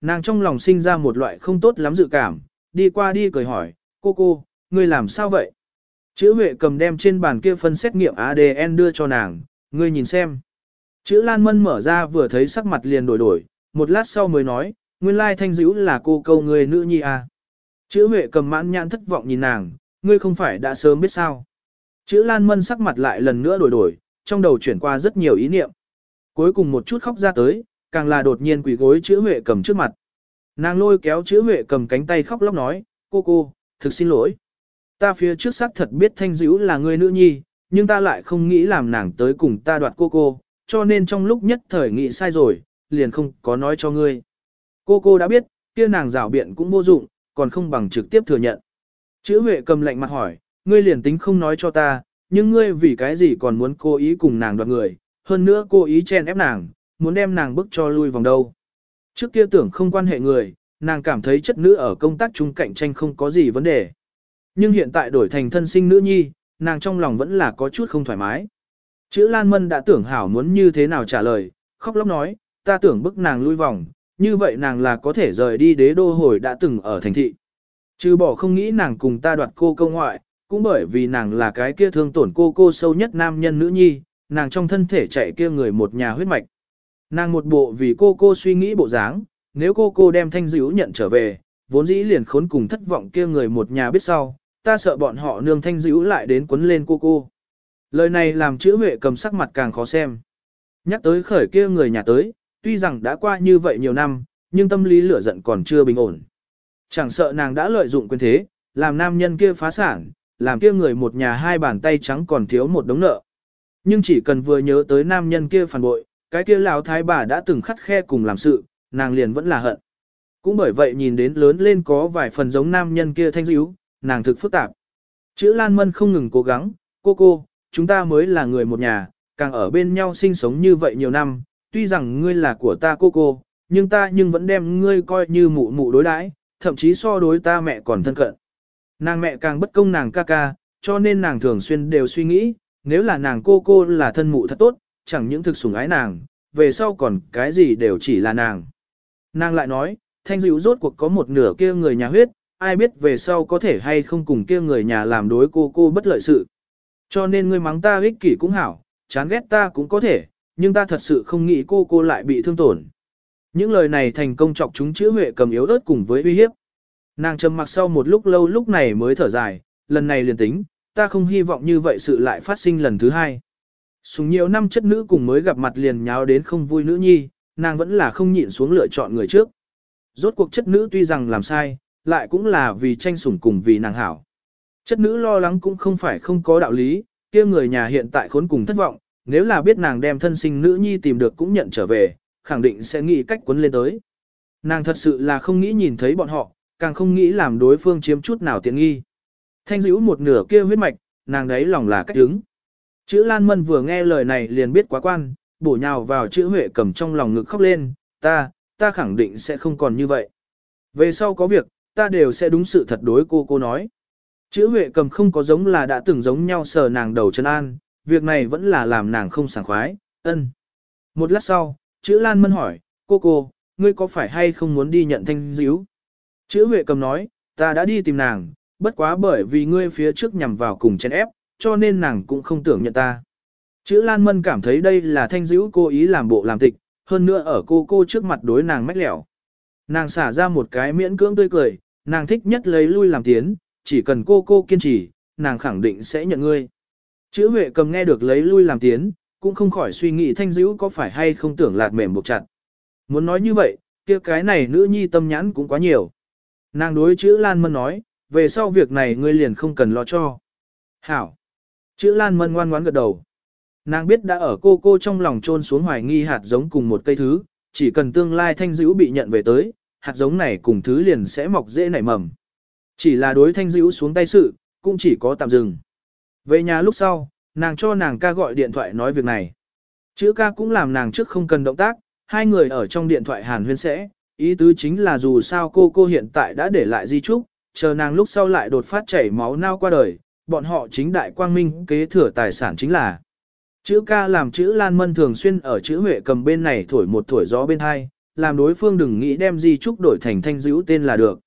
Nàng trong lòng sinh ra một loại không tốt lắm dự cảm, đi qua đi cười hỏi, cô cô, ngươi làm sao vậy? Chữ Huệ cầm đem trên bàn kia phân xét nghiệm ADN đưa cho nàng, ngươi nhìn xem. Chữ Lan Mân mở ra vừa thấy sắc mặt liền đổi đổi, một lát sau mới nói, nguyên lai thanh dữ là cô câu người nữ nhi à. Chữ Huệ cầm mãn nhãn thất vọng nhìn nàng, ngươi không phải đã sớm biết sao. Chữ Lan Mân sắc mặt lại lần nữa đổi đổi, trong đầu chuyển qua rất nhiều ý niệm. Cuối cùng một chút khóc ra tới, càng là đột nhiên quỳ gối chữ Huệ cầm trước mặt. Nàng lôi kéo chữ Huệ cầm cánh tay khóc lóc nói, cô cô, thực xin lỗi. Ta phía trước xác thật biết thanh dữ là người nữ nhi, nhưng ta lại không nghĩ làm nàng tới cùng ta đoạt cô cô, cho nên trong lúc nhất thời nghĩ sai rồi, liền không có nói cho ngươi. Cô cô đã biết, kia nàng rảo biện cũng vô dụng, còn không bằng trực tiếp thừa nhận. Chữ Huệ cầm lạnh mặt hỏi, ngươi liền tính không nói cho ta, nhưng ngươi vì cái gì còn muốn cố ý cùng nàng đoạt người, hơn nữa cố ý chen ép nàng, muốn đem nàng bức cho lui vòng đâu. Trước kia tưởng không quan hệ người, nàng cảm thấy chất nữ ở công tác chung cạnh tranh không có gì vấn đề. Nhưng hiện tại đổi thành thân sinh nữ nhi, nàng trong lòng vẫn là có chút không thoải mái. Chữ Lan Mân đã tưởng hảo muốn như thế nào trả lời, khóc lóc nói, ta tưởng bức nàng lui vòng, như vậy nàng là có thể rời đi đế đô hồi đã từng ở thành thị. Chứ bỏ không nghĩ nàng cùng ta đoạt cô công ngoại, cũng bởi vì nàng là cái kia thương tổn cô cô sâu nhất nam nhân nữ nhi, nàng trong thân thể chạy kia người một nhà huyết mạch. Nàng một bộ vì cô cô suy nghĩ bộ dáng, nếu cô cô đem thanh dữ nhận trở về, vốn dĩ liền khốn cùng thất vọng kia người một nhà biết sau, ta sợ bọn họ nương thanh dữ lại đến quấn lên cô cô. Lời này làm chữ Huệ cầm sắc mặt càng khó xem. Nhắc tới khởi kia người nhà tới, tuy rằng đã qua như vậy nhiều năm, nhưng tâm lý lửa giận còn chưa bình ổn. Chẳng sợ nàng đã lợi dụng quyền thế, làm nam nhân kia phá sản, làm kia người một nhà hai bàn tay trắng còn thiếu một đống nợ. Nhưng chỉ cần vừa nhớ tới nam nhân kia phản bội, cái kia lão thái bà đã từng khắt khe cùng làm sự, nàng liền vẫn là hận. Cũng bởi vậy nhìn đến lớn lên có vài phần giống nam nhân kia thanh dữ, nàng thực phức tạp. Chữ Lan Mân không ngừng cố gắng, cô cô, chúng ta mới là người một nhà, càng ở bên nhau sinh sống như vậy nhiều năm, tuy rằng ngươi là của ta cô cô, nhưng ta nhưng vẫn đem ngươi coi như mụ mụ đối đãi, thậm chí so đối ta mẹ còn thân cận. Nàng mẹ càng bất công nàng ca ca, cho nên nàng thường xuyên đều suy nghĩ, nếu là nàng cô cô là thân mụ thật tốt, chẳng những thực sủng ái nàng, về sau còn cái gì đều chỉ là nàng. Nàng lại nói, thanh dịu rốt cuộc có một nửa kia người nhà huyết, ai biết về sau có thể hay không cùng kia người nhà làm đối cô cô bất lợi sự. Cho nên ngươi mắng ta ích kỷ cũng hảo, chán ghét ta cũng có thể, nhưng ta thật sự không nghĩ cô cô lại bị thương tổn. Những lời này thành công chọc chúng chữ huệ cầm yếu ớt cùng với uy hiếp. Nàng trầm mặc sau một lúc lâu lúc này mới thở dài, lần này liền tính, ta không hy vọng như vậy sự lại phát sinh lần thứ hai. Sùng nhiều năm chất nữ cùng mới gặp mặt liền nháo đến không vui nữ nhi, nàng vẫn là không nhịn xuống lựa chọn người trước. Rốt cuộc chất nữ tuy rằng làm sai, lại cũng là vì tranh sủng cùng vì nàng hảo. Chất nữ lo lắng cũng không phải không có đạo lý, kia người nhà hiện tại khốn cùng thất vọng, nếu là biết nàng đem thân sinh nữ nhi tìm được cũng nhận trở về, khẳng định sẽ nghĩ cách quấn lên tới. Nàng thật sự là không nghĩ nhìn thấy bọn họ, càng không nghĩ làm đối phương chiếm chút nào tiện nghi. Thanh dữ một nửa kia huyết mạch, nàng đấy lòng là cách đứng. Chữ Lan Mân vừa nghe lời này liền biết quá quan, bổ nhào vào chữ Huệ cầm trong lòng ngực khóc lên, ta, ta khẳng định sẽ không còn như vậy. Về sau có việc, ta đều sẽ đúng sự thật đối cô cô nói. Chữ Huệ cầm không có giống là đã từng giống nhau sờ nàng đầu chân an, việc này vẫn là làm nàng không sảng khoái, ân. Một lát sau, chữ Lan Mân hỏi, cô cô, ngươi có phải hay không muốn đi nhận thanh díu? Chữ Huệ cầm nói, ta đã đi tìm nàng, bất quá bởi vì ngươi phía trước nhằm vào cùng chen ép, cho nên nàng cũng không tưởng nhận ta. Chữ Lan Mân cảm thấy đây là thanh dữ cô ý làm bộ làm tịch, hơn nữa ở cô cô trước mặt đối nàng mách lẻo. Nàng xả ra một cái miễn cưỡng tươi cười, nàng thích nhất lấy lui làm tiến, chỉ cần cô cô kiên trì, nàng khẳng định sẽ nhận ngươi. Chữ Huệ cầm nghe được lấy lui làm tiến, cũng không khỏi suy nghĩ thanh dữ có phải hay không tưởng lạt mềm buộc chặt. Muốn nói như vậy, kia cái này nữ nhi tâm nhãn cũng quá nhiều. Nàng đối chữ Lan Mân nói, về sau việc này ngươi liền không cần lo cho. Hảo. Chữ Lan Mân ngoan ngoãn gật đầu. Nàng biết đã ở cô cô trong lòng trôn xuống hoài nghi hạt giống cùng một cây thứ, chỉ cần tương lai thanh dữ bị nhận về tới, hạt giống này cùng thứ liền sẽ mọc dễ nảy mầm. Chỉ là đối thanh dữ xuống tay sự, cũng chỉ có tạm dừng. Về nhà lúc sau, nàng cho nàng ca gọi điện thoại nói việc này. Chữ ca cũng làm nàng trước không cần động tác, hai người ở trong điện thoại hàn huyên sẽ, ý tứ chính là dù sao cô cô hiện tại đã để lại di trúc, chờ nàng lúc sau lại đột phát chảy máu nao qua đời, bọn họ chính đại quang minh kế thừa tài sản chính là. Chữ ca làm chữ Lan Mân thường xuyên ở chữ Huệ cầm bên này thổi một thổi gió bên hai, làm đối phương đừng nghĩ đem di trúc đổi thành thanh dữ tên là được.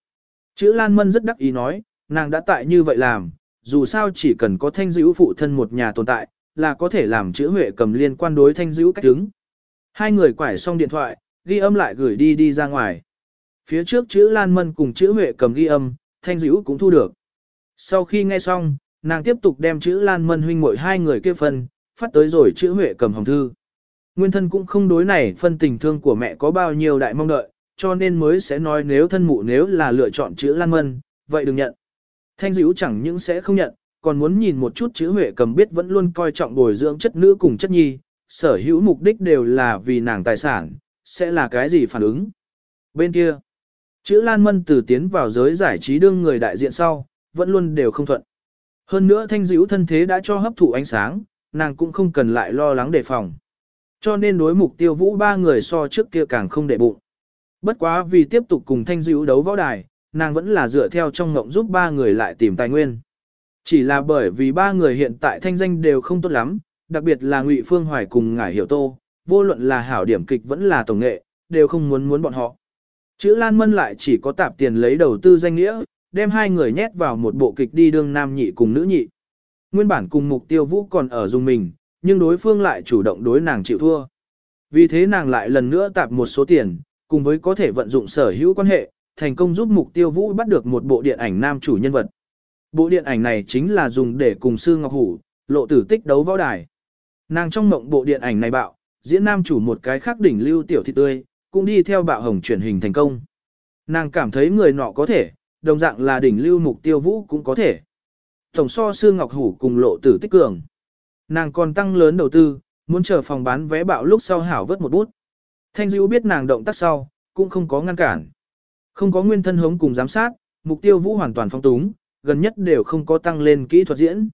Chữ Lan Mân rất đắc ý nói, nàng đã tại như vậy làm, dù sao chỉ cần có thanh dữ phụ thân một nhà tồn tại, là có thể làm chữ Huệ cầm liên quan đối thanh dữ cách đứng. Hai người quải xong điện thoại, ghi âm lại gửi đi đi ra ngoài. Phía trước chữ Lan Mân cùng chữ Huệ cầm ghi âm, thanh dữ cũng thu được. Sau khi nghe xong, nàng tiếp tục đem chữ Lan Mân huynh muội hai người kia phân, phát tới rồi chữ Huệ cầm hồng thư. Nguyên thân cũng không đối này phân tình thương của mẹ có bao nhiêu đại mong đợi, cho nên mới sẽ nói nếu thân mụ nếu là lựa chọn chữ Lan Mân, vậy đừng nhận. Thanh dữ chẳng những sẽ không nhận, còn muốn nhìn một chút chữ Huệ cầm biết vẫn luôn coi trọng bồi dưỡng chất nữ cùng chất nhi, sở hữu mục đích đều là vì nàng tài sản, sẽ là cái gì phản ứng. Bên kia, chữ Lan Mân từ tiến vào giới giải trí đương người đại diện sau, vẫn luôn đều không thuận. Hơn nữa thanh dữ thân thế đã cho hấp thụ ánh sáng, nàng cũng không cần lại lo lắng đề phòng. Cho nên đối mục tiêu vũ ba người so trước kia càng không để bụng. Bất quá vì tiếp tục cùng thanh dữ đấu võ đài, nàng vẫn là dựa theo trong ngộng giúp ba người lại tìm tài nguyên. Chỉ là bởi vì ba người hiện tại thanh danh đều không tốt lắm, đặc biệt là Ngụy Phương Hoài cùng Ngải Hiểu Tô, vô luận là hảo điểm kịch vẫn là tổng nghệ, đều không muốn muốn bọn họ. Chữ Lan Mân lại chỉ có tạp tiền lấy đầu tư danh nghĩa, đem hai người nhét vào một bộ kịch đi đương nam nhị cùng nữ nhị. Nguyên bản cùng mục tiêu vũ còn ở dùng mình, nhưng đối phương lại chủ động đối nàng chịu thua. Vì thế nàng lại lần nữa tạp một số tiền, cùng với có thể vận dụng sở hữu quan hệ, thành công giúp mục tiêu vũ bắt được một bộ điện ảnh nam chủ nhân vật. Bộ điện ảnh này chính là dùng để cùng Sư Ngọc Hủ, lộ tử tích đấu võ đài. Nàng trong mộng bộ điện ảnh này bạo, diễn nam chủ một cái khác đỉnh lưu tiểu thị tươi, cũng đi theo bạo hồng truyền hình thành công. Nàng cảm thấy người nọ có thể, đồng dạng là đỉnh lưu mục tiêu vũ cũng có thể. Tổng so Sư Ngọc Hủ cùng lộ tử tích cường. Nàng còn tăng lớn đầu tư, muốn chờ phòng bán vé bạo lúc sau hảo vớt một bút. Thanh Dữu biết nàng động tác sau, cũng không có ngăn cản. Không có nguyên thân hống cùng giám sát, mục tiêu vũ hoàn toàn phong túng, gần nhất đều không có tăng lên kỹ thuật diễn.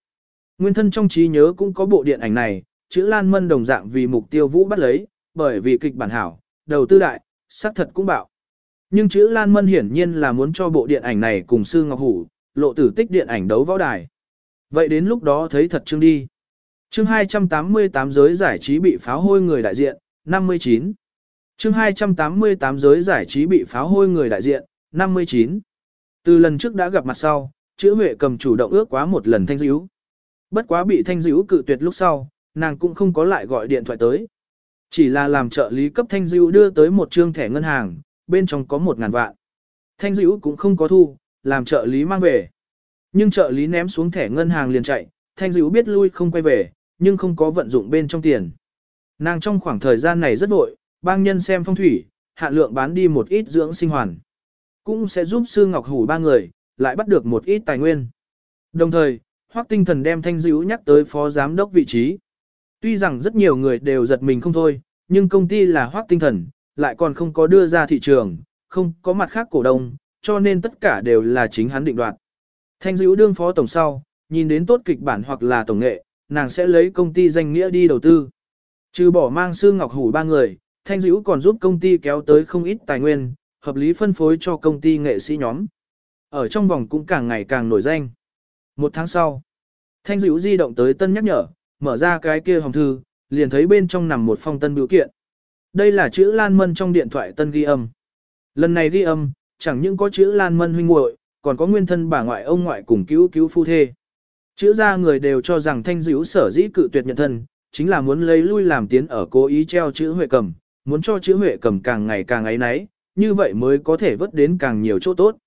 Nguyên thân trong trí nhớ cũng có bộ điện ảnh này, chữ Lan Mân đồng dạng vì mục tiêu vũ bắt lấy, bởi vì kịch bản hảo, đầu tư đại, xác thật cũng bạo. Nhưng chữ Lan Mân hiển nhiên là muốn cho bộ điện ảnh này cùng Sư Ngọc Hủ, lộ tử tích điện ảnh đấu võ đài. Vậy đến lúc đó thấy thật chương đi. Chương 288 giới giải trí bị pháo hôi người đại diện, 59. Chương 288 giới giải trí bị pháo hôi người đại diện, 59. Từ lần trước đã gặp mặt sau, chữ Huệ cầm chủ động ước quá một lần thanh dữ. Bất quá bị thanh dữ cự tuyệt lúc sau, nàng cũng không có lại gọi điện thoại tới. Chỉ là làm trợ lý cấp thanh dữ đưa tới một chương thẻ ngân hàng, bên trong có một ngàn vạn. Thanh dữ cũng không có thu, làm trợ lý mang về. Nhưng trợ lý ném xuống thẻ ngân hàng liền chạy, thanh dữ biết lui không quay về, nhưng không có vận dụng bên trong tiền. Nàng trong khoảng thời gian này rất vội, bang nhân xem phong thủy, hạn lượng bán đi một ít dưỡng sinh hoàn. Cũng sẽ giúp sư Ngọc Hủ ba người, lại bắt được một ít tài nguyên. Đồng thời, Hoắc Tinh Thần đem Thanh Dữ nhắc tới phó giám đốc vị trí. Tuy rằng rất nhiều người đều giật mình không thôi, nhưng công ty là Hoắc Tinh Thần, lại còn không có đưa ra thị trường, không có mặt khác cổ đông, cho nên tất cả đều là chính hắn định đoạt. Thanh Dữ đương phó tổng sau, nhìn đến tốt kịch bản hoặc là tổng nghệ, nàng sẽ lấy công ty danh nghĩa đi đầu tư. Trừ bỏ mang sư Ngọc Hủ ba người, Thanh Dữ còn giúp công ty kéo tới không ít tài nguyên, hợp lý phân phối cho công ty nghệ sĩ nhóm. Ở trong vòng cũng càng ngày càng nổi danh. Một tháng sau, Thanh Dữ di động tới tân nhắc nhở, mở ra cái kia hồng thư, liền thấy bên trong nằm một phong tân biểu kiện. Đây là chữ Lan Mân trong điện thoại tân ghi âm. Lần này ghi âm, chẳng những có chữ Lan Mân huynh muội, còn có nguyên thân bà ngoại ông ngoại cùng cứu cứu phu thê. Chữ ra người đều cho rằng Thanh Dữu sở dĩ cự tuyệt nhận thân, chính là muốn lấy lui làm tiến ở cố ý treo chữ Huệ Cầm, muốn cho chữ Huệ Cầm càng ngày càng ấy nấy, như vậy mới có thể vớt đến càng nhiều chỗ tốt.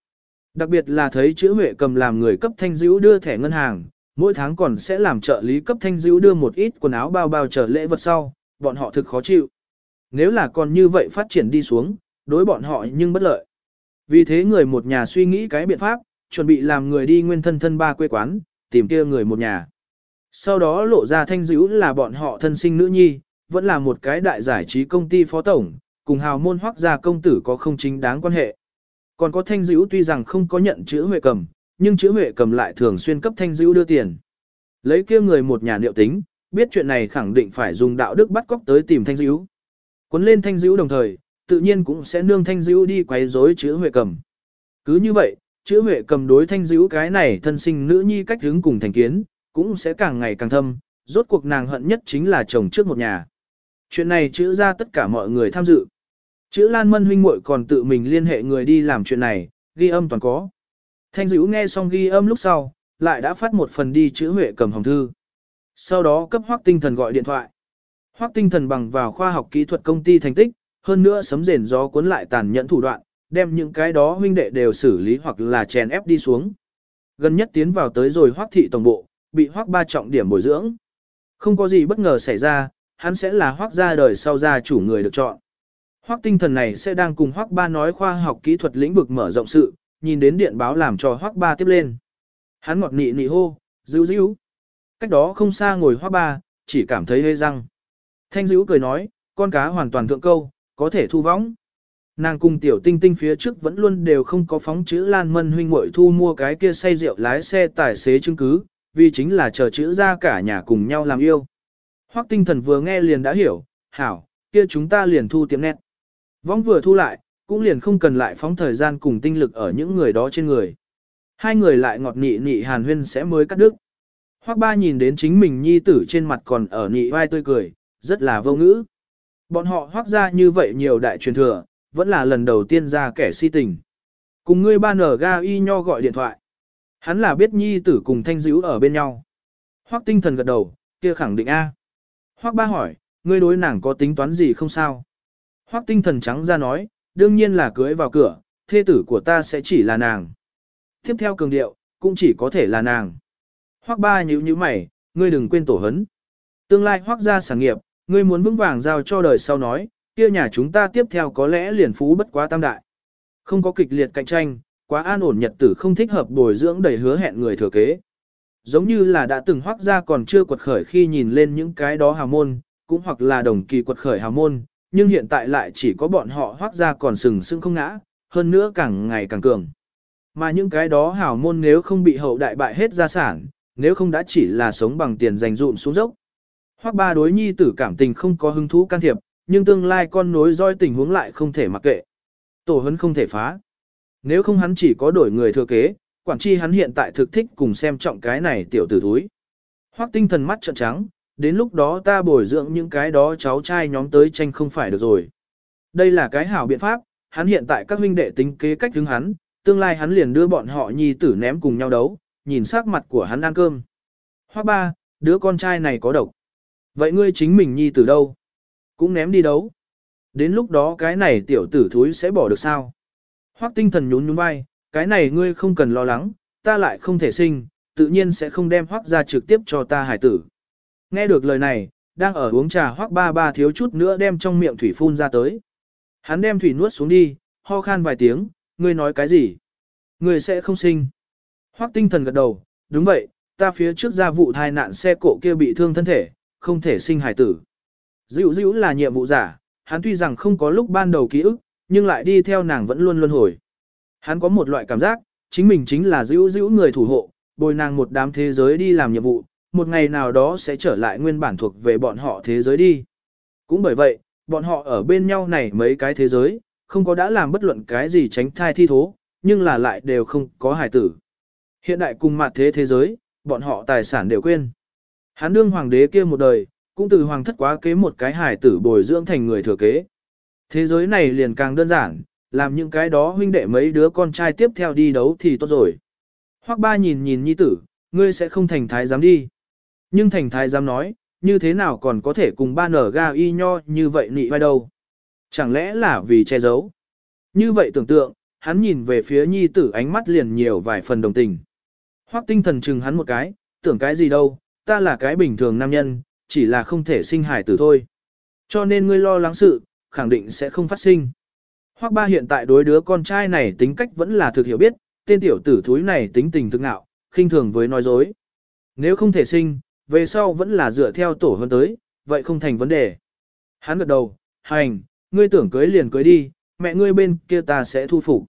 Đặc biệt là thấy chữ Huệ cầm làm người cấp thanh dữ đưa thẻ ngân hàng, mỗi tháng còn sẽ làm trợ lý cấp thanh dữ đưa một ít quần áo bao bao trở lễ vật sau, bọn họ thực khó chịu. Nếu là còn như vậy phát triển đi xuống, đối bọn họ nhưng bất lợi. Vì thế người một nhà suy nghĩ cái biện pháp, chuẩn bị làm người đi nguyên thân thân ba quê quán, tìm kia người một nhà. Sau đó lộ ra thanh dữ là bọn họ thân sinh nữ nhi, vẫn là một cái đại giải trí công ty phó tổng, cùng hào môn hoác gia công tử có không chính đáng quan hệ. Còn có thanh dữ tuy rằng không có nhận chữ huệ cầm, nhưng chữ huệ cầm lại thường xuyên cấp thanh dữ đưa tiền. Lấy kia người một nhà liệu tính, biết chuyện này khẳng định phải dùng đạo đức bắt cóc tới tìm thanh dữ. Cuốn lên thanh dữ đồng thời, tự nhiên cũng sẽ nương thanh dữ đi quấy rối chữ huệ cầm. Cứ như vậy, chữ huệ cầm đối thanh dữ cái này thân sinh nữ nhi cách hướng cùng thành kiến, cũng sẽ càng ngày càng thâm, rốt cuộc nàng hận nhất chính là chồng trước một nhà. Chuyện này chữ ra tất cả mọi người tham dự. Chữ Lan Mân huynh muội còn tự mình liên hệ người đi làm chuyện này, ghi âm toàn có. Thanh dữ nghe xong ghi âm lúc sau, lại đã phát một phần đi chữ Huệ cầm hồng thư. Sau đó cấp Hoắc Tinh Thần gọi điện thoại. Hoắc Tinh Thần bằng vào khoa học kỹ thuật công ty thành tích, hơn nữa sấm rền gió cuốn lại tàn nhẫn thủ đoạn, đem những cái đó huynh đệ đều xử lý hoặc là chèn ép đi xuống. Gần nhất tiến vào tới rồi Hoắc thị tổng bộ, bị Hoắc ba trọng điểm bồi dưỡng. Không có gì bất ngờ xảy ra, hắn sẽ là Hoắc gia đời sau gia chủ người được chọn. Hoắc tinh thần này sẽ đang cùng Hoắc ba nói khoa học kỹ thuật lĩnh vực mở rộng sự, nhìn đến điện báo làm cho Hoắc ba tiếp lên. Hắn ngọt nị nị hô, dữ dữ. Cách đó không xa ngồi Hoắc ba, chỉ cảm thấy hơi răng. Thanh dữ cười nói, con cá hoàn toàn thượng câu, có thể thu võng. Nàng cùng tiểu tinh tinh phía trước vẫn luôn đều không có phóng chữ Lan Mân huynh muội thu mua cái kia say rượu lái xe tài xế chứng cứ, vì chính là chờ chữ ra cả nhà cùng nhau làm yêu. Hoắc tinh thần vừa nghe liền đã hiểu, hảo, kia chúng ta liền thu tiệm nét. Võng vừa thu lại, cũng liền không cần lại phóng thời gian cùng tinh lực ở những người đó trên người. Hai người lại ngọt nị nị hàn huyên sẽ mới cắt đứt. Hoắc ba nhìn đến chính mình nhi tử trên mặt còn ở nị vai tươi cười, rất là vô ngữ. Bọn họ hoác ra như vậy nhiều đại truyền thừa, vẫn là lần đầu tiên ra kẻ si tình. Cùng ngươi ba nở ga y nho gọi điện thoại. Hắn là biết nhi tử cùng thanh dữ ở bên nhau. Hoác tinh thần gật đầu, kia khẳng định A. Hoác ba hỏi, ngươi đối nàng có tính toán gì không sao? Hoác tinh thần trắng ra nói, đương nhiên là cưới vào cửa, thê tử của ta sẽ chỉ là nàng. Tiếp theo cường điệu, cũng chỉ có thể là nàng. Hoác ba nhíu nhíu mày, ngươi đừng quên tổ hấn. Tương lai hoác ra sản nghiệp, ngươi muốn vững vàng giao cho đời sau nói, kia nhà chúng ta tiếp theo có lẽ liền phú bất quá tam đại. Không có kịch liệt cạnh tranh, quá an ổn nhật tử không thích hợp bồi dưỡng đầy hứa hẹn người thừa kế. Giống như là đã từng hoác ra còn chưa quật khởi khi nhìn lên những cái đó hào môn, cũng hoặc là đồng kỳ quật khởi hào môn, nhưng hiện tại lại chỉ có bọn họ hoác ra còn sừng sững không ngã, hơn nữa càng ngày càng cường. Mà những cái đó hào môn nếu không bị hậu đại bại hết gia sản, nếu không đã chỉ là sống bằng tiền dành dụm xuống dốc. Hoắc ba đối nhi tử cảm tình không có hứng thú can thiệp, nhưng tương lai con nối roi tình huống lại không thể mặc kệ. Tổ hấn không thể phá. Nếu không hắn chỉ có đổi người thừa kế, quản chi hắn hiện tại thực thích cùng xem trọng cái này tiểu tử thúi. Hoắc tinh thần mắt trợn trắng, đến lúc đó ta bồi dưỡng những cái đó cháu trai nhóm tới tranh không phải được rồi. Đây là cái hảo biện pháp, hắn hiện tại các huynh đệ tính kế cách hướng hắn, tương lai hắn liền đưa bọn họ nhi tử ném cùng nhau đấu, nhìn sắc mặt của hắn ăn cơm. Hoắc ba, đứa con trai này có độc. Vậy ngươi chính mình nhi tử đâu? Cũng ném đi đấu. Đến lúc đó cái này tiểu tử thúi sẽ bỏ được sao? Hoắc tinh thần nhún nhún vai, cái này ngươi không cần lo lắng, ta lại không thể sinh, tự nhiên sẽ không đem Hoắc ra trực tiếp cho ta hải tử. Nghe được lời này, đang ở uống trà Hoắc ba ba thiếu chút nữa đem trong miệng thủy phun ra tới. Hắn đem thủy nuốt xuống đi, ho khan vài tiếng, ngươi nói cái gì? Ngươi sẽ không sinh. Hoắc tinh thần gật đầu, đúng vậy, ta phía trước ra vụ thai nạn xe cộ kia bị thương thân thể, không thể sinh hải tử. Dữu dữu là nhiệm vụ giả, hắn tuy rằng không có lúc ban đầu ký ức, nhưng lại đi theo nàng vẫn luôn luân hồi. Hắn có một loại cảm giác, chính mình chính là dữu dữu người thủ hộ, bồi nàng một đám thế giới đi làm nhiệm vụ, một ngày nào đó sẽ trở lại nguyên bản thuộc về bọn họ thế giới đi. Cũng bởi vậy, bọn họ ở bên nhau này mấy cái thế giới, không có đã làm bất luận cái gì tránh thai thi thố, nhưng là lại đều không có hải tử. Hiện đại cùng mặt thế thế giới, bọn họ tài sản đều quên. Hắn đương hoàng đế kia một đời, cũng từ hoàng thất quá kế một cái hải tử bồi dưỡng thành người thừa kế. Thế giới này liền càng đơn giản, làm những cái đó huynh đệ mấy đứa con trai tiếp theo đi đấu thì tốt rồi. Hoắc ba nhìn nhìn nhi tử, ngươi sẽ không thành thái giám đi. Nhưng thành thái giám nói, như thế nào còn có thể cùng ba nở ga y nho như vậy nị vai đâu. Chẳng lẽ là vì che giấu. Như vậy tưởng tượng, hắn nhìn về phía nhi tử ánh mắt liền nhiều vài phần đồng tình. Hoắc tinh thần chừng hắn một cái, tưởng cái gì đâu, ta là cái bình thường nam nhân, chỉ là không thể sinh hài tử thôi. Cho nên ngươi lo lắng sự, khẳng định sẽ không phát sinh. Hoắc ba hiện tại đối đứa con trai này tính cách vẫn là thực hiểu biết, tên tiểu tử thúi này tính tình thực ngạo, khinh thường với nói dối. Nếu không thể sinh, về sau vẫn là dựa theo tổ hơn tới, vậy không thành vấn đề. Hắn gật đầu, hành, ngươi tưởng cưới liền cưới đi, mẹ ngươi bên kia ta sẽ thu phục.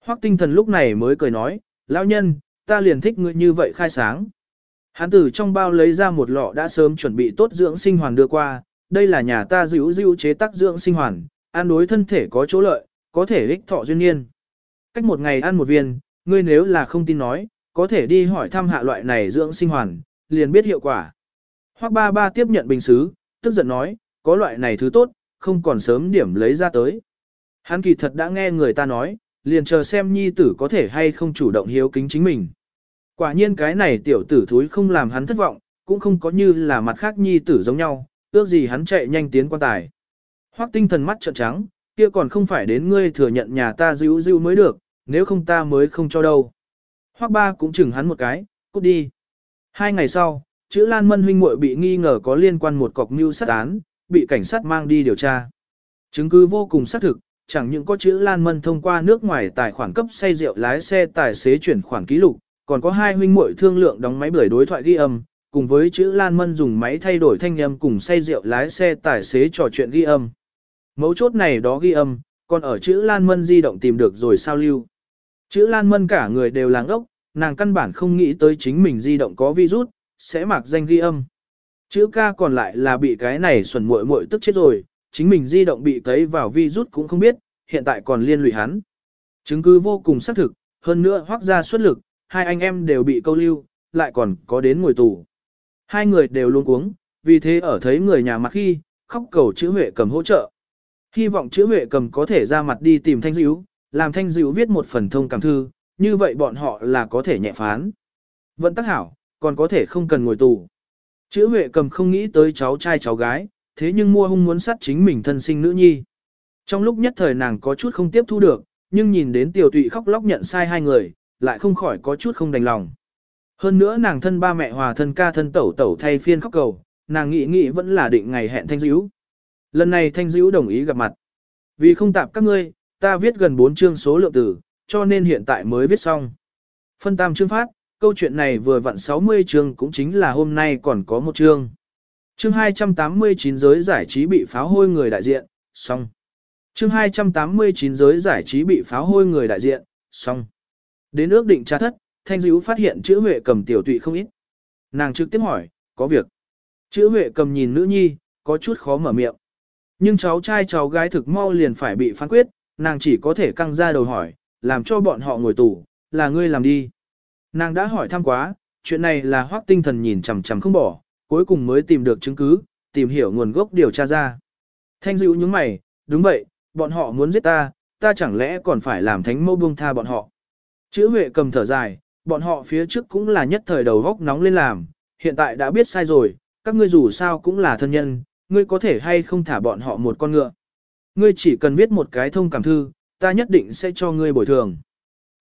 Hoắc tinh thần lúc này mới cười nói, lão nhân, ta liền thích ngươi như vậy khai sáng. Hắn từ trong bao lấy ra một lọ đã sớm chuẩn bị tốt dưỡng sinh hoàn đưa qua, đây là nhà ta dữ dữ chế tác dưỡng sinh hoàn, ăn đối thân thể có chỗ lợi, có thể ích thọ duyên niên. Cách một ngày ăn một viên, ngươi nếu là không tin nói, có thể đi hỏi thăm hạ loại này dưỡng sinh hoàn, liền biết hiệu quả. Hoắc ba ba tiếp nhận bình xứ, tức giận nói, có loại này thứ tốt, không còn sớm điểm lấy ra tới. Hắn kỳ thật đã nghe người ta nói, liền chờ xem nhi tử có thể hay không chủ động hiếu kính chính mình. Quả nhiên cái này tiểu tử thúi không làm hắn thất vọng, cũng không có như là mặt khác nhi tử giống nhau, ước gì hắn chạy nhanh tiến quan tài. Hoắc tinh thần mắt trợn trắng, kia còn không phải đến ngươi thừa nhận nhà ta dữ dữ mới được, nếu không ta mới không cho đâu. Hoắc ba cũng chừng hắn một cái, cút đi. Hai ngày sau, chữ Lan Mân huynh muội bị nghi ngờ có liên quan một cọc mưu sát án, bị cảnh sát mang đi điều tra. Chứng cứ vô cùng xác thực, chẳng những có chữ Lan Mân thông qua nước ngoài tài khoản cấp say rượu lái xe tài xế chuyển khoản ký lục, còn có hai huynh muội thương lượng đóng máy bưởi đối thoại ghi âm, cùng với chữ Lan Mân dùng máy thay đổi thanh âm cùng say rượu lái xe tài xế trò chuyện ghi âm. Mấu chốt này đó ghi âm, còn ở chữ Lan Mân di động tìm được rồi sao lưu. Chữ Lan Mân cả người đều làng ốc, nàng căn bản không nghĩ tới chính mình di động có virus, sẽ mặc danh ghi âm. Chữ ca còn lại là bị cái này xuẩn muội muội tức chết rồi, chính mình di động bị cấy vào virus cũng không biết, hiện tại còn liên lụy hắn. Chứng cứ vô cùng xác thực, hơn nữa hoác ra xuất lực, hai anh em đều bị câu lưu, lại còn có đến ngồi tù. Hai người đều luôn cuống, vì thế ở thấy người nhà mặt khi, khóc cầu chữ Huệ cầm hỗ trợ. Hy vọng chữ Huệ cầm có thể ra mặt đi tìm Thanh Dữ, làm Thanh Dữ viết một phần thông cảm thư, như vậy bọn họ là có thể nhẹ phán. Vẫn tác hảo, còn có thể không cần ngồi tù. Chữ Huệ cầm không nghĩ tới cháu trai cháu gái, thế nhưng mua hung muốn sát chính mình thân sinh nữ nhi. Trong lúc nhất thời nàng có chút không tiếp thu được, nhưng nhìn đến tiểu tụy khóc lóc nhận sai hai người, lại không khỏi có chút không đành lòng. Hơn nữa nàng thân ba mẹ hòa thân ca thân tẩu tẩu thay phiên khóc cầu, nàng nghĩ nghĩ vẫn là định ngày hẹn Thanh diễu. Lần này Thanh diễu đồng ý gặp mặt. Vì không tạp các ngươi, ta viết gần 4 chương số lượng từ, cho nên hiện tại mới viết xong. Phân tam chương phát, câu chuyện này vừa vặn 60 chương cũng chính là hôm nay còn có một chương. Chương 289 giới giải trí bị pháo hôi người đại diện, xong. Chương 289 giới giải trí bị pháo hôi người đại diện, xong. Đến ước định tra thất, Thanh Dữ phát hiện chữ Huệ cầm tiểu tụy không ít. Nàng trực tiếp hỏi, có việc. Chữ Huệ cầm nhìn nữ nhi, có chút khó mở miệng. Nhưng cháu trai cháu gái thực mau liền phải bị phán quyết, nàng chỉ có thể căng ra đầu hỏi, làm cho bọn họ ngồi tù, là ngươi làm đi. Nàng đã hỏi thăm quá, chuyện này là hoác tinh thần nhìn chằm chằm không bỏ, cuối cùng mới tìm được chứng cứ, tìm hiểu nguồn gốc điều tra ra. Thanh dữ những mày, đúng vậy, bọn họ muốn giết ta, ta chẳng lẽ còn phải làm thánh mẫu buông tha bọn họ. Chữ Huệ cầm thở dài, bọn họ phía trước cũng là nhất thời đầu góc nóng lên làm, hiện tại đã biết sai rồi, các ngươi dù sao cũng là thân nhân, ngươi có thể hay không thả bọn họ một con ngựa. Ngươi chỉ cần viết một cái thông cảm thư, ta nhất định sẽ cho ngươi bồi thường.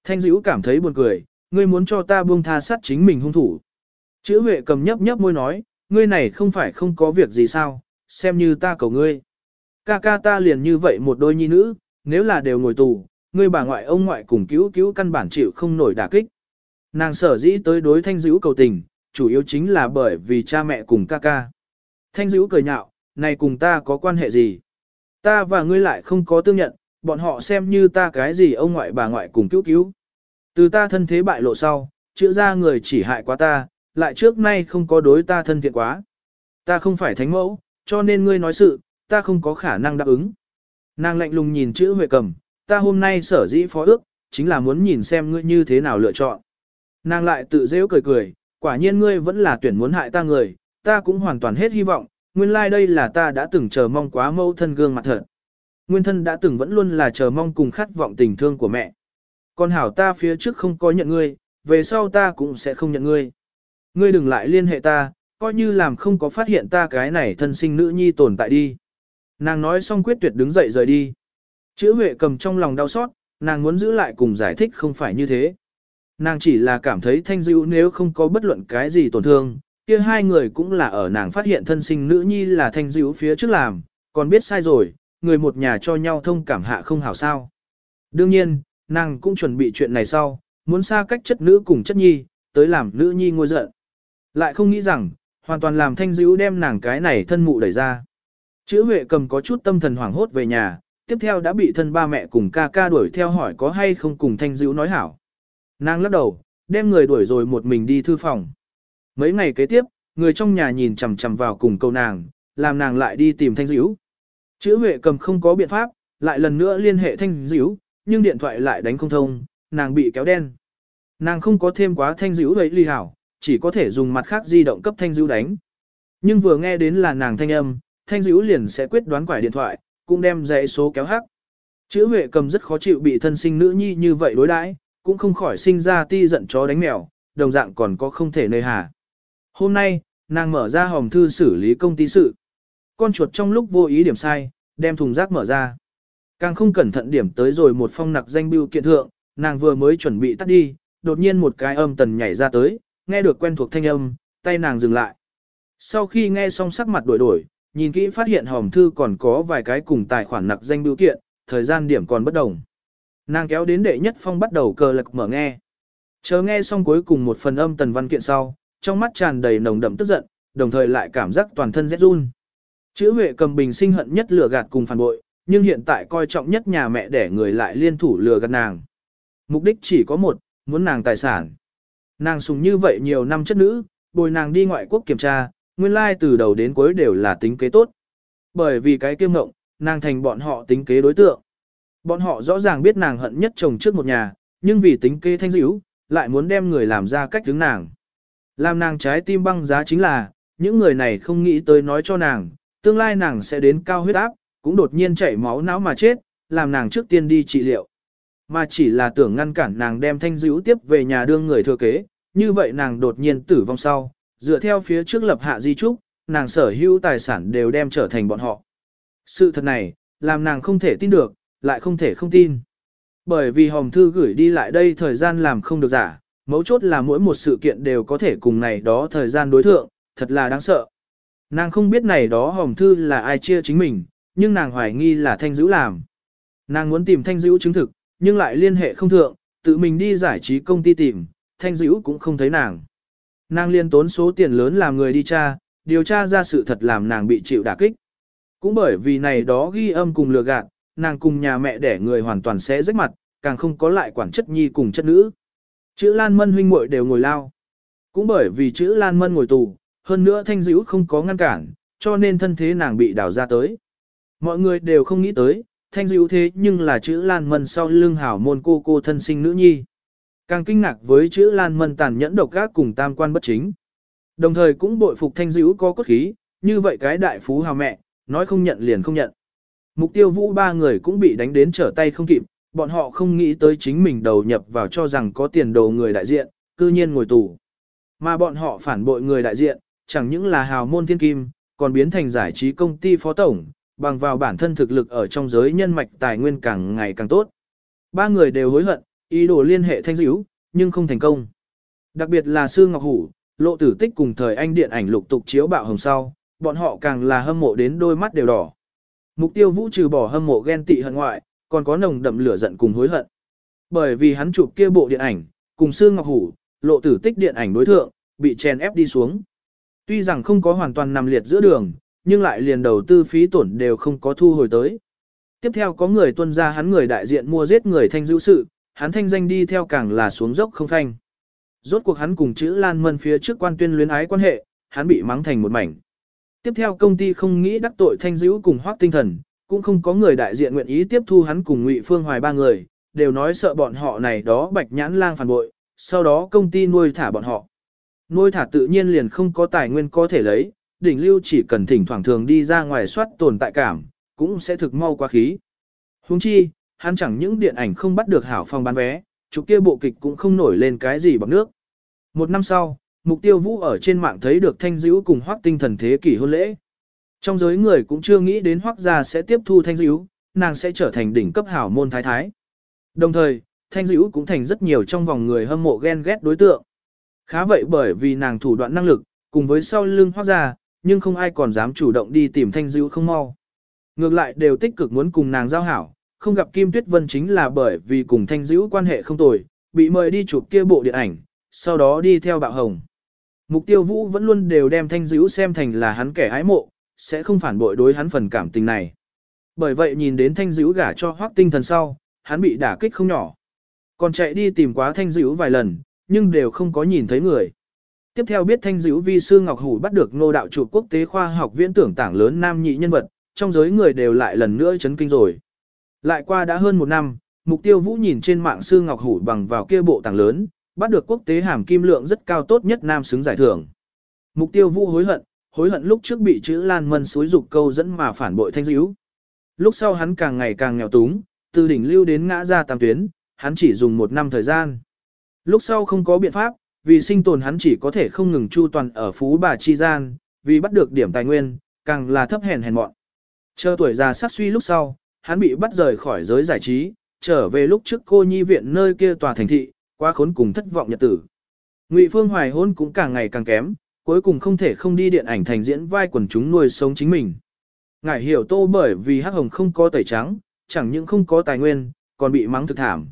Thanh dữ cảm thấy buồn cười, ngươi muốn cho ta buông tha sát chính mình hung thủ. Chữ Huệ cầm nhấp nhấp môi nói, ngươi này không phải không có việc gì sao, xem như ta cầu ngươi. Ca ca ta liền như vậy một đôi nhi nữ, nếu là đều ngồi tù, ngươi bà ngoại ông ngoại cùng cứu cứu căn bản chịu không nổi đả kích. Nàng sở dĩ tới đối thanh dữ cầu tình, chủ yếu chính là bởi vì cha mẹ cùng ca ca. Thanh dữ cười nhạo, này cùng ta có quan hệ gì? Ta và ngươi lại không có tương nhận, bọn họ xem như ta cái gì ông ngoại bà ngoại cùng cứu cứu. Từ ta thân thế bại lộ sau, chữa ra người chỉ hại quá ta, lại trước nay không có đối ta thân thiện quá. Ta không phải thánh mẫu, cho nên ngươi nói sự, ta không có khả năng đáp ứng. Nàng lạnh lùng nhìn chữ Huệ cầm, ta hôm nay sở dĩ phó ước, chính là muốn nhìn xem ngươi như thế nào lựa chọn. Nàng lại tự dễ cười cười, quả nhiên ngươi vẫn là tuyển muốn hại ta người, ta cũng hoàn toàn hết hy vọng, nguyên lai like đây là ta đã từng chờ mong quá mâu thân gương mặt thật. Nguyên thân đã từng vẫn luôn là chờ mong cùng khát vọng tình thương của mẹ. Con hảo ta phía trước không có nhận ngươi, về sau ta cũng sẽ không nhận ngươi. Ngươi đừng lại liên hệ ta, coi như làm không có phát hiện ta cái này thân sinh nữ nhi tồn tại đi. Nàng nói xong quyết tuyệt đứng dậy rời đi. Chữ Huệ cầm trong lòng đau xót, nàng muốn giữ lại cùng giải thích không phải như thế. Nàng chỉ là cảm thấy thanh dữ nếu không có bất luận cái gì tổn thương, kia hai người cũng là ở nàng phát hiện thân sinh nữ nhi là thanh dữ phía trước làm, còn biết sai rồi, người một nhà cho nhau thông cảm hạ không hảo sao. Đương nhiên, nàng cũng chuẩn bị chuyện này sau, muốn xa cách chất nữ cùng chất nhi, tới làm nữ nhi ngôi giận. Lại không nghĩ rằng, hoàn toàn làm thanh dữ đem nàng cái này thân mụ đẩy ra. Chữ Huệ cầm có chút tâm thần hoảng hốt về nhà, tiếp theo đã bị thân ba mẹ cùng ca ca đuổi theo hỏi có hay không cùng thanh dữ nói hảo. Nàng lắc đầu, đem người đuổi rồi một mình đi thư phòng. Mấy ngày kế tiếp, người trong nhà nhìn chằm chằm vào cùng câu nàng, làm nàng lại đi tìm thanh dữ. Chữ Huệ cầm không có biện pháp, lại lần nữa liên hệ thanh dữ, nhưng điện thoại lại đánh không thông, nàng bị kéo đen. Nàng không có thêm quá thanh dữ vậy ly hảo, chỉ có thể dùng mặt khác di động cấp thanh dữ đánh. Nhưng vừa nghe đến là nàng thanh âm, thanh dữ liền sẽ quyết đoán quải điện thoại, cũng đem dãy số kéo hắc. Chữ Huệ cầm rất khó chịu bị thân sinh nữ nhi như vậy đối đãi, cũng không khỏi sinh ra ti giận chó đánh mèo, đồng dạng còn có không thể nơi hà. Hôm nay, nàng mở ra hòm thư xử lý công ty sự. Con chuột trong lúc vô ý điểm sai, đem thùng rác mở ra. Càng không cẩn thận điểm tới rồi một phong nặc danh bưu kiện thượng, nàng vừa mới chuẩn bị tắt đi, đột nhiên một cái âm tần nhảy ra tới, nghe được quen thuộc thanh âm, tay nàng dừng lại. Sau khi nghe xong sắc mặt đổi đổi, nhìn kỹ phát hiện hòm thư còn có vài cái cùng tài khoản nặc danh biểu kiện, thời gian điểm còn bất đồng. Nàng kéo đến đệ nhất phong bắt đầu cờ lực mở nghe. Chờ nghe xong cuối cùng một phần âm tần văn kiện sau, trong mắt tràn đầy nồng đậm tức giận, đồng thời lại cảm giác toàn thân rét run. Chữ Huệ cầm bình sinh hận nhất lừa gạt cùng phản bội, nhưng hiện tại coi trọng nhất nhà mẹ để người lại liên thủ lừa gạt nàng. Mục đích chỉ có một, muốn nàng tài sản. Nàng sùng như vậy nhiều năm chất nữ, bồi nàng đi ngoại quốc kiểm tra, nguyên lai từ đầu đến cuối đều là tính kế tốt. Bởi vì cái kiêm ngộng, nàng thành bọn họ tính kế đối tượng. Bọn họ rõ ràng biết nàng hận nhất chồng trước một nhà, nhưng vì tính kế thanh dữ, lại muốn đem người làm ra cách đứng nàng. Làm nàng trái tim băng giá chính là, những người này không nghĩ tới nói cho nàng, tương lai nàng sẽ đến cao huyết áp, cũng đột nhiên chảy máu não mà chết, làm nàng trước tiên đi trị liệu. Mà chỉ là tưởng ngăn cản nàng đem thanh dữ tiếp về nhà đương người thừa kế, như vậy nàng đột nhiên tử vong sau, dựa theo phía trước lập hạ di trúc, nàng sở hữu tài sản đều đem trở thành bọn họ. Sự thật này, làm nàng không thể tin được, lại không thể không tin. Bởi vì hòm thư gửi đi lại đây thời gian làm không được giả, mấu chốt là mỗi một sự kiện đều có thể cùng này đó thời gian đối thượng, thật là đáng sợ. Nàng không biết này đó hòm thư là ai chia chính mình, nhưng nàng hoài nghi là thanh dữ làm. Nàng muốn tìm thanh dữ chứng thực, nhưng lại liên hệ không thượng, tự mình đi giải trí công ty tìm, thanh dữ cũng không thấy nàng. Nàng liên tốn số tiền lớn làm người đi tra, điều tra ra sự thật làm nàng bị chịu đả kích. Cũng bởi vì này đó ghi âm cùng lừa gạt, nàng cùng nhà mẹ đẻ người hoàn toàn sẽ rách mặt, càng không có lại quản chất nhi cùng chất nữ. Chữ Lan Mân huynh muội đều ngồi lao. Cũng bởi vì chữ Lan Mân ngồi tù, hơn nữa thanh dữ không có ngăn cản, cho nên thân thế nàng bị đào ra tới. Mọi người đều không nghĩ tới, thanh dữ thế nhưng là chữ Lan Mân sau lưng hảo môn cô cô thân sinh nữ nhi. Càng kinh ngạc với chữ Lan Mân tàn nhẫn độc gác cùng tam quan bất chính. Đồng thời cũng bội phục thanh dữ có cốt khí, như vậy cái đại phú hào mẹ, nói không nhận liền không nhận. Mục tiêu vũ ba người cũng bị đánh đến trở tay không kịp, bọn họ không nghĩ tới chính mình đầu nhập vào cho rằng có tiền đồ người đại diện, cư nhiên ngồi tù. Mà bọn họ phản bội người đại diện, chẳng những là hào môn thiên kim, còn biến thành giải trí công ty phó tổng, bằng vào bản thân thực lực ở trong giới nhân mạch tài nguyên càng ngày càng tốt. Ba người đều hối hận, ý đồ liên hệ thanh dữ, nhưng không thành công. Đặc biệt là Sư Ngọc Hủ, lộ tử tích cùng thời anh điện ảnh lục tục chiếu bạo hồng sau, bọn họ càng là hâm mộ đến đôi mắt đều đỏ. Mục tiêu vũ trừ bỏ hâm mộ ghen tị hận ngoại, còn có nồng đậm lửa giận cùng hối hận. Bởi vì hắn chụp kia bộ điện ảnh, cùng Sư Ngọc Hủ, lộ tử tích điện ảnh đối thượng, bị chèn ép đi xuống. Tuy rằng không có hoàn toàn nằm liệt giữa đường, nhưng lại liền đầu tư phí tổn đều không có thu hồi tới. Tiếp theo có người tuân ra hắn người đại diện mua giết người thanh dữ sự, hắn thanh danh đi theo càng là xuống dốc không phanh. Rốt cuộc hắn cùng chữ Lan Mân phía trước quan tuyên luyến ái quan hệ, hắn bị mắng thành một mảnh. Tiếp theo công ty không nghĩ đắc tội thanh dữ cùng hoác tinh thần, cũng không có người đại diện nguyện ý tiếp thu hắn cùng Ngụy Phương Hoài ba người, đều nói sợ bọn họ này đó bạch nhãn lang phản bội, sau đó công ty nuôi thả bọn họ. Nuôi thả tự nhiên liền không có tài nguyên có thể lấy, đỉnh lưu chỉ cần thỉnh thoảng thường đi ra ngoài soát tồn tại cảm, cũng sẽ thực mau quá khí. Huống chi, hắn chẳng những điện ảnh không bắt được hảo phong bán vé, chụp kia bộ kịch cũng không nổi lên cái gì bằng nước. Một năm sau, mục tiêu vũ ở trên mạng thấy được thanh dữ cùng hoác tinh thần thế kỷ hôn lễ. Trong giới người cũng chưa nghĩ đến hoác gia sẽ tiếp thu thanh dữ, nàng sẽ trở thành đỉnh cấp hảo môn thái thái. Đồng thời, thanh dữ cũng thành rất nhiều trong vòng người hâm mộ ghen ghét đối tượng. Khá vậy bởi vì nàng thủ đoạn năng lực, cùng với sau lưng hoác gia, nhưng không ai còn dám chủ động đi tìm thanh dữ không mau. Ngược lại đều tích cực muốn cùng nàng giao hảo, không gặp Kim Tuyết Vân chính là bởi vì cùng thanh dữ quan hệ không tồi, bị mời đi chụp kia bộ điện ảnh, sau đó đi theo bạo hồng. Mục tiêu vũ vẫn luôn đều đem thanh dữ xem thành là hắn kẻ ái mộ, sẽ không phản bội đối hắn phần cảm tình này. Bởi vậy nhìn đến thanh dữ gả cho hoác tinh thần sau, hắn bị đả kích không nhỏ. Còn chạy đi tìm quá thanh dữ vài lần, nhưng đều không có nhìn thấy người. Tiếp theo biết thanh dữ vi sư Ngọc Hủ bắt được ngô đạo chủ quốc tế khoa học viễn tưởng tảng lớn nam nhị nhân vật, trong giới người đều lại lần nữa chấn kinh rồi. Lại qua đã hơn một năm, mục tiêu vũ nhìn trên mạng sư Ngọc Hủ bằng vào kia bộ tàng lớn, bắt được quốc tế hàm kim lượng rất cao tốt nhất nam xứng giải thưởng. Mục tiêu vũ hối hận, hối hận lúc trước bị chữ Lan Mân suối dục câu dẫn mà phản bội thanh dữ. Lúc sau hắn càng ngày càng nghèo túng, từ đỉnh lưu đến ngã ra tam tuyến, hắn chỉ dùng một năm thời gian. Lúc sau không có biện pháp, vì sinh tồn hắn chỉ có thể không ngừng chu toàn ở phú bà chi gian, vì bắt được điểm tài nguyên, càng là thấp hèn hèn mọn. Chờ tuổi già sát suy lúc sau, hắn bị bắt rời khỏi giới giải trí, trở về lúc trước cô nhi viện nơi kia tòa thành thị, quá khốn cùng thất vọng nhật tử. Ngụy Phương Hoài hôn cũng càng ngày càng kém, cuối cùng không thể không đi điện ảnh thành diễn vai quần chúng nuôi sống chính mình. Ngải hiểu tô bởi vì hắc hồng không có tẩy trắng, chẳng những không có tài nguyên, còn bị mắng thực thảm.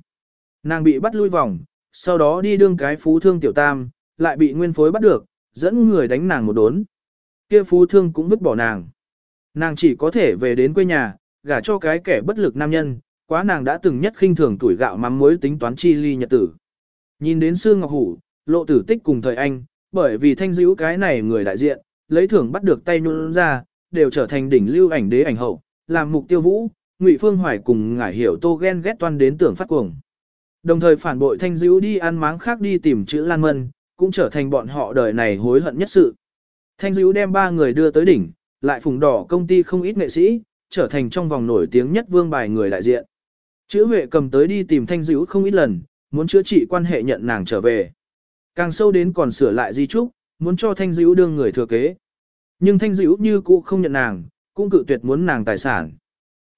Nàng bị bắt lui vòng, sau đó đi đương cái phú thương tiểu tam, lại bị nguyên phối bắt được, dẫn người đánh nàng một đốn. Kia phú thương cũng vứt bỏ nàng. Nàng chỉ có thể về đến quê nhà, gả cho cái kẻ bất lực nam nhân, quá nàng đã từng nhất khinh thường tuổi gạo mắm muối tính toán chi ly nhật tử. Nhìn đến Sương Ngọc Hủ, lộ tử tích cùng thời anh, bởi vì thanh dữ cái này người đại diện, lấy thưởng bắt được tay nhún ra, đều trở thành đỉnh lưu ảnh đế ảnh hậu, làm mục tiêu vũ, Ngụy Phương Hoài cùng ngải hiểu tô ghen ghét toan đến tưởng phát cuồng. Đồng thời phản bội thanh dữ đi ăn máng khác đi tìm chữ Lan Mân, cũng trở thành bọn họ đời này hối hận nhất sự. Thanh dữ đem ba người đưa tới đỉnh, lại phùng đỏ công ty không ít nghệ sĩ, trở thành trong vòng nổi tiếng nhất vương bài người đại diện. Chữ Huệ cầm tới đi tìm thanh dữ không ít lần, muốn chữa trị quan hệ nhận nàng trở về. Càng sâu đến còn sửa lại di trúc, muốn cho thanh dữ đương người thừa kế. Nhưng thanh dữ như cũ không nhận nàng, cũng cự tuyệt muốn nàng tài sản.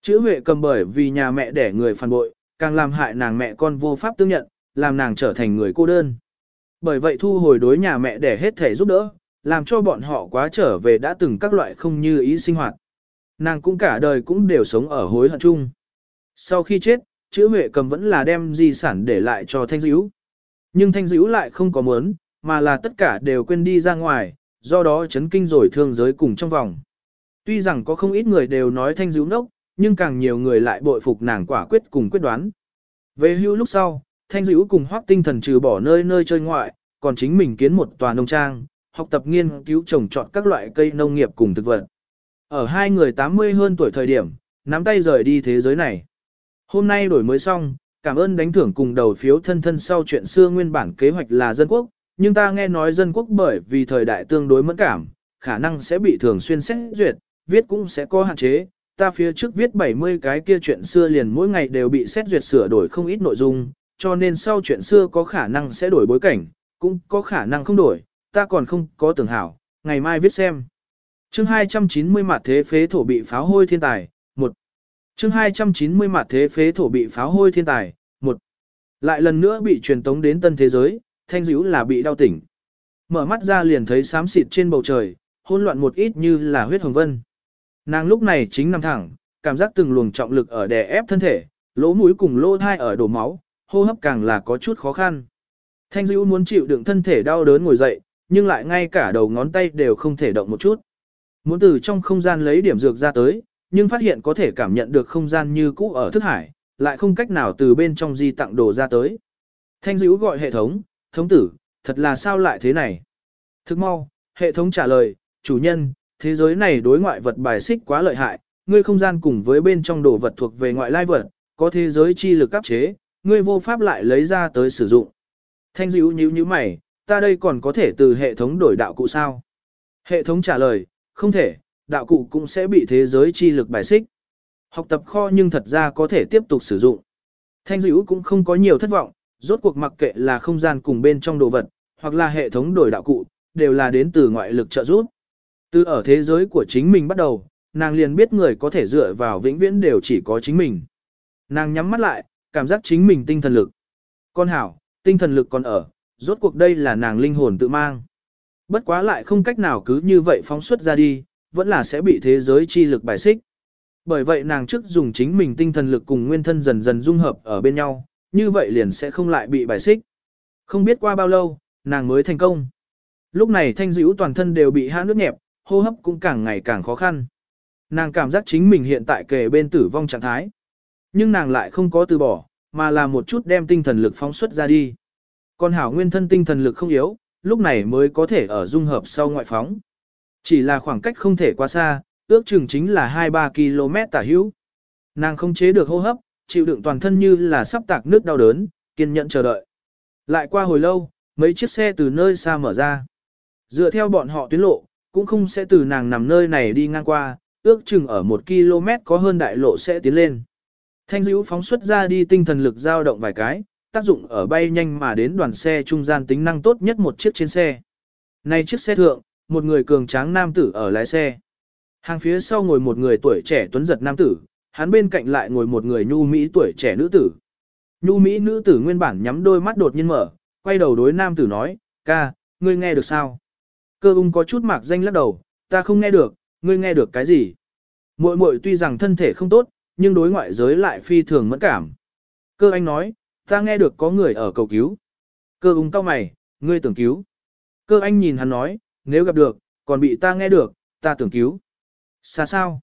Chữ Huệ cầm bởi vì nhà mẹ đẻ người phản bội, càng làm hại nàng mẹ con vô pháp tương nhận, làm nàng trở thành người cô đơn. Bởi vậy thu hồi đối nhà mẹ đẻ hết thể giúp đỡ, làm cho bọn họ quá trở về đã từng các loại không như ý sinh hoạt. Nàng cũng cả đời cũng đều sống ở hối hận chung. Sau khi chết, chữ Huệ cầm vẫn là đem di sản để lại cho Thanh Dữ. Nhưng Thanh Dữ lại không có muốn, mà là tất cả đều quên đi ra ngoài, do đó chấn kinh rồi thương giới cùng trong vòng. Tuy rằng có không ít người đều nói Thanh Dữ nốc, nhưng càng nhiều người lại bội phục nàng quả quyết cùng quyết đoán. Về hưu lúc sau, Thanh Dữ cùng hoác tinh thần trừ bỏ nơi nơi chơi ngoại, còn chính mình kiến một tòa nông trang, học tập nghiên cứu trồng trọt các loại cây nông nghiệp cùng thực vật. Ở hai người 80 hơn tuổi thời điểm, nắm tay rời đi thế giới này. Hôm nay đổi mới xong, cảm ơn đánh thưởng cùng đầu phiếu thân thân sau chuyện xưa nguyên bản kế hoạch là dân quốc, nhưng ta nghe nói dân quốc bởi vì thời đại tương đối mẫn cảm, khả năng sẽ bị thường xuyên xét duyệt, viết cũng sẽ có hạn chế. Ta phía trước viết 70 cái kia chuyện xưa liền mỗi ngày đều bị xét duyệt sửa đổi không ít nội dung, cho nên sau chuyện xưa có khả năng sẽ đổi bối cảnh, cũng có khả năng không đổi, ta còn không có tưởng hảo, ngày mai viết xem chương 290 mặt thế phế thổ bị pháo hôi thiên tài, một chương 290 mặt thế phế thổ bị pháo hôi thiên tài, một Lại lần nữa bị truyền tống đến tân thế giới, thanh dữ là bị đau tỉnh. Mở mắt ra liền thấy xám xịt trên bầu trời, hỗn loạn một ít như là huyết hồng vân. Nàng lúc này chính nằm thẳng, cảm giác từng luồng trọng lực ở đè ép thân thể, lỗ mũi cùng lỗ thai ở đổ máu, hô hấp càng là có chút khó khăn. Thanh dữ muốn chịu đựng thân thể đau đớn ngồi dậy, nhưng lại ngay cả đầu ngón tay đều không thể động một chút. Muốn từ trong không gian lấy điểm dược ra tới, nhưng phát hiện có thể cảm nhận được không gian như cũ ở thức hải, lại không cách nào từ bên trong di tặng đồ ra tới. Thanh dữ gọi hệ thống, thống tử, thật là sao lại thế này? Thức mau, hệ thống trả lời, chủ nhân, thế giới này đối ngoại vật bài xích quá lợi hại, ngươi không gian cùng với bên trong đồ vật thuộc về ngoại lai vật, có thế giới chi lực áp chế, ngươi vô pháp lại lấy ra tới sử dụng. Thanh dữ nhíu nhíu mày, ta đây còn có thể từ hệ thống đổi đạo cụ sao? Hệ thống trả lời, không thể, đạo cụ cũng sẽ bị thế giới chi lực bài xích. Học tập kho nhưng thật ra có thể tiếp tục sử dụng. Thanh dữ cũng không có nhiều thất vọng, rốt cuộc mặc kệ là không gian cùng bên trong đồ vật, hoặc là hệ thống đổi đạo cụ, đều là đến từ ngoại lực trợ giúp. Từ ở thế giới của chính mình bắt đầu, nàng liền biết người có thể dựa vào vĩnh viễn đều chỉ có chính mình. Nàng nhắm mắt lại, cảm giác chính mình tinh thần lực. Con hảo, tinh thần lực còn ở, rốt cuộc đây là nàng linh hồn tự mang. Bất quá lại không cách nào cứ như vậy phóng xuất ra đi, vẫn là sẽ bị thế giới chi lực bài xích. Bởi vậy nàng trước dùng chính mình tinh thần lực cùng nguyên thân dần dần dung hợp ở bên nhau, như vậy liền sẽ không lại bị bài xích. Không biết qua bao lâu, nàng mới thành công. Lúc này thanh dữ toàn thân đều bị hã nước nhẹp, hô hấp cũng càng ngày càng khó khăn. Nàng cảm giác chính mình hiện tại kề bên tử vong trạng thái. Nhưng nàng lại không có từ bỏ, mà là một chút đem tinh thần lực phóng xuất ra đi. Còn hảo nguyên thân tinh thần lực không yếu, lúc này mới có thể ở dung hợp sau ngoại phóng. Chỉ là khoảng cách không thể quá xa, ước chừng chính là 2-3 km tả hữu. Nàng không chế được hô hấp, chịu đựng toàn thân như là sắp tạc nước đau đớn, kiên nhẫn chờ đợi. Lại qua hồi lâu, mấy chiếc xe từ nơi xa mở ra. Dựa theo bọn họ tuyến lộ, cũng không sẽ từ nàng nằm nơi này đi ngang qua, ước chừng ở một km có hơn đại lộ sẽ tiến lên. Thanh dữ phóng xuất ra đi tinh thần lực dao động vài cái, tác dụng ở bay nhanh mà đến đoàn xe trung gian tính năng tốt nhất một chiếc trên xe. Nay chiếc xe thượng, một người cường tráng nam tử ở lái xe. Hàng phía sau ngồi một người tuổi trẻ tuấn giật nam tử, hắn bên cạnh lại ngồi một người nhu mỹ tuổi trẻ nữ tử. Nhu mỹ nữ tử nguyên bản nhắm đôi mắt đột nhiên mở, quay đầu đối nam tử nói, ca, ngươi nghe được sao? Cơ ung có chút mạc danh lắc đầu, ta không nghe được, ngươi nghe được cái gì? Muội muội tuy rằng thân thể không tốt, nhưng đối ngoại giới lại phi thường mẫn cảm. Cơ anh nói, ta nghe được có người ở cầu cứu. Cơ ung cao mày, ngươi tưởng cứu. Cơ anh nhìn hắn nói, nếu gặp được, còn bị ta nghe được, ta tưởng cứu. Xa sao?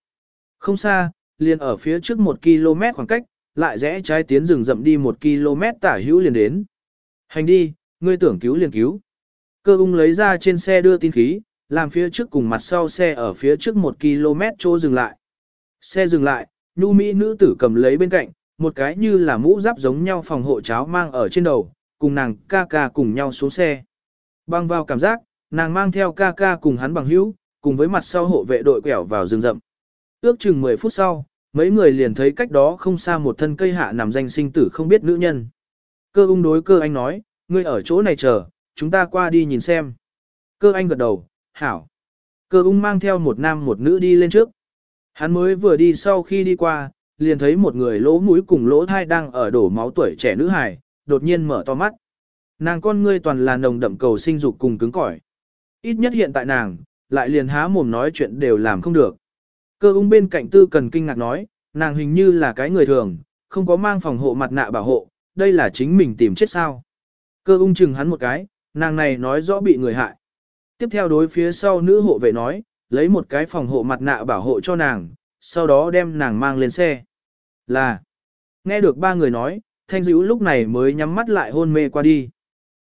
Không xa, liền ở phía trước một km khoảng cách, lại rẽ trái tiến rừng rậm đi một km tả hữu liền đến. Hành đi, ngươi tưởng cứu liền cứu. Cơ ung lấy ra trên xe đưa tin khí, làm phía trước cùng mặt sau xe ở phía trước một km chỗ dừng lại. Xe dừng lại, nhu mỹ nữ tử cầm lấy bên cạnh, một cái như là mũ giáp giống nhau phòng hộ cháo mang ở trên đầu, cùng nàng ca ca cùng nhau xuống xe. Băng vào cảm giác, nàng mang theo ca ca cùng hắn bằng hữu, cùng với mặt sau hộ vệ đội quẻo vào rừng rậm. Ước chừng 10 phút sau, mấy người liền thấy cách đó không xa một thân cây hạ nằm danh sinh tử không biết nữ nhân. Cơ ung đối cơ anh nói, ngươi ở chỗ này chờ, chúng ta qua đi nhìn xem. Cơ anh gật đầu, hảo. Cơ ung mang theo một nam một nữ đi lên trước. Hắn mới vừa đi sau khi đi qua, liền thấy một người lỗ mũi cùng lỗ thai đang ở đổ máu tuổi trẻ nữ hài, đột nhiên mở to mắt. Nàng con ngươi toàn là nồng đậm cầu sinh dục cùng cứng cỏi. Ít nhất hiện tại nàng, lại liền há mồm nói chuyện đều làm không được. Cơ ung bên cạnh tư cần kinh ngạc nói, nàng hình như là cái người thường, không có mang phòng hộ mặt nạ bảo hộ, đây là chính mình tìm chết sao. Cơ ung chừng hắn một cái, nàng này nói rõ bị người hại. Tiếp theo đối phía sau nữ hộ vệ nói, lấy một cái phòng hộ mặt nạ bảo hộ cho nàng, sau đó đem nàng mang lên xe. Là, nghe được ba người nói, thanh dữ lúc này mới nhắm mắt lại hôn mê qua đi.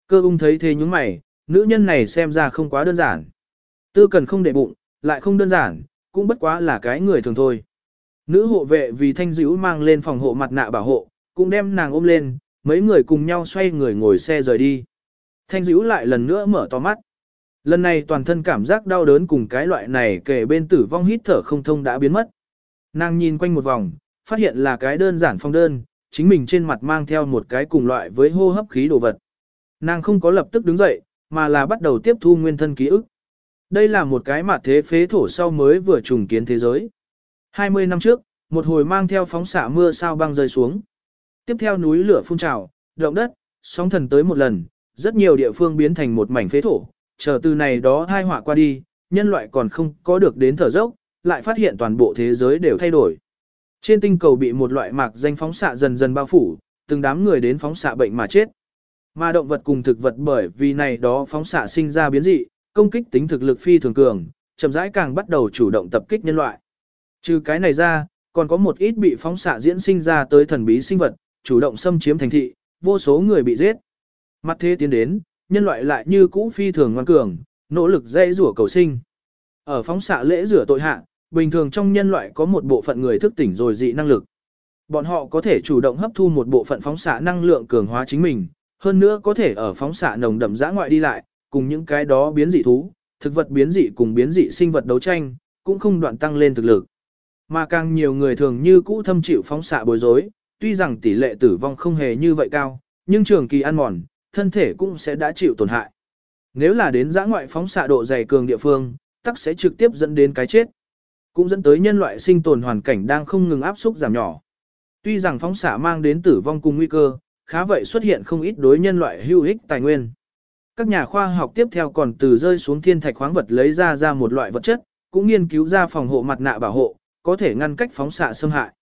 Cơ ung thấy thế nhúng mày, nữ nhân này xem ra không quá đơn giản. Tư cần không để bụng, lại không đơn giản, cũng bất quá là cái người thường thôi. Nữ hộ vệ vì thanh dữ mang lên phòng hộ mặt nạ bảo hộ, cũng đem nàng ôm lên, mấy người cùng nhau xoay người ngồi xe rời đi. Thanh dữ lại lần nữa mở to mắt. Lần này toàn thân cảm giác đau đớn cùng cái loại này kể bên tử vong hít thở không thông đã biến mất. Nàng nhìn quanh một vòng, phát hiện là cái đơn giản phong đơn, chính mình trên mặt mang theo một cái cùng loại với hô hấp khí đồ vật. Nàng không có lập tức đứng dậy, mà là bắt đầu tiếp thu nguyên thân ký ức. Đây là một cái mặt thế phế thổ sau mới vừa trùng kiến thế giới. 20 năm trước, một hồi mang theo phóng xạ mưa sao băng rơi xuống. Tiếp theo núi lửa phun trào, động đất, sóng thần tới một lần, rất nhiều địa phương biến thành một mảnh phế thổ, chờ từ này đó thai họa qua đi, nhân loại còn không có được đến thở dốc, lại phát hiện toàn bộ thế giới đều thay đổi. Trên tinh cầu bị một loại mạc danh phóng xạ dần dần bao phủ, từng đám người đến phóng xạ bệnh mà chết. Mà động vật cùng thực vật bởi vì này đó phóng xạ sinh ra biến dị, công kích tính thực lực phi thường cường, chậm rãi càng bắt đầu chủ động tập kích nhân loại. Trừ cái này ra, còn có một ít bị phóng xạ diễn sinh ra tới thần bí sinh vật, chủ động xâm chiếm thành thị, vô số người bị giết. Mặt thế tiến đến, nhân loại lại như cũ phi thường ngoan cường, nỗ lực dây rủa cầu sinh. Ở phóng xạ lễ rửa tội hạ, bình thường trong nhân loại có một bộ phận người thức tỉnh rồi dị năng lực. Bọn họ có thể chủ động hấp thu một bộ phận phóng xạ năng lượng cường hóa chính mình, hơn nữa có thể ở phóng xạ nồng đậm dã ngoại đi lại, cùng những cái đó biến dị thú, thực vật biến dị cùng biến dị sinh vật đấu tranh, cũng không đoạn tăng lên thực lực. Mà càng nhiều người thường như cũ thâm chịu phóng xạ bối rối, tuy rằng tỷ lệ tử vong không hề như vậy cao, nhưng trường kỳ ăn mòn, thân thể cũng sẽ đã chịu tổn hại. Nếu là đến dã ngoại phóng xạ độ dày cường địa phương, tắc sẽ trực tiếp dẫn đến cái chết. Cũng dẫn tới nhân loại sinh tồn hoàn cảnh đang không ngừng áp suất giảm nhỏ. Tuy rằng phóng xạ mang đến tử vong cùng nguy cơ, khá vậy xuất hiện không ít đối nhân loại hữu ích tài nguyên. Các nhà khoa học tiếp theo còn từ rơi xuống thiên thạch khoáng vật lấy ra ra một loại vật chất, cũng nghiên cứu ra phòng hộ mặt nạ bảo hộ, có thể ngăn cách phóng xạ xâm hại.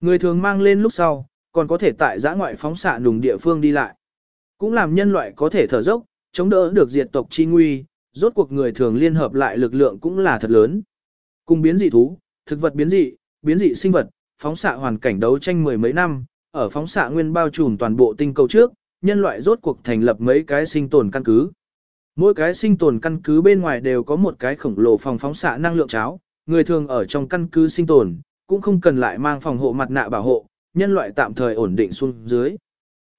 Người thường mang lên lúc sau, còn có thể tại giã ngoại phóng xạ nùng địa phương đi lại. Cũng làm nhân loại có thể thở dốc, chống đỡ được diệt tộc chi nguy, rốt cuộc người thường liên hợp lại lực lượng cũng là thật lớn. Cùng biến dị thú, thực vật biến dị, biến dị sinh vật, phóng xạ hoàn cảnh đấu tranh mười mấy năm, ở phóng xạ nguyên bao trùm toàn bộ tinh cầu trước, nhân loại rốt cuộc thành lập mấy cái sinh tồn căn cứ. Mỗi cái sinh tồn căn cứ bên ngoài đều có một cái khổng lồ phòng phóng xạ năng lượng cháo, người thường ở trong căn cứ sinh tồn, cũng không cần lại mang phòng hộ mặt nạ bảo hộ, nhân loại tạm thời ổn định xuống dưới.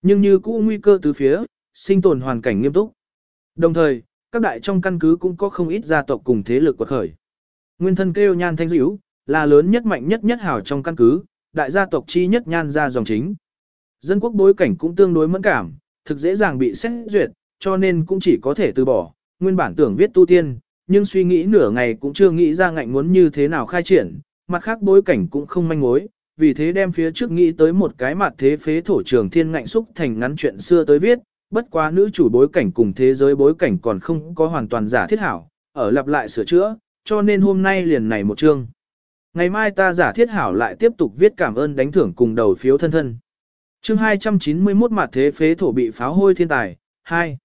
Nhưng như cũ nguy cơ từ phía, sinh tồn hoàn cảnh nghiêm túc. Đồng thời, các đại trong căn cứ cũng có không ít gia tộc cùng thế lực quật khởi. Nguyên thân kêu nhan thanh dữ, là lớn nhất mạnh nhất nhất hảo trong căn cứ, đại gia tộc chi nhất nhan gia dòng chính. Dân quốc bối cảnh cũng tương đối mẫn cảm, thực dễ dàng bị xét duyệt, cho nên cũng chỉ có thể từ bỏ, nguyên bản tưởng viết tu tiên, nhưng suy nghĩ nửa ngày cũng chưa nghĩ ra ngạnh muốn như thế nào khai triển, mặt khác bối cảnh cũng không manh mối, vì thế đem phía trước nghĩ tới một cái mặt thế phế thổ trường thiên ngạnh xúc thành ngắn chuyện xưa tới viết, bất quá nữ chủ bối cảnh cùng thế giới bối cảnh còn không có hoàn toàn giả thiết hảo, ở lặp lại sửa chữa, cho nên hôm nay liền này một chương. Ngày mai ta giả thiết hảo lại tiếp tục viết cảm ơn đánh thưởng cùng đầu phiếu thân thân. Chương 291 mặt thế phế thổ bị pháo hôi thiên tài, 2.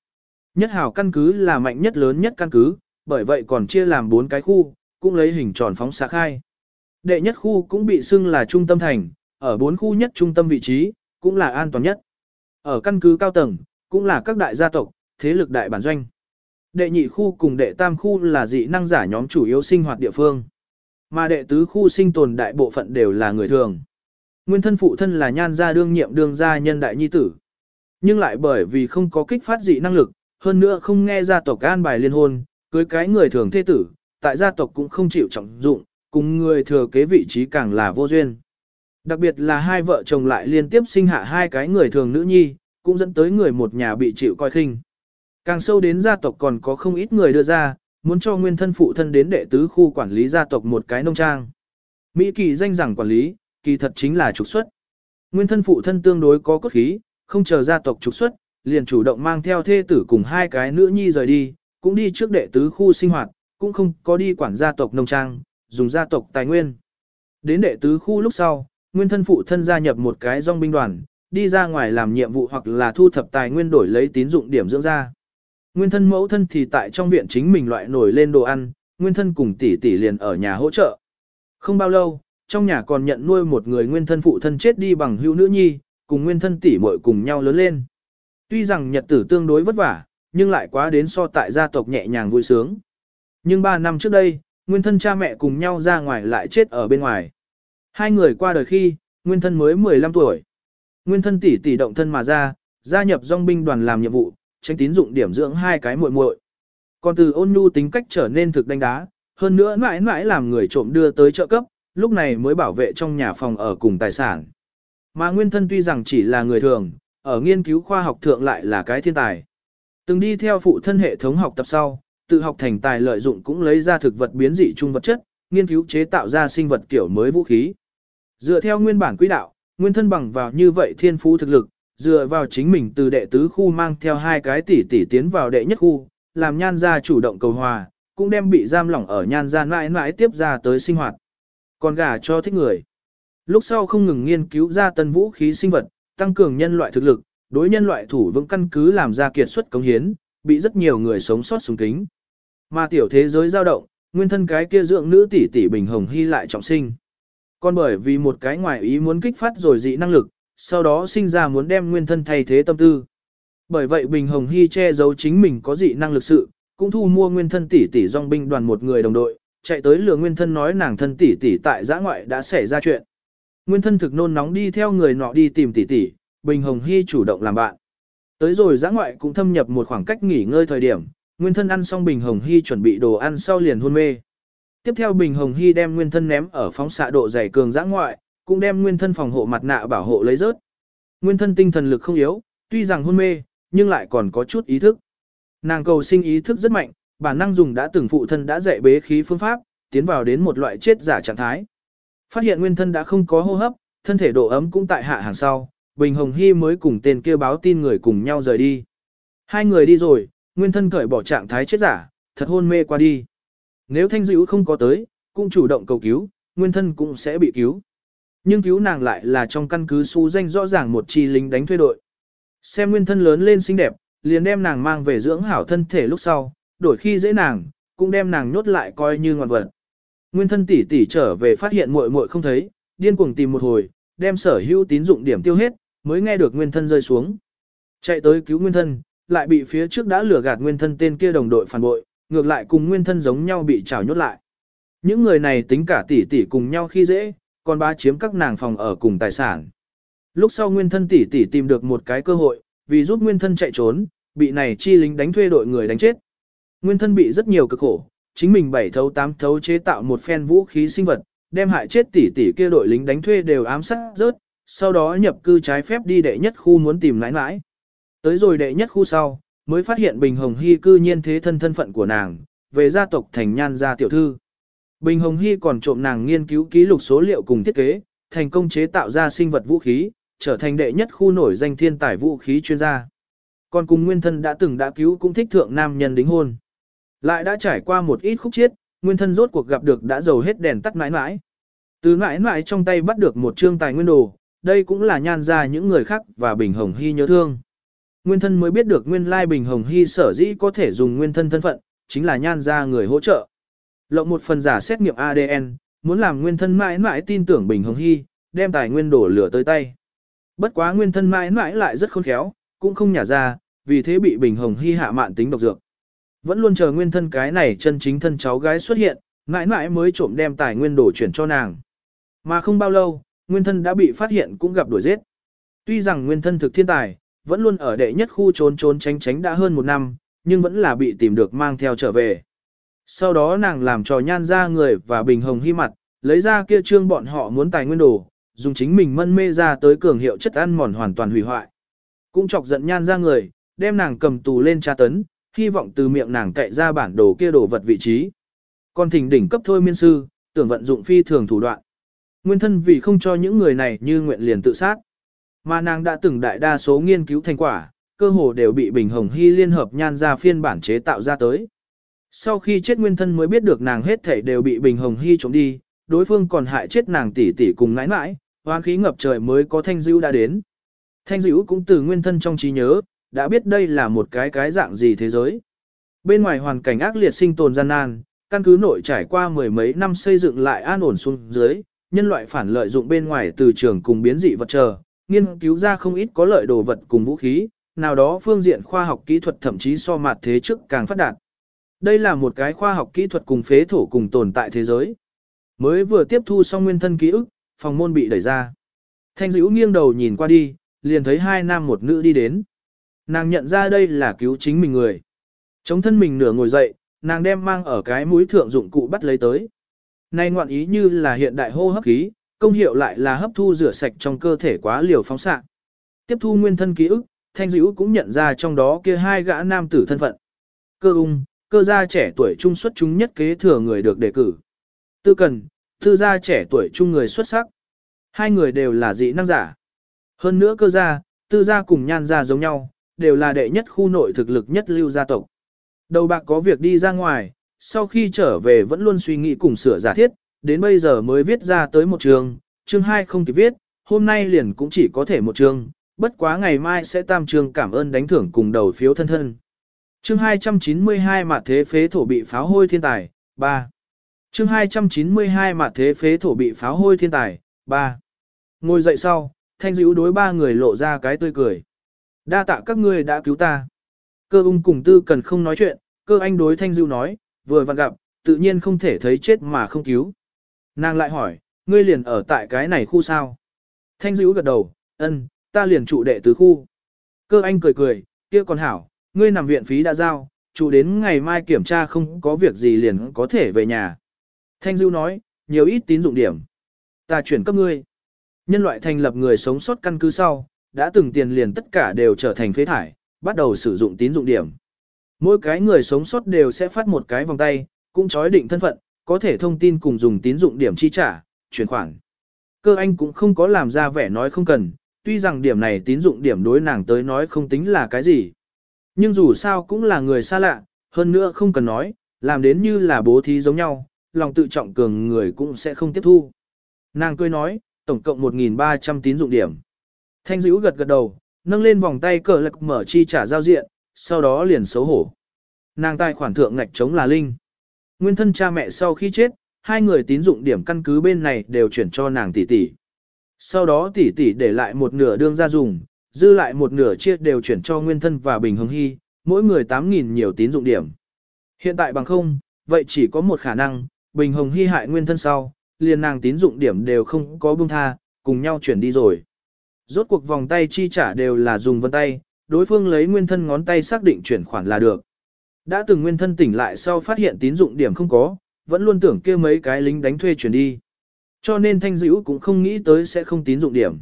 Nhất hảo căn cứ là mạnh nhất lớn nhất căn cứ, bởi vậy còn chia làm 4 cái khu, cũng lấy hình tròn phóng xạ khai. Đệ nhất khu cũng bị xưng là trung tâm thành, ở 4 khu nhất trung tâm vị trí, cũng là an toàn nhất. Ở căn cứ cao tầng, cũng là các đại gia tộc, thế lực đại bản doanh. Đệ nhị khu cùng đệ tam khu là dị năng giả nhóm chủ yếu sinh hoạt địa phương. Mà đệ tứ khu sinh tồn đại bộ phận đều là người thường. Nguyên thân phụ thân là nhan gia đương nhiệm đương gia nhân đại nhi tử. Nhưng lại bởi vì không có kích phát dị năng lực, hơn nữa không nghe gia tộc an bài liên hôn, cưới cái người thường thế tử, tại gia tộc cũng không chịu trọng dụng, cùng người thừa kế vị trí càng là vô duyên. Đặc biệt là hai vợ chồng lại liên tiếp sinh hạ hai cái người thường nữ nhi, cũng dẫn tới người một nhà bị chịu coi khinh. Càng sâu đến gia tộc còn có không ít người đưa ra, muốn cho nguyên thân phụ thân đến đệ tứ khu quản lý gia tộc một cái nông trang. Mỹ kỳ danh rằng quản lý, kỳ thật chính là trục xuất. Nguyên thân phụ thân tương đối có cốt khí, không chờ gia tộc trục xuất, liền chủ động mang theo thê tử cùng hai cái nữ nhi rời đi, cũng đi trước đệ tứ khu sinh hoạt, cũng không có đi quản gia tộc nông trang, dùng gia tộc tài nguyên. Đến đệ tứ khu lúc sau, nguyên thân phụ thân gia nhập một cái dòng binh đoàn, đi ra ngoài làm nhiệm vụ hoặc là thu thập tài nguyên đổi lấy tín dụng điểm dưỡng ra. Nguyên thân mẫu thân thì tại trong viện chính mình loại nổi lên đồ ăn, nguyên thân cùng tỷ tỷ liền ở nhà hỗ trợ. Không bao lâu, trong nhà còn nhận nuôi một người nguyên thân phụ thân chết đi bằng hữu nữ nhi, cùng nguyên thân tỷ muội cùng nhau lớn lên. Tuy rằng nhật tử tương đối vất vả, nhưng lại quá đến so tại gia tộc nhẹ nhàng vui sướng. Nhưng ba năm trước đây, nguyên thân cha mẹ cùng nhau ra ngoài lại chết ở bên ngoài. Hai người qua đời khi, nguyên thân mới 15 tuổi. Nguyên thân tỷ tỷ động thân mà ra, gia nhập dòng binh đoàn làm nhiệm vụ, tránh tín dụng điểm dưỡng hai cái muội muội. Còn từ ôn nhu tính cách trở nên thực đánh đá, hơn nữa mãi mãi làm người trộm đưa tới trợ cấp, lúc này mới bảo vệ trong nhà phòng ở cùng tài sản. Mà nguyên thân tuy rằng chỉ là người thường, ở nghiên cứu khoa học thượng lại là cái thiên tài. Từng đi theo phụ thân hệ thống học tập sau, tự học thành tài lợi dụng cũng lấy ra thực vật biến dị trung vật chất, nghiên cứu chế tạo ra sinh vật kiểu mới vũ khí. Dựa theo nguyên bản quỹ đạo, nguyên thân bằng vào như vậy thiên phú thực lực, dựa vào chính mình từ đệ tứ khu mang theo hai cái tỷ tỷ tiến vào đệ nhất khu, làm nhan gia chủ động cầu hòa, cũng đem bị giam lỏng ở nhan gia mãi mãi tiếp ra tới sinh hoạt. Còn gà cho thích người. Lúc sau không ngừng nghiên cứu ra tân vũ khí sinh vật, tăng cường nhân loại thực lực, đối nhân loại thủ vững căn cứ làm ra kiệt xuất cống hiến, bị rất nhiều người sống sót súng kính. Mà tiểu thế giới dao động, nguyên thân cái kia dưỡng nữ tỷ tỷ Bình Hồng Hy lại trọng sinh. Còn bởi vì một cái ngoại ý muốn kích phát rồi dị năng lực, sau đó sinh ra muốn đem nguyên thân thay thế tâm tư. Bởi vậy Bình Hồng Hy che giấu chính mình có dị năng lực sự, cũng thu mua nguyên thân tỷ tỷ dòng binh đoàn một người đồng đội, chạy tới lừa nguyên thân nói nàng thân tỷ tỷ tại giã ngoại đã xảy ra chuyện. Nguyên thân thực nôn nóng đi theo người nọ đi tìm tỷ tỷ, Bình Hồng Hy chủ động làm bạn. Tới rồi giã ngoại cũng thâm nhập một khoảng cách nghỉ ngơi thời điểm, nguyên thân ăn xong Bình Hồng Hy chuẩn bị đồ ăn sau liền hôn mê. Tiếp theo Bình Hồng Hy đem nguyên thân ném ở phóng xạ độ dày cường giã ngoại, cũng đem nguyên thân phòng hộ mặt nạ bảo hộ lấy rớt. Nguyên thân tinh thần lực không yếu, tuy rằng hôn mê, nhưng lại còn có chút ý thức. Nàng cầu sinh ý thức rất mạnh, bản năng dùng đã từng phụ thân đã dạy bế khí phương pháp, tiến vào đến một loại chết giả trạng thái. Phát hiện nguyên thân đã không có hô hấp, thân thể độ ấm cũng tại hạ hàng sau, Bình Hồng Hy mới cùng tên kia báo tin người cùng nhau rời đi. Hai người đi rồi, nguyên thân cởi bỏ trạng thái chết giả, thật hôn mê qua đi. Nếu thanh dữ không có tới, cũng chủ động cầu cứu, nguyên thân cũng sẽ bị cứu. Nhưng cứu nàng lại là trong căn cứ xú danh rõ ràng một chi lính đánh thuê đội. Xem nguyên thân lớn lên xinh đẹp, liền đem nàng mang về dưỡng hảo thân thể lúc sau, đổi khi dễ nàng, cũng đem nàng nhốt lại coi như ngoan vật. Nguyên thân tỷ tỷ trở về phát hiện muội muội không thấy, điên cuồng tìm một hồi, đem sở hữu tín dụng điểm tiêu hết, mới nghe được nguyên thân rơi xuống. Chạy tới cứu nguyên thân, lại bị phía trước đã lừa gạt nguyên thân tên kia đồng đội phản bội, ngược lại cùng nguyên thân giống nhau bị trào nhốt lại. Những người này tính cả tỷ tỷ cùng nhau khi dễ, còn ba chiếm các nàng phòng ở cùng tài sản. Lúc sau nguyên thân tỷ tỷ tìm được một cái cơ hội, vì giúp nguyên thân chạy trốn, bị này chi lính đánh thuê đội người đánh chết. Nguyên thân bị rất nhiều cực khổ, chính mình bảy thấu tám thấu chế tạo một phen vũ khí sinh vật, đem hại chết tỷ tỷ kia đội lính đánh thuê đều ám sát rớt, sau đó nhập cư trái phép đi đệ nhất khu muốn tìm nãi nãi. Tới rồi đệ nhất khu sau, mới phát hiện Bình Hồng Hy cư nhiên thế thân thân phận của nàng, về gia tộc thành nhan gia tiểu thư. Bình Hồng Hy còn trộm nàng nghiên cứu ký lục số liệu cùng thiết kế, thành công chế tạo ra sinh vật vũ khí, trở thành đệ nhất khu nổi danh thiên tài vũ khí chuyên gia. Còn cùng nguyên thân đã từng đã cứu cũng thích thượng nam nhân đính hôn. Lại đã trải qua một ít khúc chiết, nguyên thân rốt cuộc gặp được đã dầu hết đèn tắt mãi mãi. Từ mãi mãi trong tay bắt được một trương tài nguyên đồ, đây cũng là nhan ra những người khác và Bình Hồng Hy nhớ thương. Nguyên thân mới biết được nguyên lai Bình Hồng Hy sở dĩ có thể dùng nguyên thân thân phận, chính là nhan ra người hỗ trợ. Lộng một phần giả xét nghiệm ADN, muốn làm nguyên thân mãi mãi tin tưởng Bình Hồng Hy, đem tài nguyên đổ lửa tới tay. Bất quá nguyên thân mãi mãi lại rất khôn khéo, cũng không nhả ra, vì thế bị Bình Hồng Hy hạ mạn tính độc dược. Vẫn luôn chờ nguyên thân cái này chân chính thân cháu gái xuất hiện, mãi mãi mới trộm đem tài nguyên đổ chuyển cho nàng. Mà không bao lâu, nguyên thân đã bị phát hiện cũng gặp đuổi giết. Tuy rằng nguyên thân thực thiên tài, vẫn luôn ở đệ nhất khu trốn trốn tránh tránh đã hơn một năm, nhưng vẫn là bị tìm được mang theo trở về. Sau đó nàng làm trò nhan ra người và bình hồng hy mặt, lấy ra kia trương bọn họ muốn tài nguyên đồ, dùng chính mình mân mê ra tới cường hiệu chất ăn mòn hoàn toàn hủy hoại. Cũng chọc giận nhan ra người, đem nàng cầm tù lên tra tấn, hy vọng từ miệng nàng cậy ra bản đồ kia đồ vật vị trí. Còn thỉnh đỉnh cấp thôi miên sư, tưởng vận dụng phi thường thủ đoạn. Nguyên thân vì không cho những người này như nguyện liền tự sát. Mà nàng đã từng đại đa số nghiên cứu thành quả, cơ hồ đều bị Bình Hồng Hy liên hợp nhan ra phiên bản chế tạo ra tới. Sau khi chết nguyên thân mới biết được nàng hết thảy đều bị Bình Hồng Hy trộm đi, đối phương còn hại chết nàng tỷ tỷ cùng ngãi mãi, hoang khí ngập trời mới có thanh dữ đã đến. Thanh dữ cũng từ nguyên thân trong trí nhớ, đã biết đây là một cái cái dạng gì thế giới. Bên ngoài hoàn cảnh ác liệt sinh tồn gian nan, căn cứ nội trải qua mười mấy năm xây dựng lại an ổn xuống dưới, nhân loại phản lợi dụng bên ngoài từ trường cùng biến dị vật chờ, nghiên cứu ra không ít có lợi đồ vật cùng vũ khí, nào đó phương diện khoa học kỹ thuật thậm chí so mặt thế trước càng phát đạt. Đây là một cái khoa học kỹ thuật cùng phế thổ cùng tồn tại thế giới. Mới vừa tiếp thu xong nguyên thân ký ức, phòng môn bị đẩy ra. Thanh dữ nghiêng đầu nhìn qua đi, liền thấy hai nam một nữ đi đến. Nàng nhận ra đây là cứu chính mình người. Chống thân mình nửa ngồi dậy, nàng đem mang ở cái mũi thượng dụng cụ bắt lấy tới. Nay ngoạn ý như là hiện đại hô hấp khí, công hiệu lại là hấp thu rửa sạch trong cơ thể quá liều phóng xạ. Tiếp thu nguyên thân ký ức, Thanh Dữ cũng nhận ra trong đó kia hai gã nam tử thân phận. Cơ ung, cơ gia trẻ tuổi trung xuất chúng nhất kế thừa người được đề cử. Tư cần, tư gia trẻ tuổi trung người xuất sắc. Hai người đều là dị năng giả. Hơn nữa cơ gia, tư gia cùng nhan gia giống nhau, đều là đệ nhất khu nội thực lực nhất lưu gia tộc. Đầu bạc có việc đi ra ngoài, sau khi trở về vẫn luôn suy nghĩ cùng sửa giả thiết, đến bây giờ mới viết ra tới một trường, chương 2 không kịp viết, hôm nay liền cũng chỉ có thể một chương, bất quá ngày mai sẽ tam trường cảm ơn đánh thưởng cùng đầu phiếu thân thân. Chương 292 mà thế phế thổ bị pháo hôi thiên tài, 3. Chương 292 mà thế phế thổ bị pháo hôi thiên tài, 3. Ngồi dậy sau, thanh dữ đối ba người lộ ra cái tươi cười. Đa tạ các ngươi đã cứu ta. Cơ ung cùng tư cần không nói chuyện, cơ anh đối thanh dữ nói, vừa vặn gặp, tự nhiên không thể thấy chết mà không cứu. Nàng lại hỏi, ngươi liền ở tại cái này khu sao? Thanh dữ gật đầu, ân, ta liền trụ đệ tứ khu. Cơ anh cười cười, kia còn hảo, ngươi nằm viện phí đã giao, chủ đến ngày mai kiểm tra không có việc gì liền có thể về nhà. Thanh Dưu nói, nhiều ít tín dụng điểm. Ta chuyển cấp ngươi. Nhân loại thành lập người sống sót căn cứ sau, đã từng tiền liền tất cả đều trở thành phế thải, bắt đầu sử dụng tín dụng điểm. Mỗi cái người sống sót đều sẽ phát một cái vòng tay, cũng chói định thân phận, có thể thông tin cùng dùng tín dụng điểm chi trả, chuyển khoản. Cơ anh cũng không có làm ra vẻ nói không cần, tuy rằng điểm này tín dụng điểm đối nàng tới nói không tính là cái gì. Nhưng dù sao cũng là người xa lạ, hơn nữa không cần nói, làm đến như là bố thí giống nhau, lòng tự trọng cường người cũng sẽ không tiếp thu. Nàng cười nói, tổng cộng 1.300 tín dụng điểm. Thanh dữ gật gật đầu, nâng lên vòng tay cờ lạc mở chi trả giao diện, sau đó liền xấu hổ. Nàng tài khoản thượng ngạch chống là Linh. Nguyên thân cha mẹ sau khi chết, hai người tín dụng điểm căn cứ bên này đều chuyển cho nàng tỷ tỷ. Sau đó tỷ tỷ để lại một nửa đương ra dùng, dư lại một nửa chia đều chuyển cho Nguyên thân và Bình Hưng Hy, mỗi người 8.000 nhiều tín dụng điểm. Hiện tại bằng không, vậy chỉ có một khả năng, Bình Hồng Hy hại Nguyên thân sau, liền nàng tín dụng điểm đều không có buông tha, cùng nhau chuyển đi rồi. Rốt cuộc vòng tay chi trả đều là dùng vân tay, đối phương lấy nguyên thân ngón tay xác định chuyển khoản là được. Đã từng nguyên thân tỉnh lại sau phát hiện tín dụng điểm không có, vẫn luôn tưởng kia mấy cái lính đánh thuê chuyển đi. Cho nên thanh dữ cũng không nghĩ tới sẽ không tín dụng điểm.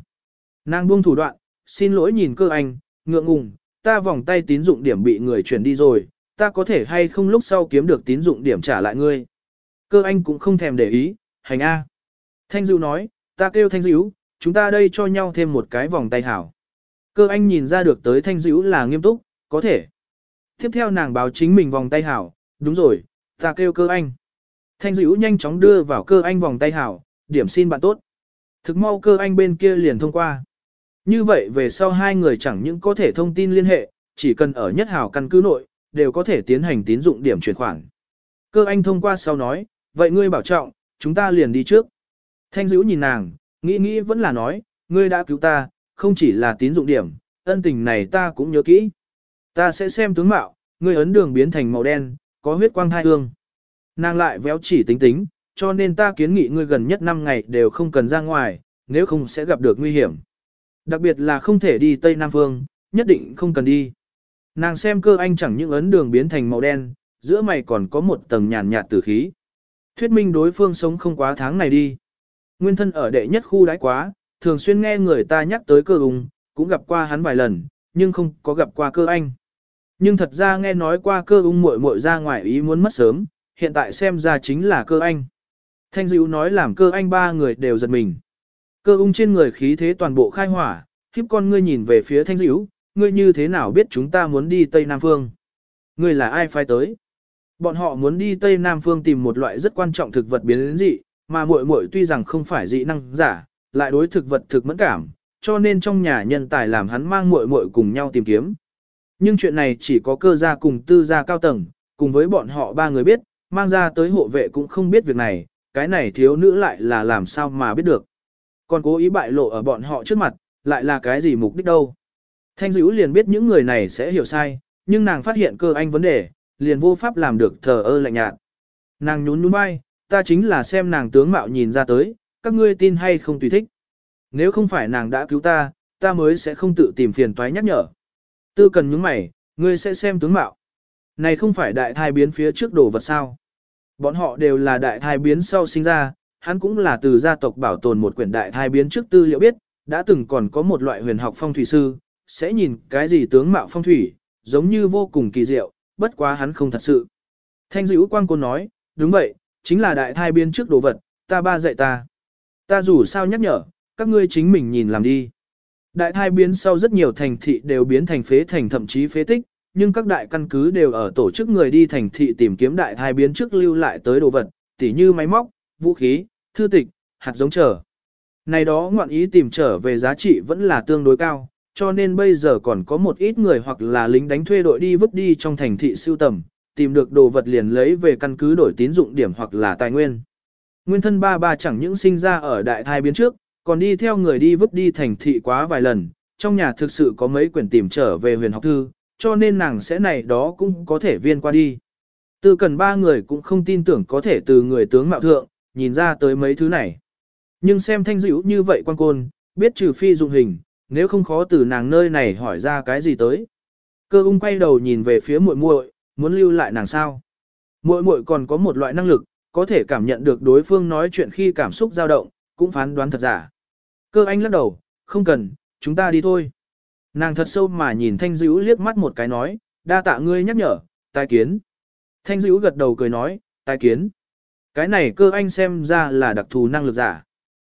Nàng buông thủ đoạn, xin lỗi nhìn cơ anh, ngượng ngùng, ta vòng tay tín dụng điểm bị người chuyển đi rồi, ta có thể hay không lúc sau kiếm được tín dụng điểm trả lại ngươi. Cơ anh cũng không thèm để ý, hành A. Thanh dữ nói, ta kêu thanh dữ, chúng ta đây cho nhau thêm một cái vòng tay hảo. Cơ anh nhìn ra được tới thanh dữ là nghiêm túc, có thể. Tiếp theo nàng báo chính mình vòng tay hảo, đúng rồi, ta kêu cơ anh. Thanh dữ nhanh chóng đưa vào cơ anh vòng tay hảo, điểm xin bạn tốt. Thực mau cơ anh bên kia liền thông qua. Như vậy về sau hai người chẳng những có thể thông tin liên hệ, chỉ cần ở nhất hảo căn cứ nội, đều có thể tiến hành tín dụng điểm chuyển khoản. Cơ anh thông qua sau nói, vậy ngươi bảo trọng, chúng ta liền đi trước. Thanh dữ nhìn nàng, nghĩ nghĩ vẫn là nói, ngươi đã cứu ta, không chỉ là tín dụng điểm, ân tình này ta cũng nhớ kỹ. Ta sẽ xem tướng mạo, ngươi ấn đường biến thành màu đen, có huyết quang thai hương. Nàng lại véo chỉ tính tính, cho nên ta kiến nghị ngươi gần nhất 5 ngày đều không cần ra ngoài, nếu không sẽ gặp được nguy hiểm. Đặc biệt là không thể đi Tây Nam Phương, nhất định không cần đi. Nàng xem cơ anh chẳng những ấn đường biến thành màu đen, giữa mày còn có một tầng nhàn nhạt tử khí. Thuyết minh đối phương sống không quá tháng này đi. Nguyên thân ở đệ nhất khu đãi quá, thường xuyên nghe người ta nhắc tới cơ ung, cũng gặp qua hắn vài lần, nhưng không có gặp qua cơ anh. Nhưng thật ra nghe nói qua cơ ung muội muội ra ngoài ý muốn mất sớm, hiện tại xem ra chính là cơ anh. Thanh dịu nói làm cơ anh ba người đều giật mình. Cơ ung trên người khí thế toàn bộ khai hỏa, khiếp con ngươi nhìn về phía thanh dữ, ngươi như thế nào biết chúng ta muốn đi Tây Nam Phương? Ngươi là ai phái tới? Bọn họ muốn đi Tây Nam Phương tìm một loại rất quan trọng thực vật biến dị, mà muội muội tuy rằng không phải dị năng giả, lại đối thực vật thực mẫn cảm, cho nên trong nhà nhân tài làm hắn mang muội muội cùng nhau tìm kiếm. Nhưng chuyện này chỉ có cơ gia cùng tư gia cao tầng, cùng với bọn họ ba người biết, mang ra tới hộ vệ cũng không biết việc này, cái này thiếu nữ lại là làm sao mà biết được. Còn cố ý bại lộ ở bọn họ trước mặt, lại là cái gì mục đích đâu. Thanh dữ liền biết những người này sẽ hiểu sai, nhưng nàng phát hiện cơ anh vấn đề, liền vô pháp làm được thờ ơ lạnh nhạt. Nàng nhún nhún vai, ta chính là xem nàng tướng mạo nhìn ra tới, các ngươi tin hay không tùy thích. Nếu không phải nàng đã cứu ta, ta mới sẽ không tự tìm phiền toái nhắc nhở. Tư cần những mày, ngươi sẽ xem tướng mạo. Này không phải đại thai biến phía trước đồ vật sao. Bọn họ đều là đại thai biến sau sinh ra, hắn cũng là từ gia tộc bảo tồn một quyển đại thai biến trước tư liệu biết, đã từng còn có một loại huyền học phong thủy sư, sẽ nhìn cái gì tướng mạo phong thủy, giống như vô cùng kỳ diệu, bất quá hắn không thật sự. Thanh dữ quang cô nói, đúng vậy, chính là đại thai biến trước đồ vật, ta ba dạy ta. Ta dù sao nhắc nhở, các ngươi chính mình nhìn làm đi. Đại thai biến sau rất nhiều thành thị đều biến thành phế thành thậm chí phế tích, nhưng các đại căn cứ đều ở tổ chức người đi thành thị tìm kiếm đại thai biến trước lưu lại tới đồ vật, tỉ như máy móc, vũ khí, thư tịch, hạt giống trở. Này đó ngoạn ý tìm trở về giá trị vẫn là tương đối cao, cho nên bây giờ còn có một ít người hoặc là lính đánh thuê đội đi vứt đi trong thành thị siêu tầm, tìm được đồ vật liền lấy về căn cứ đổi tín dụng điểm hoặc là tài nguyên. Nguyên thân ba ba chẳng những sinh ra ở đại thai biến trước, còn đi theo người đi vứt đi thành thị quá vài lần, trong nhà thực sự có mấy quyển tìm trở về huyền học thư, cho nên nàng sẽ này đó cũng có thể viên qua đi. Từ cần ba người cũng không tin tưởng có thể từ người tướng mạo thượng, nhìn ra tới mấy thứ này. Nhưng xem thanh dữ như vậy quan côn, biết trừ phi dụng hình, nếu không khó từ nàng nơi này hỏi ra cái gì tới. Cơ ung quay đầu nhìn về phía muội muội, muốn lưu lại nàng sao. Muội muội còn có một loại năng lực, có thể cảm nhận được đối phương nói chuyện khi cảm xúc dao động, cũng phán đoán thật giả. Cơ anh lắc đầu, không cần, chúng ta đi thôi. Nàng thật sâu mà nhìn Thanh Dữ liếc mắt một cái nói, đa tạ ngươi nhắc nhở, tai kiến. Thanh Dữ gật đầu cười nói, tai kiến. Cái này cơ anh xem ra là đặc thù năng lực giả.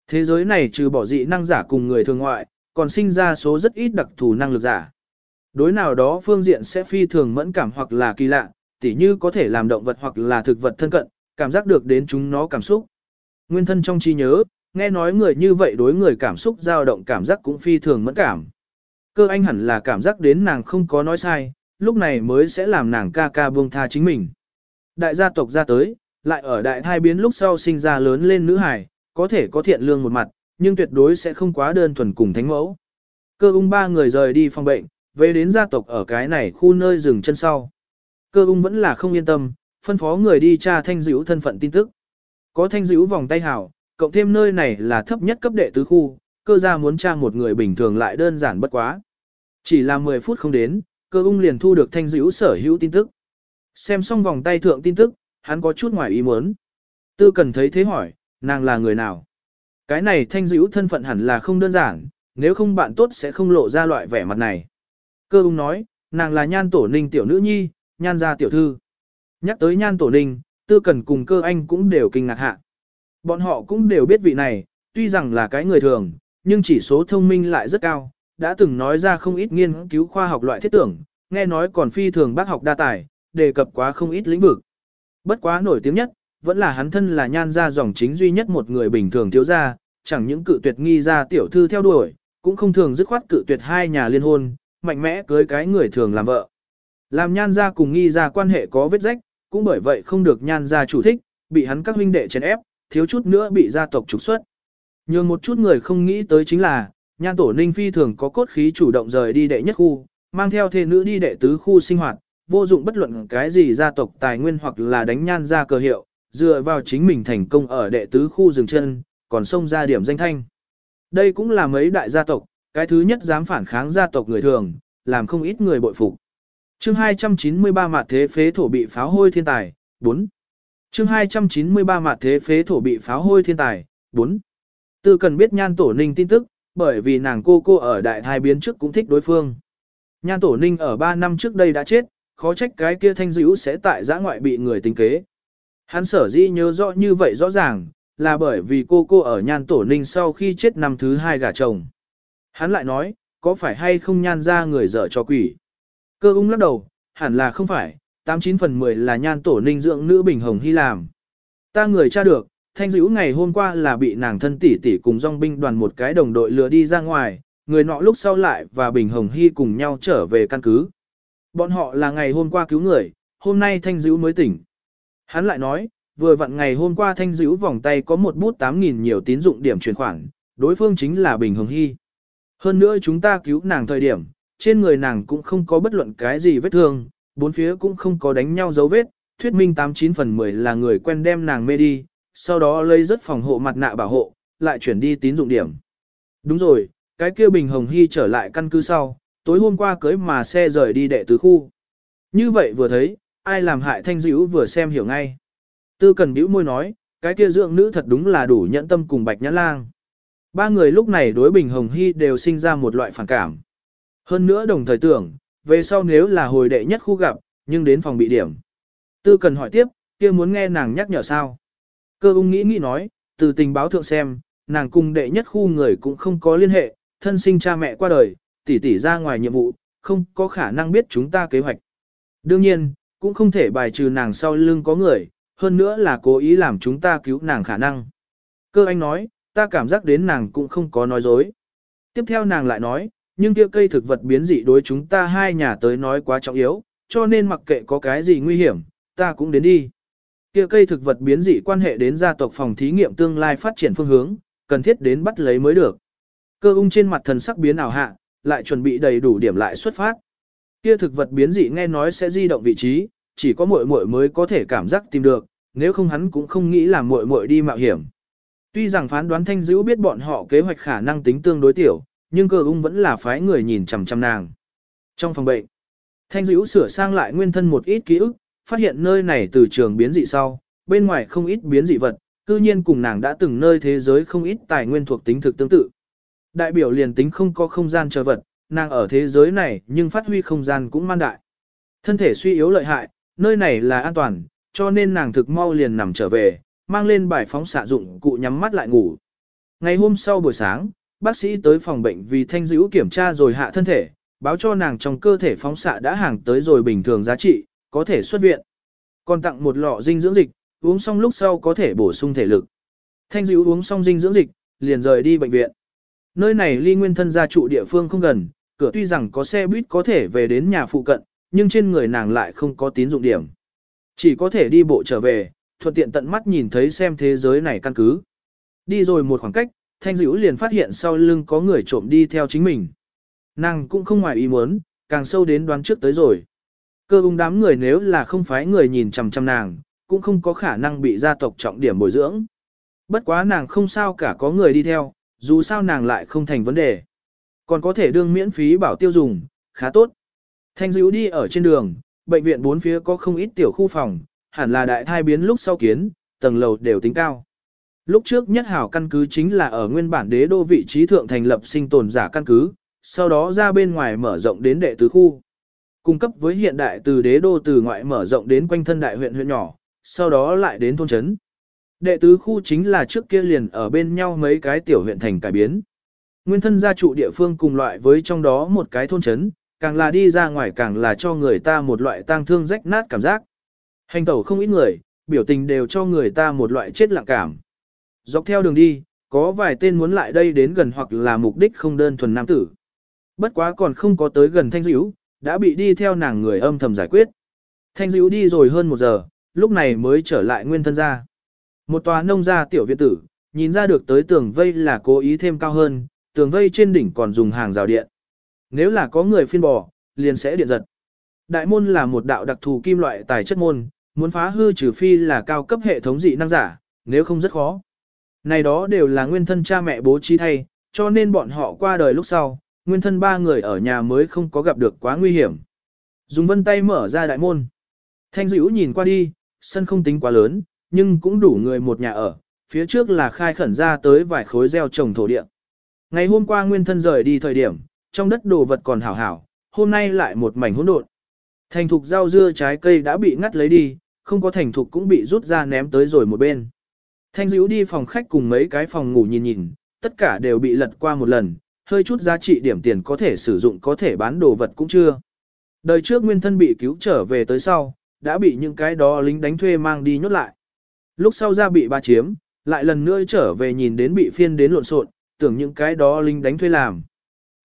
Thế giới này trừ bỏ dị năng giả cùng người thường ngoại, còn sinh ra số rất ít đặc thù năng lực giả. Đối nào đó phương diện sẽ phi thường mẫn cảm hoặc là kỳ lạ, tỉ như có thể làm động vật hoặc là thực vật thân cận, cảm giác được đến chúng nó cảm xúc. Nguyên thân trong trí nhớ, nghe nói người như vậy đối người cảm xúc dao động cảm giác cũng phi thường mẫn cảm. Cơ anh hẳn là cảm giác đến nàng không có nói sai, lúc này mới sẽ làm nàng ca ca buông tha chính mình. Đại gia tộc ra tới, lại ở đại thai biến lúc sau sinh ra lớn lên nữ hài, có thể có thiện lương một mặt, nhưng tuyệt đối sẽ không quá đơn thuần cùng thánh mẫu. Cơ ung ba người rời đi phòng bệnh, về đến gia tộc ở cái này khu nơi dừng chân sau. Cơ ung vẫn là không yên tâm, phân phó người đi tra thanh dữ thân phận tin tức. Có thanh dữ vòng tay hảo, cộng thêm nơi này là thấp nhất cấp đệ tứ khu, cơ gia muốn tra một người bình thường lại đơn giản bất quá. Chỉ là 10 phút không đến, cơ ung liền thu được thanh dữ sở hữu tin tức. Xem xong vòng tay thượng tin tức, hắn có chút ngoài ý muốn. Tư cần thấy thế hỏi, nàng là người nào? Cái này thanh dữ thân phận hẳn là không đơn giản, nếu không bạn tốt sẽ không lộ ra loại vẻ mặt này. Cơ ung nói, nàng là nhan tổ ninh tiểu nữ nhi, nhan gia tiểu thư. Nhắc tới nhan tổ ninh, tư cần cùng cơ anh cũng đều kinh ngạc hạ. Bọn họ cũng đều biết vị này, tuy rằng là cái người thường, nhưng chỉ số thông minh lại rất cao, đã từng nói ra không ít nghiên cứu khoa học loại thiết tưởng, nghe nói còn phi thường bác học đa tài, đề cập quá không ít lĩnh vực. Bất quá nổi tiếng nhất, vẫn là hắn thân là nhan gia dòng chính duy nhất một người bình thường thiếu gia, chẳng những cự tuyệt nghi gia tiểu thư theo đuổi, cũng không thường dứt khoát cự tuyệt hai nhà liên hôn, mạnh mẽ cưới cái người thường làm vợ. Làm nhan gia cùng nghi gia quan hệ có vết rách, cũng bởi vậy không được nhan gia chủ thích, bị hắn các huynh đệ chèn ép, thiếu chút nữa bị gia tộc trục xuất. Nhưng một chút người không nghĩ tới chính là, nhan tổ ninh phi thường có cốt khí chủ động rời đi đệ nhất khu, mang theo thê nữ đi đệ tứ khu sinh hoạt, vô dụng bất luận cái gì gia tộc tài nguyên hoặc là đánh nhan ra cơ hiệu, dựa vào chính mình thành công ở đệ tứ khu dừng chân, còn xông ra điểm danh thanh. Đây cũng là mấy đại gia tộc, cái thứ nhất dám phản kháng gia tộc người thường, làm không ít người bội phục. Chương 293 mạt thế phế thổ bị pháo hôi thiên tài, 4. Chương 293 mạt thế phế thổ bị pháo hôi thiên tài, 4. Tư cần biết nhan tổ ninh tin tức, bởi vì nàng cô cô ở đại thai biến trước cũng thích đối phương. Nhan tổ ninh ở 3 năm trước đây đã chết, khó trách cái kia thanh dữ sẽ tại giã ngoại bị người tính kế. Hắn sở dĩ nhớ rõ như vậy rõ ràng, là bởi vì cô cô ở nhan tổ ninh sau khi chết năm thứ hai gả chồng. Hắn lại nói, có phải hay không nhan ra người dở cho quỷ. Cơ ung lắc đầu, hẳn là không phải, 89 phần 10 là nhan tổ ninh dưỡng nữ bình hồng hy làm. Ta người tra được, thanh dữ ngày hôm qua là bị nàng thân tỷ tỷ cùng dòng binh đoàn một cái đồng đội lừa đi ra ngoài, người nọ lúc sau lại và bình hồng hy cùng nhau trở về căn cứ. Bọn họ là ngày hôm qua cứu người, hôm nay thanh dữ mới tỉnh. Hắn lại nói, vừa vặn ngày hôm qua thanh dữ vòng tay có một bút 8.000 nhiều tín dụng điểm chuyển khoản, đối phương chính là Bình Hồng Hy. Hơn nữa chúng ta cứu nàng thời điểm, trên người nàng cũng không có bất luận cái gì vết thương, bốn phía cũng không có đánh nhau dấu vết, thuyết minh 89 phần 10 là người quen đem nàng mê đi, sau đó lấy rất phòng hộ mặt nạ bảo hộ, lại chuyển đi tín dụng điểm. Đúng rồi, cái kia Bình Hồng Hy trở lại căn cứ sau, tối hôm qua cưới mà xe rời đi đệ tứ khu. Như vậy vừa thấy, ai làm hại thanh dữ vừa xem hiểu ngay. Tư cần bĩu môi nói, cái kia dưỡng nữ thật đúng là đủ nhẫn tâm cùng bạch nhã lang. Ba người lúc này đối Bình Hồng Hy đều sinh ra một loại phản cảm. Hơn nữa đồng thời tưởng, về sau nếu là hồi đệ nhất khu gặp, nhưng đến phòng bị điểm. Tư cần hỏi tiếp, kia muốn nghe nàng nhắc nhở sao. Cơ ung nghĩ nghĩ nói, từ tình báo thượng xem, nàng cùng đệ nhất khu người cũng không có liên hệ, thân sinh cha mẹ qua đời, tỷ tỷ ra ngoài nhiệm vụ, không có khả năng biết chúng ta kế hoạch. Đương nhiên, cũng không thể bài trừ nàng sau lưng có người, hơn nữa là cố ý làm chúng ta cứu nàng khả năng. Cơ anh nói, ta cảm giác đến nàng cũng không có nói dối. Tiếp theo nàng lại nói, nhưng kia cây thực vật biến dị đối chúng ta hai nhà tới nói quá trọng yếu, cho nên mặc kệ có cái gì nguy hiểm, ta cũng đến đi. Kia cây thực vật biến dị quan hệ đến gia tộc phòng thí nghiệm tương lai phát triển phương hướng, cần thiết đến bắt lấy mới được. Cơ ung trên mặt thần sắc biến ảo hạ, lại chuẩn bị đầy đủ điểm lại xuất phát. Kia thực vật biến dị nghe nói sẽ di động vị trí, chỉ có muội muội mới có thể cảm giác tìm được, nếu không hắn cũng không nghĩ là muội muội đi mạo hiểm. Tuy rằng phán đoán thanh dữ biết bọn họ kế hoạch khả năng tính tương đối tiểu, nhưng cơ ung vẫn là phái người nhìn chằm chằm nàng. Trong phòng bệnh, thanh dữ sửa sang lại nguyên thân một ít ký ức, phát hiện nơi này từ trường biến dị sau, bên ngoài không ít biến dị vật, cư nhiên cùng nàng đã từng nơi thế giới không ít tài nguyên thuộc tính thực tương tự. Đại biểu liền tính không có không gian chờ vật, nàng ở thế giới này nhưng phát huy không gian cũng man đại. Thân thể suy yếu lợi hại, nơi này là an toàn, cho nên nàng thực mau liền nằm trở về, mang lên bài phóng xạ dụng cụ nhắm mắt lại ngủ. Ngày hôm sau buổi sáng, bác sĩ tới phòng bệnh vì thanh dữ kiểm tra rồi hạ thân thể, báo cho nàng trong cơ thể phóng xạ đã hàng tới rồi bình thường giá trị, có thể xuất viện. Còn tặng một lọ dinh dưỡng dịch, uống xong lúc sau có thể bổ sung thể lực. Thanh dữ uống xong dinh dưỡng dịch, liền rời đi bệnh viện. Nơi này ly nguyên thân gia trụ địa phương không gần, cửa tuy rằng có xe buýt có thể về đến nhà phụ cận, nhưng trên người nàng lại không có tín dụng điểm. Chỉ có thể đi bộ trở về, thuận tiện tận mắt nhìn thấy xem thế giới này căn cứ. Đi rồi một khoảng cách, thanh dữ liền phát hiện sau lưng có người trộm đi theo chính mình. Nàng cũng không ngoài ý muốn, càng sâu đến đoán trước tới rồi. Cơ ung đám người nếu là không phải người nhìn chằm chằm nàng, cũng không có khả năng bị gia tộc trọng điểm bồi dưỡng. Bất quá nàng không sao cả có người đi theo, dù sao nàng lại không thành vấn đề. Còn có thể đương miễn phí bảo tiêu dùng, khá tốt. Thanh dữ đi ở trên đường, bệnh viện bốn phía có không ít tiểu khu phòng, hẳn là đại thai biến lúc sau kiến, tầng lầu đều tính cao. Lúc trước nhất hảo căn cứ chính là ở nguyên bản đế đô vị trí thượng thành lập sinh tồn giả căn cứ, sau đó ra bên ngoài mở rộng đến đệ tứ khu. Cung cấp với hiện đại từ đế đô từ ngoại mở rộng đến quanh thân đại huyện huyện nhỏ, sau đó lại đến thôn trấn. Đệ tứ khu chính là trước kia liền ở bên nhau mấy cái tiểu huyện thành cải biến. Nguyên thân gia trụ địa phương cùng loại với trong đó một cái thôn trấn, càng là đi ra ngoài càng là cho người ta một loại tang thương rách nát cảm giác. Hành tẩu không ít người, biểu tình đều cho người ta một loại chết lặng cảm. Dọc theo đường đi, có vài tên muốn lại đây đến gần hoặc là mục đích không đơn thuần nam tử. Bất quá còn không có tới gần thanh dữ, đã bị đi theo nàng người âm thầm giải quyết. Thanh dữ đi rồi hơn một giờ, lúc này mới trở lại nguyên thân ra. Một tòa nông gia tiểu viện tử, nhìn ra được tới tường vây là cố ý thêm cao hơn, tường vây trên đỉnh còn dùng hàng rào điện. Nếu là có người phiên bò, liền sẽ điện giật. Đại môn là một đạo đặc thù kim loại tài chất môn, muốn phá hư trừ phi là cao cấp hệ thống dị năng giả, nếu không rất khó. Này đó đều là nguyên thân cha mẹ bố trí thay, cho nên bọn họ qua đời lúc sau, nguyên thân ba người ở nhà mới không có gặp được quá nguy hiểm. Dùng vân tay mở ra đại môn. Thanh dữ nhìn qua đi, sân không tính quá lớn, nhưng cũng đủ người một nhà ở, phía trước là khai khẩn ra tới vài khối gieo trồng thổ địa. Ngày hôm qua nguyên thân rời đi thời điểm, trong đất đồ vật còn hảo hảo, hôm nay lại một mảnh hỗn độn. Thành thục rau dưa trái cây đã bị ngắt lấy đi, không có thành thục cũng bị rút ra ném tới rồi một bên. Thanh dữ đi phòng khách cùng mấy cái phòng ngủ nhìn nhìn, tất cả đều bị lật qua một lần, hơi chút giá trị điểm tiền có thể sử dụng có thể bán đồ vật cũng chưa. Đời trước nguyên thân bị cứu trở về tới sau, đã bị những cái đó lính đánh thuê mang đi nhốt lại. Lúc sau ra bị ba chiếm, lại lần nữa trở về nhìn đến bị phiên đến lộn xộn, tưởng những cái đó linh đánh thuê làm.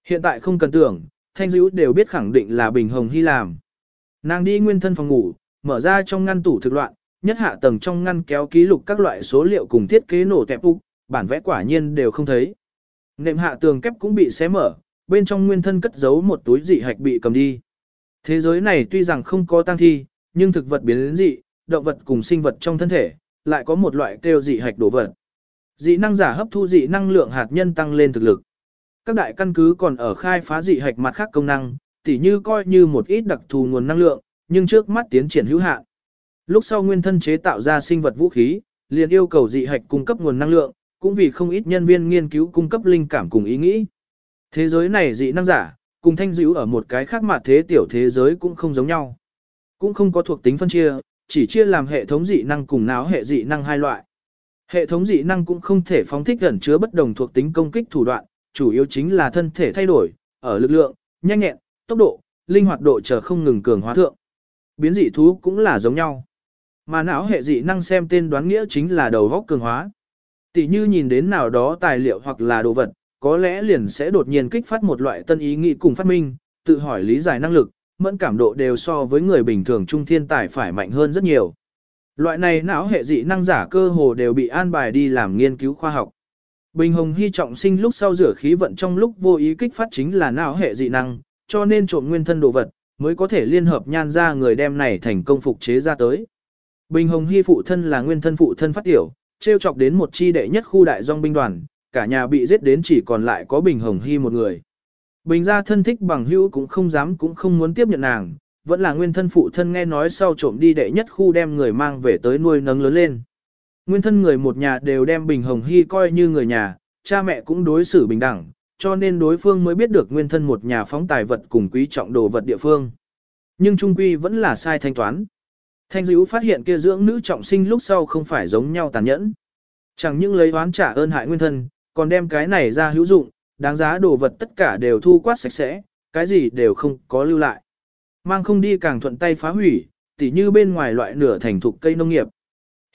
Hiện tại không cần tưởng, thanh dữ đều biết khẳng định là Bình Hồng Hy làm. Nàng đi nguyên thân phòng ngủ, mở ra trong ngăn tủ thực loạn, nhất hạ tầng trong ngăn kéo ký lục các loại số liệu cùng thiết kế nổ tẹp úc, bản vẽ quả nhiên đều không thấy. Nệm hạ tường kép cũng bị xé mở, bên trong nguyên thân cất giấu một túi dị hạch bị cầm đi. Thế giới này tuy rằng không có tăng thi, nhưng thực vật biến đến dị, động vật cùng sinh vật trong thân thể, lại có một loại kêu dị hạch đổ vật. Dị năng giả hấp thu dị năng lượng hạt nhân tăng lên thực lực. Các đại căn cứ còn ở khai phá dị hạch mặt khác công năng, tỉ như coi như một ít đặc thù nguồn năng lượng, nhưng trước mắt tiến triển hữu hạn. Lúc sau nguyên thân chế tạo ra sinh vật vũ khí, liền yêu cầu dị hạch cung cấp nguồn năng lượng, cũng vì không ít nhân viên nghiên cứu cung cấp linh cảm cùng ý nghĩ. Thế giới này dị năng giả, cùng thanh dữ ở một cái khác mà thế tiểu thế giới cũng không giống nhau. Cũng không có thuộc tính phân chia, chỉ chia làm hệ thống dị năng cùng náo hệ dị năng hai loại. Hệ thống dị năng cũng không thể phóng thích gần chứa bất đồng thuộc tính công kích thủ đoạn, chủ yếu chính là thân thể thay đổi, ở lực lượng, nhanh nhẹn, tốc độ, linh hoạt độ chờ không ngừng cường hóa thượng. Biến dị thú cũng là giống nhau. Mà não hệ dị năng xem tên đoán nghĩa chính là đầu góc cường hóa. Tỷ như nhìn đến nào đó tài liệu hoặc là đồ vật, có lẽ liền sẽ đột nhiên kích phát một loại tân ý nghĩ cùng phát minh, tự hỏi lý giải năng lực, mẫn cảm độ đều so với người bình thường trung thiên tài phải mạnh hơn rất nhiều. Loại này não hệ dị năng giả cơ hồ đều bị an bài đi làm nghiên cứu khoa học. Bình Hồng Hy trọng sinh lúc sau rửa khí vận trong lúc vô ý kích phát chính là não hệ dị năng, cho nên trộm nguyên thân đồ vật, mới có thể liên hợp nhan ra người đem này thành công phục chế ra tới. Bình Hồng Hy phụ thân là nguyên thân phụ thân phát tiểu, treo chọc đến một chi đệ nhất khu đại dòng binh đoàn, cả nhà bị giết đến chỉ còn lại có Bình Hồng Hy một người. Bình gia thân thích bằng hữu cũng không dám cũng không muốn tiếp nhận nàng, vẫn là nguyên thân phụ thân nghe nói sau trộm đi đệ nhất khu đem người mang về tới nuôi nấng lớn lên. Nguyên thân người một nhà đều đem Bình Hồng Hy coi như người nhà, cha mẹ cũng đối xử bình đẳng, cho nên đối phương mới biết được nguyên thân một nhà phóng tài vật cùng quý trọng đồ vật địa phương. Nhưng trung quy vẫn là sai thanh toán. Thanh dữ phát hiện kia dưỡng nữ trọng sinh lúc sau không phải giống nhau tàn nhẫn. Chẳng những lấy oán trả ơn hại nguyên thân, còn đem cái này ra hữu dụng, đáng giá đồ vật tất cả đều thu quát sạch sẽ, cái gì đều không có lưu lại. Mang không đi càng thuận tay phá hủy, tỉ như bên ngoài loại nửa thành thục cây nông nghiệp.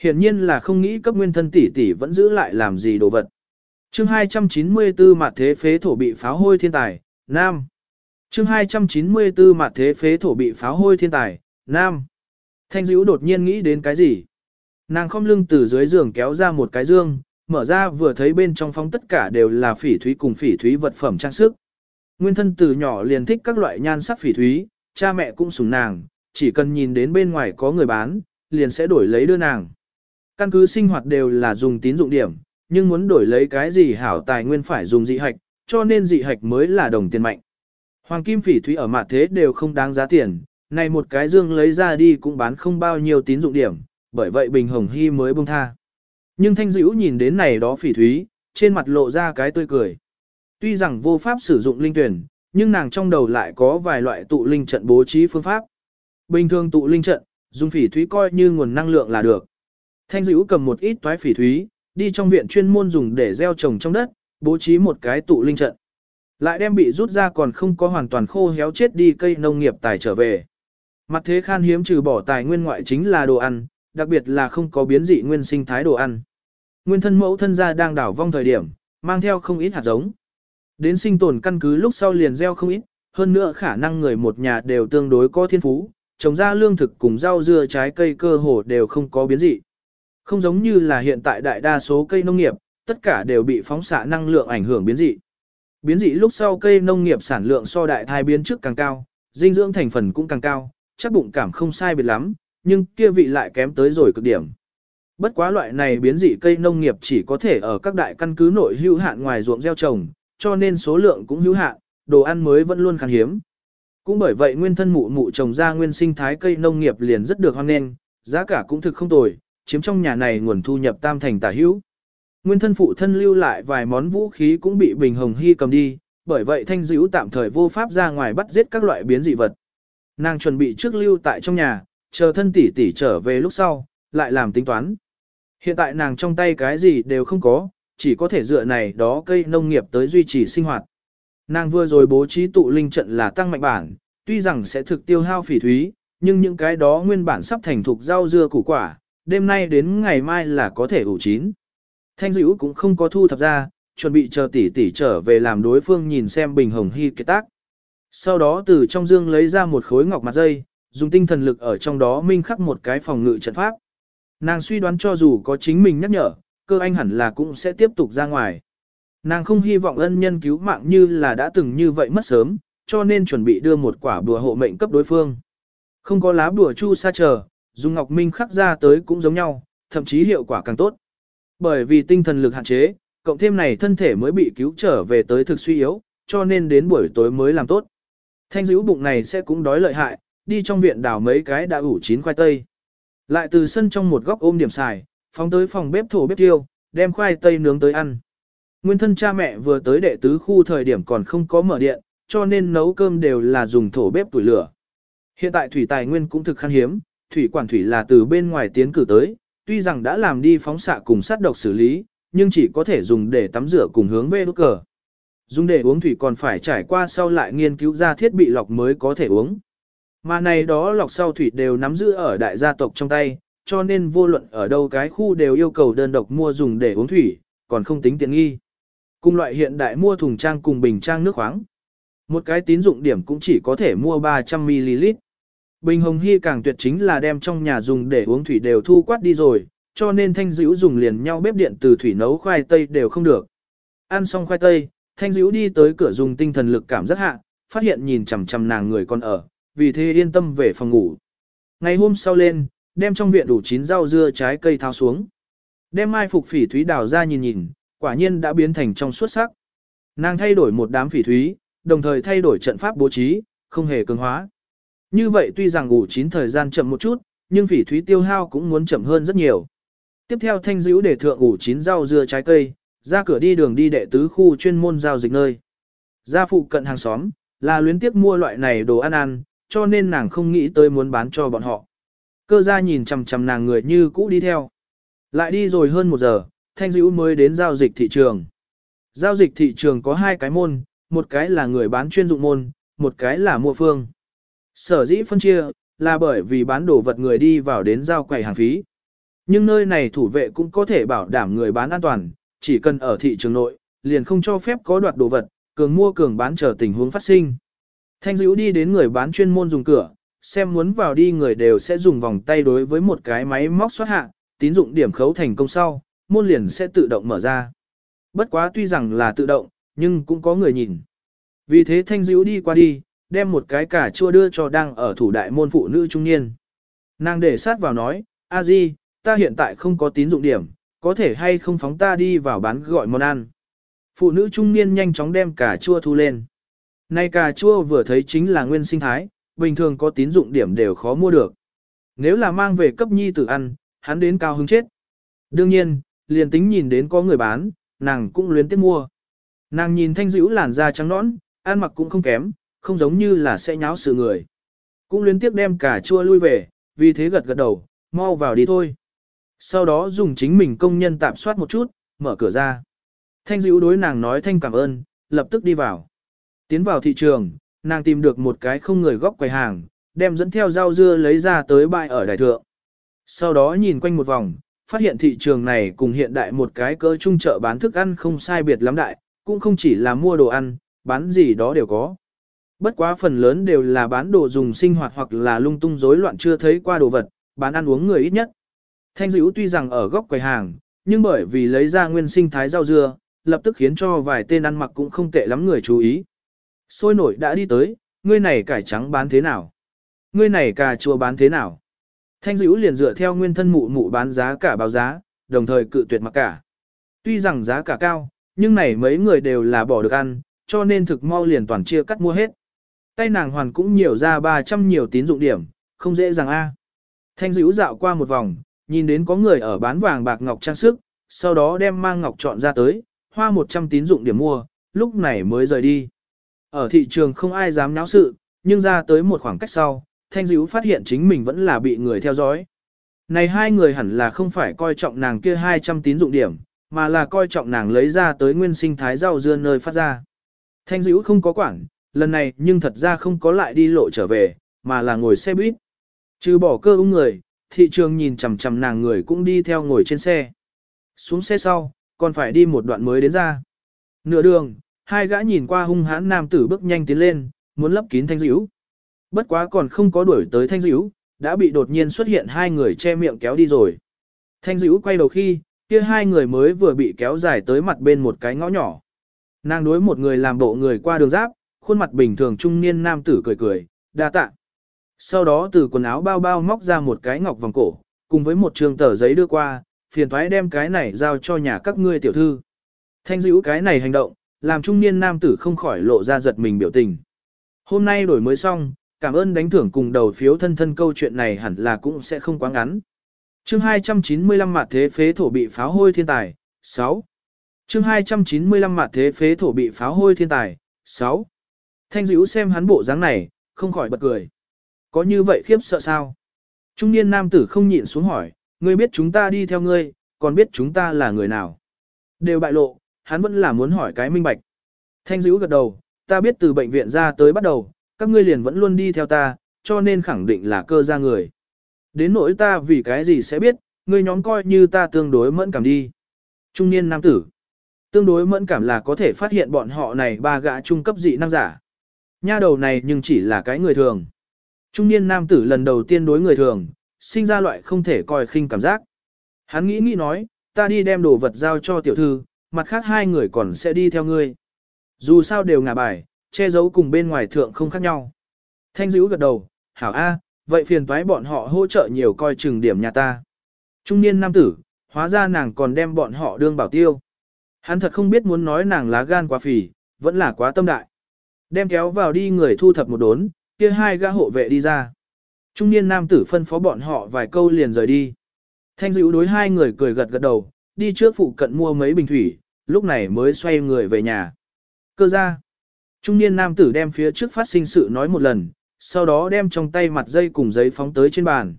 Hiển nhiên là không nghĩ cấp nguyên thân tỷ tỷ vẫn giữ lại làm gì đồ vật. Chương 294 mặt thế phế thổ bị pháo hôi thiên tài, Nam. Chương 294 mặt thế phế thổ bị pháo hôi thiên tài, Nam. Thanh dữ đột nhiên nghĩ đến cái gì? Nàng không lưng từ dưới giường kéo ra một cái dương, mở ra vừa thấy bên trong phong tất cả đều là phỉ thúy cùng phỉ thúy vật phẩm trang sức. Nguyên thân từ nhỏ liền thích các loại nhan sắc phỉ thúy, cha mẹ cũng sủng nàng, chỉ cần nhìn đến bên ngoài có người bán, liền sẽ đổi lấy đưa nàng. Căn cứ sinh hoạt đều là dùng tín dụng điểm, nhưng muốn đổi lấy cái gì hảo tài nguyên phải dùng dị hạch, cho nên dị hạch mới là đồng tiền mạnh. Hoàng kim phỉ thúy ở mặt thế đều không đáng giá tiền, này một cái dương lấy ra đi cũng bán không bao nhiêu tín dụng điểm, bởi vậy Bình Hồng Hy mới buông tha. Nhưng thanh dữ nhìn đến này đó phỉ thúy, trên mặt lộ ra cái tươi cười. Tuy rằng vô pháp sử dụng linh tuyển, nhưng nàng trong đầu lại có vài loại tụ linh trận bố trí phương pháp. Bình thường tụ linh trận, dùng phỉ thúy coi như nguồn năng lượng là được. Thanh dữ cầm một ít toái phỉ thúy, đi trong viện chuyên môn dùng để gieo trồng trong đất, bố trí một cái tụ linh trận. Lại đem bị rút ra còn không có hoàn toàn khô héo chết đi cây nông nghiệp tài trở về. Mặt thế khan hiếm trừ bỏ tài nguyên ngoại chính là đồ ăn, đặc biệt là không có biến dị nguyên sinh thái đồ ăn. Nguyên thân mẫu thân gia đang đảo vong thời điểm, mang theo không ít hạt giống. Đến sinh tồn căn cứ lúc sau liền gieo không ít, hơn nữa khả năng người một nhà đều tương đối có thiên phú, trồng ra lương thực cùng rau dưa trái cây cơ hồ đều không có biến dị. Không giống như là hiện tại đại đa số cây nông nghiệp, tất cả đều bị phóng xạ năng lượng ảnh hưởng biến dị. Biến dị lúc sau cây nông nghiệp sản lượng so đại thai biến trước càng cao, dinh dưỡng thành phần cũng càng cao, chắc bụng cảm không sai biệt lắm, nhưng kia vị lại kém tới rồi cực điểm. Bất quá loại này biến dị cây nông nghiệp chỉ có thể ở các đại căn cứ nội hữu hạn ngoài ruộng gieo trồng, cho nên số lượng cũng hữu hạn, đồ ăn mới vẫn luôn khan hiếm. Cũng bởi vậy nguyên thân mụ mụ trồng ra nguyên sinh thái cây nông nghiệp liền rất được hoan nghênh, giá cả cũng thực không tồi, chiếm trong nhà này nguồn thu nhập tam thành tả hữu. Nguyên thân phụ thân lưu lại vài món vũ khí cũng bị Bình Hồng Hy cầm đi, bởi vậy thanh dữ tạm thời vô pháp ra ngoài bắt giết các loại biến dị vật. Nàng chuẩn bị trước lưu tại trong nhà, chờ thân tỷ tỷ trở về lúc sau, lại làm tính toán. Hiện tại nàng trong tay cái gì đều không có, chỉ có thể dựa này đó cây nông nghiệp tới duy trì sinh hoạt. Nàng vừa rồi bố trí tụ linh trận là tăng mạnh bản, tuy rằng sẽ thực tiêu hao phỉ thúy, nhưng những cái đó nguyên bản sắp thành thục rau dưa củ quả, đêm nay đến ngày mai là có thể ủ chín. Thanh dữ cũng không có thu thập ra, chuẩn bị chờ tỷ tỷ trở về làm đối phương nhìn xem bình hồng hy kết tác. Sau đó từ trong dương lấy ra một khối ngọc mặt dây, dùng tinh thần lực ở trong đó minh khắc một cái phòng ngự trận pháp. Nàng suy đoán cho dù có chính mình nhắc nhở, cơ anh hẳn là cũng sẽ tiếp tục ra ngoài. Nàng không hy vọng ân nhân cứu mạng như là đã từng như vậy mất sớm, cho nên chuẩn bị đưa một quả bùa hộ mệnh cấp đối phương. Không có lá bùa chu sa chờ, dùng ngọc minh khắc ra tới cũng giống nhau, thậm chí hiệu quả càng tốt. Bởi vì tinh thần lực hạn chế, cộng thêm này thân thể mới bị cứu trở về tới thực suy yếu, cho nên đến buổi tối mới làm tốt. Thanh dữ bụng này sẽ cũng đói lợi hại, đi trong viện đào mấy cái đã ủ chín khoai tây. Lại từ sân trong một góc ôm điểm xài, phóng tới phòng bếp thổ bếp tiêu, đem khoai tây nướng tới ăn. Nguyên thân cha mẹ vừa tới đệ tứ khu thời điểm còn không có mở điện, cho nên nấu cơm đều là dùng thổ bếp tuổi lửa. Hiện tại thủy tài nguyên cũng thực khan hiếm, thủy quản thủy là từ bên ngoài tiến cử tới, tuy rằng đã làm đi phóng xạ cùng sát độc xử lý, nhưng chỉ có thể dùng để tắm rửa cùng hướng về đốt cờ. Dùng để uống thủy còn phải trải qua sau lại nghiên cứu ra thiết bị lọc mới có thể uống. Mà này đó lọc sau thủy đều nắm giữ ở đại gia tộc trong tay, cho nên vô luận ở đâu cái khu đều yêu cầu đơn độc mua dùng để uống thủy, còn không tính tiện nghi. Cùng loại hiện đại mua thùng trang cùng bình trang nước khoáng. Một cái tín dụng điểm cũng chỉ có thể mua 300ml. Bình Hồng Hy càng tuyệt chính là đem trong nhà dùng để uống thủy đều thu quát đi rồi, cho nên thanh dữ dùng liền nhau bếp điện từ thủy nấu khoai tây đều không được. Ăn xong khoai tây, thanh dữ đi tới cửa dùng tinh thần lực cảm giác hạ, phát hiện nhìn chằm chằm nàng người còn ở, vì thế yên tâm về phòng ngủ. Ngày hôm sau lên, đem trong viện đủ chín rau dưa trái cây tháo xuống. Đem mai phục phỉ thúy đào ra nhìn nhìn, quả nhiên đã biến thành trong suốt sắc. Nàng thay đổi một đám phỉ thúy, đồng thời thay đổi trận pháp bố trí, không hề cường hóa. Như vậy tuy rằng ngủ chín thời gian chậm một chút, nhưng phỉ thúy tiêu hao cũng muốn chậm hơn rất nhiều. Tiếp theo thanh dữ để thượng ủ chín rau dưa trái cây, ra cửa đi đường đi đệ tứ khu chuyên môn giao dịch nơi. Ra phụ cận hàng xóm, là luyến tiếc mua loại này đồ ăn ăn, cho nên nàng không nghĩ tới muốn bán cho bọn họ. Cơ gia nhìn chằm chằm nàng người như cũ đi theo. Lại đi rồi hơn một giờ, thanh dữ mới đến giao dịch thị trường. Giao dịch thị trường có hai cái môn, một cái là người bán chuyên dụng môn, một cái là mua phương. Sở dĩ phân chia, là bởi vì bán đồ vật người đi vào đến giao quầy hàng phí. Nhưng nơi này thủ vệ cũng có thể bảo đảm người bán an toàn, chỉ cần ở thị trường nội, liền không cho phép có đoạt đồ vật, cường mua cường bán chờ tình huống phát sinh. Thanh dữ đi đến người bán chuyên môn dùng cửa, xem muốn vào đi người đều sẽ dùng vòng tay đối với một cái máy móc xoát hạ, tín dụng điểm khấu thành công sau, môn liền sẽ tự động mở ra. Bất quá tuy rằng là tự động, nhưng cũng có người nhìn. Vì thế thanh dữ đi qua đi, đem một cái cà chua đưa cho đang ở thủ đại môn phụ nữ trung niên. Nàng để sát vào nói, a di, ta hiện tại không có tín dụng điểm, có thể hay không phóng ta đi vào bán gọi món ăn. Phụ nữ trung niên nhanh chóng đem cà chua thu lên. Nay cà chua vừa thấy chính là nguyên sinh thái, bình thường có tín dụng điểm đều khó mua được. Nếu là mang về cấp nhi tử ăn, hắn đến cao hứng chết. Đương nhiên, liền tính nhìn đến có người bán, nàng cũng luyến tiếp mua. Nàng nhìn thanh dữ làn da trắng nõn, ăn mặc cũng không kém, không giống như là sẽ nháo sự người. Cũng luyến tiếp đem cà chua lui về, vì thế gật gật đầu, mau vào đi thôi. Sau đó dùng chính mình công nhân tạm soát một chút, mở cửa ra. Thanh dữ đối nàng nói thanh cảm ơn, lập tức đi vào. Tiến vào thị trường, nàng tìm được một cái không người góc quầy hàng, đem dẫn theo rau dưa lấy ra tới bãi ở đại thượng. Sau đó nhìn quanh một vòng, phát hiện thị trường này cùng hiện đại một cái cỡ trung chợ bán thức ăn không sai biệt lắm đại, cũng không chỉ là mua đồ ăn, bán gì đó đều có. Bất quá phần lớn đều là bán đồ dùng sinh hoạt hoặc là lung tung rối loạn chưa thấy qua đồ vật, bán ăn uống người ít nhất. Thanh dữ tuy rằng ở góc quầy hàng, nhưng bởi vì lấy ra nguyên sinh thái rau dưa, lập tức khiến cho vài tên ăn mặc cũng không tệ lắm người chú ý. Sôi nổi đã đi tới, ngươi này cải trắng bán thế nào? Ngươi này cà chua bán thế nào? Thanh dữ liền dựa theo nguyên thân mụ mụ bán giá cả báo giá, đồng thời cự tuyệt mặc cả. Tuy rằng giá cả cao, nhưng này mấy người đều là bỏ được ăn, cho nên thực mau liền toàn chia cắt mua hết. Tay nàng hoàn cũng nhiều ra 300 nhiều tín dụng điểm, không dễ dàng a. Thanh dữ dạo qua một vòng, nhìn đến có người ở bán vàng bạc ngọc trang sức, sau đó đem mang ngọc chọn ra tới, hoa 100 tín dụng điểm mua, lúc này mới rời đi. Ở thị trường không ai dám náo sự, nhưng ra tới một khoảng cách sau, Thanh Dữ phát hiện chính mình vẫn là bị người theo dõi. Này hai người hẳn là không phải coi trọng nàng kia 200 tín dụng điểm, mà là coi trọng nàng lấy ra tới nguyên sinh thái rau dưa nơi phát ra. Thanh Dữ không có quản, lần này nhưng thật ra không có lại đi lộ trở về, mà là ngồi xe buýt. Trừ bỏ cơ ung người, thị trường nhìn chằm chằm nàng người cũng đi theo ngồi trên xe. Xuống xe sau, còn phải đi một đoạn mới đến ra. Nửa đường, hai gã nhìn qua hung hãn nam tử bước nhanh tiến lên, muốn lấp kín thanh dữ. Bất quá còn không có đuổi tới thanh dữ, đã bị đột nhiên xuất hiện hai người che miệng kéo đi rồi. Thanh dữ quay đầu khi, kia hai người mới vừa bị kéo dài tới mặt bên một cái ngõ nhỏ. Nàng đối một người làm bộ người qua đường giáp, khuôn mặt bình thường trung niên nam tử cười cười, đa tạ. Sau đó từ quần áo bao bao móc ra một cái ngọc vòng cổ, cùng với một trường tờ giấy đưa qua, phiền thoái đem cái này giao cho nhà các ngươi tiểu thư. Thanh dữ cái này hành động, làm trung niên nam tử không khỏi lộ ra giật mình biểu tình. Hôm nay đổi mới xong, cảm ơn đánh thưởng cùng đầu phiếu thân thân câu chuyện này hẳn là cũng sẽ không quá ngắn. Chương 295 Mạt thế phế thổ bị pháo hôi thiên tài, 6. Chương 295 Mạt thế phế thổ bị pháo hôi thiên tài, 6. Thanh Dữu xem hắn bộ dáng này, không khỏi bật cười. Có như vậy khiếp sợ sao? Trung niên nam tử không nhịn xuống hỏi, ngươi biết chúng ta đi theo ngươi, còn biết chúng ta là người nào? Đều bại lộ, hắn vẫn là muốn hỏi cái minh bạch. Thanh dữ gật đầu, ta biết từ bệnh viện ra tới bắt đầu, các ngươi liền vẫn luôn đi theo ta, cho nên khẳng định là cơ ra người. Đến nỗi ta vì cái gì sẽ biết, ngươi nhóm coi như ta tương đối mẫn cảm đi. Trung niên nam tử. Tương đối mẫn cảm là có thể phát hiện bọn họ này ba gã trung cấp dị năng giả. Nha đầu này nhưng chỉ là cái người thường. Trung niên nam tử lần đầu tiên đối người thường, sinh ra loại không thể coi khinh cảm giác. Hắn nghĩ nghĩ nói, ta đi đem đồ vật giao cho tiểu thư, mặt khác hai người còn sẽ đi theo ngươi. Dù sao đều ngả bài, che giấu cùng bên ngoài thượng không khác nhau. Thanh dữ gật đầu, hảo A, vậy phiền toái bọn họ hỗ trợ nhiều coi chừng điểm nhà ta. Trung niên nam tử, hóa ra nàng còn đem bọn họ đương bảo tiêu. Hắn thật không biết muốn nói nàng lá gan quá phì, vẫn là quá tâm đại. Đem kéo vào đi người thu thập một đốn, kia hai gã hộ vệ đi ra. Trung niên nam tử phân phó bọn họ vài câu liền rời đi. Thanh dữ đối hai người cười gật gật đầu, đi trước phụ cận mua mấy bình thủy, lúc này mới xoay người về nhà. Cơ ra, trung niên nam tử đem phía trước phát sinh sự nói một lần, sau đó đem trong tay mặt dây cùng giấy phóng tới trên bàn.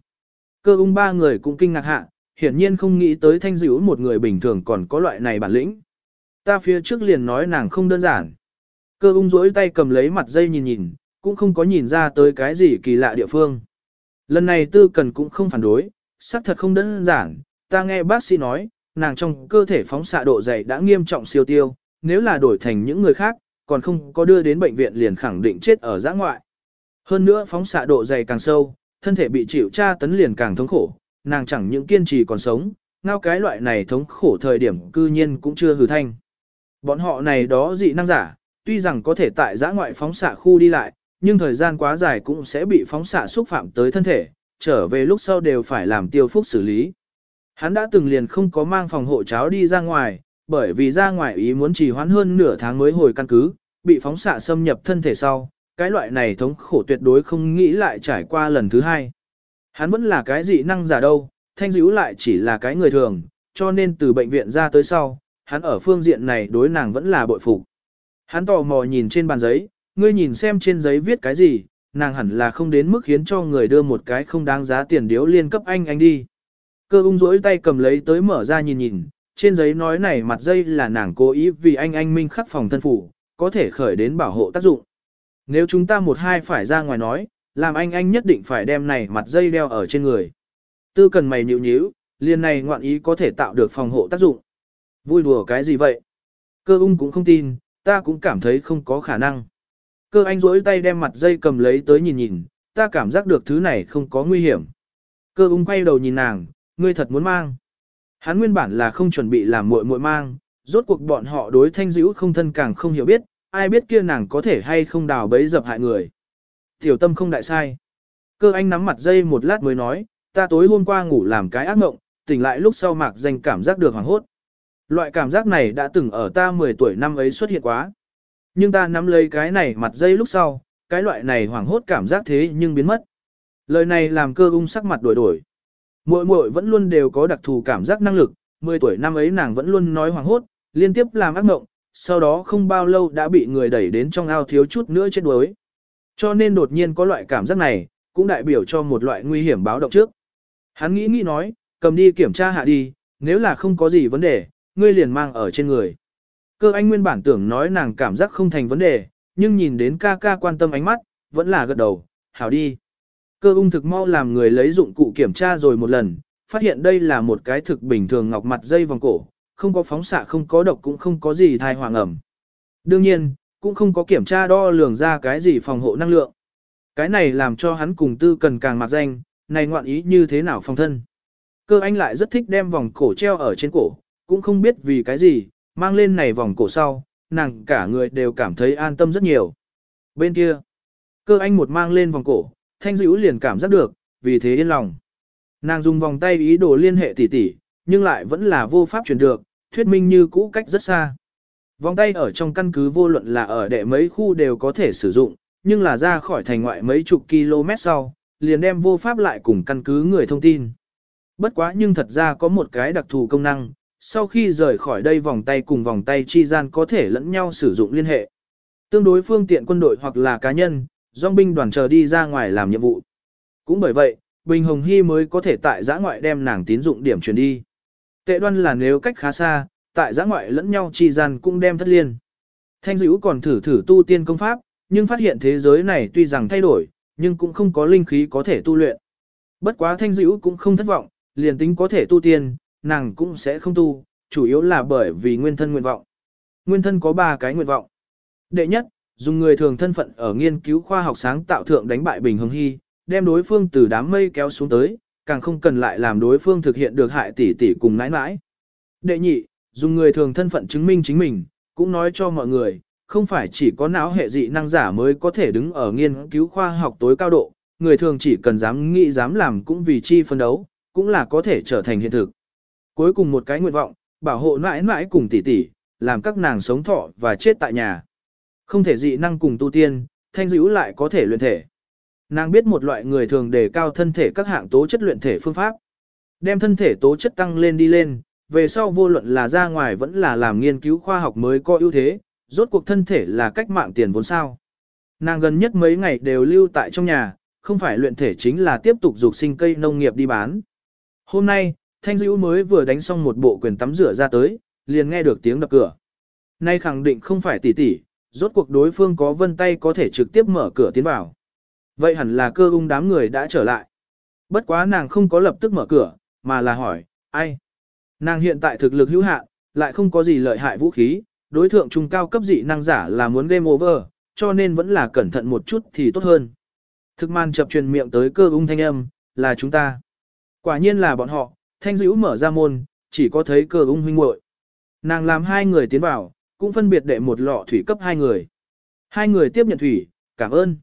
Cơ ung ba người cũng kinh ngạc hạ, hiển nhiên không nghĩ tới thanh dữ một người bình thường còn có loại này bản lĩnh. Ta phía trước liền nói nàng không đơn giản. Cơ ung rỗi tay cầm lấy mặt dây nhìn nhìn, cũng không có nhìn ra tới cái gì kỳ lạ địa phương. Lần này tư cần cũng không phản đối, xác thật không đơn giản, ta nghe bác sĩ nói, nàng trong cơ thể phóng xạ độ dày đã nghiêm trọng siêu tiêu, nếu là đổi thành những người khác, còn không có đưa đến bệnh viện liền khẳng định chết ở giã ngoại. Hơn nữa phóng xạ độ dày càng sâu, thân thể bị chịu tra tấn liền càng thống khổ, nàng chẳng những kiên trì còn sống, ngao cái loại này thống khổ thời điểm cư nhiên cũng chưa hừ thanh. Bọn họ này đó dị năng giả, tuy rằng có thể tại giã ngoại phóng xạ khu đi lại, nhưng thời gian quá dài cũng sẽ bị phóng xạ xúc phạm tới thân thể, trở về lúc sau đều phải làm tiêu phúc xử lý. Hắn đã từng liền không có mang phòng hộ cháo đi ra ngoài, bởi vì ra ngoài ý muốn trì hoãn hơn nửa tháng mới hồi căn cứ, bị phóng xạ xâm nhập thân thể sau, cái loại này thống khổ tuyệt đối không nghĩ lại trải qua lần thứ hai. Hắn vẫn là cái dị năng giả đâu, thanh dữ lại chỉ là cái người thường, cho nên từ bệnh viện ra tới sau, hắn ở phương diện này đối nàng vẫn là bội phục. Hắn tò mò nhìn trên bàn giấy, ngươi nhìn xem trên giấy viết cái gì, nàng hẳn là không đến mức khiến cho người đưa một cái không đáng giá tiền điếu liên cấp anh anh đi. Cơ ung rỗi tay cầm lấy tới mở ra nhìn nhìn, trên giấy nói này mặt dây là nàng cố ý vì anh anh minh khắc phòng thân phủ, có thể khởi đến bảo hộ tác dụng. Nếu chúng ta một hai phải ra ngoài nói, làm anh anh nhất định phải đem này mặt dây đeo ở trên người. Tư cần mày nhịu nhíu, liền này ngoạn ý có thể tạo được phòng hộ tác dụng. Vui đùa cái gì vậy? Cơ ung cũng không tin, ta cũng cảm thấy không có khả năng. Cơ anh rỗi tay đem mặt dây cầm lấy tới nhìn nhìn, ta cảm giác được thứ này không có nguy hiểm. Cơ ung quay đầu nhìn nàng, ngươi thật muốn mang. Hắn nguyên bản là không chuẩn bị làm muội muội mang, rốt cuộc bọn họ đối thanh dữ không thân càng không hiểu biết, ai biết kia nàng có thể hay không đào bấy dập hại người. Tiểu tâm không đại sai. Cơ anh nắm mặt dây một lát mới nói, ta tối hôm qua ngủ làm cái ác mộng, tỉnh lại lúc sau mạc danh cảm giác được hoảng hốt. Loại cảm giác này đã từng ở ta 10 tuổi năm ấy xuất hiện quá. Nhưng ta nắm lấy cái này mặt dây lúc sau, cái loại này hoảng hốt cảm giác thế nhưng biến mất. Lời này làm cơ ung sắc mặt đổi đổi. Muội muội vẫn luôn đều có đặc thù cảm giác năng lực, 10 tuổi năm ấy nàng vẫn luôn nói hoảng hốt, liên tiếp làm ác mộng, sau đó không bao lâu đã bị người đẩy đến trong ao thiếu chút nữa chết đuối. Cho nên đột nhiên có loại cảm giác này, cũng đại biểu cho một loại nguy hiểm báo động trước. Hắn nghĩ nghĩ nói, cầm đi kiểm tra hạ đi, nếu là không có gì vấn đề, ngươi liền mang ở trên người. Cơ anh nguyên bản tưởng nói nàng cảm giác không thành vấn đề, nhưng nhìn đến ca ca quan tâm ánh mắt, vẫn là gật đầu, hảo đi. Cơ ung thực mau làm người lấy dụng cụ kiểm tra rồi một lần, phát hiện đây là một cái thực bình thường ngọc mặt dây vòng cổ, không có phóng xạ không có độc cũng không có gì thai hoàng ẩm. Đương nhiên, cũng không có kiểm tra đo lường ra cái gì phòng hộ năng lượng. Cái này làm cho hắn cùng tư cần càng mặc danh, này ngoạn ý như thế nào phòng thân. Cơ anh lại rất thích đem vòng cổ treo ở trên cổ, cũng không biết vì cái gì, mang lên này vòng cổ sau, nàng cả người đều cảm thấy an tâm rất nhiều. Bên kia, cơ anh một mang lên vòng cổ, thanh dữ liền cảm giác được, vì thế yên lòng. Nàng dùng vòng tay ý đồ liên hệ tỉ tỉ, nhưng lại vẫn là vô pháp truyền được, thuyết minh như cũ cách rất xa. Vòng tay ở trong căn cứ vô luận là ở đệ mấy khu đều có thể sử dụng, nhưng là ra khỏi thành ngoại mấy chục km sau, liền đem vô pháp lại cùng căn cứ người thông tin. Bất quá nhưng thật ra có một cái đặc thù công năng, sau khi rời khỏi đây vòng tay cùng vòng tay chi gian có thể lẫn nhau sử dụng liên hệ. Tương đối phương tiện quân đội hoặc là cá nhân, dòng binh đoàn chờ đi ra ngoài làm nhiệm vụ. Cũng bởi vậy, Bình Hồng Hy mới có thể tại giã ngoại đem nàng tín dụng điểm chuyển đi. Tệ đoan là nếu cách khá xa, tại giã ngoại lẫn nhau chi gian cũng đem thất liên. Thanh dữ còn thử thử tu tiên công pháp, nhưng phát hiện thế giới này tuy rằng thay đổi, nhưng cũng không có linh khí có thể tu luyện. Bất quá thanh dữ cũng không thất vọng, liền tính có thể tu tiên, nàng cũng sẽ không tu, chủ yếu là bởi vì nguyên thân nguyện vọng. Nguyên thân có ba cái nguyện vọng. Đệ nhất, dùng người thường thân phận ở nghiên cứu khoa học sáng tạo thượng đánh bại Bình Hồng Hy, đem đối phương từ đám mây kéo xuống tới, càng không cần lại làm đối phương thực hiện được hại tỷ tỷ cùng nãi nãi. Đệ nhị, dùng người thường thân phận chứng minh chính mình, cũng nói cho mọi người, không phải chỉ có não hệ dị năng giả mới có thể đứng ở nghiên cứu khoa học tối cao độ, người thường chỉ cần dám nghĩ dám làm cũng vì chi phân đấu, cũng là có thể trở thành hiện thực. Cuối cùng một cái nguyện vọng, bảo hộ nãi nãi cùng tỷ tỷ, làm các nàng sống thọ và chết tại nhà. Không thể dị năng cùng tu tiên, thanh dữ lại có thể luyện thể. Nàng biết một loại người thường đề cao thân thể các hạng tố chất luyện thể phương pháp. Đem thân thể tố chất tăng lên đi lên, về sau vô luận là ra ngoài vẫn là làm nghiên cứu khoa học mới có ưu thế, rốt cuộc thân thể là cách mạng tiền vốn sao. Nàng gần nhất mấy ngày đều lưu tại trong nhà, không phải luyện thể chính là tiếp tục dục sinh cây nông nghiệp đi bán. Hôm nay, Thanh Dữ mới vừa đánh xong một bộ quyền tắm rửa ra tới, liền nghe được tiếng đập cửa. Nay khẳng định không phải tỷ tỷ, rốt cuộc đối phương có vân tay có thể trực tiếp mở cửa tiến vào. Vậy hẳn là cơ ung đám người đã trở lại. Bất quá nàng không có lập tức mở cửa, mà là hỏi, ai? Nàng hiện tại thực lực hữu hạn, lại không có gì lợi hại vũ khí, đối thượng trung cao cấp dị năng giả là muốn game over, cho nên vẫn là cẩn thận một chút thì tốt hơn. Thực man chập truyền miệng tới cơ ung thanh âm, là chúng ta. Quả nhiên là bọn họ, thanh dữ mở ra môn, chỉ có thấy cơ ung huynh muội. Nàng làm hai người tiến vào, cũng phân biệt đệ một lọ thủy cấp hai người. Hai người tiếp nhận thủy, cảm ơn.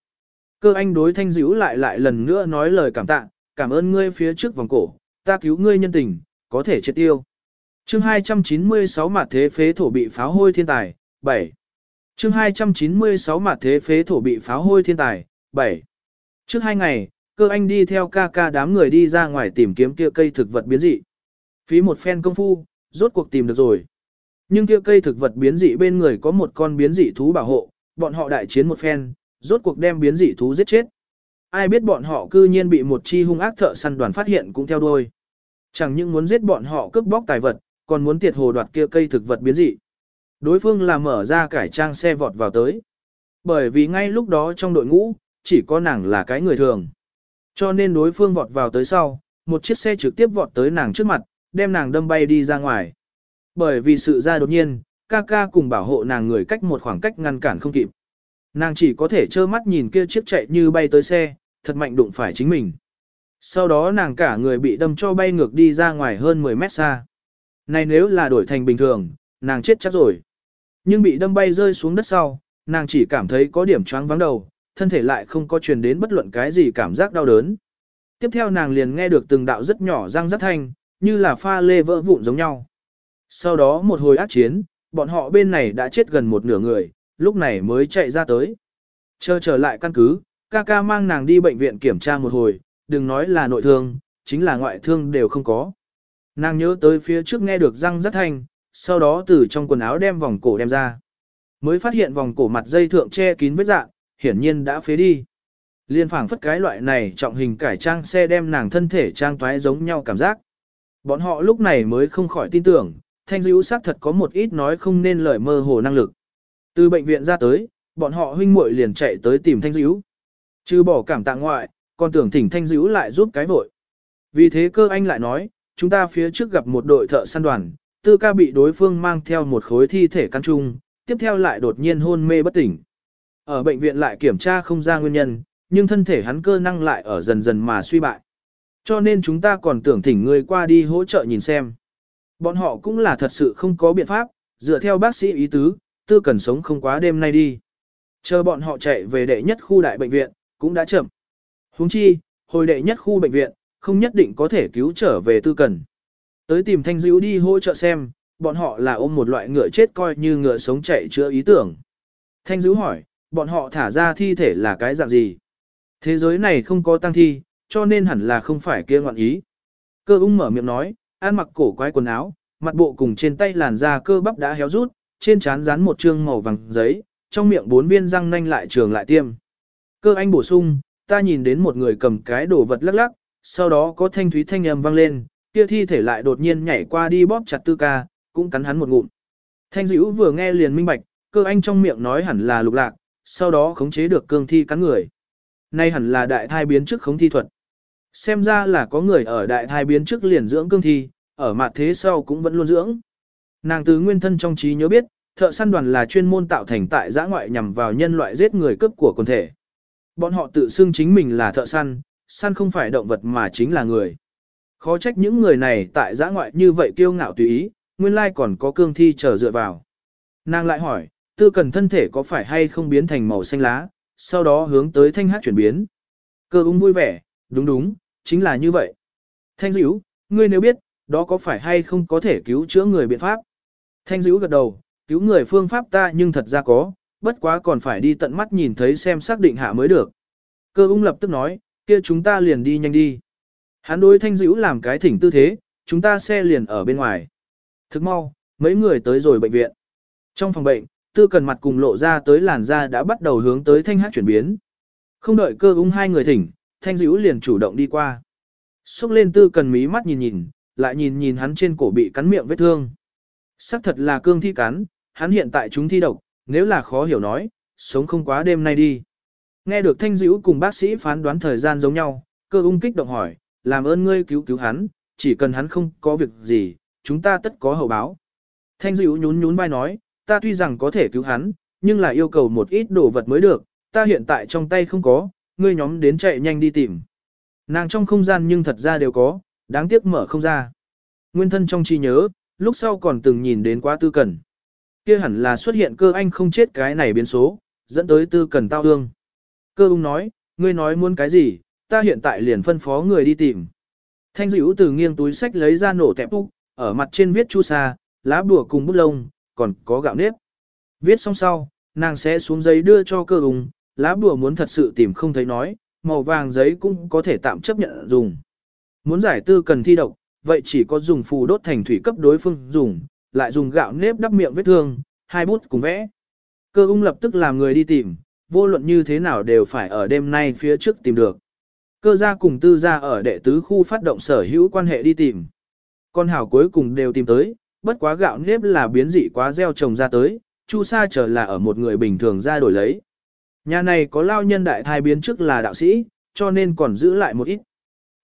Cơ anh đối thanh dữ lại lại lần nữa nói lời cảm tạ, cảm ơn ngươi phía trước vòng cổ, ta cứu ngươi nhân tình, có thể triệt tiêu. Chương 296 mặt thế phế thổ bị pháo hôi thiên tài, 7. Chương 296 mặt thế phế thổ bị pháo hôi thiên tài, 7. Trước hai ngày, cơ anh đi theo ca ca đám người đi ra ngoài tìm kiếm kia cây thực vật biến dị. Phí một phen công phu, rốt cuộc tìm được rồi. Nhưng kia cây thực vật biến dị bên người có một con biến dị thú bảo hộ, bọn họ đại chiến một phen, rốt cuộc đem biến dị thú giết chết. Ai biết bọn họ cư nhiên bị một chi hung ác thợ săn đoàn phát hiện cũng theo đuôi. Chẳng những muốn giết bọn họ cướp bóc tài vật, còn muốn tiệt hồ đoạt kia cây thực vật biến dị. Đối phương là mở ra cải trang xe vọt vào tới. Bởi vì ngay lúc đó trong đội ngũ, chỉ có nàng là cái người thường. Cho nên đối phương vọt vào tới sau, một chiếc xe trực tiếp vọt tới nàng trước mặt, đem nàng đâm bay đi ra ngoài. Bởi vì sự ra đột nhiên, ca ca cùng bảo hộ nàng người cách một khoảng cách ngăn cản không kịp. Nàng chỉ có thể trơ mắt nhìn kia chiếc chạy như bay tới xe, thật mạnh đụng phải chính mình. Sau đó nàng cả người bị đâm cho bay ngược đi ra ngoài hơn 10 mét xa. Này nếu là đổi thành bình thường, nàng chết chắc rồi. Nhưng bị đâm bay rơi xuống đất sau, nàng chỉ cảm thấy có điểm choáng vắng đầu, thân thể lại không có truyền đến bất luận cái gì cảm giác đau đớn. Tiếp theo nàng liền nghe được từng đạo rất nhỏ răng rất thanh, như là pha lê vỡ vụn giống nhau. Sau đó một hồi ác chiến, bọn họ bên này đã chết gần một nửa người, lúc này mới chạy ra tới. Chờ trở lại căn cứ, ca ca mang nàng đi bệnh viện kiểm tra một hồi, đừng nói là nội thương, chính là ngoại thương đều không có. Nàng nhớ tới phía trước nghe được răng rất thanh, sau đó từ trong quần áo đem vòng cổ đem ra. Mới phát hiện vòng cổ mặt dây thượng che kín vết dạng, hiển nhiên đã phế đi. Liên phảng phất cái loại này trọng hình cải trang xe đem nàng thân thể trang toái giống nhau cảm giác. Bọn họ lúc này mới không khỏi tin tưởng, thanh dữ xác thật có một ít nói không nên lời mơ hồ năng lực. Từ bệnh viện ra tới, bọn họ huynh muội liền chạy tới tìm thanh dữ. Chứ bỏ cảm tạ ngoại, còn tưởng thỉnh thanh dữ lại giúp cái vội. Vì thế cơ anh lại nói, chúng ta phía trước gặp một đội thợ săn đoàn, tư ca bị đối phương mang theo một khối thi thể căn trung, tiếp theo lại đột nhiên hôn mê bất tỉnh. Ở bệnh viện lại kiểm tra không ra nguyên nhân, nhưng thân thể hắn cơ năng lại ở dần dần mà suy bại. Cho nên chúng ta còn tưởng thỉnh người qua đi hỗ trợ nhìn xem. Bọn họ cũng là thật sự không có biện pháp, dựa theo bác sĩ ý tứ, tư cần sống không quá đêm nay đi. Chờ bọn họ chạy về đệ nhất khu đại bệnh viện, cũng đã chậm. Huống chi, hồi đệ nhất khu bệnh viện, không nhất định có thể cứu trở về tư cần. Tới tìm thanh dữ đi hỗ trợ xem, bọn họ là ôm một loại ngựa chết coi như ngựa sống chạy chữa ý tưởng. Thanh dữ hỏi, bọn họ thả ra thi thể là cái dạng gì? Thế giới này không có tăng thi, cho nên hẳn là không phải kia ngoạn ý. Cơ ung mở miệng nói, ăn mặc cổ quái quần áo, mặt bộ cùng trên tay làn da cơ bắp đã héo rút, trên trán dán một trương màu vàng giấy, trong miệng bốn viên răng nanh lại trường lại tiêm. Cơ anh bổ sung, ta nhìn đến một người cầm cái đồ vật lắc lắc, sau đó có thanh thúy thanh âm vang lên, kia thi thể lại đột nhiên nhảy qua đi bóp chặt tư ca, cũng cắn hắn một ngụm. Thanh dữ vừa nghe liền minh bạch, cơ anh trong miệng nói hẳn là lục lạc, sau đó khống chế được cương thi cắn người. Nay hẳn là đại thai biến trước khống thi thuật. Xem ra là có người ở đại thai biến trước liền dưỡng cương thi, ở mặt thế sau cũng vẫn luôn dưỡng. Nàng từ nguyên thân trong trí nhớ biết, thợ săn đoàn là chuyên môn tạo thành tại giã ngoại nhằm vào nhân loại giết người cướp của quần thể. Bọn họ tự xưng chính mình là thợ săn, săn không phải động vật mà chính là người. Khó trách những người này tại giã ngoại như vậy kiêu ngạo tùy ý, nguyên lai còn có cương thi chờ dựa vào. Nàng lại hỏi, tư cần thân thể có phải hay không biến thành màu xanh lá, sau đó hướng tới thanh hát chuyển biến. Cơ ung vui vẻ, đúng đúng, chính là như vậy. Thanh dữ, ngươi nếu biết, đó có phải hay không có thể cứu chữa người biện pháp? Thanh dữ gật đầu, cứu người phương pháp ta nhưng thật ra có, bất quá còn phải đi tận mắt nhìn thấy xem xác định hạ mới được. Cơ ung lập tức nói, kia chúng ta liền đi nhanh đi. Hắn đối thanh dữ làm cái thỉnh tư thế, chúng ta xe liền ở bên ngoài. Thức mau, mấy người tới rồi bệnh viện. Trong phòng bệnh, tư cần mặt cùng lộ ra tới làn da đã bắt đầu hướng tới thanh hát chuyển biến. Không đợi cơ ung hai người thỉnh, thanh dữ liền chủ động đi qua. Xúc lên tư cần mí mắt nhìn nhìn, lại nhìn nhìn hắn trên cổ bị cắn miệng vết thương. Sắc thật là cương thi cắn, hắn hiện tại chúng thi độc, nếu là khó hiểu nói, sống không quá đêm nay đi. Nghe được thanh dữ cùng bác sĩ phán đoán thời gian giống nhau, cơ ung kích động hỏi, làm ơn ngươi cứu cứu hắn, chỉ cần hắn không có việc gì, chúng ta tất có hậu báo. Thanh dữ nhún nhún vai nói, ta tuy rằng có thể cứu hắn, nhưng là yêu cầu một ít đồ vật mới được, ta hiện tại trong tay không có, ngươi nhóm đến chạy nhanh đi tìm. Nàng trong không gian nhưng thật ra đều có, đáng tiếc mở không ra. Nguyên thân trong trí nhớ, lúc sau còn từng nhìn đến quá tư cần. kia hẳn là xuất hiện cơ anh không chết cái này biến số, dẫn tới tư cần tao ương. Cơ ung nói, ngươi nói muốn cái gì, ta hiện tại liền phân phó người đi tìm. Thanh dữ từ nghiêng túi sách lấy ra nổ tẹp úc, ở mặt trên viết chu sa, lá bùa cùng bút lông, còn có gạo nếp. Viết xong sau, nàng sẽ xuống giấy đưa cho cơ ung, lá bùa muốn thật sự tìm không thấy nói, màu vàng giấy cũng có thể tạm chấp nhận dùng. Muốn giải tư cần thi độc, vậy chỉ có dùng phù đốt thành thủy cấp đối phương dùng, lại dùng gạo nếp đắp miệng vết thương, hai bút cùng vẽ. Cơ ung lập tức làm người đi tìm, vô luận như thế nào đều phải ở đêm nay phía trước tìm được. Cơ gia cùng tư gia ở đệ tứ khu phát động sở hữu quan hệ đi tìm. Con hảo cuối cùng đều tìm tới, bất quá gạo nếp là biến dị quá gieo trồng ra tới, chu sa trở là ở một người bình thường ra đổi lấy. Nhà này có lao nhân đại thai biến trước là đạo sĩ, cho nên còn giữ lại một ít.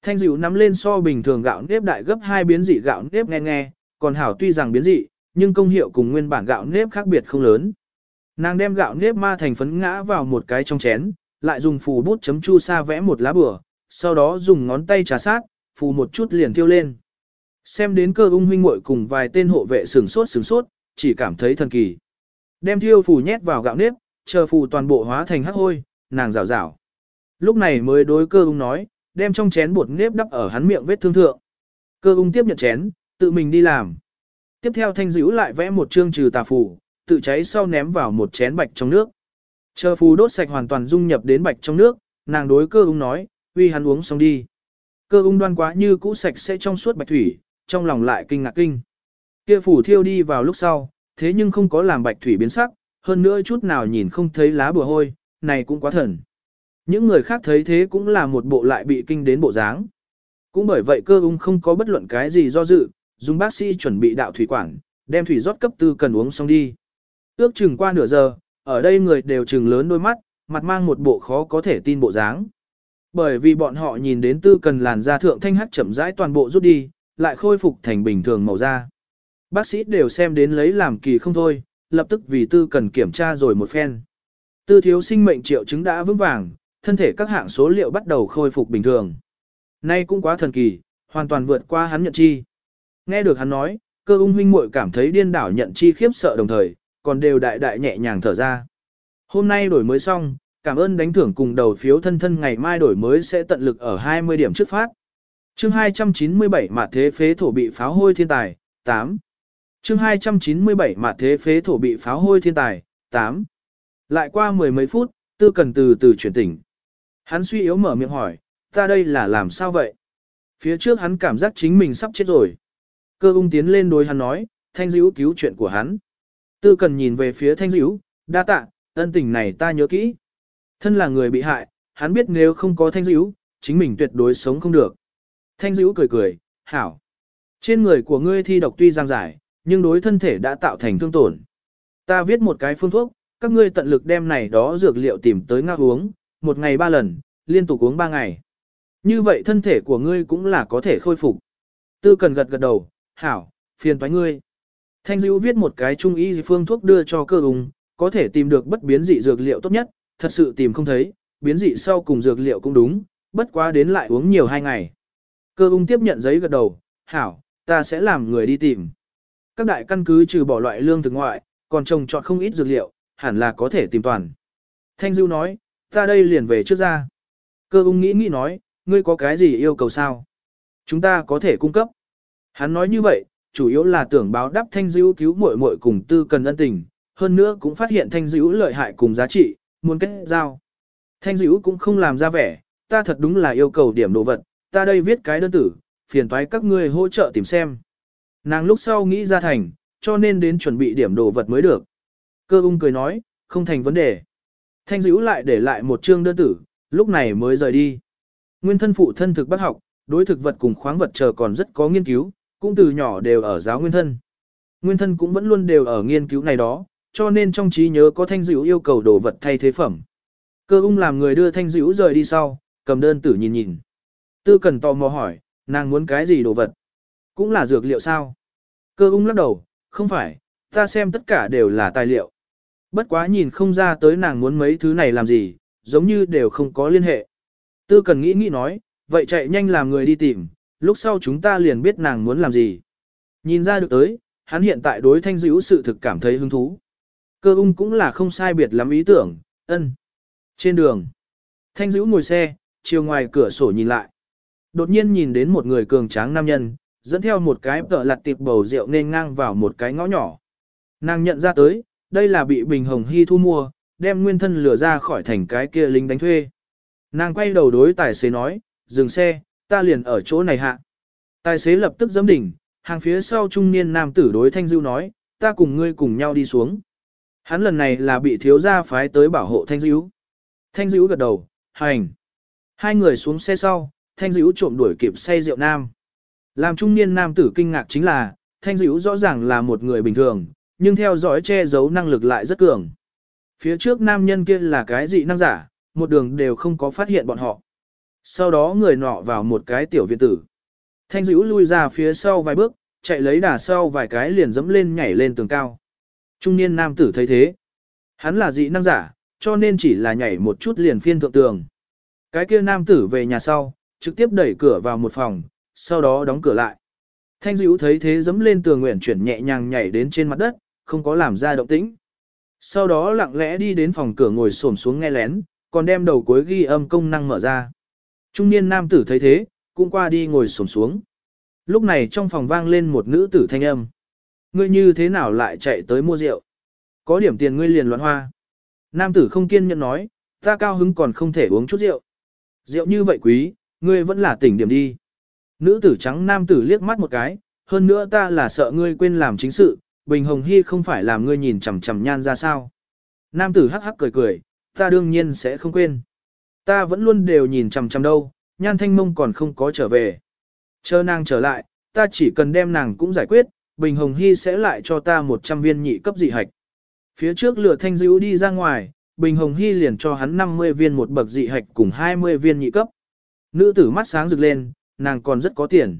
Thanh dịu nắm lên so bình thường gạo nếp đại gấp hai biến dị gạo nếp nghe nghe, còn hảo tuy rằng biến dị, nhưng công hiệu cùng nguyên bản gạo nếp khác biệt không lớn. Nàng đem gạo nếp ma thành phấn ngã vào một cái trong chén, lại dùng phù bút chấm chu sa vẽ một lá bừa, sau đó dùng ngón tay trà sát, phù một chút liền tiêu lên. Xem đến cơ ung huynh muội cùng vài tên hộ vệ sừng sốt sừng sốt, chỉ cảm thấy thần kỳ. Đem thiêu phù nhét vào gạo nếp, chờ phù toàn bộ hóa thành hắc hôi, nàng rào rào. Lúc này mới đối cơ ung nói, đem trong chén bột nếp đắp ở hắn miệng vết thương thượng. Cơ ung tiếp nhận chén, tự mình đi làm. Tiếp theo thanh dữ lại vẽ một chương trừ tà phù, tự cháy sau ném vào một chén bạch trong nước. Chờ phù đốt sạch hoàn toàn dung nhập đến bạch trong nước, nàng đối cơ ung nói, uy hắn uống xong đi. Cơ ung đoan quá như cũ sạch sẽ trong suốt bạch thủy, trong lòng lại kinh ngạc kinh. Kia phù thiêu đi vào lúc sau, thế nhưng không có làm bạch thủy biến sắc, hơn nữa chút nào nhìn không thấy lá bùa hôi, này cũng quá thần. Những người khác thấy thế cũng là một bộ lại bị kinh đến bộ dáng. Cũng bởi vậy cơ ung không có bất luận cái gì do dự, dùng bác sĩ chuẩn bị đạo thủy quản, đem thủy rót cấp tư cần uống xong đi. Ước chừng qua nửa giờ, ở đây người đều chừng lớn đôi mắt, mặt mang một bộ khó có thể tin bộ dáng. Bởi vì bọn họ nhìn đến tư cần làn da thượng thanh hắc chậm rãi toàn bộ rút đi, lại khôi phục thành bình thường màu da. Bác sĩ đều xem đến lấy làm kỳ không thôi, lập tức vì tư cần kiểm tra rồi một phen. Tư thiếu sinh mệnh triệu chứng đã vững vàng, thân thể các hạng số liệu bắt đầu khôi phục bình thường. Nay cũng quá thần kỳ, hoàn toàn vượt qua hắn nhận chi. Nghe được hắn nói, cơ ung huynh muội cảm thấy điên đảo nhận chi khiếp sợ đồng thời, còn đều đại đại nhẹ nhàng thở ra. Hôm nay đổi mới xong, cảm ơn đánh thưởng cùng đầu phiếu thân thân ngày mai đổi mới sẽ tận lực ở 20 điểm trước phát. Chương 297 mà Thế Phế Thổ bị pháo hôi thiên tài, 8. Chương 297 mà Thế Phế Thổ bị pháo hôi thiên tài, 8. Lại qua mười mấy phút, tư cần từ từ chuyển tỉnh. Hắn suy yếu mở miệng hỏi, ta đây là làm sao vậy? Phía trước hắn cảm giác chính mình sắp chết rồi. Cơ ung tiến lên đối hắn nói, thanh dữ cứu chuyện của hắn. Tư cần nhìn về phía thanh dữ, đa tạ, ân tình này ta nhớ kỹ. Thân là người bị hại, hắn biết nếu không có thanh dữ, chính mình tuyệt đối sống không được. Thanh dữ cười cười, hảo. Trên người của ngươi thi độc tuy giang giải, nhưng đối thân thể đã tạo thành thương tổn. Ta viết một cái phương thuốc, các ngươi tận lực đem này đó dược liệu tìm tới ngao uống, một ngày ba lần, liên tục uống ba ngày. Như vậy thân thể của ngươi cũng là có thể khôi phục. Tư cần gật gật đầu, hảo, phiền toái ngươi. Thanh dữ viết một cái trung y phương thuốc đưa cho cơ ung, có thể tìm được bất biến dị dược liệu tốt nhất, thật sự tìm không thấy, biến dị sau cùng dược liệu cũng đúng, bất quá đến lại uống nhiều hai ngày. Cơ ung tiếp nhận giấy gật đầu, hảo, ta sẽ làm người đi tìm. Các đại căn cứ trừ bỏ loại lương thực ngoại, còn trồng trọt không ít dược liệu, hẳn là có thể tìm toàn. Thanh Dưu nói, ta đây liền về trước ra. Cơ ung nghĩ nghĩ nói, ngươi có cái gì yêu cầu sao? Chúng ta có thể cung cấp. Hắn nói như vậy, chủ yếu là tưởng báo đáp Thanh dữ cứu muội muội cùng tư cần ân tình, hơn nữa cũng phát hiện Thanh dữ lợi hại cùng giá trị, muốn kết giao. Thanh dữ cũng không làm ra vẻ, ta thật đúng là yêu cầu điểm đồ vật, ta đây viết cái đơn tử, phiền toái các ngươi hỗ trợ tìm xem. Nàng lúc sau nghĩ ra thành, cho nên đến chuẩn bị điểm đồ vật mới được. Cơ ung cười nói, không thành vấn đề. Thanh dữ lại để lại một chương đơn tử, lúc này mới rời đi. Nguyên thân phụ thân thực bác học, đối thực vật cùng khoáng vật chờ còn rất có nghiên cứu, cũng từ nhỏ đều ở giáo nguyên thân. Nguyên thân cũng vẫn luôn đều ở nghiên cứu này đó, cho nên trong trí nhớ có thanh dữ yêu cầu đồ vật thay thế phẩm. Cơ ung làm người đưa thanh dữ rời đi sau, cầm đơn tử nhìn nhìn. Tư cần tò mò hỏi, nàng muốn cái gì đồ vật? Cũng là dược liệu sao? Cơ ung lắc đầu, không phải, ta xem tất cả đều là tài liệu. Bất quá nhìn không ra tới nàng muốn mấy thứ này làm gì, giống như đều không có liên hệ. Tư cần nghĩ nghĩ nói, vậy chạy nhanh làm người đi tìm, lúc sau chúng ta liền biết nàng muốn làm gì. Nhìn ra được tới, hắn hiện tại đối thanh dữ sự thực cảm thấy hứng thú. Cơ ung cũng là không sai biệt lắm ý tưởng, ân. Trên đường, thanh dữ ngồi xe, chiều ngoài cửa sổ nhìn lại. Đột nhiên nhìn đến một người cường tráng nam nhân, dẫn theo một cái tợ lặt tiệp bầu rượu nên ngang vào một cái ngõ nhỏ. Nàng nhận ra tới, đây là bị Bình Hồng Hy thu mua, đem nguyên thân lừa ra khỏi thành cái kia lính đánh thuê. Nàng quay đầu đối tài xế nói, dừng xe, ta liền ở chỗ này hạ. Tài xế lập tức giẫm đỉnh, hàng phía sau trung niên nam tử đối Thanh Dưu nói, ta cùng ngươi cùng nhau đi xuống. Hắn lần này là bị thiếu gia phái tới bảo hộ Thanh Dữu. Thanh Dữu gật đầu, hành. Hai người xuống xe sau, Thanh Dữu trộm đuổi kịp xe rượu nam. Làm trung niên nam tử kinh ngạc chính là, Thanh Dữu rõ ràng là một người bình thường, nhưng theo dõi che giấu năng lực lại rất cường. Phía trước nam nhân kia là cái dị năng giả, một đường đều không có phát hiện bọn họ. Sau đó người nọ vào một cái tiểu viện tử. Thanh dữ lui ra phía sau vài bước, chạy lấy đà sau vài cái liền dẫm lên nhảy lên tường cao. Trung niên nam tử thấy thế. Hắn là dị năng giả, cho nên chỉ là nhảy một chút liền phiên thượng tường. Cái kia nam tử về nhà sau, trực tiếp đẩy cửa vào một phòng, sau đó đóng cửa lại. Thanh dữ thấy thế dẫm lên tường nguyện chuyển nhẹ nhàng nhảy đến trên mặt đất, không có làm ra động tĩnh. Sau đó lặng lẽ đi đến phòng cửa ngồi xổm xuống nghe lén, còn đem đầu cuối ghi âm công năng mở ra. Trung niên nam tử thấy thế, cũng qua đi ngồi xổm xuống. Lúc này trong phòng vang lên một nữ tử thanh âm. Ngươi như thế nào lại chạy tới mua rượu? Có điểm tiền ngươi liền loạn hoa. Nam tử không kiên nhẫn nói, ta cao hứng còn không thể uống chút rượu. Rượu như vậy quý, ngươi vẫn là tỉnh điểm đi. Nữ tử trắng nam tử liếc mắt một cái, hơn nữa ta là sợ ngươi quên làm chính sự, Bình Hồng Hy không phải làm ngươi nhìn chằm chằm nhan ra sao. Nam tử hắc hắc cười cười, ta đương nhiên sẽ không quên. Ta vẫn luôn đều nhìn chằm chằm đâu, nhan thanh mông còn không có trở về. Chờ nàng trở lại, ta chỉ cần đem nàng cũng giải quyết, Bình Hồng Hy sẽ lại cho ta 100 viên nhị cấp dị hạch. Phía trước lửa thanh dữ đi ra ngoài, Bình Hồng Hy liền cho hắn 50 viên một bậc dị hạch cùng 20 viên nhị cấp. Nữ tử mắt sáng rực lên, nàng còn rất có tiền.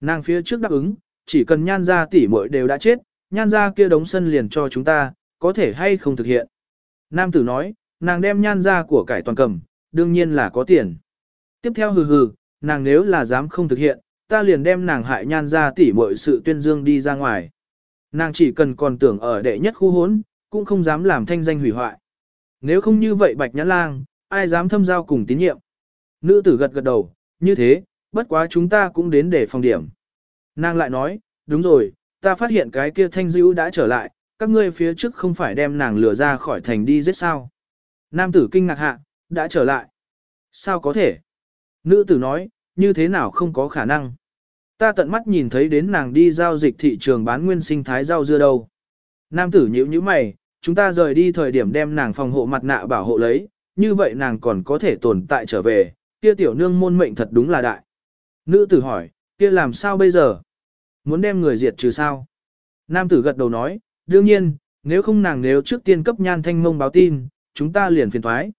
Nàng phía trước đáp ứng, chỉ cần nhan ra tỷ muội đều đã chết, nhan ra kia đống sân liền cho chúng ta, có thể hay không thực hiện. Nam tử nói, nàng đem nhan ra của cải toàn cầm, đương nhiên là có tiền. Tiếp theo hừ hừ, nàng nếu là dám không thực hiện, ta liền đem nàng hại nhan ra tỉ mọi sự tuyên dương đi ra ngoài. Nàng chỉ cần còn tưởng ở đệ nhất khu hốn, cũng không dám làm thanh danh hủy hoại. Nếu không như vậy bạch nhãn lang, ai dám thâm giao cùng tín nhiệm. Nữ tử gật gật đầu, như thế, bất quá chúng ta cũng đến để phòng điểm. Nàng lại nói, đúng rồi, ta phát hiện cái kia thanh dữ đã trở lại, các ngươi phía trước không phải đem nàng lừa ra khỏi thành đi giết sao. Nam tử kinh ngạc hạ, đã trở lại. Sao có thể? Nữ tử nói, như thế nào không có khả năng. Ta tận mắt nhìn thấy đến nàng đi giao dịch thị trường bán nguyên sinh thái rau dưa đâu. Nam tử nhíu nhíu mày, chúng ta rời đi thời điểm đem nàng phòng hộ mặt nạ bảo hộ lấy, như vậy nàng còn có thể tồn tại trở về, kia tiểu nương môn mệnh thật đúng là đại. Nữ tử hỏi, kia làm sao bây giờ? Muốn đem người diệt trừ sao? Nam tử gật đầu nói, đương nhiên, nếu không nàng nếu trước tiên cấp nhan thanh mông báo tin, chúng ta liền phiền thoái.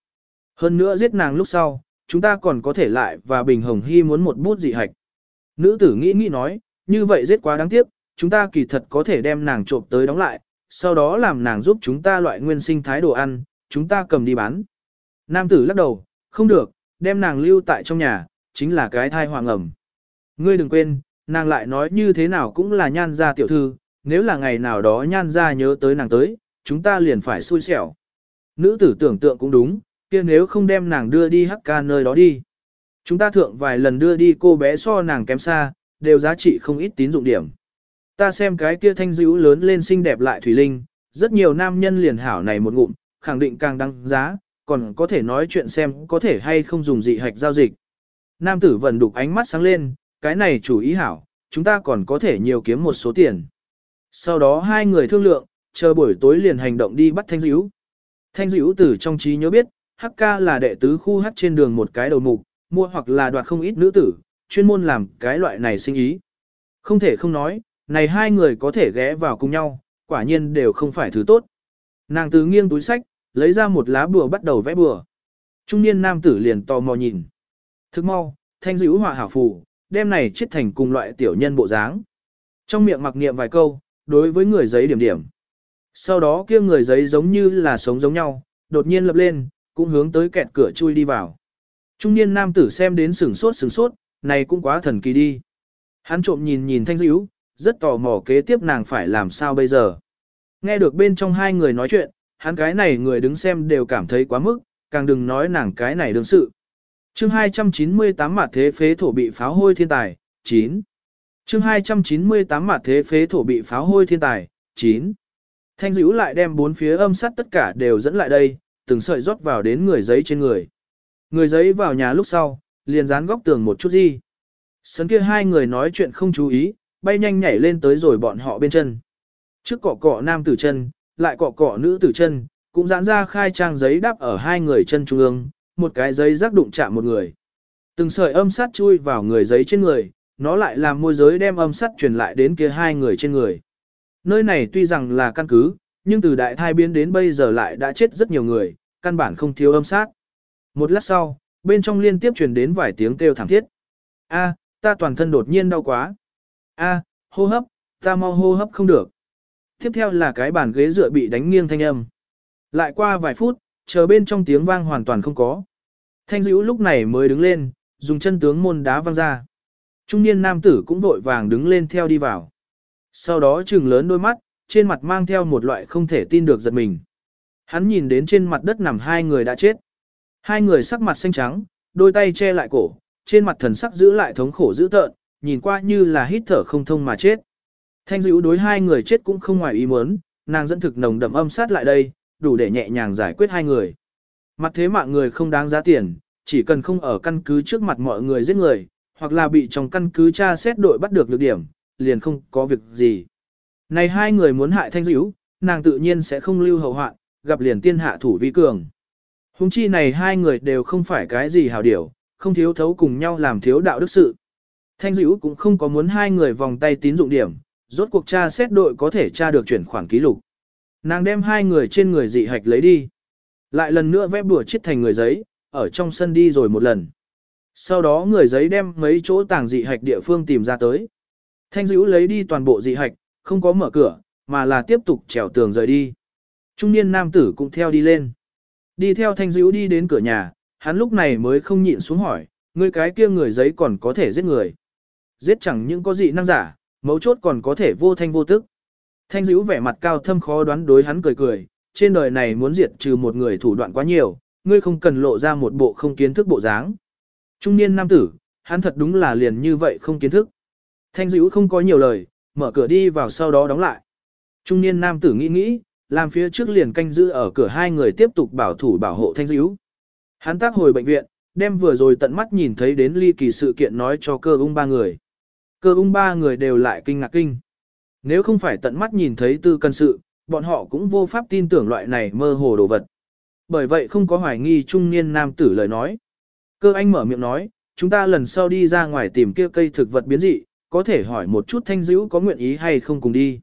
Hơn nữa giết nàng lúc sau, chúng ta còn có thể lại và Bình Hồng Hy muốn một bút dị hạch. Nữ tử nghĩ nghĩ nói, như vậy giết quá đáng tiếc, chúng ta kỳ thật có thể đem nàng trộm tới đóng lại, sau đó làm nàng giúp chúng ta loại nguyên sinh thái đồ ăn, chúng ta cầm đi bán. Nam tử lắc đầu, không được, đem nàng lưu tại trong nhà, chính là cái thai hoàng ẩm. Ngươi đừng quên, nàng lại nói như thế nào cũng là nhan gia tiểu thư, nếu là ngày nào đó nhan gia nhớ tới nàng tới, chúng ta liền phải xui xẻo. Nữ tử tưởng tượng cũng đúng, kia nếu không đem nàng đưa đi hắc ca nơi đó đi. Chúng ta thượng vài lần đưa đi cô bé so nàng kém xa, đều giá trị không ít tín dụng điểm. Ta xem cái kia thanh dữ lớn lên xinh đẹp lại thủy linh, rất nhiều nam nhân liền hảo này một ngụm, khẳng định càng đăng giá, còn có thể nói chuyện xem có thể hay không dùng dị hạch giao dịch. Nam tử vẫn đục ánh mắt sáng lên, cái này chủ ý hảo, chúng ta còn có thể nhiều kiếm một số tiền. Sau đó hai người thương lượng, chờ buổi tối liền hành động đi bắt thanh dữ. Thanh dữ tử trong trí nhớ biết, Hắc ca là đệ tứ khu hắc trên đường một cái đầu mục, mua hoặc là đoạt không ít nữ tử, chuyên môn làm cái loại này sinh ý. Không thể không nói, này hai người có thể ghé vào cùng nhau, quả nhiên đều không phải thứ tốt. Nàng từ nghiêng túi sách, lấy ra một lá bùa bắt đầu vẽ bùa. Trung niên nam tử liền tò mò nhìn. Thức mau, thanh dữ họa hảo phù, đem này chết thành cùng loại tiểu nhân bộ dáng. Trong miệng mặc niệm vài câu, đối với người giấy điểm điểm. Sau đó kia người giấy giống như là sống giống nhau, đột nhiên lập lên, cũng hướng tới kẹt cửa chui đi vào. Trung niên nam tử xem đến sửng sốt sửng sốt, này cũng quá thần kỳ đi. Hắn trộm nhìn nhìn thanh dữ, rất tò mò kế tiếp nàng phải làm sao bây giờ. Nghe được bên trong hai người nói chuyện, hắn cái này người đứng xem đều cảm thấy quá mức, càng đừng nói nàng cái này đương sự chương 298 mặt thế phế thổ bị pháo hôi thiên tài, 9. chương 298 mặt thế phế thổ bị pháo hôi thiên tài, 9. Thanh dữ lại đem bốn phía âm sắt tất cả đều dẫn lại đây, từng sợi rót vào đến người giấy trên người. Người giấy vào nhà lúc sau, liền dán góc tường một chút gì. Sấn kia hai người nói chuyện không chú ý, bay nhanh nhảy lên tới rồi bọn họ bên chân. Trước cọ cọ nam tử chân, lại cọ cọ nữ tử chân, cũng giãn ra khai trang giấy đắp ở hai người chân trung ương, một cái giấy rắc đụng chạm một người. Từng sợi âm sát chui vào người giấy trên người, nó lại làm môi giới đem âm sát truyền lại đến kia hai người trên người. Nơi này tuy rằng là căn cứ, nhưng từ đại thai biến đến bây giờ lại đã chết rất nhiều người, căn bản không thiếu âm sát. Một lát sau, bên trong liên tiếp truyền đến vài tiếng kêu thảm thiết. A, ta toàn thân đột nhiên đau quá. A, hô hấp, ta mau hô hấp không được. Tiếp theo là cái bàn ghế dựa bị đánh nghiêng thanh âm. Lại qua vài phút, chờ bên trong tiếng vang hoàn toàn không có. Thanh dữ lúc này mới đứng lên, dùng chân tướng môn đá văng ra. Trung niên nam tử cũng vội vàng đứng lên theo đi vào. Sau đó trừng lớn đôi mắt, trên mặt mang theo một loại không thể tin được giật mình. Hắn nhìn đến trên mặt đất nằm hai người đã chết. Hai người sắc mặt xanh trắng, đôi tay che lại cổ, trên mặt thần sắc giữ lại thống khổ dữ tợn, nhìn qua như là hít thở không thông mà chết. Thanh dữ đối hai người chết cũng không ngoài ý muốn, nàng dẫn thực nồng đậm âm sát lại đây, đủ để nhẹ nhàng giải quyết hai người. Mặt thế mạng người không đáng giá tiền, chỉ cần không ở căn cứ trước mặt mọi người giết người, hoặc là bị trong căn cứ tra xét đội bắt được lược điểm, liền không có việc gì. Này hai người muốn hại thanh dữ, nàng tự nhiên sẽ không lưu hậu hoạn, gặp liền tiên hạ thủ vi cường. Hùng chi này hai người đều không phải cái gì hảo điểu, không thiếu thấu cùng nhau làm thiếu đạo đức sự. Thanh dữ cũng không có muốn hai người vòng tay tín dụng điểm, rốt cuộc tra xét đội có thể tra được chuyển khoản ký lục. Nàng đem hai người trên người dị hạch lấy đi. Lại lần nữa vẽ bùa chết thành người giấy, ở trong sân đi rồi một lần. Sau đó người giấy đem mấy chỗ tàng dị hạch địa phương tìm ra tới. Thanh dữ lấy đi toàn bộ dị hạch, không có mở cửa, mà là tiếp tục trèo tường rời đi. Trung niên nam tử cũng theo đi lên. Đi theo thanh dữ đi đến cửa nhà, hắn lúc này mới không nhịn xuống hỏi, người cái kia người giấy còn có thể giết người. Giết chẳng những có dị năng giả, mấu chốt còn có thể vô thanh vô tức. Thanh dữ vẻ mặt cao thâm khó đoán đối hắn cười cười, trên đời này muốn diệt trừ một người thủ đoạn quá nhiều, ngươi không cần lộ ra một bộ không kiến thức bộ dáng. Trung niên nam tử, hắn thật đúng là liền như vậy không kiến thức. Thanh dữ không có nhiều lời, mở cửa đi vào sau đó đóng lại. Trung niên nam tử nghĩ nghĩ, làm phía trước liền canh giữ ở cửa hai người tiếp tục bảo thủ bảo hộ thanh dữ. Hắn tác hồi bệnh viện, đem vừa rồi tận mắt nhìn thấy đến ly kỳ sự kiện nói cho cơ ung ba người. Cơ ung ba người đều lại kinh ngạc kinh. Nếu không phải tận mắt nhìn thấy tư cân sự, bọn họ cũng vô pháp tin tưởng loại này mơ hồ đồ vật. Bởi vậy không có hoài nghi trung niên nam tử lời nói. Cơ anh mở miệng nói, chúng ta lần sau đi ra ngoài tìm kia cây thực vật biến dị, có thể hỏi một chút thanh dữ có nguyện ý hay không cùng đi.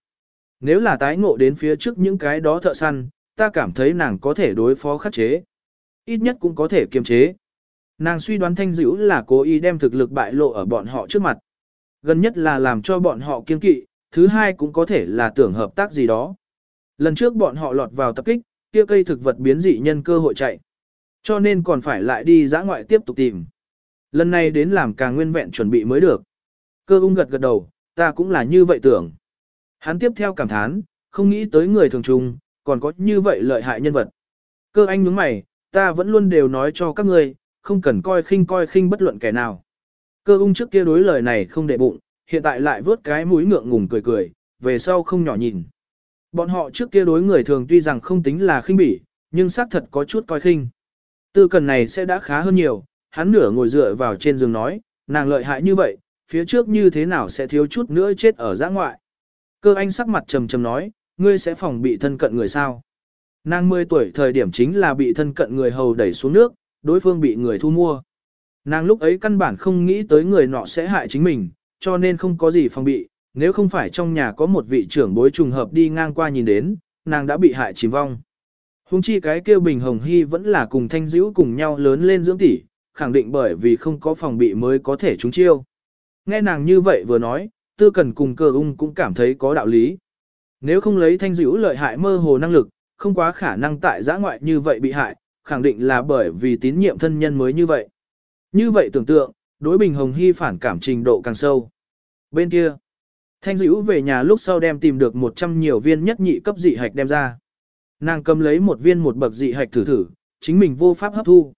Nếu là tái ngộ đến phía trước những cái đó thợ săn, ta cảm thấy nàng có thể đối phó khắc chế. Ít nhất cũng có thể kiềm chế. Nàng suy đoán thanh dữ là cố ý đem thực lực bại lộ ở bọn họ trước mặt. Gần nhất là làm cho bọn họ kiên kỵ, thứ hai cũng có thể là tưởng hợp tác gì đó. Lần trước bọn họ lọt vào tập kích, kia cây thực vật biến dị nhân cơ hội chạy. Cho nên còn phải lại đi giã ngoại tiếp tục tìm. Lần này đến làm càng nguyên vẹn chuẩn bị mới được. Cơ ung gật gật đầu, ta cũng là như vậy tưởng. Hắn tiếp theo cảm thán, không nghĩ tới người thường trùng, còn có như vậy lợi hại nhân vật. Cơ anh nhướng mày, ta vẫn luôn đều nói cho các ngươi, không cần coi khinh coi khinh bất luận kẻ nào. Cơ ung trước kia đối lời này không để bụng, hiện tại lại vớt cái mũi ngượng ngùng cười cười, về sau không nhỏ nhìn. Bọn họ trước kia đối người thường tuy rằng không tính là khinh bỉ, nhưng xác thật có chút coi khinh. Tư cần này sẽ đã khá hơn nhiều, hắn nửa ngồi dựa vào trên giường nói, nàng lợi hại như vậy, phía trước như thế nào sẽ thiếu chút nữa chết ở giã ngoại. Cơ anh sắc mặt trầm trầm nói, ngươi sẽ phòng bị thân cận người sao. Nàng 10 tuổi thời điểm chính là bị thân cận người hầu đẩy xuống nước, đối phương bị người thu mua. Nàng lúc ấy căn bản không nghĩ tới người nọ sẽ hại chính mình, cho nên không có gì phòng bị, nếu không phải trong nhà có một vị trưởng bối trùng hợp đi ngang qua nhìn đến, nàng đã bị hại chìm vong. Hùng chi cái kêu Bình Hồng Hy vẫn là cùng Thanh Dữ cùng nhau lớn lên dưỡng tỷ, khẳng định bởi vì không có phòng bị mới có thể trúng chiêu. Nghe nàng như vậy vừa nói, tư cần cùng cơ ung cũng cảm thấy có đạo lý. Nếu không lấy Thanh Dữ lợi hại mơ hồ năng lực, không quá khả năng tại giã ngoại như vậy bị hại, khẳng định là bởi vì tín nhiệm thân nhân mới như vậy. Như vậy tưởng tượng, đối Bình Hồng Hy phản cảm trình độ càng sâu. Bên kia, Thanh dữ về nhà lúc sau đem tìm được 100 nhiều viên nhất nhị cấp dị hạch đem ra. Nàng cầm lấy một viên một bậc dị hạch thử thử, chính mình vô pháp hấp thu.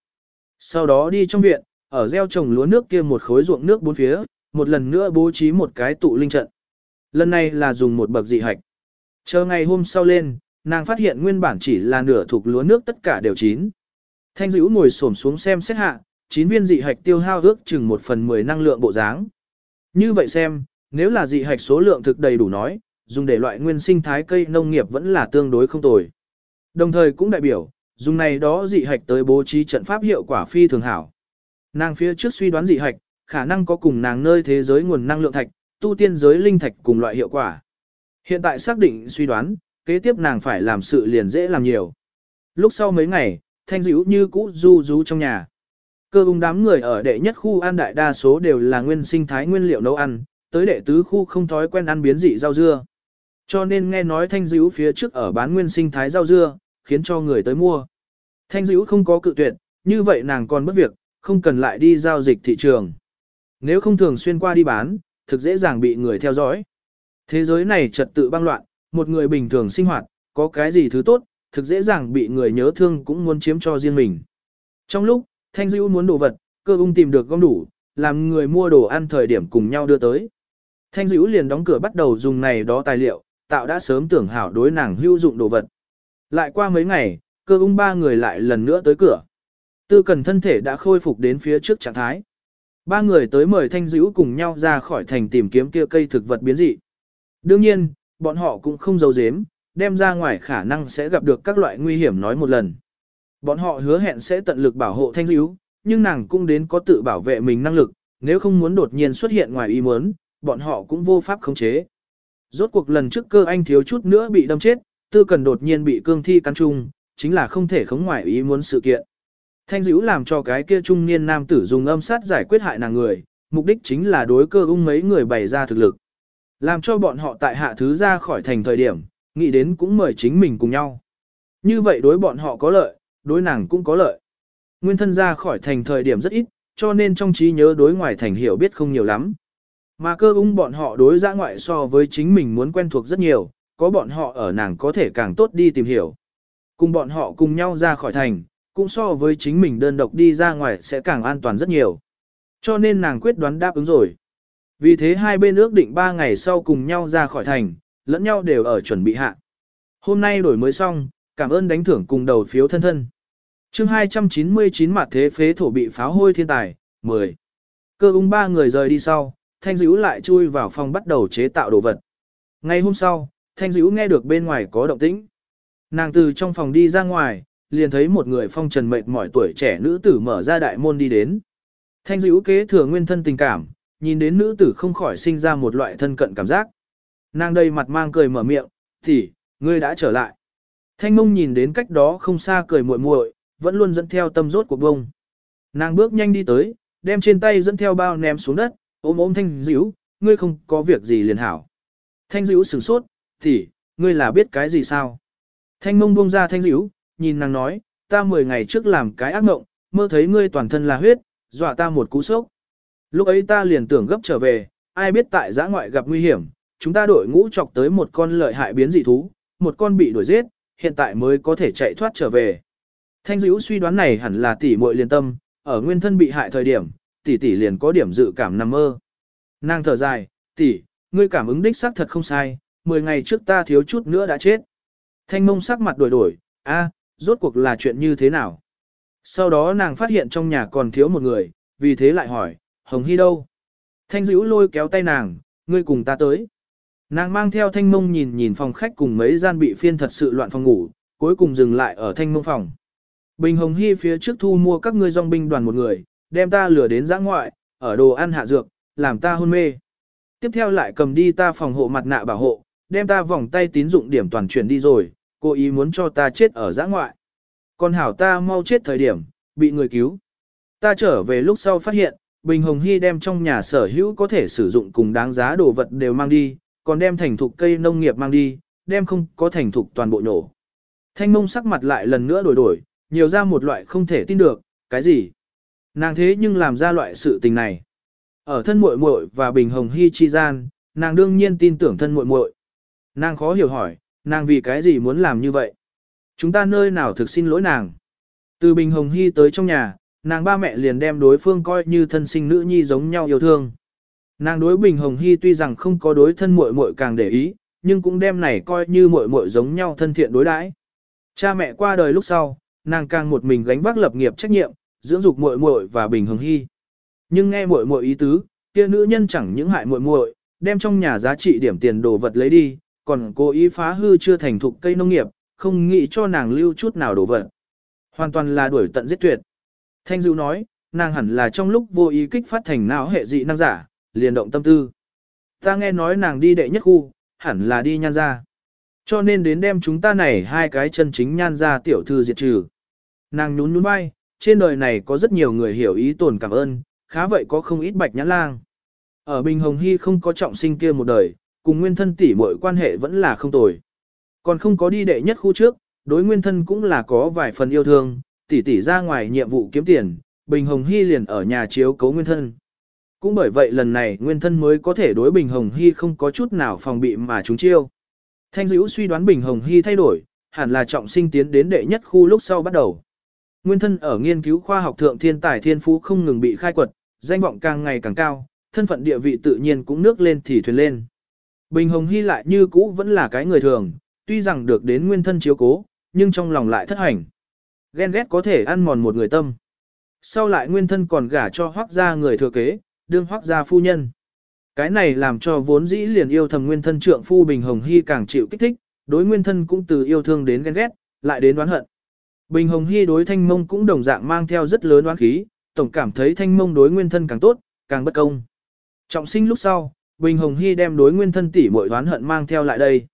Sau đó đi trong viện, ở gieo trồng lúa nước kia một khối ruộng nước bốn phía, một lần nữa bố trí một cái tụ linh trận. Lần này là dùng một bậc dị hạch. Chờ ngày hôm sau lên, nàng phát hiện nguyên bản chỉ là nửa thuộc lúa nước tất cả đều chín. Thanh dữ ngồi xổm xuống xem xét hạ, chín viên dị hạch tiêu hao ước chừng một phần mười năng lượng bộ dáng. Như vậy xem, nếu là dị hạch số lượng thực đầy đủ nói, dùng để loại nguyên sinh thái cây nông nghiệp vẫn là tương đối không tồi. Đồng thời cũng đại biểu, dùng này đó dị hạch tới bố trí trận pháp hiệu quả phi thường hảo. Nàng phía trước suy đoán dị hạch, khả năng có cùng nàng nơi thế giới nguồn năng lượng thạch, tu tiên giới linh thạch cùng loại hiệu quả. Hiện tại xác định suy đoán, kế tiếp nàng phải làm sự liền dễ làm nhiều. Lúc sau mấy ngày, thanh dữ như cũ du du trong nhà. Cơ ung đám người ở đệ nhất khu ăn đại đa số đều là nguyên sinh thái nguyên liệu nấu ăn, tới đệ tứ khu không thói quen ăn biến dị rau dưa. Cho nên nghe nói thanh dữ phía trước ở bán nguyên sinh thái rau dưa, khiến cho người tới mua. Thanh dữ không có cự tuyệt, như vậy nàng còn bất việc, không cần lại đi giao dịch thị trường. Nếu không thường xuyên qua đi bán, thực dễ dàng bị người theo dõi. Thế giới này trật tự băng loạn, một người bình thường sinh hoạt, có cái gì thứ tốt, thực dễ dàng bị người nhớ thương cũng muốn chiếm cho riêng mình. Trong lúc, Thanh Dữ muốn đồ vật, cơ ung tìm được gom đủ, làm người mua đồ ăn thời điểm cùng nhau đưa tới. Thanh Dữ liền đóng cửa bắt đầu dùng này đó tài liệu, tạo đã sớm tưởng hảo đối nàng hữu dụng đồ vật. Lại qua mấy ngày, cơ ung ba người lại lần nữa tới cửa. Tư cần thân thể đã khôi phục đến phía trước trạng thái. Ba người tới mời Thanh Dữ cùng nhau ra khỏi thành tìm kiếm kia cây thực vật biến dị. Đương nhiên, bọn họ cũng không giấu giếm, đem ra ngoài khả năng sẽ gặp được các loại nguy hiểm nói một lần. Bọn họ hứa hẹn sẽ tận lực bảo hộ Thanh Dữ, nhưng nàng cũng đến có tự bảo vệ mình năng lực, nếu không muốn đột nhiên xuất hiện ngoài ý muốn, bọn họ cũng vô pháp khống chế. Rốt cuộc lần trước cơ anh thiếu chút nữa bị đâm chết, tư cần đột nhiên bị cương thi cắn chung, chính là không thể khống ngoài ý muốn sự kiện. Thanh dữ làm cho cái kia trung niên nam tử dùng âm sát giải quyết hại nàng người, mục đích chính là đối cơ ung mấy người bày ra thực lực. Làm cho bọn họ tại hạ thứ ra khỏi thành thời điểm, nghĩ đến cũng mời chính mình cùng nhau. Như vậy đối bọn họ có lợi, đối nàng cũng có lợi. Nguyên thân ra khỏi thành thời điểm rất ít, cho nên trong trí nhớ đối ngoài thành hiểu biết không nhiều lắm. Mà cơ ung bọn họ đối giã ngoại so với chính mình muốn quen thuộc rất nhiều, có bọn họ ở nàng có thể càng tốt đi tìm hiểu. Cùng bọn họ cùng nhau ra khỏi thành, cũng so với chính mình đơn độc đi ra ngoài sẽ càng an toàn rất nhiều. Cho nên nàng quyết đoán đáp ứng rồi. Vì thế hai bên ước định 3 ngày sau cùng nhau ra khỏi thành, lẫn nhau đều ở chuẩn bị hạ. Hôm nay đổi mới xong, cảm ơn đánh thưởng cùng đầu phiếu thân thân chương 299 mặt thế phế thổ bị pháo hôi thiên tài, 10. Cơ ung ba người rời đi sau, Thanh Dữ lại chui vào phòng bắt đầu chế tạo đồ vật. Ngày hôm sau, Thanh Dữ nghe được bên ngoài có động tĩnh. Nàng từ trong phòng đi ra ngoài, liền thấy một người phong trần mệt mỏi tuổi trẻ nữ tử mở ra đại môn đi đến. Thanh dữ kế thừa nguyên thân tình cảm, nhìn đến nữ tử không khỏi sinh ra một loại thân cận cảm giác. Nàng đây mặt mang cười mở miệng, thì, ngươi đã trở lại. Thanh mông nhìn đến cách đó không xa cười muội muội, vẫn luôn dẫn theo tâm rốt của bông. Nàng bước nhanh đi tới, đem trên tay dẫn theo bao ném xuống đất, ôm ôm thanh dữ, ngươi không có việc gì liền hảo. Thanh dữ sửng sốt, thì, ngươi là biết cái gì sao? Thanh mông buông ra thanh dữ, nhìn nàng nói, ta 10 ngày trước làm cái ác mộng, mơ thấy ngươi toàn thân là huyết, dọa ta một cú sốc. Lúc ấy ta liền tưởng gấp trở về, ai biết tại giã ngoại gặp nguy hiểm, chúng ta đội ngũ chọc tới một con lợi hại biến dị thú, một con bị đuổi giết, hiện tại mới có thể chạy thoát trở về. Thanh dữ suy đoán này hẳn là tỷ muội liền tâm, ở nguyên thân bị hại thời điểm, tỷ tỷ liền có điểm dự cảm nằm mơ. Nàng thở dài, tỷ, ngươi cảm ứng đích xác thật không sai, 10 ngày trước ta thiếu chút nữa đã chết. Thanh mông sắc mặt đổi đổi, a, rốt cuộc là chuyện như thế nào. Sau đó nàng phát hiện trong nhà còn thiếu một người, vì thế lại hỏi, Hồng Hy đâu? Thanh dữ lôi kéo tay nàng, ngươi cùng ta tới. Nàng mang theo thanh mông nhìn nhìn phòng khách cùng mấy gian bị phiên thật sự loạn phòng ngủ, cuối cùng dừng lại ở thanh mông phòng. Bình Hồng Hy phía trước thu mua các ngươi dòng binh đoàn một người, đem ta lừa đến giã ngoại, ở đồ ăn hạ dược, làm ta hôn mê. Tiếp theo lại cầm đi ta phòng hộ mặt nạ bảo hộ, đem ta vòng tay tín dụng điểm toàn chuyển đi rồi, cô ý muốn cho ta chết ở giã ngoại. Còn hảo ta mau chết thời điểm, bị người cứu. Ta trở về lúc sau phát hiện, Bình Hồng Hy đem trong nhà sở hữu có thể sử dụng cùng đáng giá đồ vật đều mang đi, còn đem thành thục cây nông nghiệp mang đi, đem không có thành thục toàn bộ nổ. Thanh mông sắc mặt lại lần nữa đổi đổi, nhiều ra một loại không thể tin được, cái gì? Nàng thế nhưng làm ra loại sự tình này. Ở thân muội muội và Bình Hồng Hy chi gian, nàng đương nhiên tin tưởng thân muội muội. Nàng khó hiểu hỏi, nàng vì cái gì muốn làm như vậy? Chúng ta nơi nào thực xin lỗi nàng? Từ Bình Hồng Hy tới trong nhà, nàng ba mẹ liền đem đối phương coi như thân sinh nữ nhi giống nhau yêu thương. Nàng đối Bình Hồng Hy tuy rằng không có đối thân muội muội càng để ý, nhưng cũng đem này coi như muội muội giống nhau thân thiện đối đãi. Cha mẹ qua đời lúc sau, nàng càng một mình gánh vác lập nghiệp trách nhiệm, dưỡng dục muội muội và Bình Hồng Hy. Nhưng nghe muội muội ý tứ, kia nữ nhân chẳng những hại muội muội, đem trong nhà giá trị điểm tiền đồ vật lấy đi, còn cố ý phá hư chưa thành thục cây nông nghiệp, không nghĩ cho nàng lưu chút nào đồ vật. Hoàn toàn là đuổi tận giết tuyệt. Thanh Dữu nói, nàng hẳn là trong lúc vô ý kích phát thành não hệ dị năng giả, liền động tâm tư. Ta nghe nói nàng đi đệ nhất khu, hẳn là đi nhan ra. Cho nên đến đem chúng ta này hai cái chân chính nhan ra tiểu thư diệt trừ. Nàng nhún nhún vai, trên đời này có rất nhiều người hiểu ý tồn cảm ơn, khá vậy có không ít bạch nhãn lang. Ở Bình Hồng Hy không có trọng sinh kia một đời, cùng nguyên thân tỷ muội quan hệ vẫn là không tồi. Còn không có đi đệ nhất khu trước, đối nguyên thân cũng là có vài phần yêu thương, tỷ tỷ ra ngoài nhiệm vụ kiếm tiền, Bình Hồng Hy liền ở nhà chiếu cấu nguyên thân. Cũng bởi vậy lần này nguyên thân mới có thể đối Bình Hồng Hy không có chút nào phòng bị mà chúng chiêu. Thanh dữ suy đoán Bình Hồng Hy thay đổi, hẳn là trọng sinh tiến đến đệ nhất khu lúc sau bắt đầu. Nguyên thân ở nghiên cứu khoa học thượng thiên tài thiên phú không ngừng bị khai quật, danh vọng càng ngày càng cao, thân phận địa vị tự nhiên cũng nước lên thì thuyền lên. Bình Hồng Hy lại như cũ vẫn là cái người thường, tuy rằng được đến nguyên thân chiếu cố, nhưng trong lòng lại thất hành. Ghen ghét có thể ăn mòn một người tâm. Sau lại nguyên thân còn gả cho hoác gia người thừa kế, đương hoác gia phu nhân. Cái này làm cho vốn dĩ liền yêu thầm nguyên thân trượng phu Bình Hồng Hy càng chịu kích thích, đối nguyên thân cũng từ yêu thương đến ghen ghét, lại đến đoán hận. Bình Hồng Hy đối thanh mông cũng đồng dạng mang theo rất lớn oán khí, tổng cảm thấy thanh mông đối nguyên thân càng tốt, càng bất công. Trọng sinh lúc sau, Bình Hồng Hy đem đối nguyên thân tỷ muội oán hận mang theo lại đây.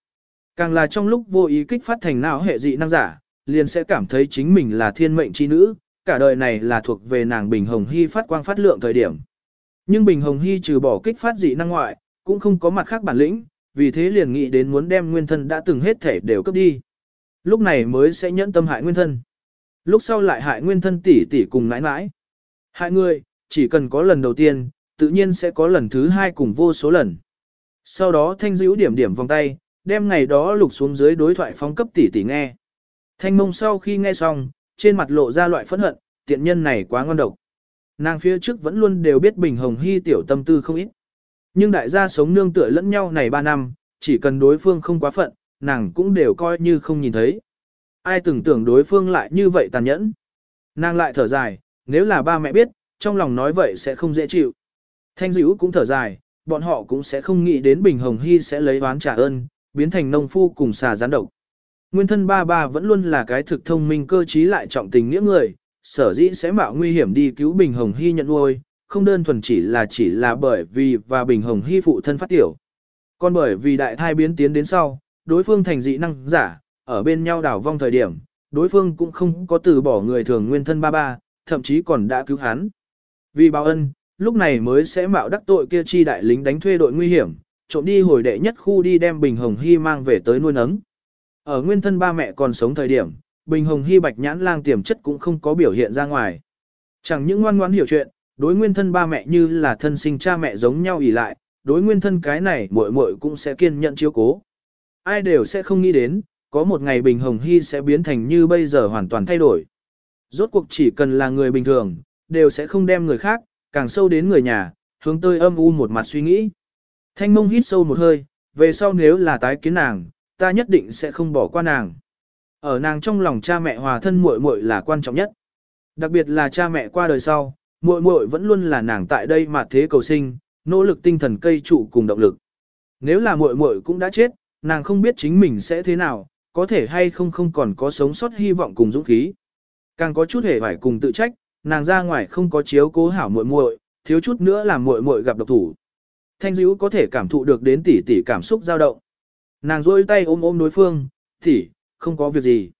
Càng là trong lúc vô ý kích phát thành não hệ dị năng giả, liền sẽ cảm thấy chính mình là thiên mệnh chi nữ, cả đời này là thuộc về nàng Bình Hồng Hy phát quang phát lượng thời điểm. Nhưng Bình Hồng Hy trừ bỏ kích phát dị năng ngoại, cũng không có mặt khác bản lĩnh, vì thế liền nghĩ đến muốn đem nguyên thân đã từng hết thể đều cấp đi. Lúc này mới sẽ nhẫn tâm hại nguyên thân. Lúc sau lại hại nguyên thân tỷ tỷ cùng nãi nãi. Hại người, chỉ cần có lần đầu tiên, tự nhiên sẽ có lần thứ hai cùng vô số lần. Sau đó thanh dữ điểm điểm vòng tay, đem ngày đó lục xuống dưới đối thoại phóng cấp tỷ tỷ nghe. Thanh mông sau khi nghe xong, trên mặt lộ ra loại phẫn hận, tiện nhân này quá ngon độc. Nàng phía trước vẫn luôn đều biết Bình Hồng Hy tiểu tâm tư không ít. Nhưng đại gia sống nương tựa lẫn nhau này 3 năm, chỉ cần đối phương không quá phận, nàng cũng đều coi như không nhìn thấy. Ai từng tưởng đối phương lại như vậy tàn nhẫn. Nàng lại thở dài, nếu là ba mẹ biết, trong lòng nói vậy sẽ không dễ chịu. Thanh dữ cũng thở dài, bọn họ cũng sẽ không nghĩ đến Bình Hồng Hy sẽ lấy oán trả ơn, biến thành nông phu cùng xà gián độc. Nguyên thân ba ba vẫn luôn là cái thực thông minh cơ trí lại trọng tình nghĩa người, sở dĩ sẽ mạo nguy hiểm đi cứu Bình Hồng Hy nhận nuôi, không đơn thuần chỉ là chỉ là bởi vì và Bình Hồng Hy phụ thân phát tiểu. Còn bởi vì đại thai biến tiến đến sau, đối phương thành dị năng giả, ở bên nhau đảo vong thời điểm, đối phương cũng không có từ bỏ người thường nguyên thân ba ba, thậm chí còn đã cứu hắn. Vì báo ân, lúc này mới sẽ mạo đắc tội kia chi đại lính đánh thuê đội nguy hiểm, trộm đi hồi đệ nhất khu đi đem Bình Hồng Hy mang về tới nuôi nấng. Ở nguyên thân ba mẹ còn sống thời điểm, Bình Hồng Hy bạch nhãn lang tiềm chất cũng không có biểu hiện ra ngoài. Chẳng những ngoan ngoãn hiểu chuyện, đối nguyên thân ba mẹ như là thân sinh cha mẹ giống nhau ỉ lại, đối nguyên thân cái này muội muội cũng sẽ kiên nhận chiếu cố. Ai đều sẽ không nghĩ đến, có một ngày Bình Hồng Hy sẽ biến thành như bây giờ hoàn toàn thay đổi. Rốt cuộc chỉ cần là người bình thường, đều sẽ không đem người khác, càng sâu đến người nhà, hướng tới âm u một mặt suy nghĩ. Thanh mông hít sâu một hơi, về sau nếu là tái kiến nàng, ta nhất định sẽ không bỏ qua nàng. Ở nàng trong lòng cha mẹ hòa thân muội muội là quan trọng nhất. Đặc biệt là cha mẹ qua đời sau, muội muội vẫn luôn là nàng tại đây mà thế cầu sinh, nỗ lực tinh thần cây trụ cùng động lực. Nếu là muội muội cũng đã chết, nàng không biết chính mình sẽ thế nào, có thể hay không không còn có sống sót hy vọng cùng dũng khí. Càng có chút hề phải cùng tự trách, nàng ra ngoài không có chiếu cố hảo muội muội, thiếu chút nữa làm muội muội gặp độc thủ. Thanh Dữu có thể cảm thụ được đến tỷ tỷ cảm xúc dao động. Nàng rôi tay ôm ôm đối phương, tỷ, không có việc gì.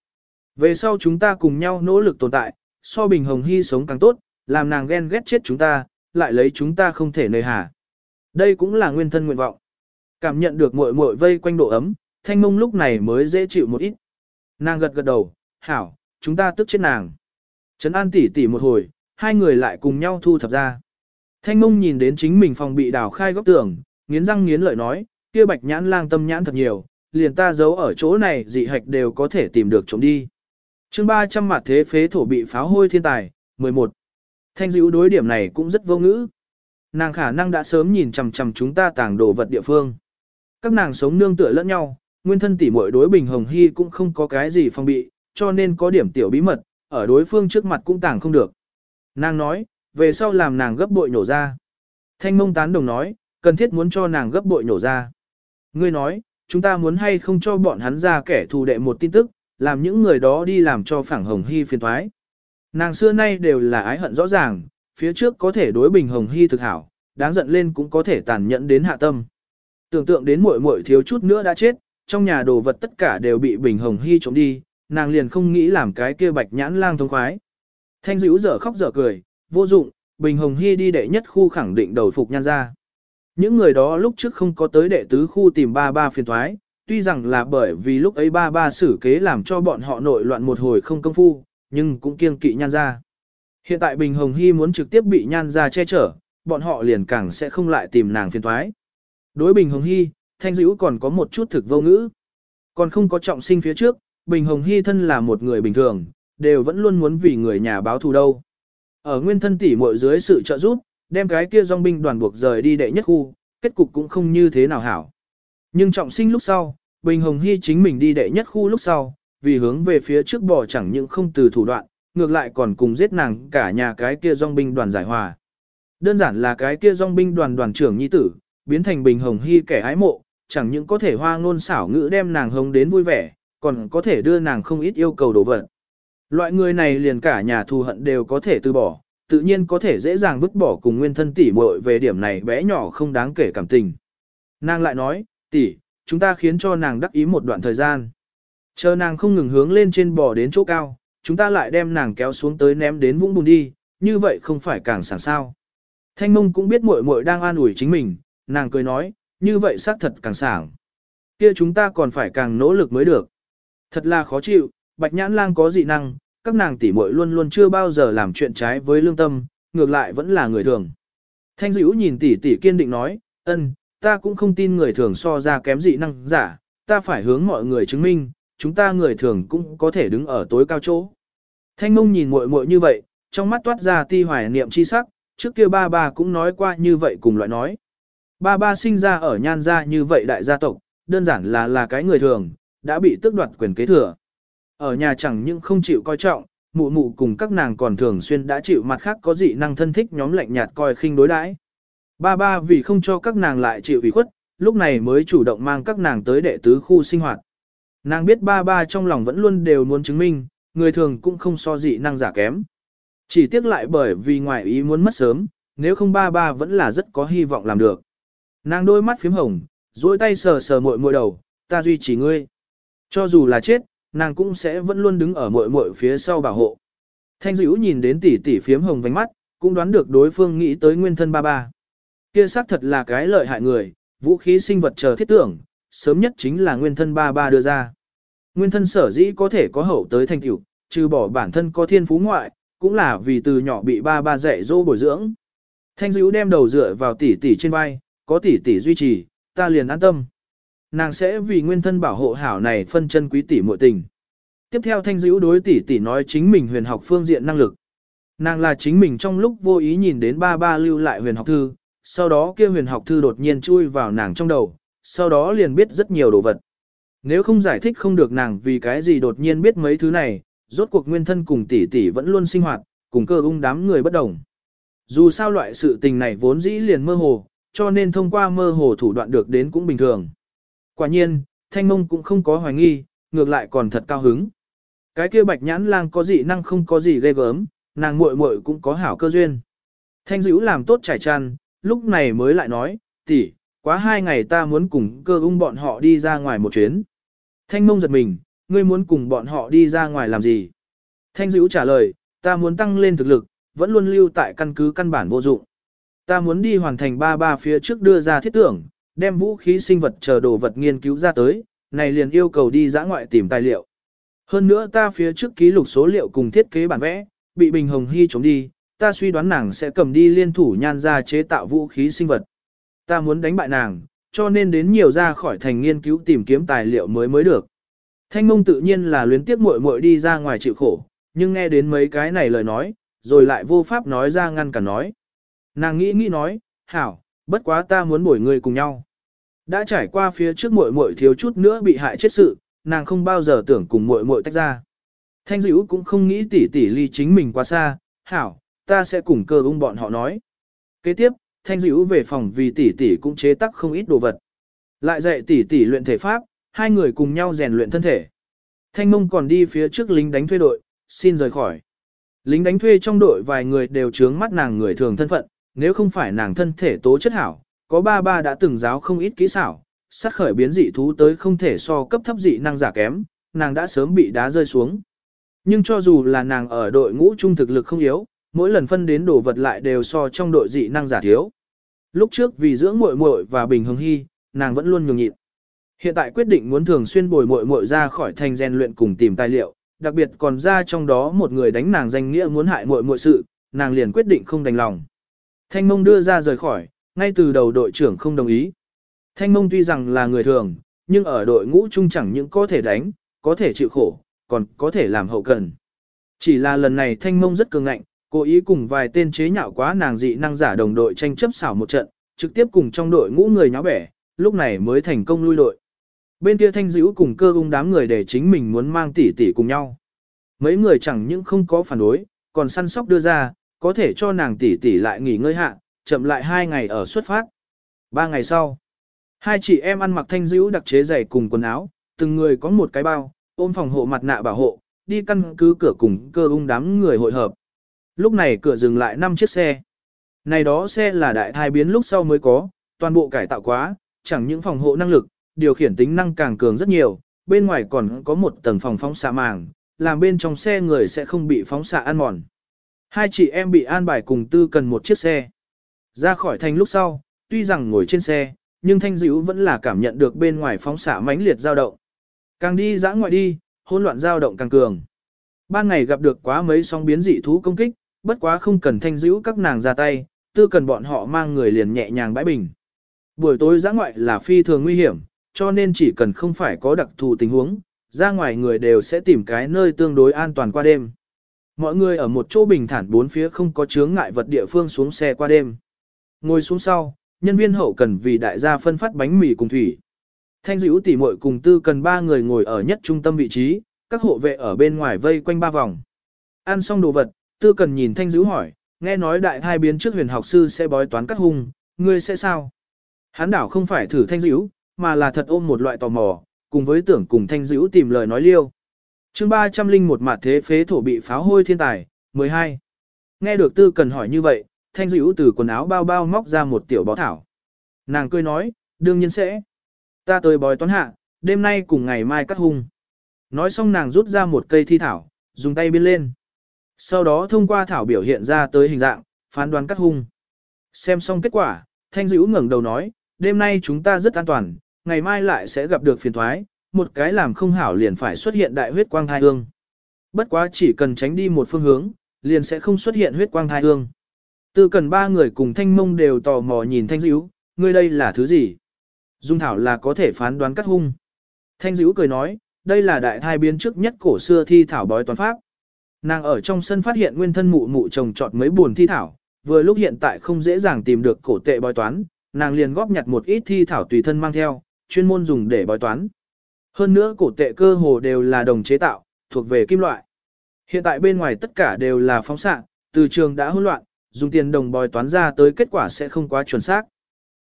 Về sau chúng ta cùng nhau nỗ lực tồn tại, so bình hồng hy sống càng tốt, làm nàng ghen ghét chết chúng ta, lại lấy chúng ta không thể nơi hà. Đây cũng là nguyên thân nguyện vọng. Cảm nhận được muội muội vây quanh độ ấm, thanh mông lúc này mới dễ chịu một ít. Nàng gật gật đầu, hảo, chúng ta tức chết nàng. Trấn an tỉ tỉ một hồi, hai người lại cùng nhau thu thập ra. Thanh mông nhìn đến chính mình phòng bị đào khai góc tường, nghiến răng nghiến lợi nói, kia bạch nhãn lang tâm nhãn thật nhiều, liền ta giấu ở chỗ này dị hạch đều có thể tìm được trộm đi. chương 300 mặt thế phế thổ bị pháo hôi thiên tài, 11. Thanh dữ đối điểm này cũng rất vô ngữ. Nàng khả năng đã sớm nhìn chằm chằm chúng ta tàng đồ vật địa phương. Các nàng sống nương tựa lẫn nhau, nguyên thân tỷ muội đối Bình Hồng Hy cũng không có cái gì phong bị, cho nên có điểm tiểu bí mật, ở đối phương trước mặt cũng tàng không được. Nàng nói, về sau làm nàng gấp bội nổ ra. Thanh mông tán đồng nói, cần thiết muốn cho nàng gấp bội nổ ra. Ngươi nói, chúng ta muốn hay không cho bọn hắn ra kẻ thù đệ một tin tức, làm những người đó đi làm cho phẳng hồng hy phiền thoái. Nàng xưa nay đều là ái hận rõ ràng, phía trước có thể đối bình hồng hy thực hảo, đáng giận lên cũng có thể tàn nhẫn đến hạ tâm. Tưởng tượng đến muội muội thiếu chút nữa đã chết, trong nhà đồ vật tất cả đều bị bình hồng hy trộm đi, nàng liền không nghĩ làm cái kia bạch nhãn lang thông khoái. Thanh dữ dở khóc dở cười, vô dụng, bình hồng hy đi đệ nhất khu khẳng định đầu phục nhan ra. Những người đó lúc trước không có tới đệ tứ khu tìm ba ba phiền thoái, tuy rằng là bởi vì lúc ấy ba ba xử kế làm cho bọn họ nội loạn một hồi không công phu, nhưng cũng kiêng kỵ nhan ra. Hiện tại Bình Hồng Hy muốn trực tiếp bị nhan ra che chở, bọn họ liền càng sẽ không lại tìm nàng phiền thoái. Đối Bình Hồng Hy, Thanh Dữ còn có một chút thực vô ngữ. Còn không có trọng sinh phía trước, Bình Hồng Hy thân là một người bình thường, đều vẫn luôn muốn vì người nhà báo thù đâu. Ở nguyên thân tỷ muội dưới sự trợ giúp, đem cái kia dòng binh đoàn buộc rời đi đệ nhất khu, kết cục cũng không như thế nào hảo. Nhưng trọng sinh lúc sau, Bình Hồng Hy chính mình đi đệ nhất khu lúc sau, vì hướng về phía trước bỏ chẳng những không từ thủ đoạn, ngược lại còn cùng giết nàng cả nhà cái kia dòng binh đoàn giải hòa. Đơn giản là cái kia dòng binh đoàn đoàn trưởng nhi tử, biến thành Bình Hồng Hy kẻ ái mộ, chẳng những có thể hoa ngôn xảo ngữ đem nàng hống đến vui vẻ, còn có thể đưa nàng không ít yêu cầu đồ vật. Loại người này liền cả nhà thù hận đều có thể từ bỏ, tự nhiên có thể dễ dàng vứt bỏ cùng nguyên thân tỷ muội về điểm này bé nhỏ không đáng kể cảm tình. Nàng lại nói, tỷ, chúng ta khiến cho nàng đắc ý một đoạn thời gian. Chờ nàng không ngừng hướng lên trên bò đến chỗ cao, chúng ta lại đem nàng kéo xuống tới ném đến vũng bùn đi, như vậy không phải càng sảng sao. Thanh mông cũng biết muội muội đang an ủi chính mình, nàng cười nói, như vậy xác thật càng sảng. Kia chúng ta còn phải càng nỗ lực mới được. Thật là khó chịu, bạch nhãn lang có dị năng, các nàng tỷ muội luôn luôn chưa bao giờ làm chuyện trái với lương tâm, ngược lại vẫn là người thường. Thanh dữ nhìn tỷ tỷ kiên định nói, ân, ta cũng không tin người thường so ra kém dị năng giả, ta phải hướng mọi người chứng minh, chúng ta người thường cũng có thể đứng ở tối cao chỗ. Thanh mông nhìn muội muội như vậy, trong mắt toát ra ti hoài niệm chi sắc, trước kia ba ba cũng nói qua như vậy cùng loại nói. Ba ba sinh ra ở nhan gia như vậy đại gia tộc, đơn giản là là cái người thường, đã bị tước đoạt quyền kế thừa. Ở nhà chẳng những không chịu coi trọng, mụ mụ cùng các nàng còn thường xuyên đã chịu mặt khác có dị năng thân thích nhóm lạnh nhạt coi khinh đối đãi. Ba ba vì không cho các nàng lại chịu ủy khuất, lúc này mới chủ động mang các nàng tới đệ tứ khu sinh hoạt. Nàng biết ba ba trong lòng vẫn luôn đều muốn chứng minh, người thường cũng không so dị năng giả kém. Chỉ tiếc lại bởi vì ngoại ý muốn mất sớm, nếu không ba ba vẫn là rất có hy vọng làm được. Nàng đôi mắt phím hồng, duỗi tay sờ sờ muội muội đầu, ta duy trì ngươi. Cho dù là chết, nàng cũng sẽ vẫn luôn đứng ở muội muội phía sau bảo hộ. Thanh dữ nhìn đến tỷ tỷ phím hồng vánh mắt, cũng đoán được đối phương nghĩ tới nguyên thân ba ba. Kia xác thật là cái lợi hại người, vũ khí sinh vật chờ thiết tưởng, sớm nhất chính là nguyên thân ba ba đưa ra. Nguyên thân sở dĩ có thể có hậu tới thanh tiểu, trừ bỏ bản thân có thiên phú ngoại, cũng là vì từ nhỏ bị ba ba dạy dỗ bồi dưỡng. Thanh dữ đem đầu dựa vào tỷ tỷ trên vai, có tỷ tỷ duy trì, ta liền an tâm. Nàng sẽ vì nguyên thân bảo hộ hảo này phân chân quý tỷ muội tình. Tiếp theo thanh dữ đối tỷ tỷ nói chính mình huyền học phương diện năng lực. Nàng là chính mình trong lúc vô ý nhìn đến ba ba lưu lại huyền học thư, sau đó kia huyền học thư đột nhiên chui vào nàng trong đầu, sau đó liền biết rất nhiều đồ vật. Nếu không giải thích không được nàng vì cái gì đột nhiên biết mấy thứ này, rốt cuộc nguyên thân cùng tỷ tỷ vẫn luôn sinh hoạt, cùng cơ ung đám người bất đồng. Dù sao loại sự tình này vốn dĩ liền mơ hồ, cho nên thông qua mơ hồ thủ đoạn được đến cũng bình thường. Quả nhiên, thanh mông cũng không có hoài nghi, ngược lại còn thật cao hứng. Cái kia bạch nhãn lang có dị năng không có gì ghê gớm, nàng muội muội cũng có hảo cơ duyên. Thanh dữ làm tốt trải tràn, lúc này mới lại nói, tỷ, quá hai ngày ta muốn cùng cơ ung bọn họ đi ra ngoài một chuyến. Thanh mông giật mình, ngươi muốn cùng bọn họ đi ra ngoài làm gì? Thanh dữ trả lời, ta muốn tăng lên thực lực, vẫn luôn lưu tại căn cứ căn bản vô dụng. Ta muốn đi hoàn thành ba ba phía trước đưa ra thiết tưởng, đem vũ khí sinh vật chờ đồ vật nghiên cứu ra tới, này liền yêu cầu đi giã ngoại tìm tài liệu. Hơn nữa ta phía trước ký lục số liệu cùng thiết kế bản vẽ, bị Bình Hồng Hy chống đi, ta suy đoán nàng sẽ cầm đi liên thủ nhan ra chế tạo vũ khí sinh vật. Ta muốn đánh bại nàng, cho nên đến nhiều ra khỏi thành nghiên cứu tìm kiếm tài liệu mới mới được. Thanh mông tự nhiên là luyến tiếc muội muội đi ra ngoài chịu khổ, nhưng nghe đến mấy cái này lời nói, rồi lại vô pháp nói ra ngăn cản nói. Nàng nghĩ nghĩ nói, hảo, bất quá ta muốn bổi người cùng nhau. Đã trải qua phía trước muội muội thiếu chút nữa bị hại chết sự, nàng không bao giờ tưởng cùng muội muội tách ra. Thanh dữ cũng không nghĩ tỉ tỉ ly chính mình quá xa, hảo, ta sẽ cùng cơ ung bọn họ nói. Kế tiếp, thanh dữ về phòng vì tỷ tỷ cũng chế tắc không ít đồ vật. Lại dạy tỷ tỷ luyện thể pháp, hai người cùng nhau rèn luyện thân thể. Thanh mông còn đi phía trước lính đánh thuê đội, xin rời khỏi. Lính đánh thuê trong đội vài người đều trướng mắt nàng người thường thân phận, nếu không phải nàng thân thể tố chất hảo, có ba ba đã từng giáo không ít kỹ xảo, sát khởi biến dị thú tới không thể so cấp thấp dị năng giả kém, nàng đã sớm bị đá rơi xuống. Nhưng cho dù là nàng ở đội ngũ trung thực lực không yếu, mỗi lần phân đến đồ vật lại đều so trong đội dị năng giả thiếu. Lúc trước vì dưỡng muội muội và bình hưng hy, nàng vẫn luôn nhường nhịn. Hiện tại quyết định muốn thường xuyên bồi muội muội ra khỏi thành gen luyện cùng tìm tài liệu, đặc biệt còn ra trong đó một người đánh nàng danh nghĩa muốn hại muội muội sự, nàng liền quyết định không đành lòng. Thanh mông đưa ra rời khỏi, ngay từ đầu đội trưởng không đồng ý. Thanh mông tuy rằng là người thường, nhưng ở đội ngũ chung chẳng những có thể đánh, có thể chịu khổ, còn có thể làm hậu cần. Chỉ là lần này thanh mông rất cường ngạnh, cố ý cùng vài tên chế nhạo quá nàng dị năng giả đồng đội tranh chấp xảo một trận, trực tiếp cùng trong đội ngũ người nháo bẻ, lúc này mới thành công lui đội. Bên kia thanh dữ cùng cơ ung đám người để chính mình muốn mang tỷ tỷ cùng nhau. Mấy người chẳng những không có phản đối, còn săn sóc đưa ra, có thể cho nàng tỷ tỷ lại nghỉ ngơi hạ, chậm lại hai ngày ở xuất phát. Ba ngày sau, hai chị em ăn mặc thanh dữ đặc chế giày cùng quần áo, từng người có một cái bao, ôm phòng hộ mặt nạ bảo hộ, đi căn cứ cửa cùng cơ ung đám người hội hợp. Lúc này cửa dừng lại 5 chiếc xe. Này đó xe là đại thai biến lúc sau mới có, toàn bộ cải tạo quá, chẳng những phòng hộ năng lực, điều khiển tính năng càng cường rất nhiều, bên ngoài còn có một tầng phòng phóng xạ màng, làm bên trong xe người sẽ không bị phóng xạ ăn mòn. Hai chị em bị an bài cùng tư cần một chiếc xe. Ra khỏi thành lúc sau, tuy rằng ngồi trên xe, nhưng thanh dữ vẫn là cảm nhận được bên ngoài phóng xạ mãnh liệt dao động. Càng đi dã ngoại đi, hỗn loạn dao động càng cường. Ban ngày gặp được quá mấy sóng biến dị thú công kích, bất quá không cần thanh dữ các nàng ra tay, tư cần bọn họ mang người liền nhẹ nhàng bãi bình. Buổi tối dã ngoại là phi thường nguy hiểm, cho nên chỉ cần không phải có đặc thù tình huống, ra ngoài người đều sẽ tìm cái nơi tương đối an toàn qua đêm. Mọi người ở một chỗ bình thản bốn phía không có chướng ngại vật địa phương xuống xe qua đêm. Ngồi xuống sau, nhân viên hậu cần vì đại gia phân phát bánh mì cùng thủy. Thanh dữ tỉ muội cùng tư cần ba người ngồi ở nhất trung tâm vị trí, các hộ vệ ở bên ngoài vây quanh ba vòng. Ăn xong đồ vật, tư cần nhìn thanh dữ hỏi, nghe nói đại thai biến trước huyền học sư sẽ bói toán cắt hung, ngươi sẽ sao? Hán đảo không phải thử thanh dữ, mà là thật ôm một loại tò mò, cùng với tưởng cùng thanh dữ tìm lời nói liêu chương 301 mặt thế phế thổ bị pháo hôi thiên tài, 12. Nghe được tư cần hỏi như vậy, thanh dữ từ quần áo bao bao móc ra một tiểu bó thảo. Nàng cười nói, đương nhiên sẽ. Ta tới bói toán hạ, đêm nay cùng ngày mai cắt hung. Nói xong nàng rút ra một cây thi thảo, dùng tay biên lên. Sau đó thông qua thảo biểu hiện ra tới hình dạng, phán đoán cắt hung. Xem xong kết quả, Thanh Dữ ngẩng đầu nói, đêm nay chúng ta rất an toàn, ngày mai lại sẽ gặp được phiền thoái, một cái làm không hảo liền phải xuất hiện đại huyết quang thai hương. Bất quá chỉ cần tránh đi một phương hướng, liền sẽ không xuất hiện huyết quang thai hương. Tư cần ba người cùng thanh mông đều tò mò nhìn thanh dữ, ngươi đây là thứ gì? Dung thảo là có thể phán đoán cắt hung. Thanh dữ cười nói, đây là đại thai biến trước nhất cổ xưa thi thảo bói toán pháp. Nàng ở trong sân phát hiện nguyên thân mụ mụ trồng trọt mấy buồn thi thảo, vừa lúc hiện tại không dễ dàng tìm được cổ tệ bói toán, nàng liền góp nhặt một ít thi thảo tùy thân mang theo, chuyên môn dùng để bói toán. Hơn nữa cổ tệ cơ hồ đều là đồng chế tạo, thuộc về kim loại. Hiện tại bên ngoài tất cả đều là phóng xạ, từ trường đã hỗn loạn, dùng tiền đồng bói toán ra tới kết quả sẽ không quá chuẩn xác.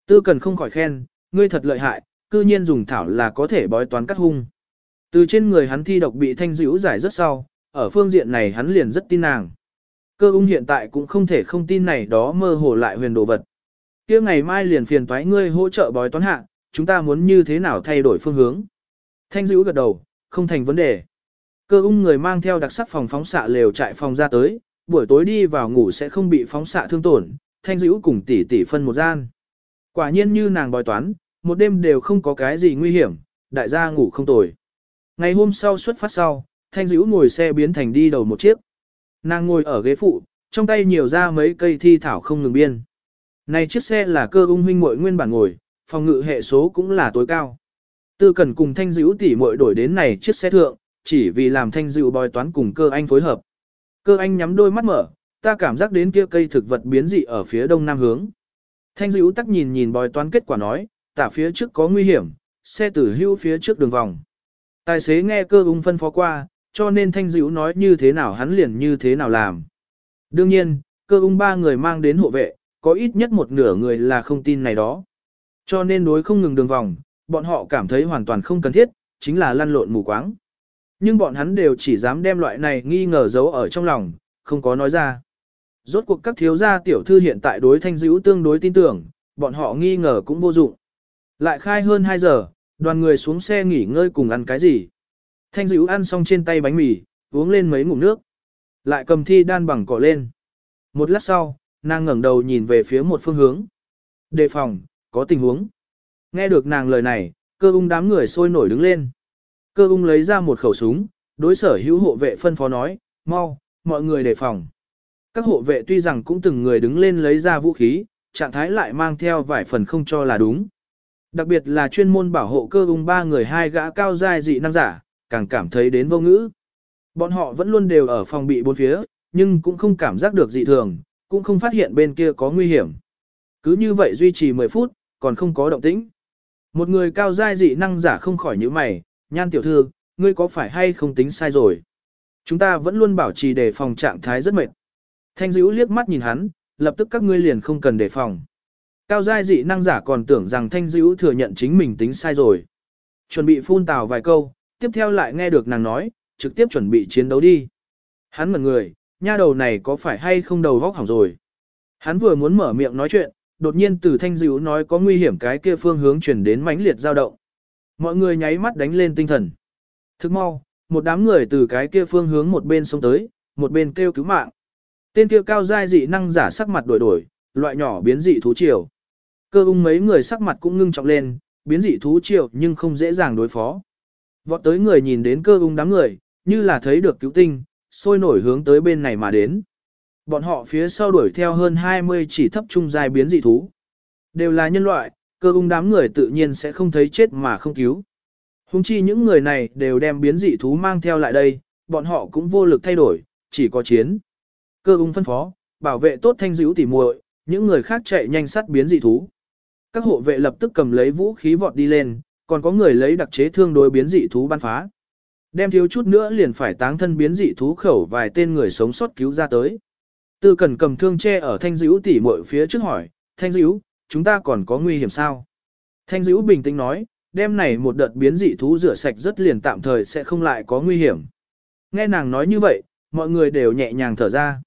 Tư cần không khỏi khen, ngươi thật lợi hại, cư nhiên dùng thảo là có thể bói toán cắt hung. Từ trên người hắn thi độc bị thanh dữ giải rất sau, ở phương diện này hắn liền rất tin nàng. Cơ ung hiện tại cũng không thể không tin này đó mơ hồ lại huyền đồ vật. kia ngày mai liền phiền toái ngươi hỗ trợ bói toán hạ, chúng ta muốn như thế nào thay đổi phương hướng. Thanh dữ gật đầu, không thành vấn đề. Cơ ung người mang theo đặc sắc phòng phóng xạ lều trại phòng ra tới, buổi tối đi vào ngủ sẽ không bị phóng xạ thương tổn, thanh dữ cùng tỷ tỷ phân một gian. Quả nhiên như nàng bói toán, một đêm đều không có cái gì nguy hiểm, đại gia ngủ không tồi. Ngày hôm sau xuất phát sau, thanh dữ ngồi xe biến thành đi đầu một chiếc. Nàng ngồi ở ghế phụ, trong tay nhiều ra mấy cây thi thảo không ngừng biên. Này chiếc xe là cơ ung huynh muội nguyên bản ngồi, phòng ngự hệ số cũng là tối cao. Tư cần cùng thanh dữ tỉ muội đổi đến này chiếc xe thượng, chỉ vì làm thanh dữ bòi toán cùng cơ anh phối hợp. Cơ anh nhắm đôi mắt mở, ta cảm giác đến kia cây thực vật biến dị ở phía đông nam hướng. Thanh dữ tắc nhìn nhìn bòi toán kết quả nói, tả phía trước có nguy hiểm, xe tử hưu phía trước đường vòng. Tài xế nghe cơ ung phân phó qua, cho nên thanh dữ nói như thế nào hắn liền như thế nào làm. Đương nhiên, cơ ung ba người mang đến hộ vệ, có ít nhất một nửa người là không tin này đó. Cho nên đối không ngừng đường vòng, bọn họ cảm thấy hoàn toàn không cần thiết, chính là lăn lộn mù quáng. Nhưng bọn hắn đều chỉ dám đem loại này nghi ngờ giấu ở trong lòng, không có nói ra. Rốt cuộc các thiếu gia tiểu thư hiện tại đối thanh dữ tương đối tin tưởng, bọn họ nghi ngờ cũng vô dụng. Lại khai hơn 2 giờ, đoàn người xuống xe nghỉ ngơi cùng ăn cái gì. Thanh dữ ăn xong trên tay bánh mì, uống lên mấy ngụm nước. Lại cầm thi đan bằng cỏ lên. Một lát sau, nàng ngẩng đầu nhìn về phía một phương hướng. Đề phòng, có tình huống. Nghe được nàng lời này, cơ ung đám người sôi nổi đứng lên. Cơ ung lấy ra một khẩu súng, đối sở hữu hộ vệ phân phó nói, mau, mọi người đề phòng. Các hộ vệ tuy rằng cũng từng người đứng lên lấy ra vũ khí, trạng thái lại mang theo vài phần không cho là đúng. Đặc biệt là chuyên môn bảo hộ cơ ung ba người hai gã cao dài dị năng giả, càng cảm thấy đến vô ngữ. Bọn họ vẫn luôn đều ở phòng bị bốn phía, nhưng cũng không cảm giác được dị thường, cũng không phát hiện bên kia có nguy hiểm. Cứ như vậy duy trì 10 phút, còn không có động tĩnh. Một người cao giai dị năng giả không khỏi những mày, nhan tiểu thư, ngươi có phải hay không tính sai rồi? Chúng ta vẫn luôn bảo trì đề phòng trạng thái rất mệt. Thanh dữ liếc mắt nhìn hắn, lập tức các ngươi liền không cần đề phòng. Cao giai dị năng giả còn tưởng rằng thanh dữ thừa nhận chính mình tính sai rồi. Chuẩn bị phun tào vài câu, tiếp theo lại nghe được nàng nói, trực tiếp chuẩn bị chiến đấu đi. Hắn mở người, nha đầu này có phải hay không đầu vóc hỏng rồi. Hắn vừa muốn mở miệng nói chuyện, đột nhiên từ thanh dữ nói có nguy hiểm cái kia phương hướng chuyển đến mãnh liệt dao động. Mọi người nháy mắt đánh lên tinh thần. Thức mau, một đám người từ cái kia phương hướng một bên xông tới, một bên kêu cứu mạng. Tên kia cao giai dị năng giả sắc mặt đổi đổi, loại nhỏ biến dị thú triều. Cơ ung mấy người sắc mặt cũng ngưng trọng lên, biến dị thú triều nhưng không dễ dàng đối phó. Vọt tới người nhìn đến cơ ung đám người, như là thấy được cứu tinh, sôi nổi hướng tới bên này mà đến. Bọn họ phía sau đuổi theo hơn 20 chỉ thấp trung giai biến dị thú. Đều là nhân loại, cơ ung đám người tự nhiên sẽ không thấy chết mà không cứu. Hùng chi những người này đều đem biến dị thú mang theo lại đây, bọn họ cũng vô lực thay đổi, chỉ có chiến. Cơ ung phân phó, bảo vệ tốt thanh dữ tỉ muội, những người khác chạy nhanh sát biến dị thú. Các hộ vệ lập tức cầm lấy vũ khí vọt đi lên, còn có người lấy đặc chế thương đối biến dị thú ban phá. Đem thiếu chút nữa liền phải táng thân biến dị thú khẩu vài tên người sống sót cứu ra tới. Tư cần cầm thương che ở thanh dữ tỉ muội phía trước hỏi, thanh dữ, chúng ta còn có nguy hiểm sao? Thanh dữ bình tĩnh nói, đêm này một đợt biến dị thú rửa sạch rất liền tạm thời sẽ không lại có nguy hiểm. Nghe nàng nói như vậy, mọi người đều nhẹ nhàng thở ra.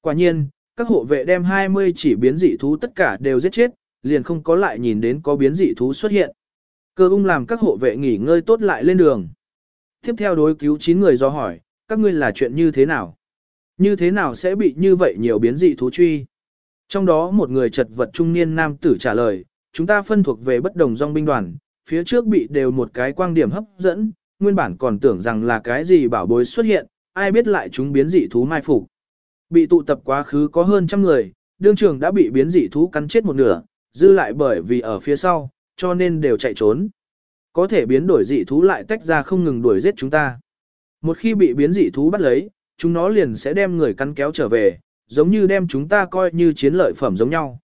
Quả nhiên, các hộ vệ đem 20 chỉ biến dị thú tất cả đều giết chết, liền không có lại nhìn đến có biến dị thú xuất hiện. Cơ ung làm các hộ vệ nghỉ ngơi tốt lại lên đường. Tiếp theo đối cứu 9 người do hỏi, các ngươi là chuyện như thế nào? Như thế nào sẽ bị như vậy nhiều biến dị thú truy? Trong đó một người chật vật trung niên nam tử trả lời, chúng ta phân thuộc về bất đồng dòng binh đoàn, phía trước bị đều một cái quang điểm hấp dẫn, nguyên bản còn tưởng rằng là cái gì bảo bối xuất hiện, ai biết lại chúng biến dị thú mai phục. Bị tụ tập quá khứ có hơn trăm người, đương trường đã bị biến dị thú cắn chết một nửa, dư lại bởi vì ở phía sau, cho nên đều chạy trốn. Có thể biến đổi dị thú lại tách ra không ngừng đuổi giết chúng ta. Một khi bị biến dị thú bắt lấy, chúng nó liền sẽ đem người cắn kéo trở về, giống như đem chúng ta coi như chiến lợi phẩm giống nhau.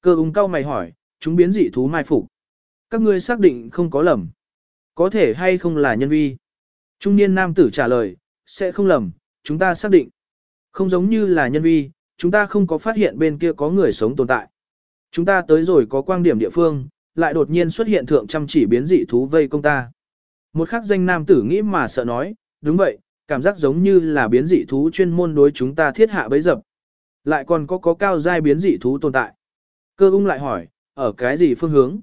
Cơ ung cao mày hỏi, chúng biến dị thú mai phục. Các ngươi xác định không có lầm. Có thể hay không là nhân vi. Trung niên nam tử trả lời, sẽ không lầm, chúng ta xác định. Không giống như là nhân vi, chúng ta không có phát hiện bên kia có người sống tồn tại. Chúng ta tới rồi có quang điểm địa phương, lại đột nhiên xuất hiện thượng trăm chỉ biến dị thú vây công ta. Một khắc danh nam tử nghĩ mà sợ nói, đúng vậy, cảm giác giống như là biến dị thú chuyên môn đối chúng ta thiết hạ bấy dập. Lại còn có có cao giai biến dị thú tồn tại. Cơ ung lại hỏi, ở cái gì phương hướng?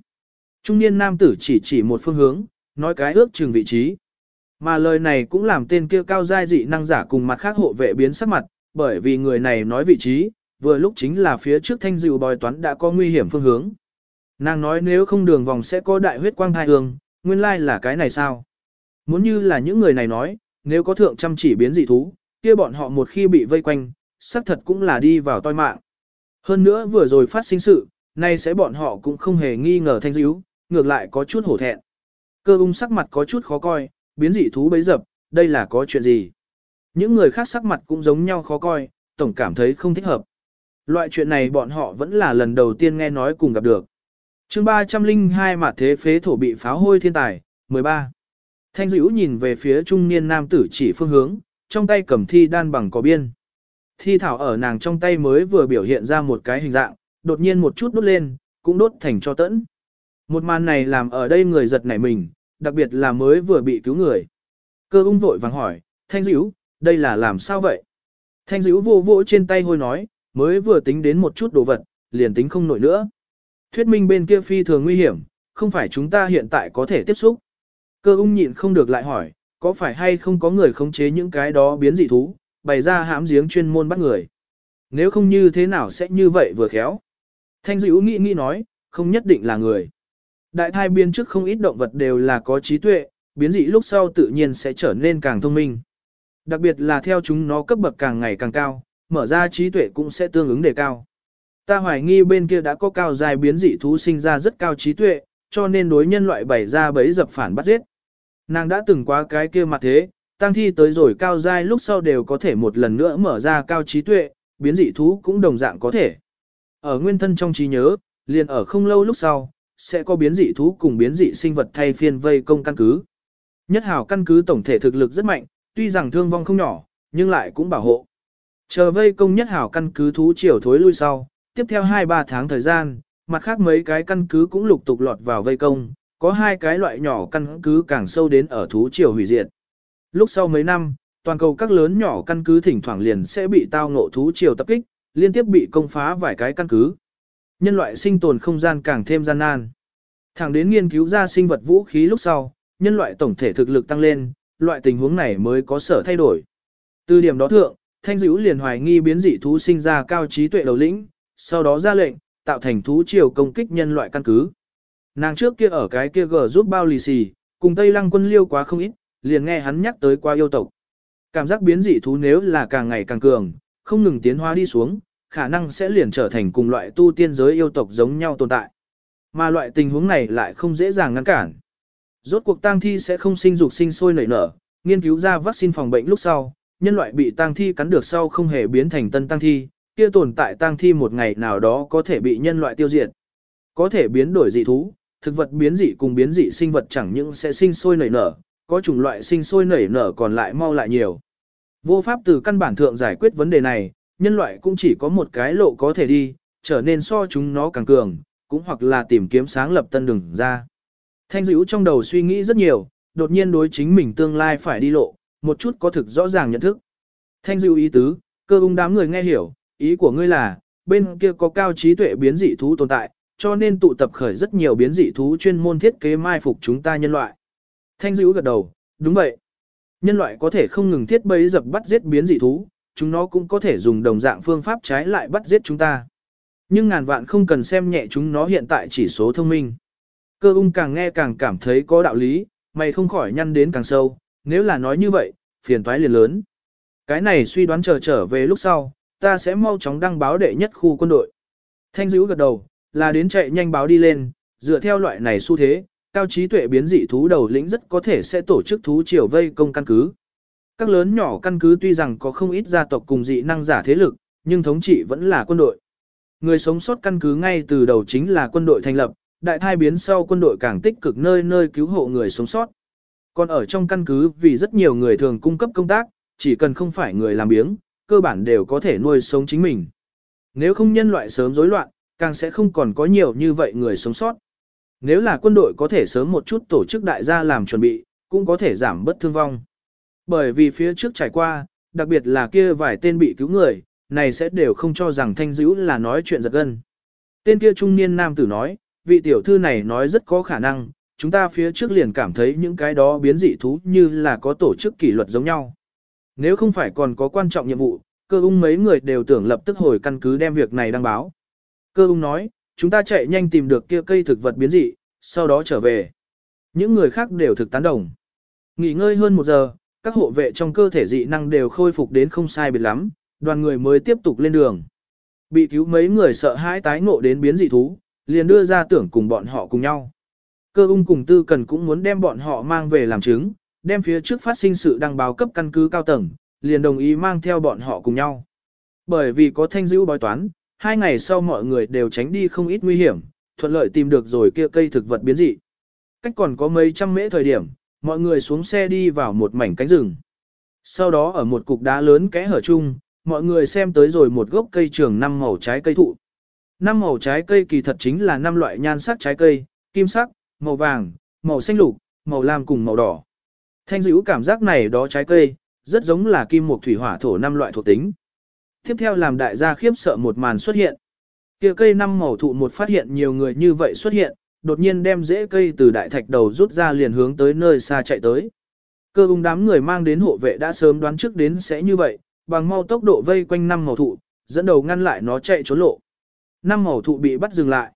Trung niên nam tử chỉ chỉ một phương hướng, nói cái ước chừng vị trí. Mà lời này cũng làm tên kia cao giai dị năng giả cùng mặt khác hộ vệ biến sắc mặt, bởi vì người này nói vị trí, vừa lúc chính là phía trước thanh dịu bòi toán đã có nguy hiểm phương hướng. Nàng nói nếu không đường vòng sẽ có đại huyết quang thai hương, nguyên lai là cái này sao? Muốn như là những người này nói, nếu có thượng chăm chỉ biến dị thú, kia bọn họ một khi bị vây quanh, xác thật cũng là đi vào toi mạng. Hơn nữa vừa rồi phát sinh sự, nay sẽ bọn họ cũng không hề nghi ngờ thanh dữ, ngược lại có chút hổ thẹn. Cơ ung sắc mặt có chút khó coi, biến dị thú bấy dập, đây là có chuyện gì? Những người khác sắc mặt cũng giống nhau khó coi, tổng cảm thấy không thích hợp. Loại chuyện này bọn họ vẫn là lần đầu tiên nghe nói cùng gặp được. chương 302 mặt thế phế thổ bị pháo hôi thiên tài, 13. Thanh dữ nhìn về phía trung niên nam tử chỉ phương hướng, trong tay cầm thi đan bằng có biên. Thi thảo ở nàng trong tay mới vừa biểu hiện ra một cái hình dạng, đột nhiên một chút đốt lên, cũng đốt thành cho tẫn. Một màn này làm ở đây người giật nảy mình, đặc biệt là mới vừa bị cứu người. Cơ ung vội vàng hỏi, Thanh Dữ, đây là làm sao vậy? Thanh Dữ vô vỗ trên tay hôi nói, mới vừa tính đến một chút đồ vật, liền tính không nổi nữa. Thuyết minh bên kia phi thường nguy hiểm, không phải chúng ta hiện tại có thể tiếp xúc. Cơ ung nhịn không được lại hỏi, có phải hay không có người khống chế những cái đó biến dị thú, bày ra hãm giếng chuyên môn bắt người. Nếu không như thế nào sẽ như vậy vừa khéo. Thanh dữ nghĩ nghĩ nói, không nhất định là người. Đại thai biến trước không ít động vật đều là có trí tuệ, biến dị lúc sau tự nhiên sẽ trở nên càng thông minh. Đặc biệt là theo chúng nó cấp bậc càng ngày càng cao, mở ra trí tuệ cũng sẽ tương ứng đề cao. Ta hoài nghi bên kia đã có cao dài biến dị thú sinh ra rất cao trí tuệ, cho nên đối nhân loại bày ra bấy dập phản bắt giết. Nàng đã từng qua cái kia mặt thế, tăng thi tới rồi cao giai lúc sau đều có thể một lần nữa mở ra cao trí tuệ, biến dị thú cũng đồng dạng có thể. Ở nguyên thân trong trí nhớ, liền ở không lâu lúc sau, sẽ có biến dị thú cùng biến dị sinh vật thay phiên vây công căn cứ. Nhất hào căn cứ tổng thể thực lực rất mạnh, tuy rằng thương vong không nhỏ, nhưng lại cũng bảo hộ. Chờ vây công nhất hảo căn cứ thú chiều thối lui sau, tiếp theo 2-3 tháng thời gian, mặt khác mấy cái căn cứ cũng lục tục lọt vào vây công, có hai cái loại nhỏ căn cứ càng sâu đến ở thú triều hủy diệt. Lúc sau mấy năm, toàn cầu các lớn nhỏ căn cứ thỉnh thoảng liền sẽ bị tao ngộ thú triều tập kích, liên tiếp bị công phá vài cái căn cứ. Nhân loại sinh tồn không gian càng thêm gian nan. Thẳng đến nghiên cứu ra sinh vật vũ khí lúc sau, nhân loại tổng thể thực lực tăng lên, loại tình huống này mới có sở thay đổi. Từ điểm đó thượng, Thanh Dữ liền hoài nghi biến dị thú sinh ra cao trí tuệ đầu lĩnh, sau đó ra lệnh, tạo thành thú triều công kích nhân loại căn cứ. Nàng trước kia ở cái kia gờ giúp bao lì xì, cùng Tây Lăng quân liêu quá không ít, liền nghe hắn nhắc tới qua yêu tộc. Cảm giác biến dị thú nếu là càng ngày càng cường, không ngừng tiến hóa đi xuống, khả năng sẽ liền trở thành cùng loại tu tiên giới yêu tộc giống nhau tồn tại. Mà loại tình huống này lại không dễ dàng ngăn cản. Rốt cuộc tang thi sẽ không sinh dục sinh sôi nảy nở, nghiên cứu ra vaccine phòng bệnh lúc sau, nhân loại bị tang thi cắn được sau không hề biến thành tân tang thi, kia tồn tại tang thi một ngày nào đó có thể bị nhân loại tiêu diệt. Có thể biến đổi dị thú, thực vật biến dị cùng biến dị sinh vật chẳng những sẽ sinh sôi nảy nở, có chủng loại sinh sôi nảy nở còn lại mau lại nhiều. Vô pháp từ căn bản thượng giải quyết vấn đề này, nhân loại cũng chỉ có một cái lộ có thể đi, trở nên so chúng nó càng cường, cũng hoặc là tìm kiếm sáng lập tân đường ra. Thanh dữ trong đầu suy nghĩ rất nhiều, đột nhiên đối chính mình tương lai phải đi lộ, một chút có thực rõ ràng nhận thức. Thanh dữ ý tứ, cơ ung đám người nghe hiểu, ý của ngươi là, bên kia có cao trí tuệ biến dị thú tồn tại, cho nên tụ tập khởi rất nhiều biến dị thú chuyên môn thiết kế mai phục chúng ta nhân loại. Thanh dữ gật đầu, đúng vậy. Nhân loại có thể không ngừng thiết bấy dập bắt giết biến dị thú, chúng nó cũng có thể dùng đồng dạng phương pháp trái lại bắt giết chúng ta. Nhưng ngàn vạn không cần xem nhẹ chúng nó hiện tại chỉ số thông minh. Cơ ung càng nghe càng cảm thấy có đạo lý, mày không khỏi nhăn đến càng sâu, nếu là nói như vậy, phiền toái liền lớn. Cái này suy đoán chờ trở về lúc sau, ta sẽ mau chóng đăng báo đệ nhất khu quân đội. Thanh dữ gật đầu, là đến chạy nhanh báo đi lên, dựa theo loại này xu thế, cao trí tuệ biến dị thú đầu lĩnh rất có thể sẽ tổ chức thú triều vây công căn cứ. Các lớn nhỏ căn cứ tuy rằng có không ít gia tộc cùng dị năng giả thế lực, nhưng thống trị vẫn là quân đội. Người sống sót căn cứ ngay từ đầu chính là quân đội thành lập, đại thai biến sau quân đội càng tích cực nơi nơi cứu hộ người sống sót. Còn ở trong căn cứ vì rất nhiều người thường cung cấp công tác, chỉ cần không phải người làm biếng, cơ bản đều có thể nuôi sống chính mình. Nếu không nhân loại sớm rối loạn, càng sẽ không còn có nhiều như vậy người sống sót. Nếu là quân đội có thể sớm một chút tổ chức đại gia làm chuẩn bị, cũng có thể giảm bất thương vong. Bởi vì phía trước trải qua, đặc biệt là kia vài tên bị cứu người, này sẽ đều không cho rằng thanh dữ là nói chuyện giật gân. Tên kia trung niên nam tử nói, vị tiểu thư này nói rất có khả năng, chúng ta phía trước liền cảm thấy những cái đó biến dị thú như là có tổ chức kỷ luật giống nhau. Nếu không phải còn có quan trọng nhiệm vụ, cơ ung mấy người đều tưởng lập tức hồi căn cứ đem việc này đăng báo. Cơ ung nói, chúng ta chạy nhanh tìm được kia cây thực vật biến dị, sau đó trở về. Những người khác đều thực tán đồng. Nghỉ ngơi hơn một giờ, các hộ vệ trong cơ thể dị năng đều khôi phục đến không sai biệt lắm, đoàn người mới tiếp tục lên đường. Bị cứu mấy người sợ hãi tái ngộ đến biến dị thú, liền đưa ra tưởng cùng bọn họ cùng nhau. Cơ ung cùng tư cần cũng muốn đem bọn họ mang về làm chứng, đem phía trước phát sinh sự đăng báo cấp căn cứ cao tầng, liền đồng ý mang theo bọn họ cùng nhau. Bởi vì có thanh dữ bói toán, hai ngày sau mọi người đều tránh đi không ít nguy hiểm, thuận lợi tìm được rồi kia cây thực vật biến dị. Cách còn có mấy trăm mễ thời điểm, mọi người xuống xe đi vào một mảnh cánh rừng. Sau đó ở một cục đá lớn kẽ hở chung, mọi người xem tới rồi một gốc cây trường năm màu trái cây thụ. Năm màu trái cây kỳ thật chính là năm loại nhan sắc trái cây, kim sắc, màu vàng, màu xanh lục, màu lam cùng màu đỏ. Thanh dữ cảm giác này đó trái cây, rất giống là kim mộc thủy hỏa thổ năm loại thuộc tính. Tiếp theo làm đại gia khiếp sợ một màn xuất hiện. Kia cây năm màu thụ một phát hiện nhiều người như vậy xuất hiện, đột nhiên đem rễ cây từ đại thạch đầu rút ra liền hướng tới nơi xa chạy tới. Cơ ung đám người mang đến hộ vệ đã sớm đoán trước đến sẽ như vậy, bằng mau tốc độ vây quanh năm màu thụ, dẫn đầu ngăn lại nó chạy trốn lộ. Năm màu thụ bị bắt dừng lại.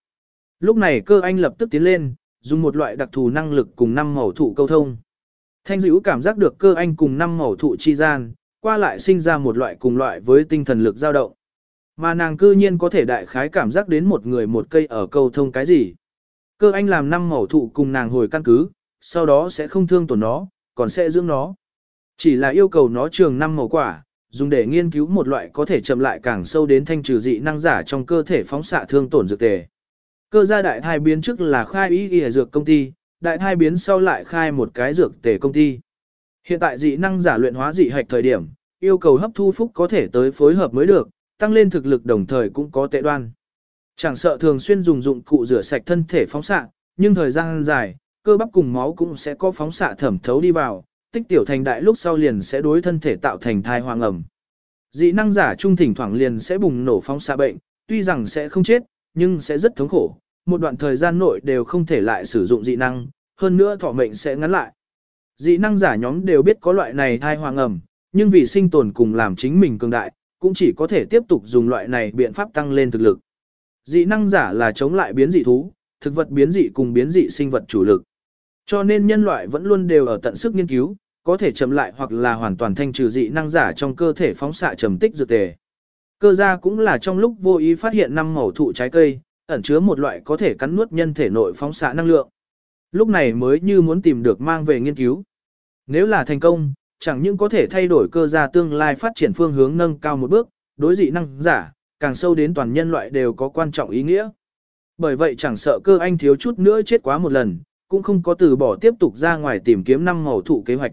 Lúc này cơ anh lập tức tiến lên, dùng một loại đặc thù năng lực cùng năm màu thụ câu thông. Thanh dữ cảm giác được cơ anh cùng năm màu thụ chi gian, qua lại sinh ra một loại cùng loại với tinh thần lực dao động. Mà nàng cư nhiên có thể đại khái cảm giác đến một người một cây ở câu thông cái gì. Cơ anh làm năm mẫu thụ cùng nàng hồi căn cứ, sau đó sẽ không thương tổn nó, còn sẽ dưỡng nó. Chỉ là yêu cầu nó trường năm mẫu quả, dùng để nghiên cứu một loại có thể chậm lại càng sâu đến thanh trừ dị năng giả trong cơ thể phóng xạ thương tổn dược tề. Cơ gia đại thai biến trước là khai ý y dược công ty, đại thai biến sau lại khai một cái dược tề công ty. Hiện tại dị năng giả luyện hóa dị hạch thời điểm, yêu cầu hấp thu phúc có thể tới phối hợp mới được, tăng lên thực lực đồng thời cũng có tệ đoan. Chẳng sợ thường xuyên dùng dụng cụ rửa sạch thân thể phóng xạ, nhưng thời gian dài, cơ bắp cùng máu cũng sẽ có phóng xạ thẩm thấu đi vào, tích tiểu thành đại lúc sau liền sẽ đối thân thể tạo thành thai hoang ẩm. Dị năng giả trung thỉnh thoảng liền sẽ bùng nổ phóng xạ bệnh, tuy rằng sẽ không chết, nhưng sẽ rất thống khổ, một đoạn thời gian nội đều không thể lại sử dụng dị năng, hơn nữa thọ mệnh sẽ ngắn lại. Dị năng giả nhóm đều biết có loại này thai hoang ẩm, nhưng vì sinh tồn cùng làm chính mình cường đại, cũng chỉ có thể tiếp tục dùng loại này biện pháp tăng lên thực lực. Dị năng giả là chống lại biến dị thú, thực vật biến dị cùng biến dị sinh vật chủ lực. Cho nên nhân loại vẫn luôn đều ở tận sức nghiên cứu, có thể chậm lại hoặc là hoàn toàn thanh trừ dị năng giả trong cơ thể phóng xạ trầm tích dược tề. Cơ gia cũng là trong lúc vô ý phát hiện năm màu thụ trái cây, ẩn chứa một loại có thể cắn nuốt nhân thể nội phóng xạ năng lượng. Lúc này mới như muốn tìm được mang về nghiên cứu. Nếu là thành công, chẳng những có thể thay đổi cơ gia tương lai phát triển phương hướng nâng cao một bước, đối dị năng giả, càng sâu đến toàn nhân loại đều có quan trọng ý nghĩa. Bởi vậy chẳng sợ cơ anh thiếu chút nữa chết quá một lần, cũng không có từ bỏ tiếp tục ra ngoài tìm kiếm năm màu thụ kế hoạch.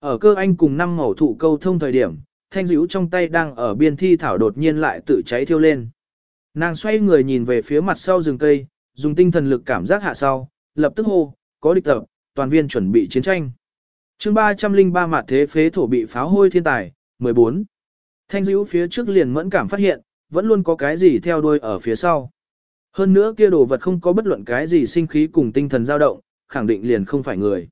Ở cơ anh cùng năm màu thụ câu thông thời điểm, thanh dữ trong tay đang ở biên thi thảo đột nhiên lại tự cháy thiêu lên. Nàng xoay người nhìn về phía mặt sau rừng cây, dùng tinh thần lực cảm giác hạ sau, lập tức hô, có địch tập, toàn viên chuẩn bị chiến tranh chương 303 mặt thế phế thổ bị pháo hôi thiên tài, 14. Thanh dữ phía trước liền mẫn cảm phát hiện, vẫn luôn có cái gì theo đuôi ở phía sau. Hơn nữa kia đồ vật không có bất luận cái gì sinh khí cùng tinh thần dao động, khẳng định liền không phải người.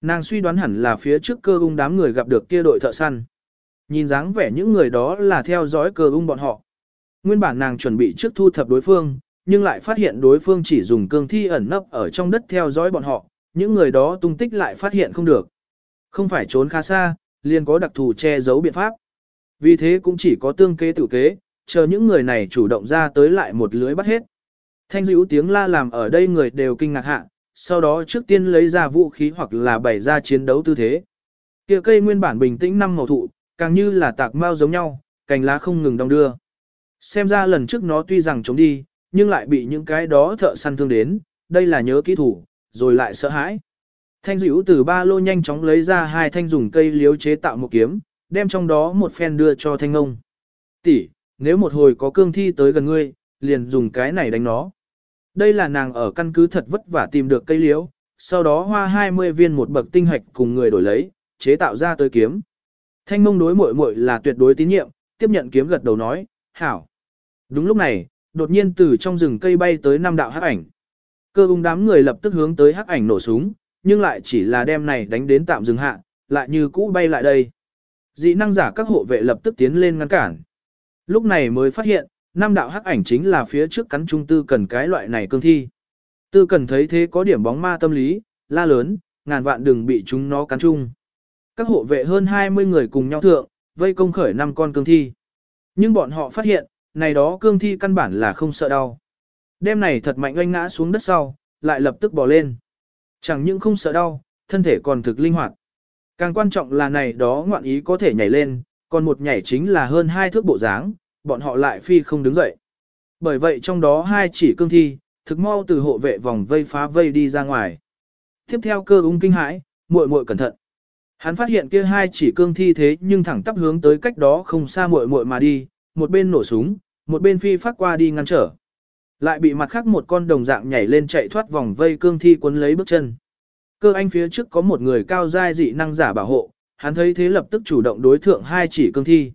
Nàng suy đoán hẳn là phía trước cơ ung đám người gặp được kia đội thợ săn. Nhìn dáng vẻ những người đó là theo dõi cơ ung bọn họ. Nguyên bản nàng chuẩn bị trước thu thập đối phương, nhưng lại phát hiện đối phương chỉ dùng cương thi ẩn nấp ở trong đất theo dõi bọn họ, những người đó tung tích lại phát hiện không được. Không phải trốn khá xa, liền có đặc thù che giấu biện pháp. Vì thế cũng chỉ có tương kế tự kế, chờ những người này chủ động ra tới lại một lưới bắt hết. Thanh dữ tiếng la làm ở đây người đều kinh ngạc hạ, sau đó trước tiên lấy ra vũ khí hoặc là bày ra chiến đấu tư thế. Kia cây nguyên bản bình tĩnh năm màu thụ, càng như là tạc mau giống nhau, cành lá không ngừng đong đưa. Xem ra lần trước nó tuy rằng chống đi, nhưng lại bị những cái đó thợ săn thương đến, đây là nhớ kỹ thủ, rồi lại sợ hãi. Thanh dữ từ ba lô nhanh chóng lấy ra hai thanh dùng cây liếu chế tạo một kiếm, đem trong đó một phen đưa cho thanh ngông. Tỷ, nếu một hồi có cương thi tới gần ngươi, liền dùng cái này đánh nó. Đây là nàng ở căn cứ thật vất vả tìm được cây liễu, sau đó hoa 20 viên một bậc tinh hạch cùng người đổi lấy, chế tạo ra tới kiếm. Thanh mông đối muội muội là tuyệt đối tín nhiệm, tiếp nhận kiếm gật đầu nói, hảo. Đúng lúc này, đột nhiên từ trong rừng cây bay tới năm đạo hắc ảnh. Cơ ung đám người lập tức hướng tới hắc ảnh nổ súng, nhưng lại chỉ là đem này đánh đến tạm dừng hạ, lại như cũ bay lại đây. Dị năng giả các hộ vệ lập tức tiến lên ngăn cản. Lúc này mới phát hiện, năm đạo hắc ảnh chính là phía trước cắn trung tư cần cái loại này cương thi. Tư cần thấy thế có điểm bóng ma tâm lý, la lớn, ngàn vạn đừng bị chúng nó cắn chung. Các hộ vệ hơn 20 người cùng nhau thượng, vây công khởi năm con cương thi. Nhưng bọn họ phát hiện, này đó cương thi căn bản là không sợ đau. Đêm này thật mạnh oanh ngã xuống đất sau, lại lập tức bò lên. Chẳng những không sợ đau, thân thể còn thực linh hoạt. Càng quan trọng là này đó ngoạn ý có thể nhảy lên, còn một nhảy chính là hơn hai thước bộ dáng, bọn họ lại phi không đứng dậy. Bởi vậy trong đó hai chỉ cương thi, thực mau từ hộ vệ vòng vây phá vây đi ra ngoài. Tiếp theo cơ ung kinh hãi, muội muội cẩn thận. Hắn phát hiện kia hai chỉ cương thi thế nhưng thẳng tắp hướng tới cách đó không xa muội muội mà đi, một bên nổ súng, một bên phi phát qua đi ngăn trở. Lại bị mặt khác một con đồng dạng nhảy lên chạy thoát vòng vây cương thi cuốn lấy bước chân. Cơ anh phía trước có một người cao giai dị năng giả bảo hộ, hắn thấy thế lập tức chủ động đối thượng hai chỉ cương thi.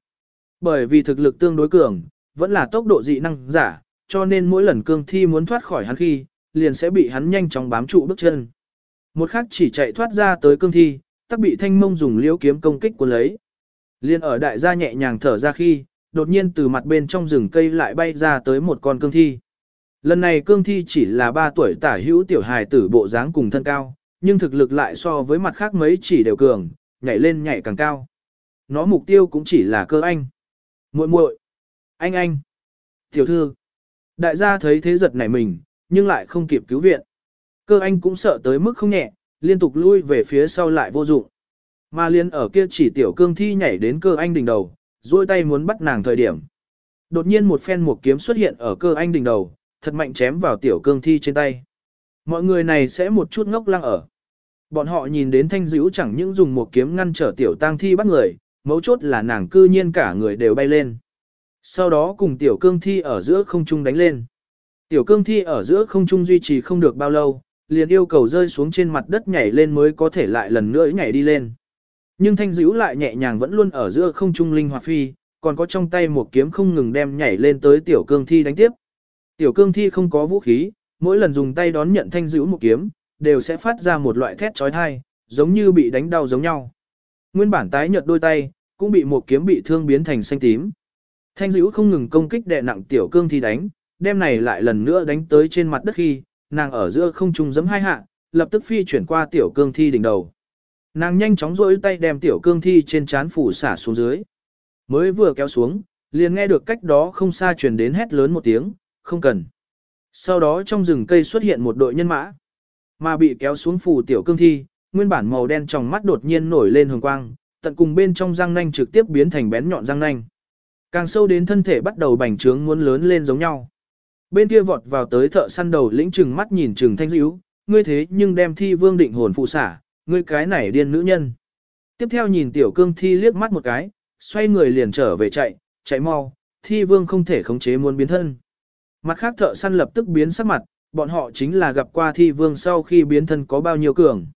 Bởi vì thực lực tương đối cường, vẫn là tốc độ dị năng giả, cho nên mỗi lần cương thi muốn thoát khỏi hắn khi, liền sẽ bị hắn nhanh chóng bám trụ bước chân. Một khắc chỉ chạy thoát ra tới cương thi, tắc bị thanh mông dùng liễu kiếm công kích cuốn lấy. Liên ở đại gia nhẹ nhàng thở ra khi, đột nhiên từ mặt bên trong rừng cây lại bay ra tới một con cương thi. Lần này cương thi chỉ là 3 tuổi tả hữu tiểu hài tử bộ dáng cùng thân cao, nhưng thực lực lại so với mặt khác mấy chỉ đều cường, nhảy lên nhảy càng cao. Nó mục tiêu cũng chỉ là cơ anh. muội muội, anh anh, tiểu thư. Đại gia thấy thế giật nảy mình, nhưng lại không kịp cứu viện. Cơ anh cũng sợ tới mức không nhẹ, liên tục lui về phía sau lại vô dụng. Mà liên ở kia chỉ tiểu cương thi nhảy đến cơ anh đỉnh đầu, duỗi tay muốn bắt nàng thời điểm. Đột nhiên một phen một kiếm xuất hiện ở cơ anh đỉnh đầu, thật mạnh chém vào tiểu cương thi trên tay. Mọi người này sẽ một chút ngốc lăng ở. Bọn họ nhìn đến thanh dữ chẳng những dùng một kiếm ngăn trở tiểu tang thi bắt người, mấu chốt là nàng cư nhiên cả người đều bay lên. Sau đó cùng tiểu cương thi ở giữa không trung đánh lên. Tiểu cương thi ở giữa không trung duy trì không được bao lâu, liền yêu cầu rơi xuống trên mặt đất nhảy lên mới có thể lại lần nữa nhảy đi lên. Nhưng thanh dữ lại nhẹ nhàng vẫn luôn ở giữa không trung linh hoạt phi, còn có trong tay một kiếm không ngừng đem nhảy lên tới tiểu cương thi đánh tiếp. Tiểu cương thi không có vũ khí, mỗi lần dùng tay đón nhận thanh dữ một kiếm, đều sẽ phát ra một loại thét trói thai, giống như bị đánh đau giống nhau. Nguyên bản tái nhợt đôi tay, cũng bị một kiếm bị thương biến thành xanh tím. Thanh dữ không ngừng công kích đè nặng tiểu cương thi đánh, đem này lại lần nữa đánh tới trên mặt đất khi, nàng ở giữa không trung giấm hai hạ, lập tức phi chuyển qua tiểu cương thi đỉnh đầu. Nàng nhanh chóng rỗi tay đem tiểu cương thi trên chán phủ xả xuống dưới. Mới vừa kéo xuống, liền nghe được cách đó không xa truyền đến hét lớn một tiếng, không cần. Sau đó trong rừng cây xuất hiện một đội nhân mã, mà bị kéo xuống phù tiểu cương thi, nguyên bản màu đen trong mắt đột nhiên nổi lên hồng quang, tận cùng bên trong răng nanh trực tiếp biến thành bén nhọn răng nanh. Càng sâu đến thân thể bắt đầu bành trướng muốn lớn lên giống nhau. Bên kia vọt vào tới thợ săn đầu lĩnh trừng mắt nhìn trừng thanh dữ, ngươi thế nhưng đem thi vương định hồn phụ xả, ngươi cái này điên nữ nhân. Tiếp theo nhìn tiểu cương thi liếc mắt một cái, xoay người liền trở về chạy, chạy mau, thi vương không thể khống chế muốn biến thân. Mặt khác thợ săn lập tức biến sắc mặt, bọn họ chính là gặp qua thi vương sau khi biến thân có bao nhiêu cường.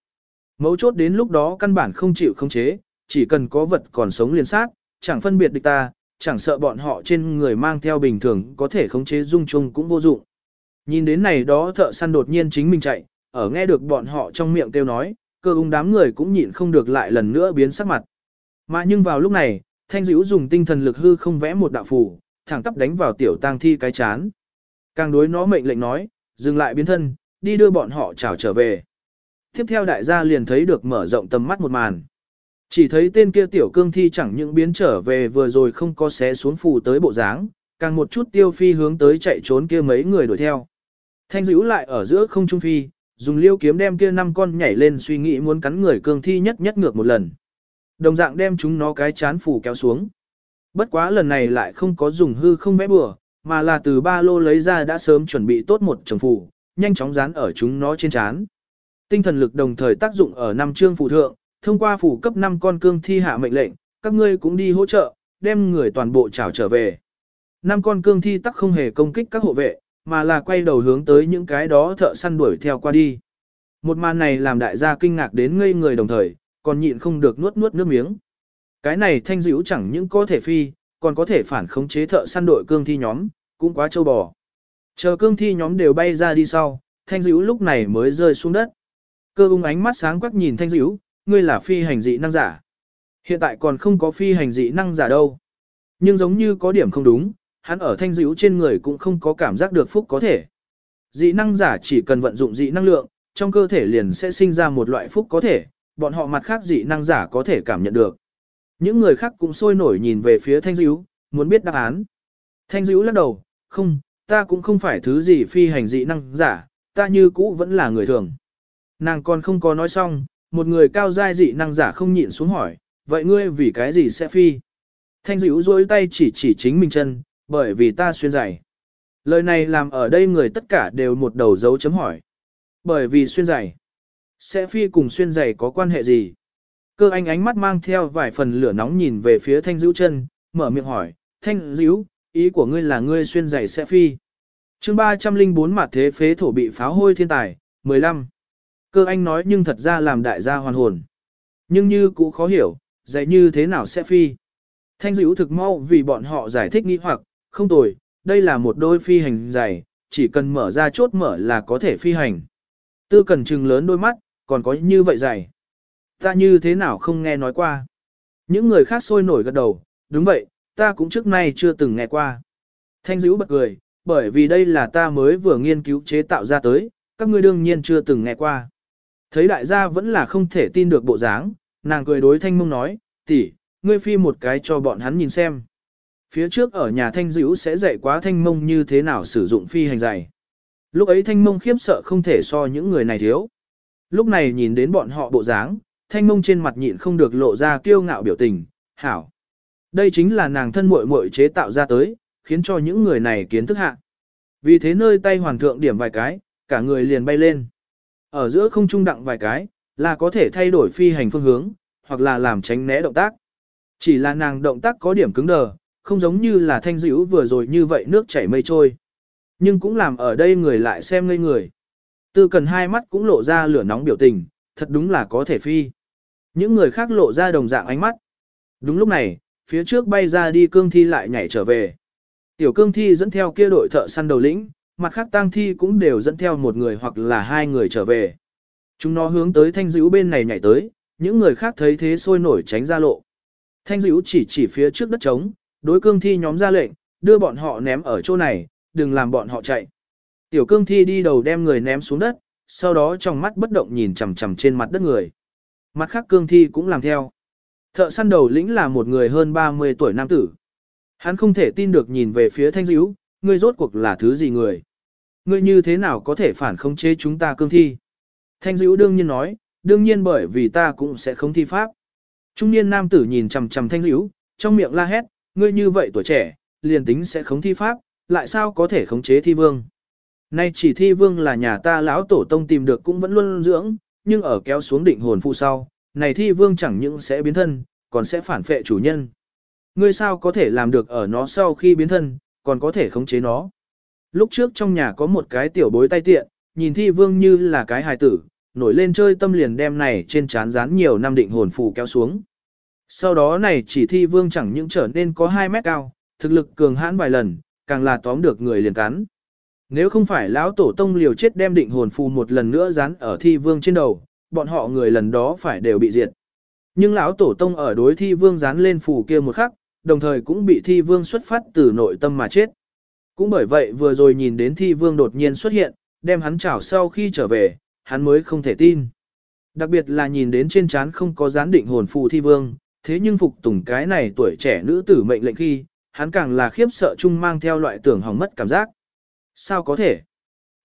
Mấu chốt đến lúc đó căn bản không chịu khống chế, chỉ cần có vật còn sống liền sát, chẳng phân biệt địch ta, chẳng sợ bọn họ trên người mang theo bình thường có thể khống chế dung chung cũng vô dụng. Nhìn đến này đó thợ săn đột nhiên chính mình chạy, ở nghe được bọn họ trong miệng kêu nói, cơ ung đám người cũng nhịn không được lại lần nữa biến sắc mặt. Mà nhưng vào lúc này, thanh dữ dùng tinh thần lực hư không vẽ một đạo phù, thẳng tắp đánh vào tiểu tang thi cái chán. Càng đối nó mệnh lệnh nói, dừng lại biến thân, đi đưa bọn họ trảo trở về. Tiếp theo đại gia liền thấy được mở rộng tầm mắt một màn. Chỉ thấy tên kia tiểu cương thi chẳng những biến trở về vừa rồi không có xé xuống phù tới bộ dáng, càng một chút tiêu phi hướng tới chạy trốn kia mấy người đuổi theo. Thanh dữ lại ở giữa không trung phi, dùng liêu kiếm đem kia năm con nhảy lên suy nghĩ muốn cắn người cương thi nhất nhất ngược một lần. Đồng dạng đem chúng nó cái chán phủ kéo xuống. Bất quá lần này lại không có dùng hư không vẽ bừa, mà là từ ba lô lấy ra đã sớm chuẩn bị tốt một chồng phù, nhanh chóng dán ở chúng nó trên chán. Tinh thần lực đồng thời tác dụng ở năm chương phụ thượng, thông qua phủ cấp 5 con cương thi hạ mệnh lệnh, các ngươi cũng đi hỗ trợ, đem người toàn bộ trảo trở về. Năm con cương thi tắc không hề công kích các hộ vệ, mà là quay đầu hướng tới những cái đó thợ săn đuổi theo qua đi. Một màn này làm đại gia kinh ngạc đến ngây người đồng thời, còn nhịn không được nuốt nuốt nước miếng. Cái này thanh dữ chẳng những có thể phi, còn có thể phản khống chế thợ săn đội cương thi nhóm, cũng quá trâu bò. Chờ cương thi nhóm đều bay ra đi sau, thanh dữ lúc này mới rơi xuống đất. Cơ ung ánh mắt sáng quắc nhìn thanh dữ, ngươi là phi hành dị năng giả. Hiện tại còn không có phi hành dị năng giả đâu. Nhưng giống như có điểm không đúng, hắn ở thanh dữ trên người cũng không có cảm giác được phúc có thể. Dị năng giả chỉ cần vận dụng dị năng lượng, trong cơ thể liền sẽ sinh ra một loại phúc có thể, bọn họ mặt khác dị năng giả có thể cảm nhận được. Những người khác cũng sôi nổi nhìn về phía thanh dữ, muốn biết đáp án. Thanh dữ lắc đầu, không, ta cũng không phải thứ gì phi hành dị năng giả, ta như cũ vẫn là người thường. Nàng còn không có nói xong, một người cao giai dị năng giả không nhịn xuống hỏi, vậy ngươi vì cái gì sẽ phi? Thanh dữ duỗi tay chỉ chỉ chính mình chân, bởi vì ta xuyên giày. Lời này làm ở đây người tất cả đều một đầu dấu chấm hỏi. Bởi vì xuyên giày. Sẽ phi cùng xuyên giày có quan hệ gì? Cơ anh ánh mắt mang theo vài phần lửa nóng nhìn về phía thanh dữ chân, mở miệng hỏi, thanh dữ, ý của ngươi là ngươi xuyên giày sẽ phi. chương 304 mặt thế phế thổ bị pháo hôi thiên tài, 15. Cơ anh nói nhưng thật ra làm đại gia hoàn hồn. Nhưng như cũ khó hiểu, dạy như thế nào sẽ phi. Thanh dữ thực mau vì bọn họ giải thích nghi hoặc, không tồi, đây là một đôi phi hành giày, chỉ cần mở ra chốt mở là có thể phi hành. Tư cần trừng lớn đôi mắt, còn có như vậy dày. Ta như thế nào không nghe nói qua. Những người khác sôi nổi gật đầu, đúng vậy, ta cũng trước nay chưa từng nghe qua. Thanh dữ bật cười, bởi vì đây là ta mới vừa nghiên cứu chế tạo ra tới, các ngươi đương nhiên chưa từng nghe qua. Thấy đại gia vẫn là không thể tin được bộ dáng, nàng cười đối thanh mông nói, tỷ, ngươi phi một cái cho bọn hắn nhìn xem. Phía trước ở nhà thanh dữ sẽ dạy quá thanh mông như thế nào sử dụng phi hành giày. Lúc ấy thanh mông khiếp sợ không thể so những người này thiếu. Lúc này nhìn đến bọn họ bộ dáng, thanh mông trên mặt nhịn không được lộ ra kiêu ngạo biểu tình, hảo. Đây chính là nàng thân muội muội chế tạo ra tới, khiến cho những người này kiến thức hạ. Vì thế nơi tay hoàn thượng điểm vài cái, cả người liền bay lên. Ở giữa không trung đặng vài cái, là có thể thay đổi phi hành phương hướng, hoặc là làm tránh né động tác. Chỉ là nàng động tác có điểm cứng đờ, không giống như là thanh dữ vừa rồi như vậy nước chảy mây trôi. Nhưng cũng làm ở đây người lại xem ngây người. Tư cần hai mắt cũng lộ ra lửa nóng biểu tình, thật đúng là có thể phi. Những người khác lộ ra đồng dạng ánh mắt. Đúng lúc này, phía trước bay ra đi cương thi lại nhảy trở về. Tiểu cương thi dẫn theo kia đội thợ săn đầu lĩnh, mặt khác tang thi cũng đều dẫn theo một người hoặc là hai người trở về. Chúng nó hướng tới thanh dữ bên này nhảy tới, những người khác thấy thế sôi nổi tránh ra lộ. Thanh dữ chỉ chỉ phía trước đất trống, đối cương thi nhóm ra lệnh, đưa bọn họ ném ở chỗ này, đừng làm bọn họ chạy. Tiểu cương thi đi đầu đem người ném xuống đất, sau đó trong mắt bất động nhìn chằm chằm trên mặt đất người. Mặt khác cương thi cũng làm theo. Thợ săn đầu lĩnh là một người hơn 30 tuổi nam tử. Hắn không thể tin được nhìn về phía thanh dữ, ngươi rốt cuộc là thứ gì người. Ngươi như thế nào có thể phản khống chế chúng ta cương thi? Thanh dữ đương nhiên nói, đương nhiên bởi vì ta cũng sẽ không thi pháp. Trung niên nam tử nhìn chằm chằm thanh dữ, trong miệng la hét, ngươi như vậy tuổi trẻ, liền tính sẽ không thi pháp, lại sao có thể khống chế thi vương? Nay chỉ thi vương là nhà ta lão tổ tông tìm được cũng vẫn luôn dưỡng, nhưng ở kéo xuống định hồn phụ sau, này thi vương chẳng những sẽ biến thân, còn sẽ phản phệ chủ nhân. Ngươi sao có thể làm được ở nó sau khi biến thân, còn có thể khống chế nó. Lúc trước trong nhà có một cái tiểu bối tay tiện, nhìn thi vương như là cái hài tử, nổi lên chơi tâm liền đem này trên chán dán nhiều năm định hồn phù kéo xuống. Sau đó này chỉ thi vương chẳng những trở nên có 2 mét cao, thực lực cường hãn vài lần, càng là tóm được người liền cắn. Nếu không phải lão tổ tông liều chết đem định hồn phù một lần nữa dán ở thi vương trên đầu, bọn họ người lần đó phải đều bị diệt. Nhưng lão tổ tông ở đối thi vương dán lên phù kia một khắc, đồng thời cũng bị thi vương xuất phát từ nội tâm mà chết. Cũng bởi vậy vừa rồi nhìn đến thi vương đột nhiên xuất hiện, đem hắn chảo sau khi trở về, hắn mới không thể tin. Đặc biệt là nhìn đến trên trán không có gián định hồn phù thi vương, thế nhưng phục tùng cái này tuổi trẻ nữ tử mệnh lệnh khi, hắn càng là khiếp sợ chung mang theo loại tưởng hỏng mất cảm giác. Sao có thể?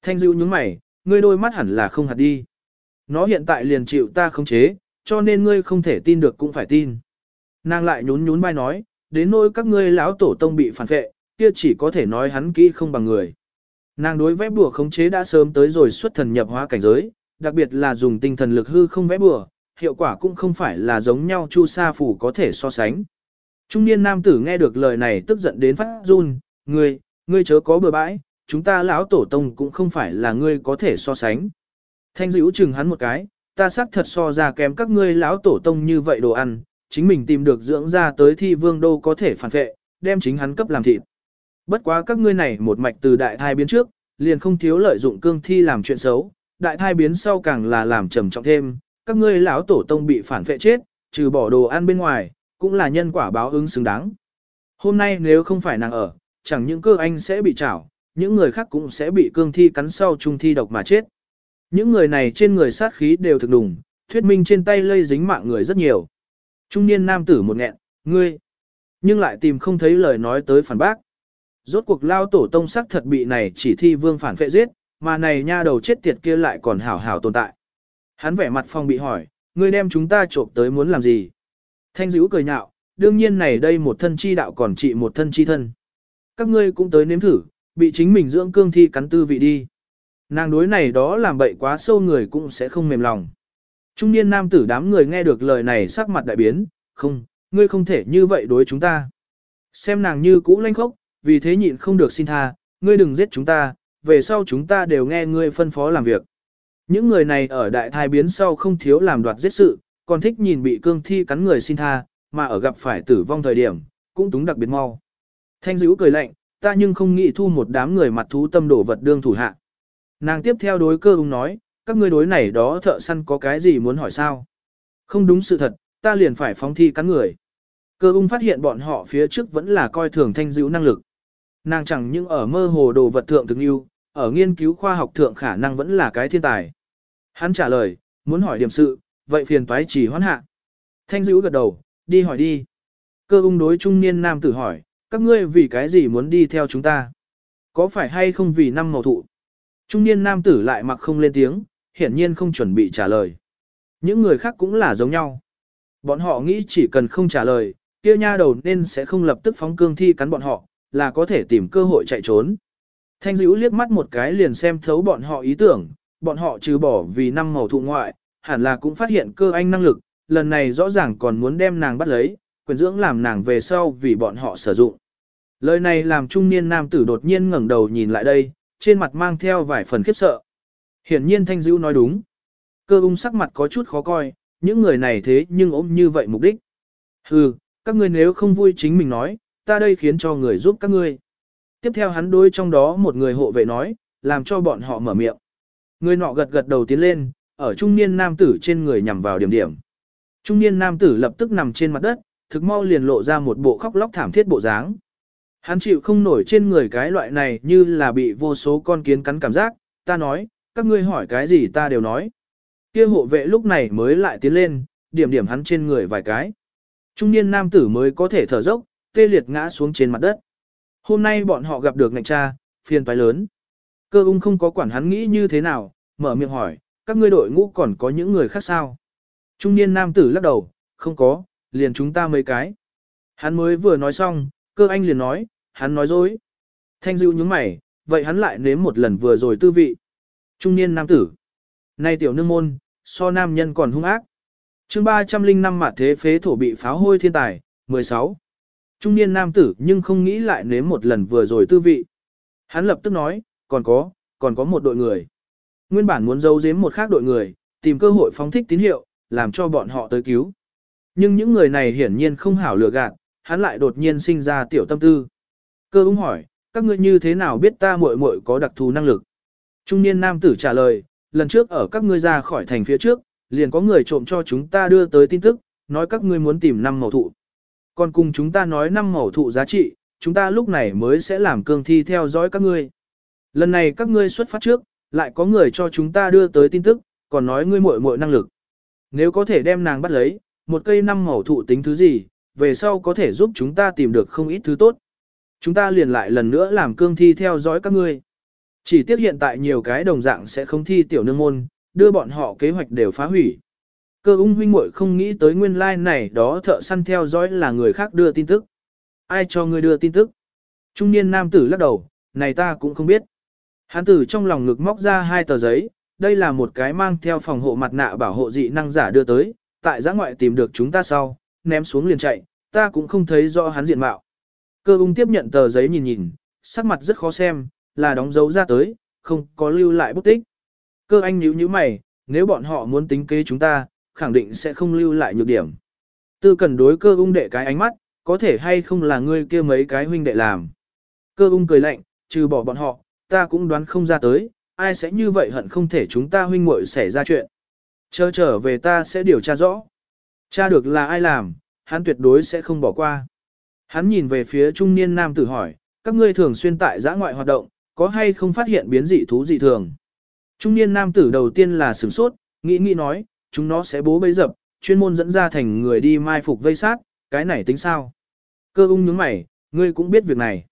Thanh dữ nhướng mày, ngươi đôi mắt hẳn là không hạt đi. Nó hiện tại liền chịu ta khống chế, cho nên ngươi không thể tin được cũng phải tin. Nàng lại nhún nhún vai nói, đến nỗi các ngươi lão tổ tông bị phản vệ, kia chỉ có thể nói hắn kỹ không bằng người. Nàng đối vẽ bùa khống chế đã sớm tới rồi xuất thần nhập hóa cảnh giới, đặc biệt là dùng tinh thần lực hư không vẽ bùa, hiệu quả cũng không phải là giống nhau chu sa phủ có thể so sánh. Trung niên nam tử nghe được lời này tức giận đến phát run, ngươi, ngươi chớ có bừa bãi, chúng ta lão tổ tông cũng không phải là ngươi có thể so sánh. Thanh dữ chừng hắn một cái, ta xác thật so ra kém các ngươi lão tổ tông như vậy đồ ăn, chính mình tìm được dưỡng ra tới thi vương đô có thể phản vệ, đem chính hắn cấp làm thịt. Bất quá các ngươi này một mạch từ đại thai biến trước, liền không thiếu lợi dụng cương thi làm chuyện xấu, đại thai biến sau càng là làm trầm trọng thêm, các ngươi lão tổ tông bị phản vệ chết, trừ bỏ đồ ăn bên ngoài, cũng là nhân quả báo ứng xứng đáng. Hôm nay nếu không phải nàng ở, chẳng những cơ anh sẽ bị trảo, những người khác cũng sẽ bị cương thi cắn sau trung thi độc mà chết. Những người này trên người sát khí đều thực đùng, thuyết minh trên tay lây dính mạng người rất nhiều. Trung niên nam tử một nghẹn, ngươi, nhưng lại tìm không thấy lời nói tới phản bác. Rốt cuộc lao tổ tông sắc thật bị này chỉ thi vương phản phệ giết, mà này nha đầu chết tiệt kia lại còn hảo hảo tồn tại. Hắn vẻ mặt phong bị hỏi, ngươi đem chúng ta trộm tới muốn làm gì? Thanh dữ cười nhạo, đương nhiên này đây một thân chi đạo còn trị một thân chi thân. Các ngươi cũng tới nếm thử, bị chính mình dưỡng cương thi cắn tư vị đi. Nàng đối này đó làm bậy quá sâu người cũng sẽ không mềm lòng. Trung niên nam tử đám người nghe được lời này sắc mặt đại biến, không, ngươi không thể như vậy đối chúng ta. Xem nàng như cũ lanh khốc, vì thế nhịn không được xin tha, ngươi đừng giết chúng ta, về sau chúng ta đều nghe ngươi phân phó làm việc. Những người này ở đại thai biến sau không thiếu làm đoạt giết sự, còn thích nhìn bị cương thi cắn người xin tha, mà ở gặp phải tử vong thời điểm, cũng túng đặc biệt mau. Thanh dữ cười lạnh, ta nhưng không nghĩ thu một đám người mặt thú tâm đổ vật đương thủ hạ. Nàng tiếp theo đối cơ ung nói, các ngươi đối này đó thợ săn có cái gì muốn hỏi sao? Không đúng sự thật, ta liền phải phóng thi cắn người. Cơ ung phát hiện bọn họ phía trước vẫn là coi thường thanh dữ năng lực. Nàng chẳng những ở mơ hồ đồ vật thượng thực yêu, ở nghiên cứu khoa học thượng khả năng vẫn là cái thiên tài. Hắn trả lời, muốn hỏi điểm sự, vậy phiền toái chỉ hoãn hạ. Thanh dữ gật đầu, đi hỏi đi. Cơ ung đối trung niên nam tử hỏi, các ngươi vì cái gì muốn đi theo chúng ta? Có phải hay không vì năm màu thụ? Trung niên nam tử lại mặc không lên tiếng, hiển nhiên không chuẩn bị trả lời. Những người khác cũng là giống nhau. Bọn họ nghĩ chỉ cần không trả lời, kia nha đầu nên sẽ không lập tức phóng cương thi cắn bọn họ, là có thể tìm cơ hội chạy trốn. Thanh dữ liếc mắt một cái liền xem thấu bọn họ ý tưởng, bọn họ trừ bỏ vì năm màu thụ ngoại, hẳn là cũng phát hiện cơ anh năng lực, lần này rõ ràng còn muốn đem nàng bắt lấy, quyền dưỡng làm nàng về sau vì bọn họ sử dụng. Lời này làm trung niên nam tử đột nhiên ngẩng đầu nhìn lại đây, trên mặt mang theo vài phần khiếp sợ. Hiển nhiên Thanh Dữ nói đúng. Cơ ung sắc mặt có chút khó coi, những người này thế nhưng ôm như vậy mục đích. Hừ, các ngươi nếu không vui chính mình nói, ta đây khiến cho người giúp các ngươi. Tiếp theo hắn đối trong đó một người hộ vệ nói, làm cho bọn họ mở miệng. Người nọ gật gật đầu tiến lên, ở trung niên nam tử trên người nhằm vào điểm điểm. Trung niên nam tử lập tức nằm trên mặt đất, thực mau liền lộ ra một bộ khóc lóc thảm thiết bộ dáng. Hắn chịu không nổi trên người cái loại này như là bị vô số con kiến cắn cảm giác, ta nói, các ngươi hỏi cái gì ta đều nói. Kia hộ vệ lúc này mới lại tiến lên, điểm điểm hắn trên người vài cái. Trung niên nam tử mới có thể thở dốc, tê liệt ngã xuống trên mặt đất. Hôm nay bọn họ gặp được ngạch cha, phiền toái lớn. Cơ ung không có quản hắn nghĩ như thế nào, mở miệng hỏi, các ngươi đội ngũ còn có những người khác sao? Trung niên nam tử lắc đầu, không có, liền chúng ta mấy cái. Hắn mới vừa nói xong, cơ anh liền nói, hắn nói dối. Thanh dịu nhướng mày, vậy hắn lại nếm một lần vừa rồi tư vị. Trung niên nam tử. Nay tiểu nương môn, so nam nhân còn hung ác. chương 305 mạt thế phế thổ bị pháo hôi thiên tài, 16. Trung niên nam tử nhưng không nghĩ lại nếm một lần vừa rồi tư vị. Hắn lập tức nói, còn có, còn có một đội người. Nguyên bản muốn giấu giếm một khác đội người, tìm cơ hội phóng thích tín hiệu, làm cho bọn họ tới cứu. Nhưng những người này hiển nhiên không hảo lừa gạt, hắn lại đột nhiên sinh ra tiểu tâm tư. Cơ ung hỏi, các ngươi như thế nào biết ta muội muội có đặc thù năng lực? Trung niên nam tử trả lời, lần trước ở các ngươi ra khỏi thành phía trước, liền có người trộm cho chúng ta đưa tới tin tức, nói các ngươi muốn tìm năm màu thụ. Còn cùng chúng ta nói năm màu thụ giá trị, chúng ta lúc này mới sẽ làm cương thi theo dõi các ngươi. Lần này các ngươi xuất phát trước, lại có người cho chúng ta đưa tới tin tức, còn nói ngươi muội muội năng lực. Nếu có thể đem nàng bắt lấy, một cây năm màu thụ tính thứ gì, về sau có thể giúp chúng ta tìm được không ít thứ tốt. Chúng ta liền lại lần nữa làm cương thi theo dõi các ngươi. Chỉ tiếc hiện tại nhiều cái đồng dạng sẽ không thi tiểu nương môn, đưa bọn họ kế hoạch đều phá hủy. Cơ ung huynh muội không nghĩ tới nguyên lai like này đó thợ săn theo dõi là người khác đưa tin tức. Ai cho ngươi đưa tin tức? Trung niên nam tử lắc đầu, này ta cũng không biết. Hán tử trong lòng ngực móc ra hai tờ giấy, đây là một cái mang theo phòng hộ mặt nạ bảo hộ dị năng giả đưa tới, tại giã ngoại tìm được chúng ta sau, ném xuống liền chạy, ta cũng không thấy rõ hắn diện mạo. Cơ ung tiếp nhận tờ giấy nhìn nhìn, sắc mặt rất khó xem, là đóng dấu ra tới, không có lưu lại bút tích. Cơ anh nhíu nhíu mày, nếu bọn họ muốn tính kế chúng ta, khẳng định sẽ không lưu lại nhược điểm. Tư cần đối cơ ung đệ cái ánh mắt, có thể hay không là ngươi kia mấy cái huynh đệ làm. Cơ ung cười lạnh, trừ bỏ bọn họ, ta cũng đoán không ra tới, ai sẽ như vậy hận không thể chúng ta huynh muội xảy ra chuyện. Chờ trở về ta sẽ điều tra rõ. Cha được là ai làm, hắn tuyệt đối sẽ không bỏ qua. Hắn nhìn về phía trung niên nam tử hỏi, các ngươi thường xuyên tại giã ngoại hoạt động, có hay không phát hiện biến dị thú dị thường? Trung niên nam tử đầu tiên là sửng sốt, nghĩ nghĩ nói, chúng nó sẽ bố bấy dập, chuyên môn dẫn ra thành người đi mai phục vây sát, cái này tính sao? Cơ ung nhướng mày, ngươi cũng biết việc này.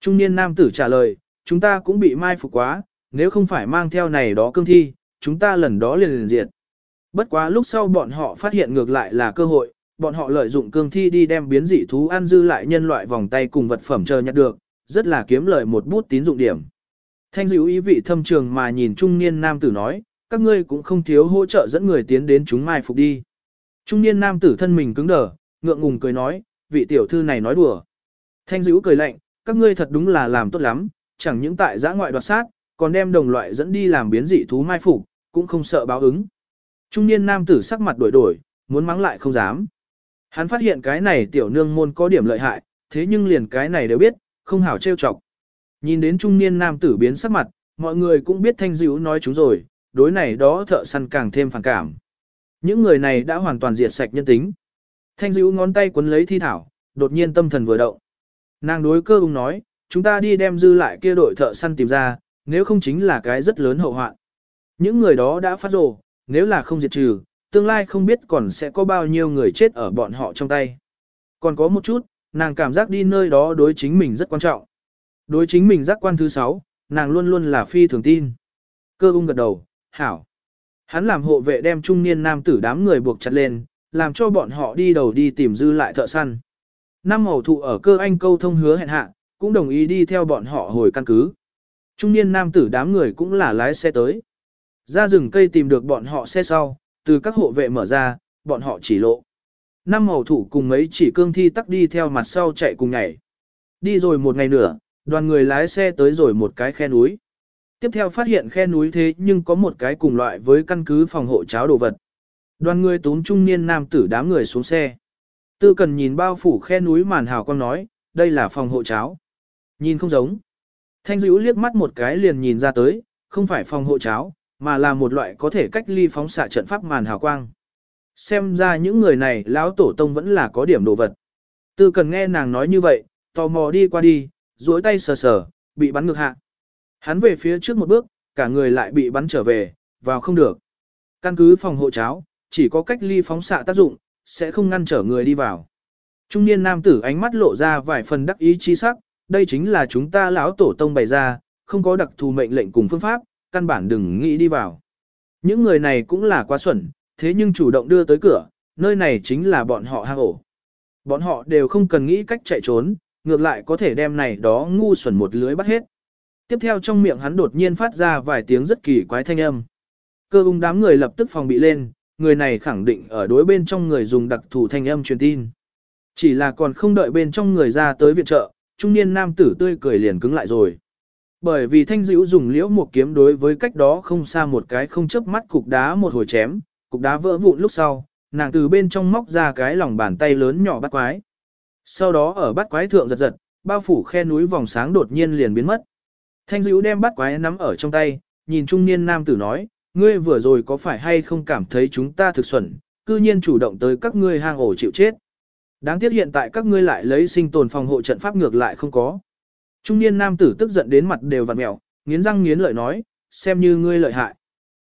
Trung niên nam tử trả lời, chúng ta cũng bị mai phục quá, nếu không phải mang theo này đó cương thi, chúng ta lần đó liền liền diệt. Bất quá lúc sau bọn họ phát hiện ngược lại là cơ hội, bọn họ lợi dụng cương thi đi đem biến dị thú ăn dư lại nhân loại vòng tay cùng vật phẩm chờ nhặt được, rất là kiếm lợi một bút tín dụng điểm. Thanh dữ ý vị thâm trường mà nhìn trung niên nam tử nói, các ngươi cũng không thiếu hỗ trợ dẫn người tiến đến chúng mai phục đi. Trung niên nam tử thân mình cứng đờ, ngượng ngùng cười nói, vị tiểu thư này nói đùa. Thanh dữ cười lạnh, các ngươi thật đúng là làm tốt lắm, chẳng những tại giã ngoại đoạt sát, còn đem đồng loại dẫn đi làm biến dị thú mai phục, cũng không sợ báo ứng. Trung niên nam tử sắc mặt đổi đổi, muốn mắng lại không dám. Hắn phát hiện cái này tiểu nương môn có điểm lợi hại, thế nhưng liền cái này đều biết, không hảo trêu chọc. Nhìn đến trung niên nam tử biến sắc mặt, mọi người cũng biết thanh dữ nói chúng rồi, đối này đó thợ săn càng thêm phản cảm. Những người này đã hoàn toàn diệt sạch nhân tính. Thanh dữ ngón tay quấn lấy thi thảo, đột nhiên tâm thần vừa động. Nàng đối cơ ung nói, chúng ta đi đem dư lại kia đội thợ săn tìm ra, nếu không chính là cái rất lớn hậu hoạn. Những người đó đã phát rồ, nếu là không diệt trừ, tương lai không biết còn sẽ có bao nhiêu người chết ở bọn họ trong tay. Còn có một chút, nàng cảm giác đi nơi đó đối chính mình rất quan trọng. Đối chính mình giác quan thứ sáu, nàng luôn luôn là phi thường tin. Cơ ung gật đầu, hảo. Hắn làm hộ vệ đem trung niên nam tử đám người buộc chặt lên, làm cho bọn họ đi đầu đi tìm dư lại thợ săn. Năm hầu thụ ở cơ anh câu thông hứa hẹn hạ, cũng đồng ý đi theo bọn họ hồi căn cứ. Trung niên nam tử đám người cũng là lái xe tới. Ra rừng cây tìm được bọn họ xe sau, từ các hộ vệ mở ra, bọn họ chỉ lộ. Năm màu thủ cùng mấy chỉ cương thi tắc đi theo mặt sau chạy cùng ngày. Đi rồi một ngày nữa, đoàn người lái xe tới rồi một cái khe núi. Tiếp theo phát hiện khe núi thế nhưng có một cái cùng loại với căn cứ phòng hộ cháo đồ vật. Đoàn người tốn trung niên nam tử đám người xuống xe. Tư cần nhìn bao phủ khe núi màn hào quang nói, đây là phòng hộ cháo. Nhìn không giống. Thanh dữ liếc mắt một cái liền nhìn ra tới, không phải phòng hộ cháo, mà là một loại có thể cách ly phóng xạ trận pháp màn hào quang. Xem ra những người này lão tổ tông vẫn là có điểm đồ vật. Tư cần nghe nàng nói như vậy, tò mò đi qua đi, duỗi tay sờ sờ, bị bắn ngược hạ. Hắn về phía trước một bước, cả người lại bị bắn trở về, vào không được. Căn cứ phòng hộ cháo, chỉ có cách ly phóng xạ tác dụng, sẽ không ngăn trở người đi vào. Trung niên nam tử ánh mắt lộ ra vài phần đắc ý chi sắc, đây chính là chúng ta lão tổ tông bày ra, không có đặc thù mệnh lệnh cùng phương pháp, căn bản đừng nghĩ đi vào. Những người này cũng là quá xuẩn, thế nhưng chủ động đưa tới cửa, nơi này chính là bọn họ hang ổ. Bọn họ đều không cần nghĩ cách chạy trốn, ngược lại có thể đem này đó ngu xuẩn một lưới bắt hết. Tiếp theo trong miệng hắn đột nhiên phát ra vài tiếng rất kỳ quái thanh âm. Cơ ung đám người lập tức phòng bị lên, người này khẳng định ở đối bên trong người dùng đặc thù thanh âm truyền tin. Chỉ là còn không đợi bên trong người ra tới viện trợ, trung niên nam tử tươi cười liền cứng lại rồi. Bởi vì thanh dữ dùng liễu một kiếm đối với cách đó không xa một cái không chớp mắt cục đá một hồi chém, cục đá vỡ vụn lúc sau, nàng từ bên trong móc ra cái lòng bàn tay lớn nhỏ bắt quái. Sau đó ở bắt quái thượng giật giật, bao phủ khe núi vòng sáng đột nhiên liền biến mất. Thanh dữ đem bắt quái nắm ở trong tay, nhìn trung niên nam tử nói, ngươi vừa rồi có phải hay không cảm thấy chúng ta thực xuẩn, cư nhiên chủ động tới các ngươi hang ổ chịu chết. Đáng tiếc hiện tại các ngươi lại lấy sinh tồn phòng hộ trận pháp ngược lại không có. Trung niên nam tử tức giận đến mặt đều vặn mèo, nghiến răng nghiến lợi nói, xem như ngươi lợi hại.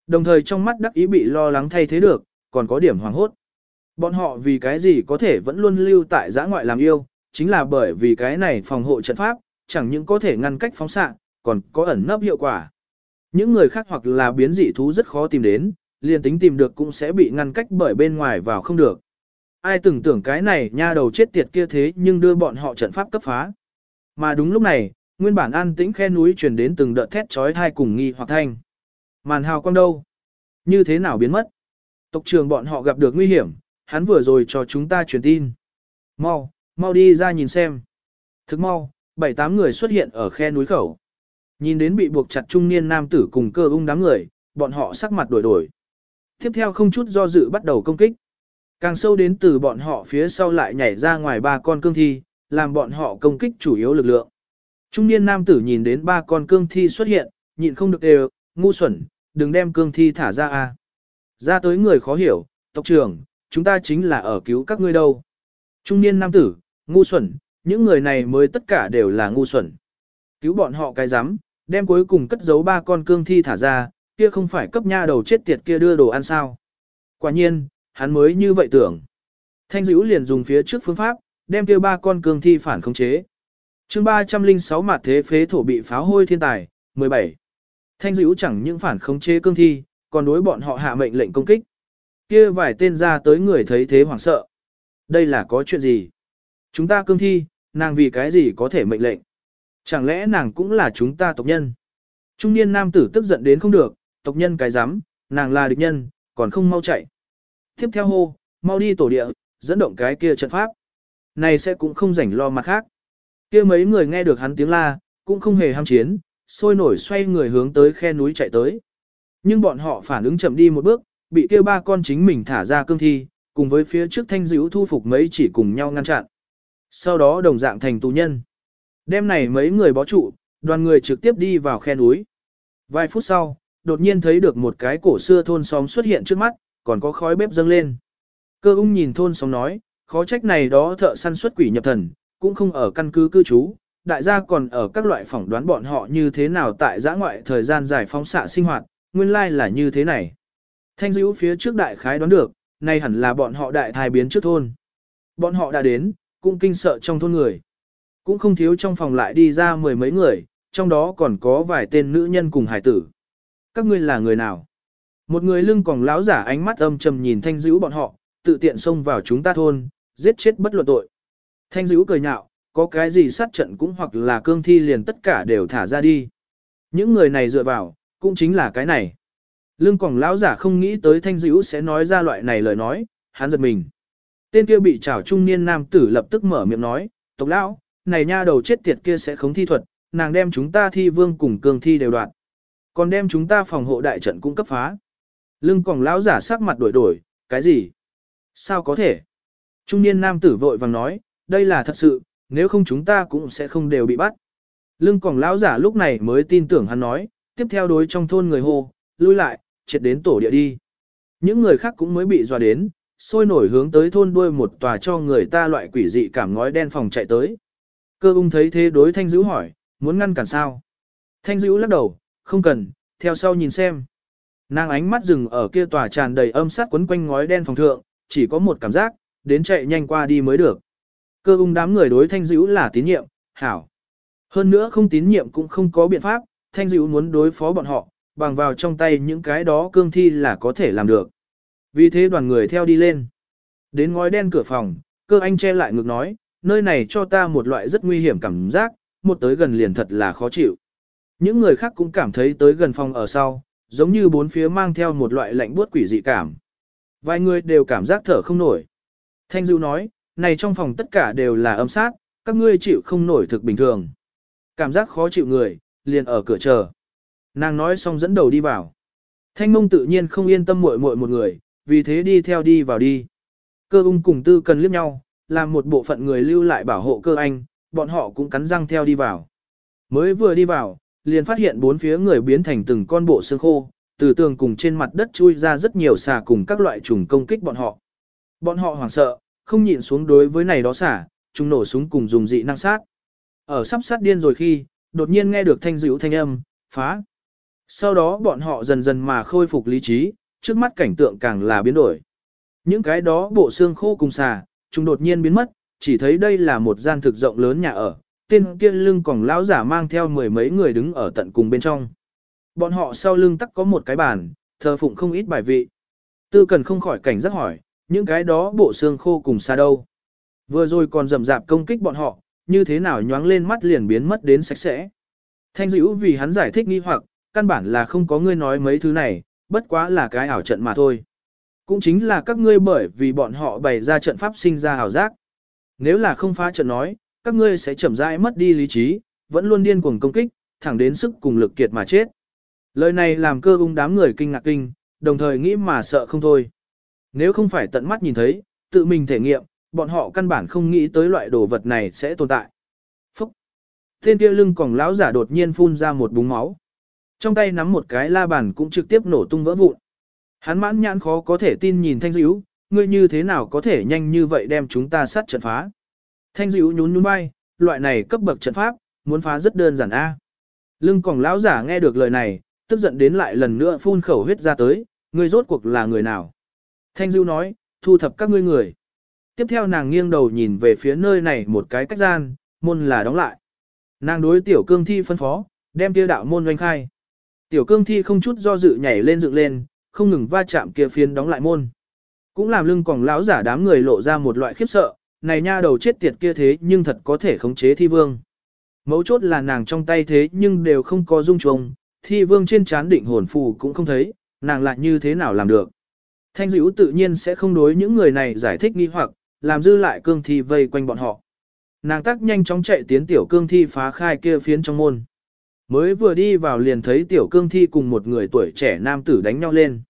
Đồng thời trong mắt đắc ý bị lo lắng thay thế được, còn có điểm hoàng hốt. Bọn họ vì cái gì có thể vẫn luôn lưu tại giã ngoại làm yêu, chính là bởi vì cái này phòng hộ trận pháp, chẳng những có thể ngăn cách phóng xạ, còn có ẩn nấp hiệu quả. Những người khác hoặc là biến dị thú rất khó tìm đến, liền tính tìm được cũng sẽ bị ngăn cách bởi bên ngoài vào không được. Ai từng tưởng cái này nha đầu chết tiệt kia thế nhưng đưa bọn họ trận pháp cấp phá. Mà đúng lúc này, nguyên bản an tĩnh khe núi truyền đến từng đợt thét chói tai cùng nghi hoặc thanh. Màn hào quang đâu? Như thế nào biến mất? Tộc trưởng bọn họ gặp được nguy hiểm, hắn vừa rồi cho chúng ta truyền tin. Mau, mau đi ra nhìn xem. Thức mau, bảy tám người xuất hiện ở khe núi khẩu. Nhìn đến bị buộc chặt trung niên nam tử cùng cơ ung đám người, bọn họ sắc mặt đổi đổi. Tiếp theo không chút do dự bắt đầu công kích. Càng sâu đến từ bọn họ phía sau lại nhảy ra ngoài ba con cương thi, làm bọn họ công kích chủ yếu lực lượng. Trung niên nam tử nhìn đến ba con cương thi xuất hiện, nhịn không được đều, ngu xuẩn, đừng đem cương thi thả ra a. Ra tới người khó hiểu, tộc trưởng, chúng ta chính là ở cứu các ngươi đâu. Trung niên nam tử, ngu xuẩn, những người này mới tất cả đều là ngu xuẩn. Cứu bọn họ cái rắm đem cuối cùng cất giấu ba con cương thi thả ra, kia không phải cấp nha đầu chết tiệt kia đưa đồ ăn sao. Quả nhiên, hắn mới như vậy tưởng. Thanh dữ liền dùng phía trước phương pháp, đem kia ba con cương thi phản khống chế. chương 306 mặt thế phế thổ bị pháo hôi thiên tài, 17. Thanh dữ chẳng những phản khống chế cương thi, còn đối bọn họ hạ mệnh lệnh công kích. Kia vài tên ra tới người thấy thế hoảng sợ. Đây là có chuyện gì? Chúng ta cương thi, nàng vì cái gì có thể mệnh lệnh? Chẳng lẽ nàng cũng là chúng ta tộc nhân? Trung niên nam tử tức giận đến không được, tộc nhân cái dám, nàng là địch nhân, còn không mau chạy. Tiếp theo hô, mau đi tổ địa, dẫn động cái kia trận pháp. Này sẽ cũng không rảnh lo mặt khác. kia mấy người nghe được hắn tiếng la, cũng không hề ham chiến, sôi nổi xoay người hướng tới khe núi chạy tới. Nhưng bọn họ phản ứng chậm đi một bước, bị kêu ba con chính mình thả ra cương thi, cùng với phía trước thanh dữ thu phục mấy chỉ cùng nhau ngăn chặn. Sau đó đồng dạng thành tù nhân. Đêm này mấy người bó trụ, đoàn người trực tiếp đi vào khe núi. Vài phút sau, đột nhiên thấy được một cái cổ xưa thôn xóm xuất hiện trước mắt, còn có khói bếp dâng lên. Cơ ung nhìn thôn xóm nói, khó trách này đó thợ săn xuất quỷ nhập thần, cũng không ở căn cứ cư trú, đại gia còn ở các loại phỏng đoán bọn họ như thế nào tại giã ngoại thời gian giải phóng xạ sinh hoạt, nguyên lai là như thế này. Thanh dữ phía trước đại khái đoán được, nay hẳn là bọn họ đại thai biến trước thôn. Bọn họ đã đến, cũng kinh sợ trong thôn người. Cũng không thiếu trong phòng lại đi ra mười mấy người, trong đó còn có vài tên nữ nhân cùng hải tử. Các ngươi là người nào? Một người lưng còn láo giả ánh mắt âm trầm nhìn thanh dữ bọn họ, tự tiện xông vào chúng ta thôn, giết chết bất luận tội. Thanh dữ cười nhạo, có cái gì sát trận cũng hoặc là cương thi liền tất cả đều thả ra đi. Những người này dựa vào, cũng chính là cái này. Lương quảng lão giả không nghĩ tới thanh dữ sẽ nói ra loại này lời nói, hắn giật mình. Tên kia bị trảo trung niên nam tử lập tức mở miệng nói, tộc lão, này nha đầu chết tiệt kia sẽ không thi thuật, nàng đem chúng ta thi vương cùng cương thi đều đoạn. Còn đem chúng ta phòng hộ đại trận cũng cấp phá. Lương quảng lão giả sắc mặt đổi đổi, cái gì? Sao có thể? Trung niên nam tử vội vàng nói, đây là thật sự, nếu không chúng ta cũng sẽ không đều bị bắt. Lương quảng lão giả lúc này mới tin tưởng hắn nói, tiếp theo đối trong thôn người hô, lui lại, triệt đến tổ địa đi. Những người khác cũng mới bị dọa đến, sôi nổi hướng tới thôn đuôi một tòa cho người ta loại quỷ dị cảm ngói đen phòng chạy tới. Cơ ung thấy thế đối thanh dữ hỏi, muốn ngăn cản sao? Thanh dữ lắc đầu, không cần, theo sau nhìn xem. Nàng ánh mắt dừng ở kia tòa tràn đầy âm sát quấn quanh ngói đen phòng thượng, chỉ có một cảm giác, đến chạy nhanh qua đi mới được. Cơ ung đám người đối thanh dữ là tín nhiệm, hảo. Hơn nữa không tín nhiệm cũng không có biện pháp, thanh dữ muốn đối phó bọn họ, bằng vào trong tay những cái đó cương thi là có thể làm được. Vì thế đoàn người theo đi lên. Đến ngói đen cửa phòng, cơ anh che lại ngực nói, nơi này cho ta một loại rất nguy hiểm cảm giác, một tới gần liền thật là khó chịu. Những người khác cũng cảm thấy tới gần phòng ở sau, giống như bốn phía mang theo một loại lạnh buốt quỷ dị cảm. Vài người đều cảm giác thở không nổi. Thanh Dữu nói, này trong phòng tất cả đều là âm sát, các ngươi chịu không nổi thực bình thường. Cảm giác khó chịu người, liền ở cửa chờ. Nàng nói xong dẫn đầu đi vào. Thanh mông tự nhiên không yên tâm muội muội một người, vì thế đi theo đi vào đi. Cơ ung cùng tư cần liếc nhau, làm một bộ phận người lưu lại bảo hộ cơ anh, bọn họ cũng cắn răng theo đi vào. Mới vừa đi vào, liền phát hiện bốn phía người biến thành từng con bộ xương khô, từ tường cùng trên mặt đất chui ra rất nhiều xà cùng các loại trùng công kích bọn họ. Bọn họ hoảng sợ, không nhịn xuống đối với này đó xả, chúng nổ súng cùng dùng dị năng sát. Ở sắp sát điên rồi khi, đột nhiên nghe được thanh dữ thanh âm, phá. Sau đó bọn họ dần dần mà khôi phục lý trí, trước mắt cảnh tượng càng là biến đổi. Những cái đó bộ xương khô cùng xà, chúng đột nhiên biến mất, chỉ thấy đây là một gian thực rộng lớn nhà ở, tên kia lưng còn lão giả mang theo mười mấy người đứng ở tận cùng bên trong. Bọn họ sau lưng tắc có một cái bàn, thờ phụng không ít bài vị. Tư cần không khỏi cảnh giác hỏi, những cái đó bộ xương khô cùng xa đâu. Vừa rồi còn rầm rạp công kích bọn họ, như thế nào nhoáng lên mắt liền biến mất đến sạch sẽ. Thanh dữ vì hắn giải thích nghi hoặc, căn bản là không có ngươi nói mấy thứ này, bất quá là cái ảo trận mà thôi. Cũng chính là các ngươi bởi vì bọn họ bày ra trận pháp sinh ra ảo giác. Nếu là không phá trận nói, các ngươi sẽ chậm rãi mất đi lý trí, vẫn luôn điên cuồng công kích, thẳng đến sức cùng lực kiệt mà chết. Lời này làm cơ ung đám người kinh ngạc kinh, đồng thời nghĩ mà sợ không thôi. Nếu không phải tận mắt nhìn thấy, tự mình thể nghiệm, bọn họ căn bản không nghĩ tới loại đồ vật này sẽ tồn tại. Phúc! Tên kia lưng còng lão giả đột nhiên phun ra một búng máu. Trong tay nắm một cái la bàn cũng trực tiếp nổ tung vỡ vụn. Hắn mãn nhãn khó có thể tin nhìn thanh dữ, ngươi như thế nào có thể nhanh như vậy đem chúng ta sát trận phá. Thanh dữ nhún nhún bay, loại này cấp bậc trận pháp, muốn phá rất đơn giản a. Lưng còng lão giả nghe được lời này, tức giận đến lại lần nữa phun khẩu huyết ra tới, ngươi rốt cuộc là người nào. Thanh Dưu nói, thu thập các ngươi người. Tiếp theo nàng nghiêng đầu nhìn về phía nơi này một cái cách gian, môn là đóng lại. Nàng đối tiểu cương thi phân phó, đem kia đạo môn doanh khai. Tiểu cương thi không chút do dự nhảy lên dựng lên, không ngừng va chạm kia phiến đóng lại môn. Cũng làm lưng còng lão giả đám người lộ ra một loại khiếp sợ, này nha đầu chết tiệt kia thế nhưng thật có thể khống chế thi vương. Mấu chốt là nàng trong tay thế nhưng đều không có dung trùng, thi vương trên chán định hồn phù cũng không thấy, nàng lại như thế nào làm được. Thanh dữ tự nhiên sẽ không đối những người này giải thích nghi hoặc, làm dư lại cương thi vây quanh bọn họ. Nàng tắc nhanh chóng chạy tiến tiểu cương thi phá khai kia phiến trong môn. Mới vừa đi vào liền thấy tiểu cương thi cùng một người tuổi trẻ nam tử đánh nhau lên.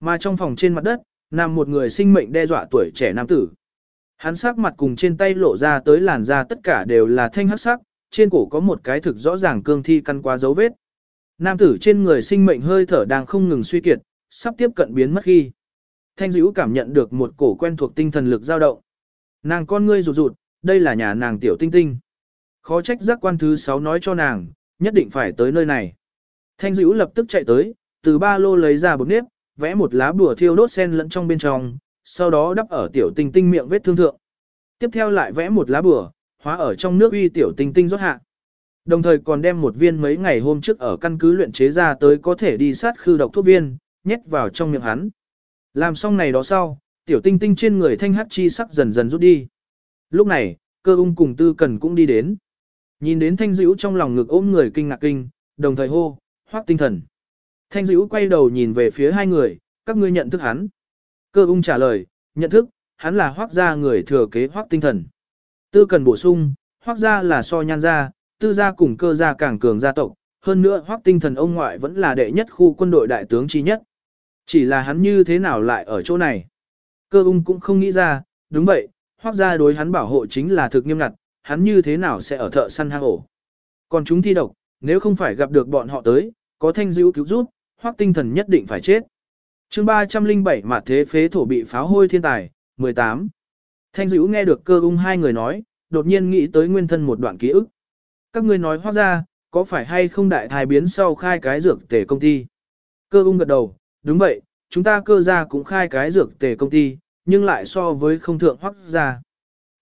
Mà trong phòng trên mặt đất, nằm một người sinh mệnh đe dọa tuổi trẻ nam tử. Hắn sắc mặt cùng trên tay lộ ra tới làn da tất cả đều là thanh hắc sắc, trên cổ có một cái thực rõ ràng cương thi căn qua dấu vết. Nam tử trên người sinh mệnh hơi thở đang không ngừng suy kiệt, sắp tiếp cận biến mất khi. Thanh dữ cảm nhận được một cổ quen thuộc tinh thần lực dao động. Nàng con ngươi rụt rụt, đây là nhà nàng tiểu tinh tinh. Khó trách giác quan thứ 6 nói cho nàng, nhất định phải tới nơi này. Thanh dữ lập tức chạy tới, từ ba lô lấy ra bột nếp, vẽ một lá bùa thiêu đốt sen lẫn trong bên trong, sau đó đắp ở tiểu tinh tinh miệng vết thương thượng. Tiếp theo lại vẽ một lá bùa, hóa ở trong nước uy tiểu tinh tinh rót hạ. Đồng thời còn đem một viên mấy ngày hôm trước ở căn cứ luyện chế ra tới có thể đi sát khư độc thuốc viên, nhét vào trong miệng hắn. Làm xong này đó sau, tiểu tinh tinh trên người thanh hắc chi sắc dần dần rút đi. Lúc này, cơ ung cùng tư cần cũng đi đến. Nhìn đến thanh dữ trong lòng ngực ôm người kinh ngạc kinh, đồng thời hô, hoác tinh thần. Thanh dữ quay đầu nhìn về phía hai người, các ngươi nhận thức hắn. Cơ ung trả lời, nhận thức, hắn là hoác gia người thừa kế hoác tinh thần. Tư cần bổ sung, hoác gia là so nhan gia, tư gia cùng cơ gia càng cường gia tộc, hơn nữa hoác tinh thần ông ngoại vẫn là đệ nhất khu quân đội đại tướng chi nhất. Chỉ là hắn như thế nào lại ở chỗ này? Cơ ung cũng không nghĩ ra, đúng vậy, hoác gia đối hắn bảo hộ chính là thực nghiêm ngặt, hắn như thế nào sẽ ở thợ săn hang ổ. Còn chúng thi độc, nếu không phải gặp được bọn họ tới, có thanh dữ cứu giúp, hoác tinh thần nhất định phải chết. chương 307 mà thế phế thổ bị pháo hôi thiên tài, 18. Thanh dữ nghe được cơ ung hai người nói, đột nhiên nghĩ tới nguyên thân một đoạn ký ức. Các ngươi nói hoác ra, có phải hay không đại thai biến sau khai cái dược tề công ty? Cơ ung gật đầu, đúng vậy, chúng ta cơ ra cũng khai cái dược tề công ty, nhưng lại so với không thượng hoác ra.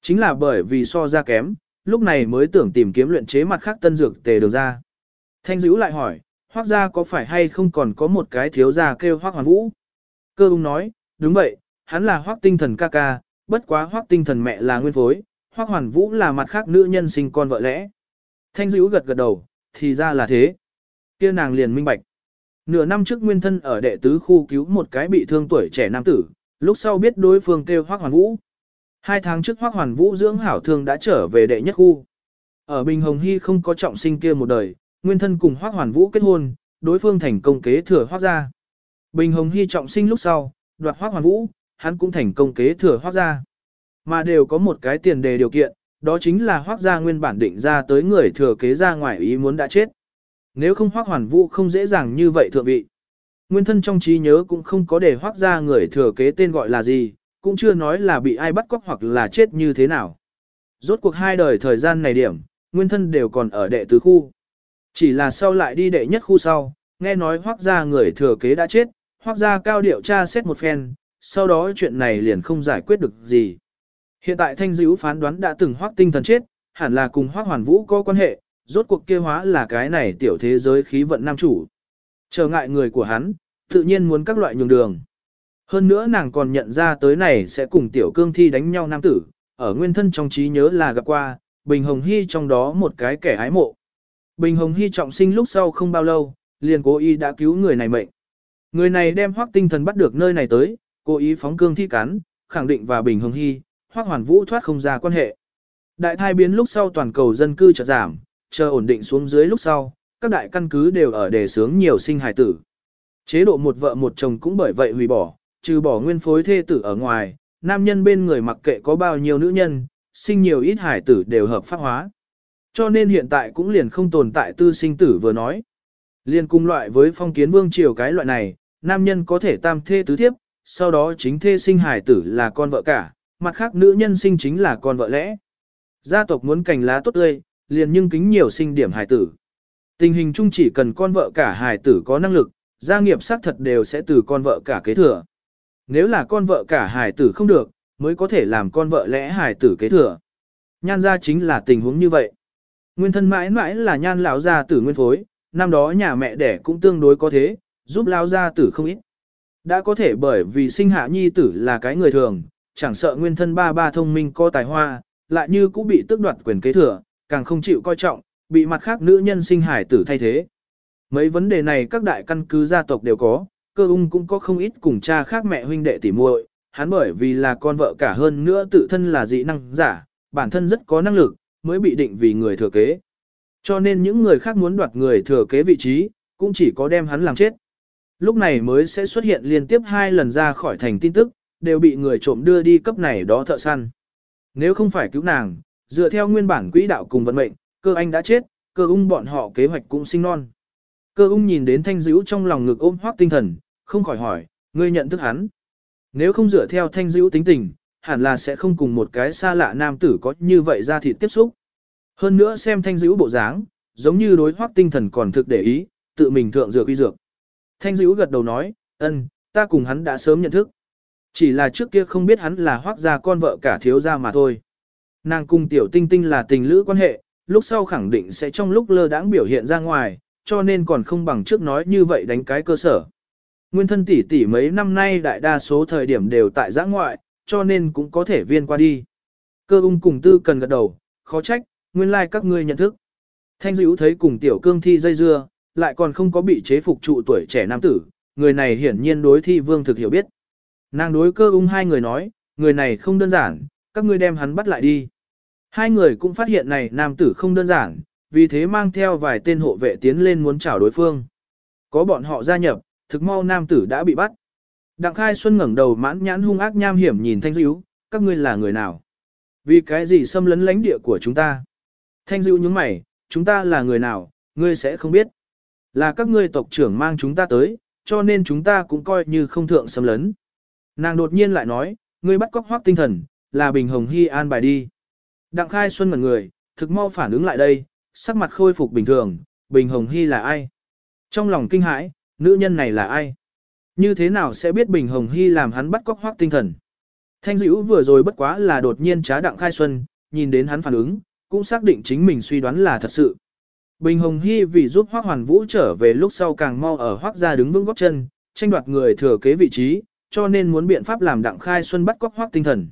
Chính là bởi vì so ra kém, lúc này mới tưởng tìm kiếm luyện chế mặt khác tân dược tề được ra. Thanh dữ lại hỏi, hoác ra có phải hay không còn có một cái thiếu gia kêu hoác hoàn vũ? Cơ ung nói, đúng vậy, hắn là hoác tinh thần ca ca, bất quá hoác tinh thần mẹ là nguyên phối, hoác hoàn vũ là mặt khác nữ nhân sinh con vợ lẽ. Thanh dữ gật gật đầu, thì ra là thế. kia nàng liền minh bạch. Nửa năm trước nguyên thân ở đệ tứ khu cứu một cái bị thương tuổi trẻ nam tử, lúc sau biết đối phương kêu hoác hoàn vũ. Hai tháng trước hoác hoàn vũ dưỡng hảo thương đã trở về đệ nhất khu. Ở Bình Hồng Hy không có trọng sinh kia một đời, nguyên thân cùng hoác hoàn vũ kết hôn, đối phương thành công kế thừa hoác gia. Bình Hồng Hy trọng sinh lúc sau, đoạt hoác hoàn vũ, hắn cũng thành công kế thừa hoác gia. Mà đều có một cái tiền đề điều kiện, đó chính là hoác gia nguyên bản định ra tới người thừa kế ra ngoài ý muốn đã chết. Nếu không hoác hoàn vũ không dễ dàng như vậy thượng vị. Nguyên thân trong trí nhớ cũng không có để hoác gia người thừa kế tên gọi là gì, cũng chưa nói là bị ai bắt cóc hoặc là chết như thế nào. Rốt cuộc hai đời thời gian này điểm, nguyên thân đều còn ở đệ tứ khu. Chỉ là sau lại đi đệ nhất khu sau, nghe nói hoác gia người thừa kế đã chết, hoác gia cao điệu tra xét một phen, sau đó chuyện này liền không giải quyết được gì. Hiện tại thanh dữ phán đoán đã từng hoác tinh thần chết, hẳn là cùng hoác hoàn vũ có quan hệ, rốt cuộc kia hóa là cái này tiểu thế giới khí vận nam chủ. Trở ngại người của hắn, tự nhiên muốn các loại nhường đường. Hơn nữa nàng còn nhận ra tới này sẽ cùng tiểu cương thi đánh nhau nam tử, ở nguyên thân trong trí nhớ là gặp qua, Bình Hồng Hy trong đó một cái kẻ hái mộ. Bình Hồng Hy trọng sinh lúc sau không bao lâu, liền cố ý đã cứu người này mệnh. Người này đem hoác tinh thần bắt được nơi này tới, cố ý phóng cương thi cắn, khẳng định và Bình Hồng Hy, hoác hoàn vũ thoát không ra quan hệ. Đại thai biến lúc sau toàn cầu dân cư chợt giảm, chờ ổn định xuống dưới lúc sau, các đại căn cứ đều ở đề sướng nhiều sinh hài tử. Chế độ một vợ một chồng cũng bởi vậy hủy bỏ, trừ bỏ nguyên phối thê tử ở ngoài, nam nhân bên người mặc kệ có bao nhiêu nữ nhân, sinh nhiều ít hải tử đều hợp pháp hóa. Cho nên hiện tại cũng liền không tồn tại tư sinh tử vừa nói. Liên cung loại với phong kiến vương triều cái loại này, nam nhân có thể tam thê tứ thiếp, sau đó chính thê sinh hải tử là con vợ cả, mặt khác nữ nhân sinh chính là con vợ lẽ. Gia tộc muốn cành lá tốt tươi, liền nhưng kính nhiều sinh điểm hải tử. Tình hình chung chỉ cần con vợ cả hải tử có năng lực, gia nghiệp xác thật đều sẽ từ con vợ cả kế thừa. Nếu là con vợ cả hải tử không được, mới có thể làm con vợ lẽ hải tử kế thừa. Nhan gia chính là tình huống như vậy. Nguyên thân mãi mãi là nhan lão gia tử nguyên phối, năm đó nhà mẹ đẻ cũng tương đối có thế, giúp lão gia tử không ít. Đã có thể bởi vì sinh hạ nhi tử là cái người thường, chẳng sợ nguyên thân ba ba thông minh có tài hoa, lại như cũng bị tước đoạt quyền kế thừa, càng không chịu coi trọng, bị mặt khác nữ nhân sinh hải tử thay thế. Mấy vấn đề này các đại căn cứ gia tộc đều có, cơ ung cũng có không ít cùng cha khác mẹ huynh đệ tỉ muội, hắn bởi vì là con vợ cả hơn nữa tự thân là dị năng giả, bản thân rất có năng lực, mới bị định vì người thừa kế. Cho nên những người khác muốn đoạt người thừa kế vị trí, cũng chỉ có đem hắn làm chết. Lúc này mới sẽ xuất hiện liên tiếp hai lần ra khỏi thành tin tức, đều bị người trộm đưa đi cấp này đó thợ săn. Nếu không phải cứu nàng, dựa theo nguyên bản quỹ đạo cùng vận mệnh, cơ anh đã chết, cơ ung bọn họ kế hoạch cũng sinh non. Cơ ung nhìn đến thanh dữ trong lòng ngực ôm hoác tinh thần, không khỏi hỏi, ngươi nhận thức hắn. Nếu không dựa theo thanh dữ tính tình, hẳn là sẽ không cùng một cái xa lạ nam tử có như vậy ra thịt tiếp xúc. Hơn nữa xem thanh dữ bộ dáng, giống như đối hoác tinh thần còn thực để ý, tự mình thượng dược uy dược. Thanh dữ gật đầu nói, ân, ta cùng hắn đã sớm nhận thức. Chỉ là trước kia không biết hắn là hoác gia con vợ cả thiếu gia mà thôi. Nàng cùng tiểu tinh tinh là tình lữ quan hệ, lúc sau khẳng định sẽ trong lúc lơ đãng biểu hiện ra ngoài, cho nên còn không bằng trước nói như vậy đánh cái cơ sở. Nguyên thân tỷ tỷ mấy năm nay đại đa số thời điểm đều tại giã ngoại, cho nên cũng có thể viên qua đi. Cơ ung cùng tư cần gật đầu, khó trách, nguyên lai like các ngươi nhận thức. Thanh dữ thấy cùng tiểu cương thi dây dưa, lại còn không có bị chế phục trụ tuổi trẻ nam tử, người này hiển nhiên đối thi vương thực hiểu biết. Nàng đối cơ ung hai người nói, người này không đơn giản, các ngươi đem hắn bắt lại đi. Hai người cũng phát hiện này nam tử không đơn giản, vì thế mang theo vài tên hộ vệ tiến lên muốn chào đối phương. Có bọn họ gia nhập, thực mau nam tử đã bị bắt. Đặng Khai Xuân ngẩng đầu mãn nhãn hung ác nham hiểm nhìn Thanh Dữu, các ngươi là người nào? Vì cái gì xâm lấn lãnh địa của chúng ta? Thanh Dữu nhướng mày, chúng ta là người nào, ngươi sẽ không biết. Là các ngươi tộc trưởng mang chúng ta tới, cho nên chúng ta cũng coi như không thượng xâm lấn. Nàng đột nhiên lại nói, ngươi bắt cóc hoác tinh thần, là Bình Hồng Hy an bài đi. Đặng Khai Xuân ngẩn người, thực mau phản ứng lại đây, sắc mặt khôi phục bình thường, Bình Hồng Hy là ai? Trong lòng kinh hãi, nữ nhân này là ai? Như thế nào sẽ biết Bình Hồng Hy làm hắn bắt cóc hoác tinh thần? Thanh dữ vừa rồi bất quá là đột nhiên trá Đặng Khai Xuân, nhìn đến hắn phản ứng, cũng xác định chính mình suy đoán là thật sự. Bình Hồng Hy vì giúp Hoác Hoàn Vũ trở về lúc sau càng mau ở Hoác gia đứng vững góc chân, tranh đoạt người thừa kế vị trí, cho nên muốn biện pháp làm Đặng Khai Xuân bắt cóc Hoác tinh thần.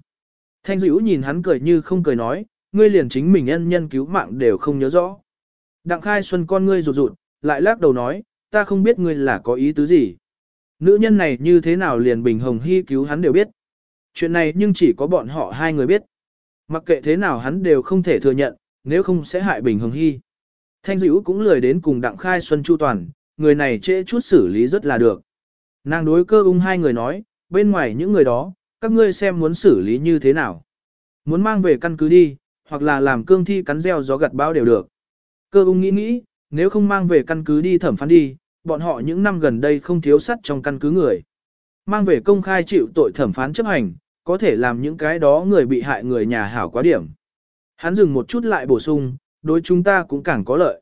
Thanh dữ nhìn hắn cười như không cười nói, ngươi liền chính mình nhân nhân cứu mạng đều không nhớ rõ. Đặng khai xuân con ngươi rụt rụt, lại lắc đầu nói, ta không biết ngươi là có ý tứ gì. Nữ nhân này như thế nào liền bình hồng hy cứu hắn đều biết. Chuyện này nhưng chỉ có bọn họ hai người biết. Mặc kệ thế nào hắn đều không thể thừa nhận, nếu không sẽ hại bình hồng hy. Thanh dữ cũng lười đến cùng đặng khai xuân chu toàn, người này trễ chút xử lý rất là được. Nàng đối cơ ung hai người nói, bên ngoài những người đó, các ngươi xem muốn xử lý như thế nào. Muốn mang về căn cứ đi, hoặc là làm cương thi cắn gieo gió gặt bão đều được. Cơ ung nghĩ nghĩ, nếu không mang về căn cứ đi thẩm phán đi, bọn họ những năm gần đây không thiếu sắt trong căn cứ người. Mang về công khai chịu tội thẩm phán chấp hành, có thể làm những cái đó người bị hại người nhà hảo quá điểm. Hắn dừng một chút lại bổ sung, đối chúng ta cũng càng có lợi.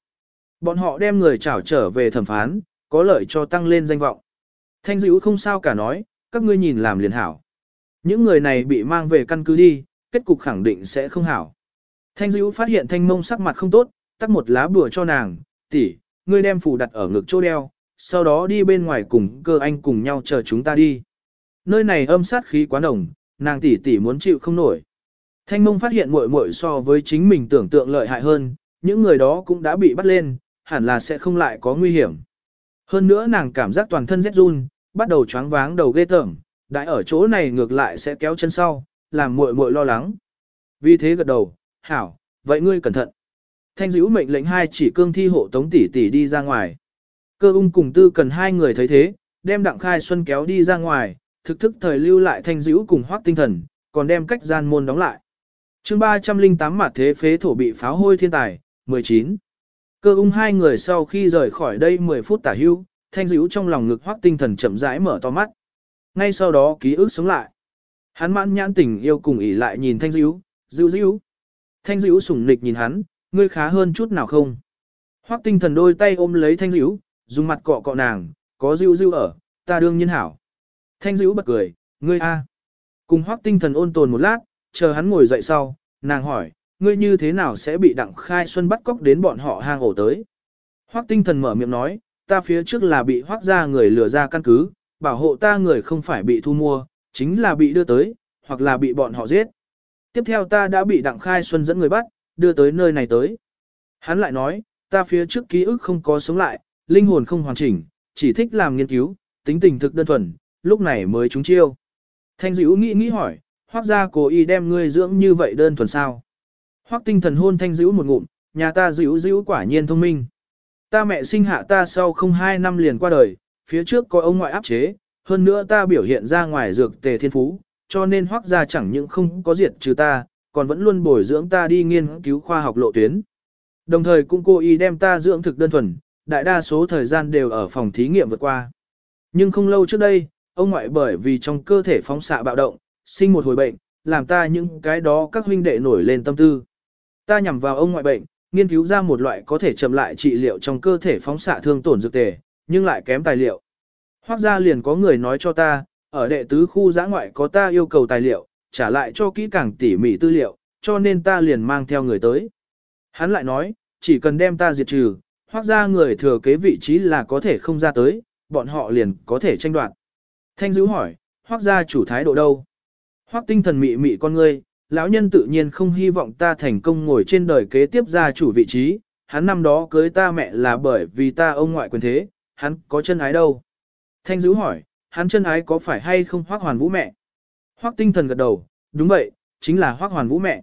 Bọn họ đem người trảo trở về thẩm phán, có lợi cho tăng lên danh vọng. Thanh dữ không sao cả nói, các ngươi nhìn làm liền hảo. Những người này bị mang về căn cứ đi, kết cục khẳng định sẽ không hảo. Thanh dữ phát hiện thanh mông sắc mặt không tốt, tắt một lá bùa cho nàng, tỷ, ngươi đem phủ đặt ở ngực chỗ đeo, sau đó đi bên ngoài cùng cơ anh cùng nhau chờ chúng ta đi. Nơi này âm sát khí quá nồng, nàng tỷ tỷ muốn chịu không nổi. Thanh mông phát hiện muội muội so với chính mình tưởng tượng lợi hại hơn, những người đó cũng đã bị bắt lên, hẳn là sẽ không lại có nguy hiểm. Hơn nữa nàng cảm giác toàn thân rét run, bắt đầu choáng váng đầu ghê tởm, đại ở chỗ này ngược lại sẽ kéo chân sau, làm muội muội lo lắng. Vì thế gật đầu, hảo, vậy ngươi cẩn thận. Thanh dữ mệnh lệnh hai chỉ cương thi hộ tống tỷ tỷ đi ra ngoài. Cơ ung cùng tư cần hai người thấy thế, đem đặng khai xuân kéo đi ra ngoài, thực thức thời lưu lại thanh dữ cùng hoác tinh thần, còn đem cách gian môn đóng lại. chương 308 mặt thế phế thổ bị pháo hôi thiên tài, 19. Cơ ung hai người sau khi rời khỏi đây 10 phút tả hưu, thanh dữ trong lòng ngực hoác tinh thần chậm rãi mở to mắt. Ngay sau đó ký ức sống lại. Hắn mãn nhãn tình yêu cùng ỉ lại nhìn thanh dữ, dữ dữ. Thanh dữ sủng nịch nhìn hắn, ngươi khá hơn chút nào không? Hoác tinh thần đôi tay ôm lấy thanh dữ, dùng mặt cọ cọ nàng, có dữ dữ ở, ta đương nhiên hảo. Thanh dữ bật cười, ngươi a. Cùng hoác tinh thần ôn tồn một lát, chờ hắn ngồi dậy sau, nàng hỏi, ngươi như thế nào sẽ bị đặng khai xuân bắt cóc đến bọn họ hang ổ tới? Hoác tinh thần mở miệng nói, ta phía trước là bị hoác ra người lừa ra căn cứ, bảo hộ ta người không phải bị thu mua, chính là bị đưa tới, hoặc là bị bọn họ giết. Tiếp theo ta đã bị Đặng Khai Xuân dẫn người bắt, đưa tới nơi này tới. Hắn lại nói, ta phía trước ký ức không có sống lại, linh hồn không hoàn chỉnh, chỉ thích làm nghiên cứu, tính tình thực đơn thuần, lúc này mới trúng chiêu. Thanh dữ nghĩ nghĩ hỏi, hoác ra cố ý đem ngươi dưỡng như vậy đơn thuần sao? Hoác tinh thần hôn thanh dữ một ngụm, nhà ta dữ dữ quả nhiên thông minh. Ta mẹ sinh hạ ta sau không hai năm liền qua đời, phía trước có ông ngoại áp chế, hơn nữa ta biểu hiện ra ngoài dược tề thiên phú, cho nên hoác ra chẳng những không có diệt trừ ta, còn vẫn luôn bồi dưỡng ta đi nghiên cứu khoa học lộ tuyến. Đồng thời cũng cố ý đem ta dưỡng thực đơn thuần, đại đa số thời gian đều ở phòng thí nghiệm vượt qua. Nhưng không lâu trước đây, ông ngoại bởi vì trong cơ thể phóng xạ bạo động, sinh một hồi bệnh, làm ta những cái đó các huynh đệ nổi lên tâm tư. Ta nhằm vào ông ngoại bệnh, nghiên cứu ra một loại có thể chậm lại trị liệu trong cơ thể phóng xạ thương tổn dược tề, nhưng lại kém tài liệu. Hoác ra liền có người nói cho ta, ở đệ tứ khu giã ngoại có ta yêu cầu tài liệu, trả lại cho kỹ càng tỉ mỉ tư liệu, cho nên ta liền mang theo người tới. Hắn lại nói, chỉ cần đem ta diệt trừ, hoác ra người thừa kế vị trí là có thể không ra tới, bọn họ liền có thể tranh đoạt. Thanh dữ hỏi, hoác gia chủ thái độ đâu? Hoác tinh thần mị mị con ngươi, lão nhân tự nhiên không hy vọng ta thành công ngồi trên đời kế tiếp gia chủ vị trí, hắn năm đó cưới ta mẹ là bởi vì ta ông ngoại quyền thế, hắn có chân ái đâu? Thanh dữ hỏi, hắn chân ái có phải hay không hoác hoàn vũ mẹ? Hoác tinh thần gật đầu, đúng vậy, chính là hoác hoàn vũ mẹ.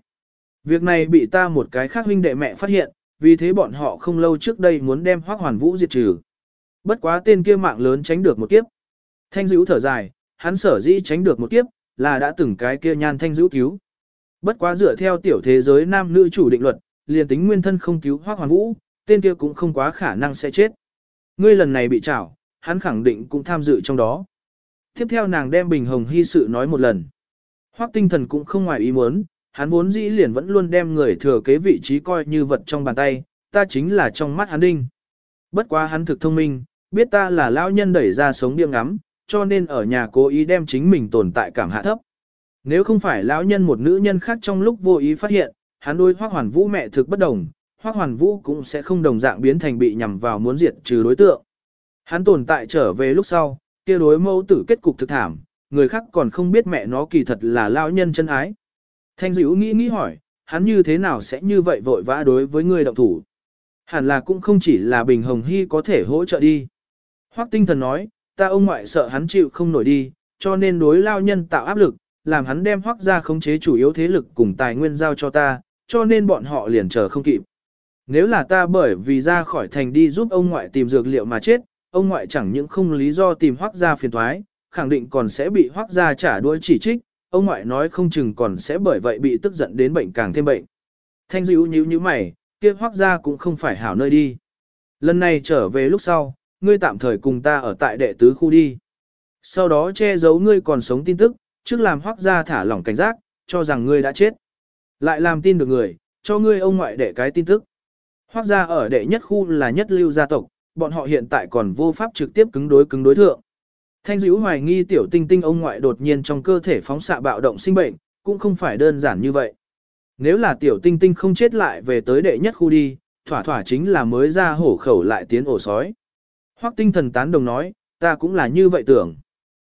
Việc này bị ta một cái khác huynh đệ mẹ phát hiện, vì thế bọn họ không lâu trước đây muốn đem hoác hoàn vũ diệt trừ. Bất quá tên kia mạng lớn tránh được một kiếp. Thanh dữ thở dài, hắn sở dĩ tránh được một kiếp, là đã từng cái kia nhan thanh dữ cứu. Bất quá dựa theo tiểu thế giới nam nữ chủ định luật, liền tính nguyên thân không cứu Hoắc hoàn vũ, tên kia cũng không quá khả năng sẽ chết. Ngươi lần này bị trảo, hắn khẳng định cũng tham dự trong đó. Tiếp theo nàng đem Bình Hồng Hy sự nói một lần. Hoắc tinh thần cũng không ngoài ý muốn, hắn vốn dĩ liền vẫn luôn đem người thừa kế vị trí coi như vật trong bàn tay, ta chính là trong mắt hắn đinh. Bất quá hắn thực thông minh, biết ta là lão nhân đẩy ra sống điên ngắm, cho nên ở nhà cố ý đem chính mình tồn tại cảm hạ thấp. Nếu không phải lão nhân một nữ nhân khác trong lúc vô ý phát hiện, hắn đối Hoắc Hoàn Vũ mẹ thực bất đồng, Hoắc Hoàn Vũ cũng sẽ không đồng dạng biến thành bị nhằm vào muốn diệt trừ đối tượng. Hắn tồn tại trở về lúc sau, kia đối mẫu tử kết cục thực thảm, người khác còn không biết mẹ nó kỳ thật là lão nhân chân ái. Thanh Dữu nghĩ nghĩ hỏi, hắn như thế nào sẽ như vậy vội vã đối với người động thủ. Hẳn là cũng không chỉ là Bình Hồng Hy có thể hỗ trợ đi. Hoắc tinh thần nói, ta ông ngoại sợ hắn chịu không nổi đi, cho nên đối lao nhân tạo áp lực, làm hắn đem hoác ra khống chế chủ yếu thế lực cùng tài nguyên giao cho ta, cho nên bọn họ liền chờ không kịp. Nếu là ta bởi vì ra khỏi thành đi giúp ông ngoại tìm dược liệu mà chết, ông ngoại chẳng những không lý do tìm hoác gia phiền thoái, khẳng định còn sẽ bị hoác gia trả đuôi chỉ trích, ông ngoại nói không chừng còn sẽ bởi vậy bị tức giận đến bệnh càng thêm bệnh. Thanh dữ nhíu như mày, kia hoác gia cũng không phải hảo nơi đi. Lần này trở về lúc sau, ngươi tạm thời cùng ta ở tại đệ tứ khu đi. Sau đó che giấu ngươi còn sống tin tức, trước làm hoác gia thả lỏng cảnh giác, cho rằng ngươi đã chết. Lại làm tin được người, cho ngươi ông ngoại đệ cái tin tức. Hoác gia ở đệ nhất khu là nhất lưu gia tộc, bọn họ hiện tại còn vô pháp trực tiếp cứng đối cứng đối thượng. Thanh dữ hoài nghi tiểu tinh tinh ông ngoại đột nhiên trong cơ thể phóng xạ bạo động sinh bệnh, cũng không phải đơn giản như vậy. Nếu là tiểu tinh tinh không chết lại về tới đệ nhất khu đi, thỏa thỏa chính là mới ra hổ khẩu lại tiến ổ sói. Hoắc tinh thần tán đồng nói, ta cũng là như vậy tưởng.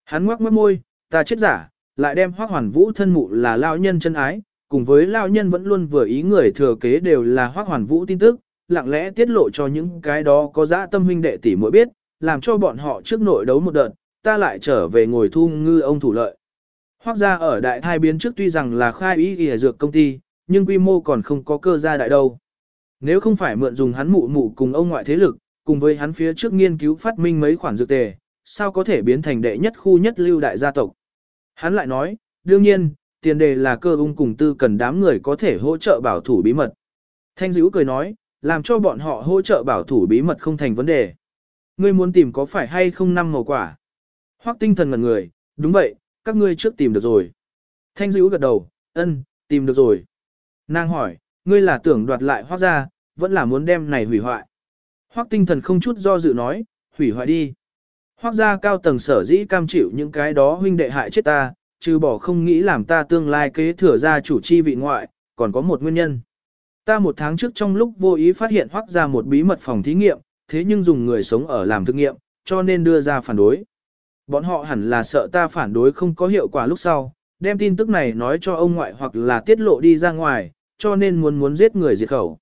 Hắn ngoắc mất môi, ta chết giả, lại đem Hoắc hoàn vũ thân mụ là lao nhân chân ái, cùng với lao nhân vẫn luôn vừa ý người thừa kế đều là Hoắc hoàn vũ tin tức, lặng lẽ tiết lộ cho những cái đó có dã tâm huynh đệ tỷ muội biết, làm cho bọn họ trước nội đấu một đợt, ta lại trở về ngồi thu ngư ông thủ lợi. Hoác gia ở đại thai biến trước tuy rằng là khai ý y dược công ty, nhưng quy mô còn không có cơ gia đại đâu. Nếu không phải mượn dùng hắn mụ mụ cùng ông ngoại thế lực, cùng với hắn phía trước nghiên cứu phát minh mấy khoản dược tề, sao có thể biến thành đệ nhất khu nhất lưu đại gia tộc. Hắn lại nói, đương nhiên, tiền đề là cơ ung cùng tư cần đám người có thể hỗ trợ bảo thủ bí mật. Thanh dữ cười nói, làm cho bọn họ hỗ trợ bảo thủ bí mật không thành vấn đề. Ngươi muốn tìm có phải hay không năm màu quả? Hoắc tinh thần ngần người, đúng vậy, các ngươi trước tìm được rồi. Thanh dữ gật đầu, ân, tìm được rồi. Nàng hỏi, ngươi là tưởng đoạt lại hoác ra, vẫn là muốn đem này hủy hoại. Hoắc tinh thần không chút do dự nói, hủy hoại đi. Hoác gia cao tầng sở dĩ cam chịu những cái đó huynh đệ hại chết ta, trừ bỏ không nghĩ làm ta tương lai kế thừa ra chủ chi vị ngoại, còn có một nguyên nhân. Ta một tháng trước trong lúc vô ý phát hiện hoác ra một bí mật phòng thí nghiệm, thế nhưng dùng người sống ở làm thực nghiệm, cho nên đưa ra phản đối. Bọn họ hẳn là sợ ta phản đối không có hiệu quả lúc sau, đem tin tức này nói cho ông ngoại hoặc là tiết lộ đi ra ngoài, cho nên muốn muốn giết người diệt khẩu.